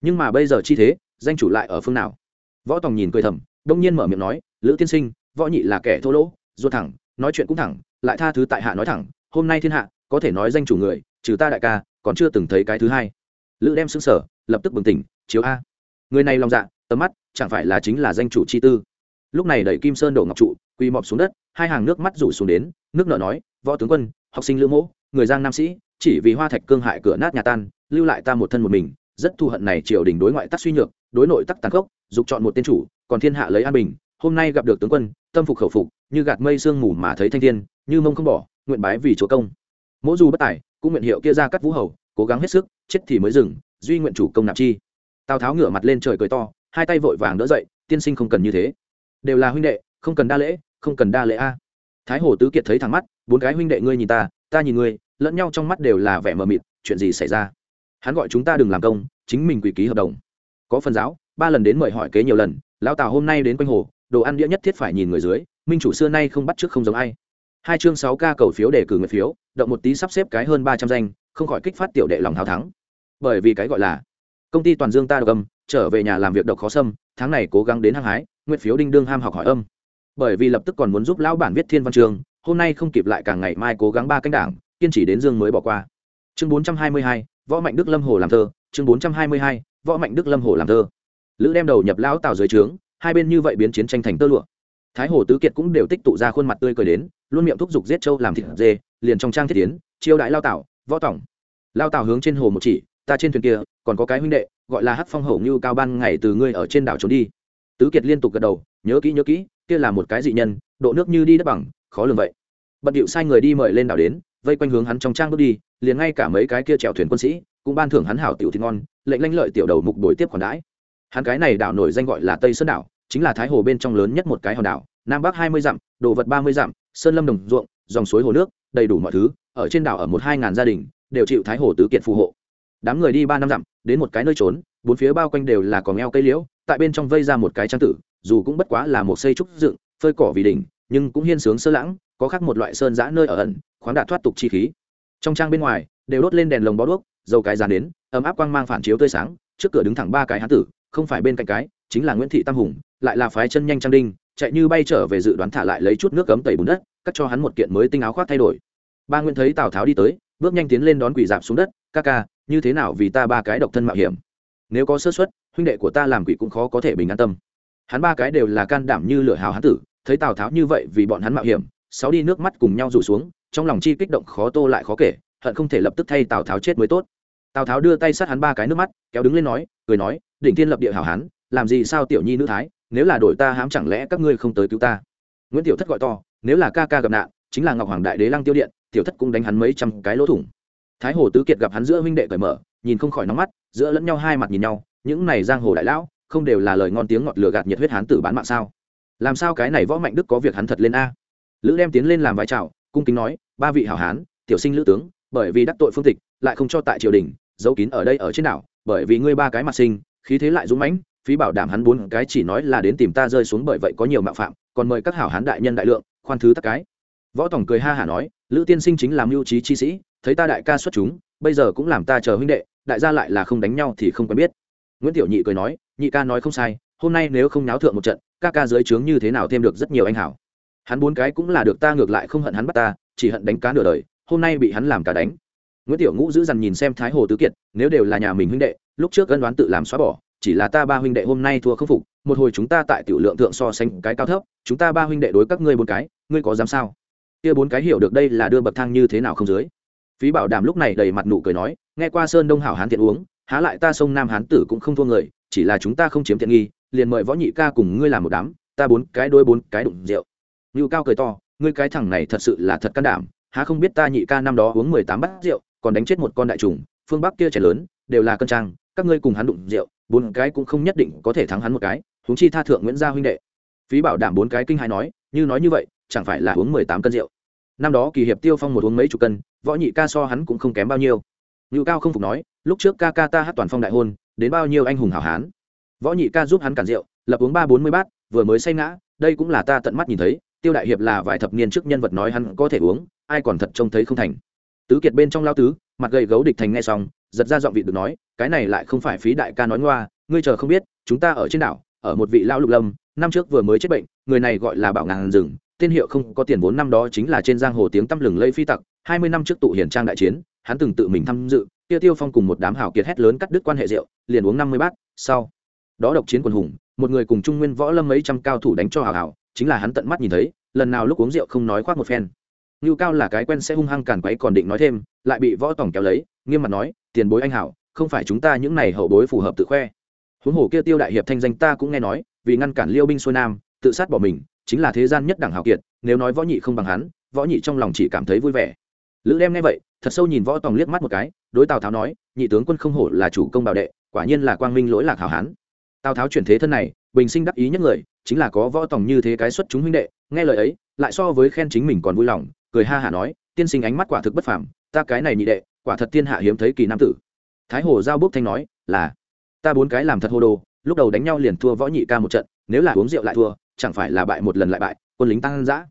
nhưng mà bây giờ chi thế, danh chủ lại ở phương nào? Võ tòng nhìn cười thầm, đông nhiên mở miệng nói, lữ tiên sinh, võ nhị là kẻ thô lỗ, ruột thẳng, nói chuyện cũng thẳng, lại tha thứ tại hạ nói thẳng, hôm nay thiên hạ, có thể nói danh chủ người, trừ ta đại ca, còn chưa từng thấy cái thứ hai. Lữ đem xứng sở lập tức bừng tỉnh, chiếu a. Người này lòng dạ tầm mắt, chẳng phải là chính là danh chủ chi tư? Lúc này đẩy kim sơn đổ ngọc trụ, quỳ mọp xuống đất hai hàng nước mắt rủ xuống đến, nước nợ nói, võ tướng quân, học sinh lữ mỗ, người giang nam sĩ, chỉ vì hoa thạch cương hại cửa nát nhà tan, lưu lại ta một thân một mình, rất thù hận này triều đình đối ngoại tắc suy nhược, đối nội tắc tàn khốc, dục chọn một tên chủ, còn thiên hạ lấy an bình, hôm nay gặp được tướng quân, tâm phục khẩu phục, như gạt mây sương mù mà thấy thanh thiên, như mông không bỏ, nguyện bái vì chúa công. Mỗ dù bất tài, cũng nguyện hiệu kia ra cắt vũ hầu, cố gắng hết sức, chết thì mới dừng, duy nguyện chủ công nạp chi. Tào tháo ngửa mặt lên trời cười to, hai tay vội vàng đỡ dậy, tiên sinh không cần như thế. Đều là huynh đệ, không cần đa lễ không cần đa lễ a. Thái hồ tứ kiệt thấy thẳng mắt, bốn cái huynh đệ ngươi nhìn ta ta nhìn ngươi, lẫn nhau trong mắt đều là vẻ mờ mịt, chuyện gì xảy ra? Hắn gọi chúng ta đừng làm công, chính mình quỷ ký hợp đồng. Có phần giáo, ba lần đến mời hỏi kế nhiều lần, lão tào hôm nay đến quanh hồ, đồ ăn đĩa nhất thiết phải nhìn người dưới, minh chủ xưa nay không bắt trước không giống ai. Hai chương sáu ca cầu phiếu để cử người phiếu, động một tí sắp xếp cái hơn ba trăm danh, không khỏi kích phát tiểu đệ lòng thao thắng. Bởi vì cái gọi là, công ty toàn dương ta độc âm, trở về nhà làm việc độc khó xâm, tháng này cố gắng đến hăng hái, nguyện phiếu đinh đương ham học hỏi âm bởi vì lập tức còn muốn giúp lão bản viết thiên văn trường hôm nay không kịp lại càng ngày mai cố gắng ba canh đảng, kiên trì đến dương mới bỏ qua. Chương bốn trăm hai mươi hai, võ mạnh đức lâm hồ làm thơ. Chương bốn trăm hai mươi hai, võ mạnh đức lâm hồ làm thơ. Lữ đem đầu nhập lão tào dưới trướng, hai bên như vậy biến chiến tranh thành tơ lụa. Thái hồ tứ kiệt cũng đều tích tụ ra khuôn mặt tươi cười đến, luôn miệng thúc giục giết châu làm thịt dê, liền trong trang thiết tiến chiêu đại lao tảo võ tổng lao tảo hướng trên hồ một chỉ, ta trên thuyền kia, còn có cái huynh đệ, gọi là hắc phong hổ như cao ban ngày từ ngươi ở trên đảo trốn đi. Tứ kiệt liên tục gật đầu, nhớ kỹ nhớ kỹ kia là một cái dị nhân, độ nước như đi đất bằng, khó lường vậy. Bận điệu sai người đi mời lên đảo đến, vây quanh hướng hắn trong trang bước đi, liền ngay cả mấy cái kia chèo thuyền quân sĩ, cũng ban thưởng hắn hảo tiểu thịt ngon, lệnh lanh lợi tiểu đầu mục đổi tiếp khoản đãi. Hắn cái này đảo nổi danh gọi là tây sơn đảo, chính là thái hồ bên trong lớn nhất một cái hòn đảo, nam bắc hai mươi dặm, đồ vật ba mươi dặm, sơn lâm đồng ruộng, dòng suối hồ nước, đầy đủ mọi thứ, ở trên đảo ở một hai ngàn gia đình, đều chịu thái hồ tứ kiệt phù hộ. Đám người đi ba năm dặm, đến một cái nơi trốn, bốn phía bao quanh đều là cỏ ngheo cây liễu, tại bên trong vây ra một cái trang tử dù cũng bất quá là một xây trúc dựng, phơi cỏ vì đỉnh, nhưng cũng hiên sướng sơ lãng, có khác một loại sơn giã nơi ở ẩn, khoáng đạt thoát tục chi khí. Trong trang bên ngoài, đều đốt lên đèn lồng bó đuốc, dầu cái dàn đến, ấm áp quang mang phản chiếu tươi sáng, trước cửa đứng thẳng ba cái hán tử, không phải bên cạnh cái, chính là nguyễn thị tam hùng, lại là phái chân nhanh trang đinh, chạy như bay trở về dự đoán thả lại lấy chút nước cấm tẩy bùn đất, cắt cho hắn một kiện mới tinh áo khoác thay đổi. Ba nguyễn thấy tào tháo đi tới, bước nhanh tiến lên đón quỷ dạp xuống đất, ca ca, như thế nào vì ta ba cái độc thân mạo hiểm? Nếu có sơ xuất huynh đệ của ta làm quỷ cũng khó có thể bình an tâm hắn ba cái đều là can đảm như lửa hào hán tử, thấy tào tháo như vậy vì bọn hắn mạo hiểm, sáu đi nước mắt cùng nhau rủ xuống, trong lòng chi kích động khó tô lại khó kể, hận không thể lập tức thay tào tháo chết mới tốt. Tào tháo đưa tay sát hắn ba cái nước mắt, kéo đứng lên nói, cười nói, đỉnh thiên lập địa hào hán, làm gì sao tiểu nhi nữ thái, nếu là đổi ta hám chẳng lẽ các ngươi không tới cứu ta? Nguyễn tiểu thất gọi to, nếu là ca ca gặp nạn, chính là ngọc hoàng đại đế lăng tiêu điện, tiểu thất cũng đánh hắn mấy trăm cái lỗ thủng. Thái hồ tứ kiệt gặp hắn giữa huynh đệ cởi mở, nhìn không khỏi nóng mắt, giữa lẫn nhau hai mặt nhìn nhau, những này giang hồ đại lão không đều là lời ngon tiếng ngọt lừa gạt nhiệt huyết hán tử bán mạng sao? Làm sao cái này võ mạnh đức có việc hắn thật lên a? Lữ đem tiến lên làm vai trào cung kính nói, ba vị hảo hán, tiểu sinh lữ tướng, bởi vì đắc tội phương tịch, lại không cho tại triều đình, giấu kín ở đây ở trên đảo, bởi vì ngươi ba cái mặt sinh, khí thế lại dũng mãnh, phí bảo đảm hắn bốn cái chỉ nói là đến tìm ta rơi xuống bởi vậy có nhiều mạo phạm, còn mời các hảo hán đại nhân đại lượng, khoan thứ tất cái. Võ tổng cười ha hả nói, lữ tiên sinh chính là mưu trí chi sĩ, thấy ta đại ca xuất chúng, bây giờ cũng làm ta chờ huynh đệ, đại gia lại là không đánh nhau thì không quen biết nguyễn tiểu nhị cười nói, nhị ca nói không sai, hôm nay nếu không náo thượng một trận, ca ca dưới trướng như thế nào thêm được rất nhiều anh hảo. Hắn bốn cái cũng là được ta ngược lại không hận hắn bắt ta, chỉ hận đánh cá nửa đời, hôm nay bị hắn làm cả đánh. Nguyễn tiểu ngũ giữ dằn nhìn xem thái hồ tứ kiệt, nếu đều là nhà mình huynh đệ, lúc trước gân đoán tự làm xóa bỏ, chỉ là ta ba huynh đệ hôm nay thua không phục, một hồi chúng ta tại tiểu lượng thượng so sánh cái cao thấp, chúng ta ba huynh đệ đối các ngươi bốn cái, ngươi có dám sao? Kia bốn cái hiểu được đây là đưa bậc thang như thế nào không dưới. Phí bảo đảm lúc này đầy mặt nụ cười nói, nghe qua sơn đông hảo hán tiện uống há lại ta sông nam hán tử cũng không thua người, chỉ là chúng ta không chiếm tiện nghi, liền mời võ nhị ca cùng ngươi làm một đám, ta bốn cái đôi bốn cái đụng rượu. Ngưu cao cười to, ngươi cái thằng này thật sự là thật can đảm, há không biết ta nhị ca năm đó uống mười tám bát rượu, còn đánh chết một con đại trùng, phương bắc kia trẻ lớn, đều là cân trang, các ngươi cùng hắn đụng rượu, bốn cái cũng không nhất định có thể thắng hắn một cái, huống chi tha thượng nguyễn gia huynh đệ. Phí bảo đảm bốn cái kinh hai nói, như nói như vậy, chẳng phải là uống mười tám cân rượu. Năm đó kỳ hiệp tiêu phong một uống mấy chục cân, võ nhị ca so hắn cũng không kém bao nhiêu. Ngưu cao không phục nói lúc trước ca ca ta hát toàn phong đại hôn, đến bao nhiêu anh hùng hảo hán. Võ nhị ca giúp hắn cản rượu, lập uống ba bốn mươi bát, vừa mới say ngã, đây cũng là ta tận mắt nhìn thấy, tiêu đại hiệp là vài thập niên trước nhân vật nói hắn có thể uống, ai còn thật trông thấy không thành. Tứ kiệt bên trong lao tứ, mặt gầy gấu địch thành nghe xong, giật ra giọng vị được nói, cái này lại không phải phí đại ca nói ngoa, ngươi chờ không biết, chúng ta ở trên đảo, ở một vị lão lục lâm, năm trước vừa mới chết bệnh, người này gọi là bảo ngàn rừng tên hiệu không có tiền vốn năm đó chính là trên giang hồ tiếng tăm lừng lây phi tặc, hai mươi năm trước tụ hiển trang đại chiến, hắn từng tự mình tham dự tiêu tiêu phong cùng một đám hảo kiệt hét lớn cắt đứt quan hệ rượu, liền uống năm mươi bát, sau. Đó độc chiến quần hùng, một người cùng trung nguyên võ lâm mấy trăm cao thủ đánh cho hào hào, chính là hắn tận mắt nhìn thấy, lần nào lúc uống rượu không nói khoác một phen. Ngưu cao là cái quen sẽ hung hăng càn quấy còn định nói thêm, lại bị võ tổng kéo lấy, nghiêm mặt nói, tiền bối anh hảo không phải chúng ta những này hậu bối phù hợp tự khoe. Huống hồ kia tiêu đại hiệp thanh danh ta cũng nghe nói, vì ngăn cản liêu binh xuôi nam, tự sát bỏ mình, chính là thế gian nhất đẳng hào kiệt, nếu nói võ nhị không bằng hắn, võ nhị trong lòng chỉ cảm thấy vui vẻ. Lữ đem nghe vậy, thật sâu nhìn võ tòng liếc mắt một cái đối tào tháo nói, nhị tướng quân không hổ là chủ công bảo đệ, quả nhiên là quang minh lỗi lạc hảo hán. Tào tháo chuyển thế thân này, bình sinh đắc ý nhất người, chính là có võ tòng như thế cái xuất chúng huynh đệ, nghe lời ấy, lại so với khen chính mình còn vui lòng, cười ha hả nói, tiên sinh ánh mắt quả thực bất phàm, ta cái này nhị đệ, quả thật thiên hạ hiếm thấy kỳ nam tử. Thái hồ giao bốc thanh nói, là, ta bốn cái làm thật hồ đồ, lúc đầu đánh nhau liền thua võ nhị ca một trận, nếu là uống rượu lại thua, chẳng phải là bại một lần lại bại, quân lính tăng dã.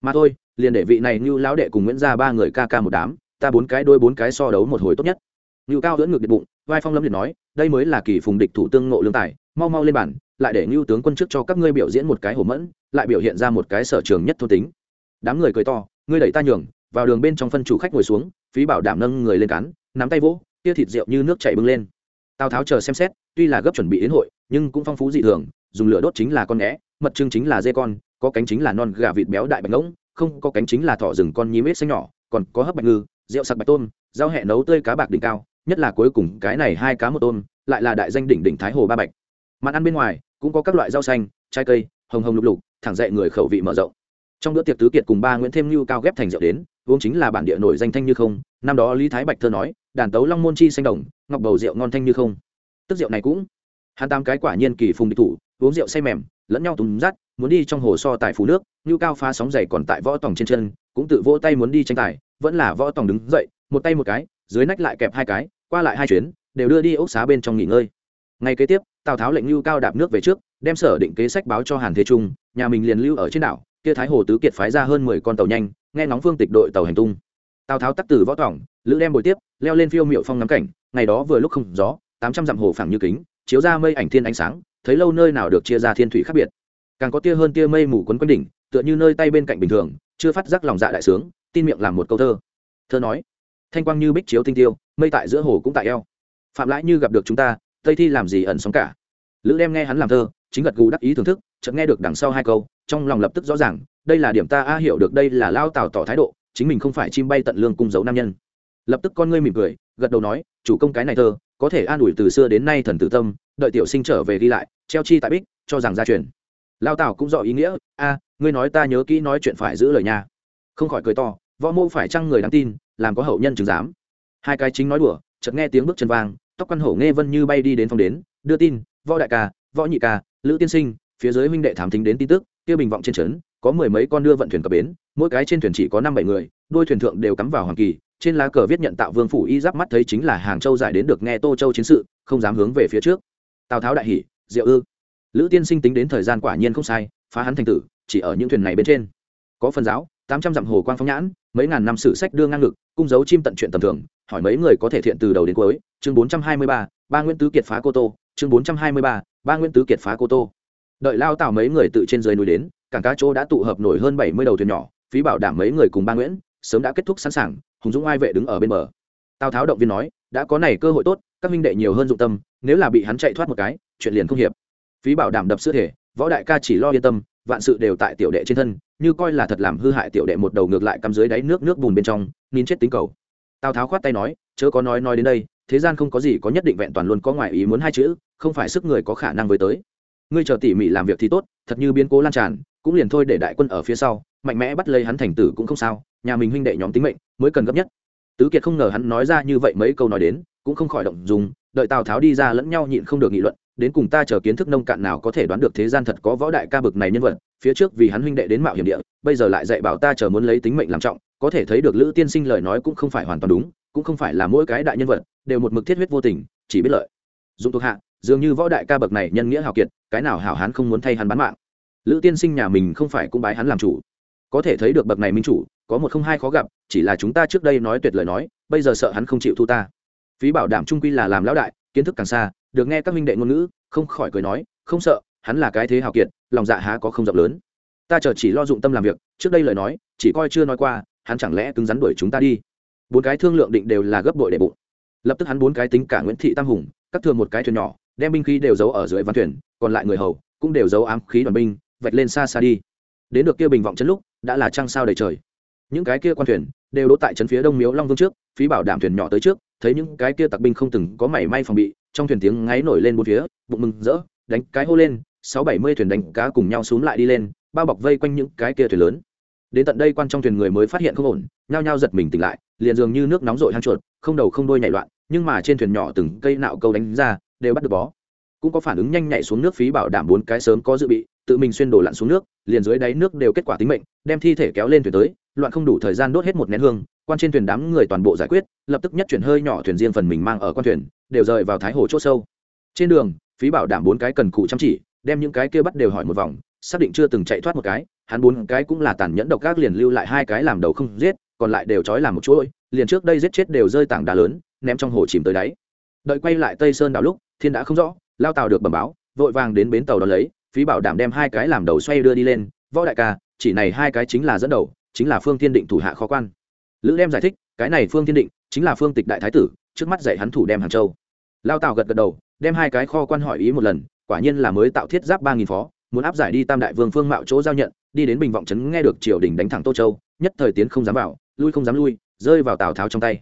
Mà thôi, liền để vị này như lão đệ cùng nguyễn gia ba người ca ca một đám ta bốn cái đôi bốn cái so đấu một hồi tốt nhất. Ngưu cao dẫn ngược điện bụng, vai phong lâm liệt nói, đây mới là kỳ phùng địch thủ tương ngộ lương tài, mau mau lên bản, lại để ngưu tướng quân trước cho các ngươi biểu diễn một cái hổ mẫn, lại biểu hiện ra một cái sở trường nhất thôn tính. Đám người cười to, ngươi đẩy ta nhường, vào đường bên trong phân chủ khách ngồi xuống, phí bảo đảm nâng người lên cán, nắm tay vỗ kia thịt rượu như nước chảy bưng lên. Tào tháo chờ xem xét, tuy là gấp chuẩn bị đến hội, nhưng cũng phong phú dị thường, dùng lửa đốt chính là con né mật trưng chính là dê con, có cánh chính là non gà vịt béo đại bạch ngỗng, không có cánh chính là thỏ rừng con nhím ếch xanh nhỏ, còn có hấp bạch ngư rượu sặc bạch tôm, rau hẹ nấu tươi cá bạc đỉnh cao, nhất là cuối cùng cái này hai cá một tôm, lại là đại danh đỉnh đỉnh thái hồ ba bạch. Mặn ăn bên ngoài, cũng có các loại rau xanh, trái cây, hồng hồng lục lục, thẳng dậy người khẩu vị mở rộng. Trong bữa tiệc tứ kiệt cùng ba nguyễn thêm như cao ghép thành rượu đến, uống chính là bản địa nổi danh thanh như không, năm đó lý thái bạch thơ nói, đàn tấu long môn chi xanh đồng, ngọc bầu rượu ngon thanh như không. Tức rượu này cũng, hắn tám cái quả nhiên kỳ phùng địch thủ, uống rượu say mềm, lẫn nhau tùng rắt, muốn đi trong hồ so tài phú nước như cao phá sóng dày còn tại võ tòng trên chân, cũng tự vỗ tay muốn đi tranh tài vẫn là võ tòng đứng dậy, một tay một cái, dưới nách lại kẹp hai cái, qua lại hai chuyến, đều đưa đi ốc xá bên trong nghỉ ngơi. Ngay kế tiếp, tào tháo lệnh lưu cao đạp nước về trước, đem sở định kế sách báo cho hàn thế trung, nhà mình liền lưu ở trên đảo, kia thái hồ tứ kiệt phái ra hơn mười con tàu nhanh, nghe nóng phương tịch đội tàu hành tung. Tào tháo tắc từ võ tỏng lữ đem bồi tiếp, leo lên phiêu miệu phong ngắm cảnh, ngày đó vừa lúc không gió, tám trăm dặm hồ phẳng như kính, chiếu ra mây ảnh thiên ánh sáng, thấy lâu nơi nào được chia ra thiên thủy khác biệt. Càng có tia hơn tia mây mù quấn quanh đỉnh, tựa như nơi tay bên cạnh bình thường, chưa phát giác lòng dạ đại sướng tin miệng làm một câu thơ. Thơ nói, thanh quang như bích chiếu tinh tiêu, mây tại giữa hồ cũng tại eo. Phạm lãi như gặp được chúng ta, tây thi làm gì ẩn sóng cả? Lữ đem nghe hắn làm thơ, chính gật gù đắc ý thưởng thức, chợt nghe được đằng sau hai câu, trong lòng lập tức rõ ràng, đây là điểm ta a hiểu được đây là lao tào tỏ thái độ, chính mình không phải chim bay tận lương cung giấu nam nhân. Lập tức con ngươi mỉm cười, gật đầu nói, chủ công cái này thơ, có thể an ủi từ xưa đến nay thần tử tâm, đợi tiểu sinh trở về đi lại, treo chi tại bích, cho rằng gia truyền. Lao tào cũng rõ ý nghĩa, a, ngươi nói ta nhớ kỹ nói chuyện phải giữ lời nha. Không khỏi cười to võ mô phải chăng người đáng tin, làm có hậu nhân chứng giám. Hai cái chính nói đùa, chợt nghe tiếng bước chân vang, tóc quan hổ nghe vân như bay đi đến phòng đến, đưa tin, võ đại ca, võ nhị ca, lữ tiên sinh, phía dưới huynh đệ thám thính đến tin tức, kia bình vọng trên trấn, có mười mấy con đưa vận thuyền cập bến, mỗi cái trên thuyền chỉ có năm bảy người, đôi thuyền thượng đều cắm vào hoàng kỳ, trên lá cờ viết nhận tạo vương phủ y giáp mắt thấy chính là hàng châu giải đến được nghe tô châu chiến sự, không dám hướng về phía trước. Tào tháo đại hỉ, diệu ư. Lữ tiên sinh tính đến thời gian quả nhiên không sai, phá hắn thành tử, chỉ ở những thuyền này bên trên. Có phần giáo tám trăm dặm hồ quang phóng nhãn, mấy ngàn năm sử sách đưa ngang ngực, cung dấu chim tận chuyện tầm thường, hỏi mấy người có thể thiện từ đầu đến cuối. Chương bốn trăm hai mươi ba ba nguyễn tứ kiệt phá cô tô. Chương bốn trăm hai mươi ba ba nguyễn tứ kiệt phá cô tô. Đợi lao tảo mấy người tự trên dưới núi đến, cảng cá chỗ đã tụ hợp nổi hơn bảy mươi đầu thuyền nhỏ, phí bảo đảm mấy người cùng ba nguyễn, sớm đã kết thúc sẵn sàng, hùng dũng ai vệ đứng ở bên bờ. Tào tháo động viên nói, đã có này cơ hội tốt, các minh đệ nhiều hơn dụng tâm, nếu là bị hắn chạy thoát một cái, chuyện liền không hiệp. Phí bảo đảm đập sữa thể, võ đại ca chỉ lo yên tâm vạn sự đều tại tiểu đệ trên thân, như coi là thật làm hư hại tiểu đệ một đầu ngược lại cắm dưới đáy nước nước bùn bên trong, nín chết tính cầu. Tào tháo khoát tay nói, chớ có nói nói đến đây, thế gian không có gì có nhất định vẹn toàn luôn có ngoài ý muốn hai chữ, không phải sức người có khả năng với tới. Ngươi chờ tỉ mỉ làm việc thì tốt, thật như biến cố lan tràn, cũng liền thôi để đại quân ở phía sau, mạnh mẽ bắt lấy hắn thành tử cũng không sao, nhà mình huynh đệ nhóm tính mệnh, mới cần gấp nhất. Tứ kiệt không ngờ hắn nói ra như vậy mấy câu nói đến, cũng không khỏi động dùng, đợi tào tháo đi ra lẫn nhau nhịn không được nghị luận đến cùng ta chờ kiến thức nông cạn nào có thể đoán được thế gian thật có võ đại ca bực này nhân vật, phía trước vì hắn huynh đệ đến mạo hiểm địa, bây giờ lại dạy bảo ta chờ muốn lấy tính mệnh làm trọng, có thể thấy được lữ tiên sinh lời nói cũng không phải hoàn toàn đúng, cũng không phải là mỗi cái đại nhân vật đều một mực thiết huyết vô tình, chỉ biết lợi. Dụng thuộc hạ, dường như võ đại ca bậc này nhân nghĩa hào kiệt, cái nào hảo hán không muốn thay hắn bán mạng. Lữ tiên sinh nhà mình không phải cũng bái hắn làm chủ. Có thể thấy được bậc này minh chủ, có một không hai khó gặp, chỉ là chúng ta trước đây nói tuyệt lời nói, bây giờ sợ hắn không chịu thu ta. Phí bảo đảm trung quy là làm lão đại, kiến thức càng xa được nghe các minh đệ ngôn ngữ, không khỏi cười nói, không sợ, hắn là cái thế hào kiệt, lòng dạ há có không rộng lớn. Ta chờ chỉ lo dụng tâm làm việc, trước đây lời nói, chỉ coi chưa nói qua, hắn chẳng lẽ cứng rắn đuổi chúng ta đi? Bốn cái thương lượng định đều là gấp bội để bụng. Lập tức hắn bốn cái tính cả nguyễn thị tam hùng cắt thường một cái thuyền nhỏ, đem binh khí đều giấu ở dưới văn thuyền, còn lại người hầu cũng đều giấu ám khí đoàn binh, vạch lên xa xa đi. Đến được kia bình vọng chân lúc, đã là trăng sao đầy trời. Những cái kia quan thuyền đều đỗ tại trấn phía đông miếu long vương trước, phí bảo đảm thuyền nhỏ tới trước, thấy những cái kia tặc binh không từng có mảy may phòng bị trong thuyền tiếng ngáy nổi lên bốn phía, bụng mừng rỡ, đánh cái hô lên, sáu bảy mươi thuyền đánh cá cùng nhau xuống lại đi lên, bao bọc vây quanh những cái kia thuyền lớn. Đến tận đây quan trong thuyền người mới phát hiện không ổn, nhao nhao giật mình tỉnh lại, liền dường như nước nóng rội hang chuột, không đầu không đôi nhảy loạn, nhưng mà trên thuyền nhỏ từng cây nạo câu đánh ra, đều bắt được bó. Cũng có phản ứng nhanh nhảy xuống nước phí bảo đảm bốn cái sớm có dự bị, tự mình xuyên đổ lặn xuống nước, liền dưới đáy nước đều kết quả tính mệnh, đem thi thể kéo lên thuyền tới loạn không đủ thời gian đốt hết một nén hương, quan trên thuyền đám người toàn bộ giải quyết, lập tức nhất chuyển hơi nhỏ thuyền riêng phần mình mang ở con thuyền, đều rời vào thái hồ c h ỗ sâu. Trên đường, phí bảo đảm bốn cái cần cụ chăm chỉ, đem những cái kia bắt đều hỏi một vòng, xác định chưa từng chạy thoát một cái, hắn bốn cái cũng là tàn nhẫn độc gác liền lưu lại hai cái làm đầu không giết, còn lại đều trói làm một chuỗi, liền trước đây giết chết đều rơi tảng đá lớn, ném trong hồ chìm tới đáy. Đợi quay lại tây sơn đảo lúc, thiên đã không rõ, lao tàu được bẩm báo, vội vàng đến bến tàu đón lấy, phí bảo đảm đem hai cái làm đầu xoay đưa đi lên, võ đại ca, chỉ này hai cái chính là dẫn đầu chính là phương thiên định thủ hạ khó quan. Lữ đem giải thích, cái này phương thiên định chính là phương tịch đại thái tử, trước mắt dạy hắn thủ đem hàng châu. Lao tào gật gật đầu, đem hai cái kho quan hỏi ý một lần, quả nhiên là mới tạo thiết giáp ba nghìn phó, muốn áp giải đi tam đại vương phương mạo chỗ giao nhận, đi đến bình vọng trấn nghe được triều đình đánh thẳng tô châu, nhất thời tiến không dám vào, lui không dám lui, rơi vào tào tháo trong tay.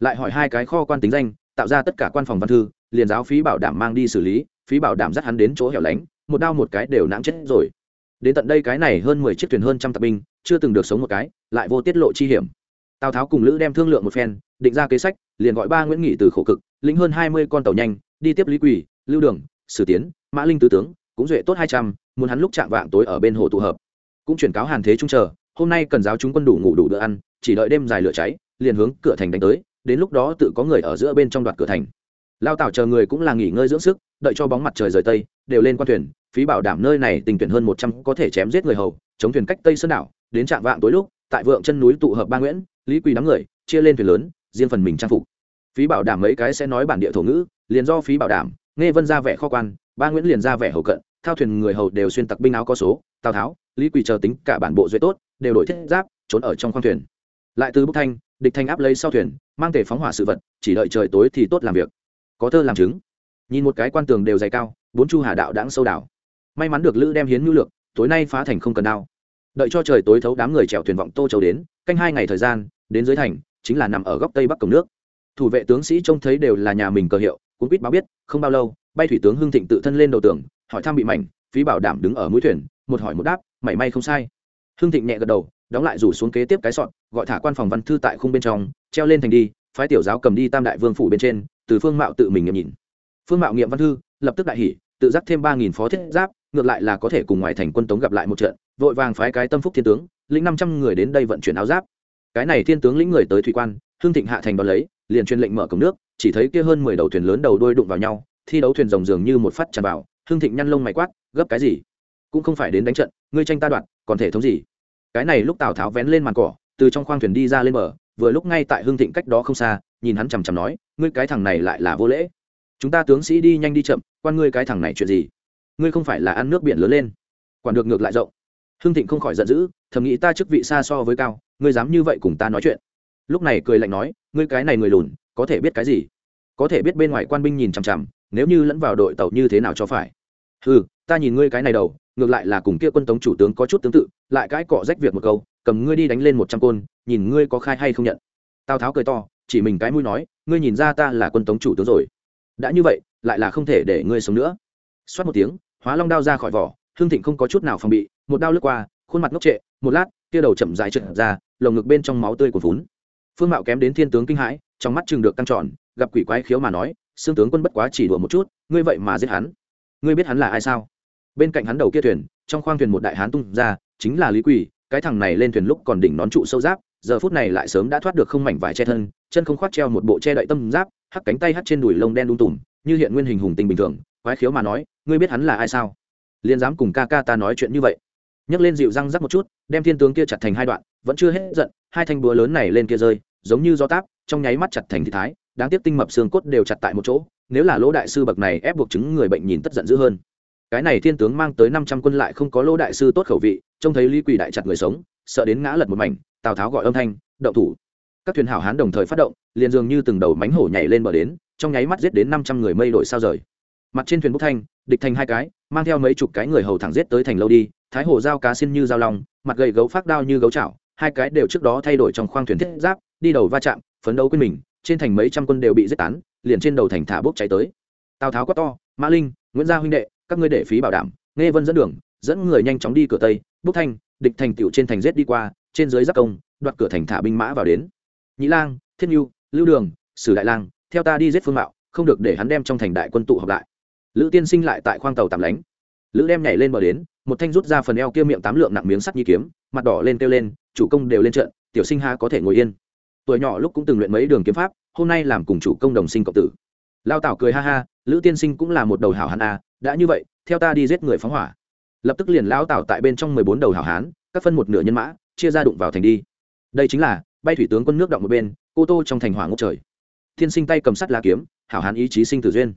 Lại hỏi hai cái kho quan tính danh, tạo ra tất cả quan phòng văn thư, liền giáo phí bảo đảm mang đi xử lý, phí bảo đảm dắt hắn đến chỗ hẻo lánh, một đao một cái đều nãng chết rồi đến tận đây cái này hơn mười chiếc thuyền hơn trăm tạp binh, chưa từng được sống một cái, lại vô tiết lộ chi hiểm. Tào tháo cùng lữ đem thương lượng một phen, định ra kế sách, liền gọi ba nguyễn nghị từ khổ cực, lĩnh hơn hai mươi con tàu nhanh, đi tiếp lý quỳ, lưu đường, sử tiến, mã linh tứ tướng, cũng duệ tốt hai trăm, muốn hắn lúc chạm vạng tối ở bên hồ tụ hợp. Cũng chuyển cáo hàn thế trung chờ, hôm nay cần giáo chúng quân đủ ngủ đủ bữa ăn, chỉ đợi đêm dài lửa cháy, liền hướng cửa thành đánh tới, đến lúc đó tự có người ở giữa bên trong đoạt cửa thành. Lao tảo chờ người cũng là nghỉ ngơi dưỡng sức, đợi cho bóng mặt trời rời tây đều lên quan thuyền, phí bảo đảm nơi này tình tuyển hơn một trăm có thể chém giết người hầu, chống thuyền cách tây sơn đảo, đến trạm vạng tối lúc, tại vượng chân núi tụ hợp ba nguyễn, lý quỳ đám người, chia lên thuyền lớn, riêng phần mình trang phục. Phí bảo đảm mấy cái sẽ nói bản địa thổ ngữ, liền do phí bảo đảm nghe vân ra vẻ kho quan, ba nguyễn liền ra vẻ hầu cận, thao thuyền người hầu đều xuyên tặc binh áo có số, tào tháo, lý quỳ chờ tính cả bản bộ duy tốt, đều đổi thiết giáp, trốn ở trong khoang thuyền. Lại từ bức thanh, địch thanh áp lấy sau thuyền, mang thể phóng hỏa sự vật, chỉ đợi trời tối thì tốt làm việc. Có thơ làm chứng. Nhìn một cái quan tường đều dày cao bốn chu hà đạo đãng sâu đảo. May mắn được lữ đem hiến nhu lược, tối nay phá thành không cần đao. Đợi cho trời tối thấu đám người chèo thuyền vọng tô châu đến, canh hai ngày thời gian, đến dưới thành, chính là nằm ở góc tây bắc cổng nước. Thủ vệ tướng sĩ trông thấy đều là nhà mình cờ hiệu cũng biết báo biết, không bao lâu, bay thủy tướng hưng thịnh tự thân lên đầu tường, hỏi thăm bị mảnh, phí bảo đảm đứng ở mũi thuyền, một hỏi một đáp, mảy may không sai. Hưng thịnh nhẹ gật đầu, đóng lại rủ xuống kế tiếp cái sọn gọi thả quan phòng văn thư tại khung bên trong, treo lên thành đi, phái tiểu giáo cầm đi tam đại vương phủ bên trên, từ phương mạo tự mình nghiệm nhìn. Phương mạo nghiệm văn thư lập tức đại hỉ, tự giác thêm ba nghìn phó thiết giáp, ngược lại là có thể cùng ngoài thành quân tống gặp lại một trận, vội vàng phái cái tâm phúc thiên tướng, lĩnh năm trăm người đến đây vận chuyển áo giáp. Cái này thiên tướng lĩnh người tới thủy quan, hương thịnh hạ thành đón lấy, liền truyền lệnh mở cổng nước, chỉ thấy kia hơn mười đầu thuyền lớn đầu đôi đụng vào nhau, thi đấu thuyền rồng dường như một phát tràn vào, hương thịnh nhăn lông mày quát, gấp cái gì? Cũng không phải đến đánh trận, ngươi tranh ta đoạt, còn thể thống gì? Cái này lúc tào tháo vén lên màn cỏ, từ trong khoang thuyền đi ra lên bờ, vừa lúc ngay tại hương thịnh cách đó không xa, nhìn hắn chằm chằm nói, ngươi cái thằng này lại là vô lễ chúng ta tướng sĩ đi nhanh đi chậm, quan ngươi cái thằng này chuyện gì? Ngươi không phải là ăn nước biển lớn lên. Quản được ngược lại rộng. Hưng thịnh không khỏi giận dữ, thầm nghĩ ta chức vị xa so với cao, ngươi dám như vậy cùng ta nói chuyện. Lúc này cười lạnh nói, ngươi cái này người lùn, có thể biết cái gì? Có thể biết bên ngoài quan binh nhìn chằm chằm, nếu như lẫn vào đội tàu như thế nào cho phải. Ừ ta nhìn ngươi cái này đầu, ngược lại là cùng kia quân tống chủ tướng có chút tương tự, lại cãi cọ rách việc một câu, cầm ngươi đi đánh lên một trăm côn, nhìn ngươi có khai hay không nhận. Tào tháo cười to, chỉ mình cái mũi nói, ngươi nhìn ra ta là quân tống chủ tướng rồi đã như vậy, lại là không thể để ngươi sống nữa. Xoát một tiếng, hóa long đao ra khỏi vỏ, hương thịnh không có chút nào phòng bị, một đao lướt qua, khuôn mặt ngốc trệ, một lát kia đầu chậm dài trượt ra, lồng ngực bên trong máu tươi của vốn phương mạo kém đến thiên tướng kinh hãi, trong mắt chừng được căng tròn, gặp quỷ quái khiếu mà nói, xương tướng quân bất quá chỉ đùa một chút, ngươi vậy mà giết hắn. Ngươi biết hắn là ai sao? Bên cạnh hắn đầu kia thuyền, trong khoang thuyền một đại hán tung ra, chính là lý quỷ cái thằng này lên thuyền lúc còn đỉnh nón trụ sâu giáp, giờ phút này lại sớm đã thoát được không mảnh vải che thân, chân không khoát treo một bộ che đậy tâm giáp hắc cánh tay hắt trên đùi lông đen đung tùm, như hiện nguyên hình hùng tình bình thường, quái khiếu mà nói, ngươi biết hắn là ai sao? Liên dám cùng ca ca ta nói chuyện như vậy. Nhấc lên dịu răng rắc một chút, đem thiên tướng kia chặt thành hai đoạn, vẫn chưa hết giận, hai thanh búa lớn này lên kia rơi, giống như do táp, trong nháy mắt chặt thành thị thái, đáng tiếc tinh mập xương cốt đều chặt tại một chỗ, nếu là lỗ đại sư bậc này ép buộc chứng người bệnh nhìn tất giận dữ hơn. Cái này thiên tướng mang tới năm trăm quân lại không có lỗ đại sư tốt khẩu vị, trông thấy lý quỳ đại chặt người sống, sợ đến ngã lật một mảnh, tào tháo gọi âm thanh đậu thủ các thuyền hảo hán đồng thời phát động, liền dường như từng đầu mánh hổ nhảy lên bờ đến, trong nháy mắt giết đến năm trăm người mây đổi sao rời. Mặt trên thuyền bốc thanh, địch thành hai cái, mang theo mấy chục cái người hầu thẳng giết tới thành lâu đi, thái hồ dao cá xin như dao lòng mặt gầy gấu phát đao như gấu chảo, hai cái đều trước đó thay đổi trong khoang thuyền thiết giáp, đi đầu va chạm, phấn đấu quên mình, trên thành mấy trăm quân đều bị giết tán, liền trên đầu thành thả bốc cháy tới. Tào tháo quát to, mã linh, nguyễn gia huynh đệ, các ngươi để phí bảo đảm nghe vân dẫn đường, dẫn người nhanh chóng đi cửa tây. Bốc thanh, địch thành tiểu trên thành giết đi qua, trên dưới giáp công, đoạt cửa thành thả binh mã vào đến nhĩ lang thiên nhu, lưu đường, sử đại lang, theo ta đi giết phương mạo, không được để hắn đem trong thành đại quân tụ họp lại. Lữ tiên sinh lại tại khoang tàu tạm lánh. Lữ đem nhảy lên bờ đến, một thanh rút ra phần eo kia miệng tám lượng nặng miếng sắt như kiếm, mặt đỏ lên kêu lên, chủ công đều lên trận, tiểu sinh ha có thể ngồi yên. Tuổi nhỏ lúc cũng từng luyện mấy đường kiếm pháp, hôm nay làm cùng chủ công đồng sinh cộng tử. Lao tảo cười ha ha, lữ tiên sinh cũng là một đầu hảo hán a, đã như vậy, theo ta đi giết người phóng hỏa. Lập tức liền lao tảo tại bên trong mười bốn đầu hảo hán, các phân một nửa nhân mã, chia ra đụng vào thành đi. Đây chính là bay thủy tướng quân nước động một bên, cô tô trong thành hỏa ngốc trời. Thiên sinh tay cầm sắt lá kiếm, hảo hán ý chí sinh tử duyên.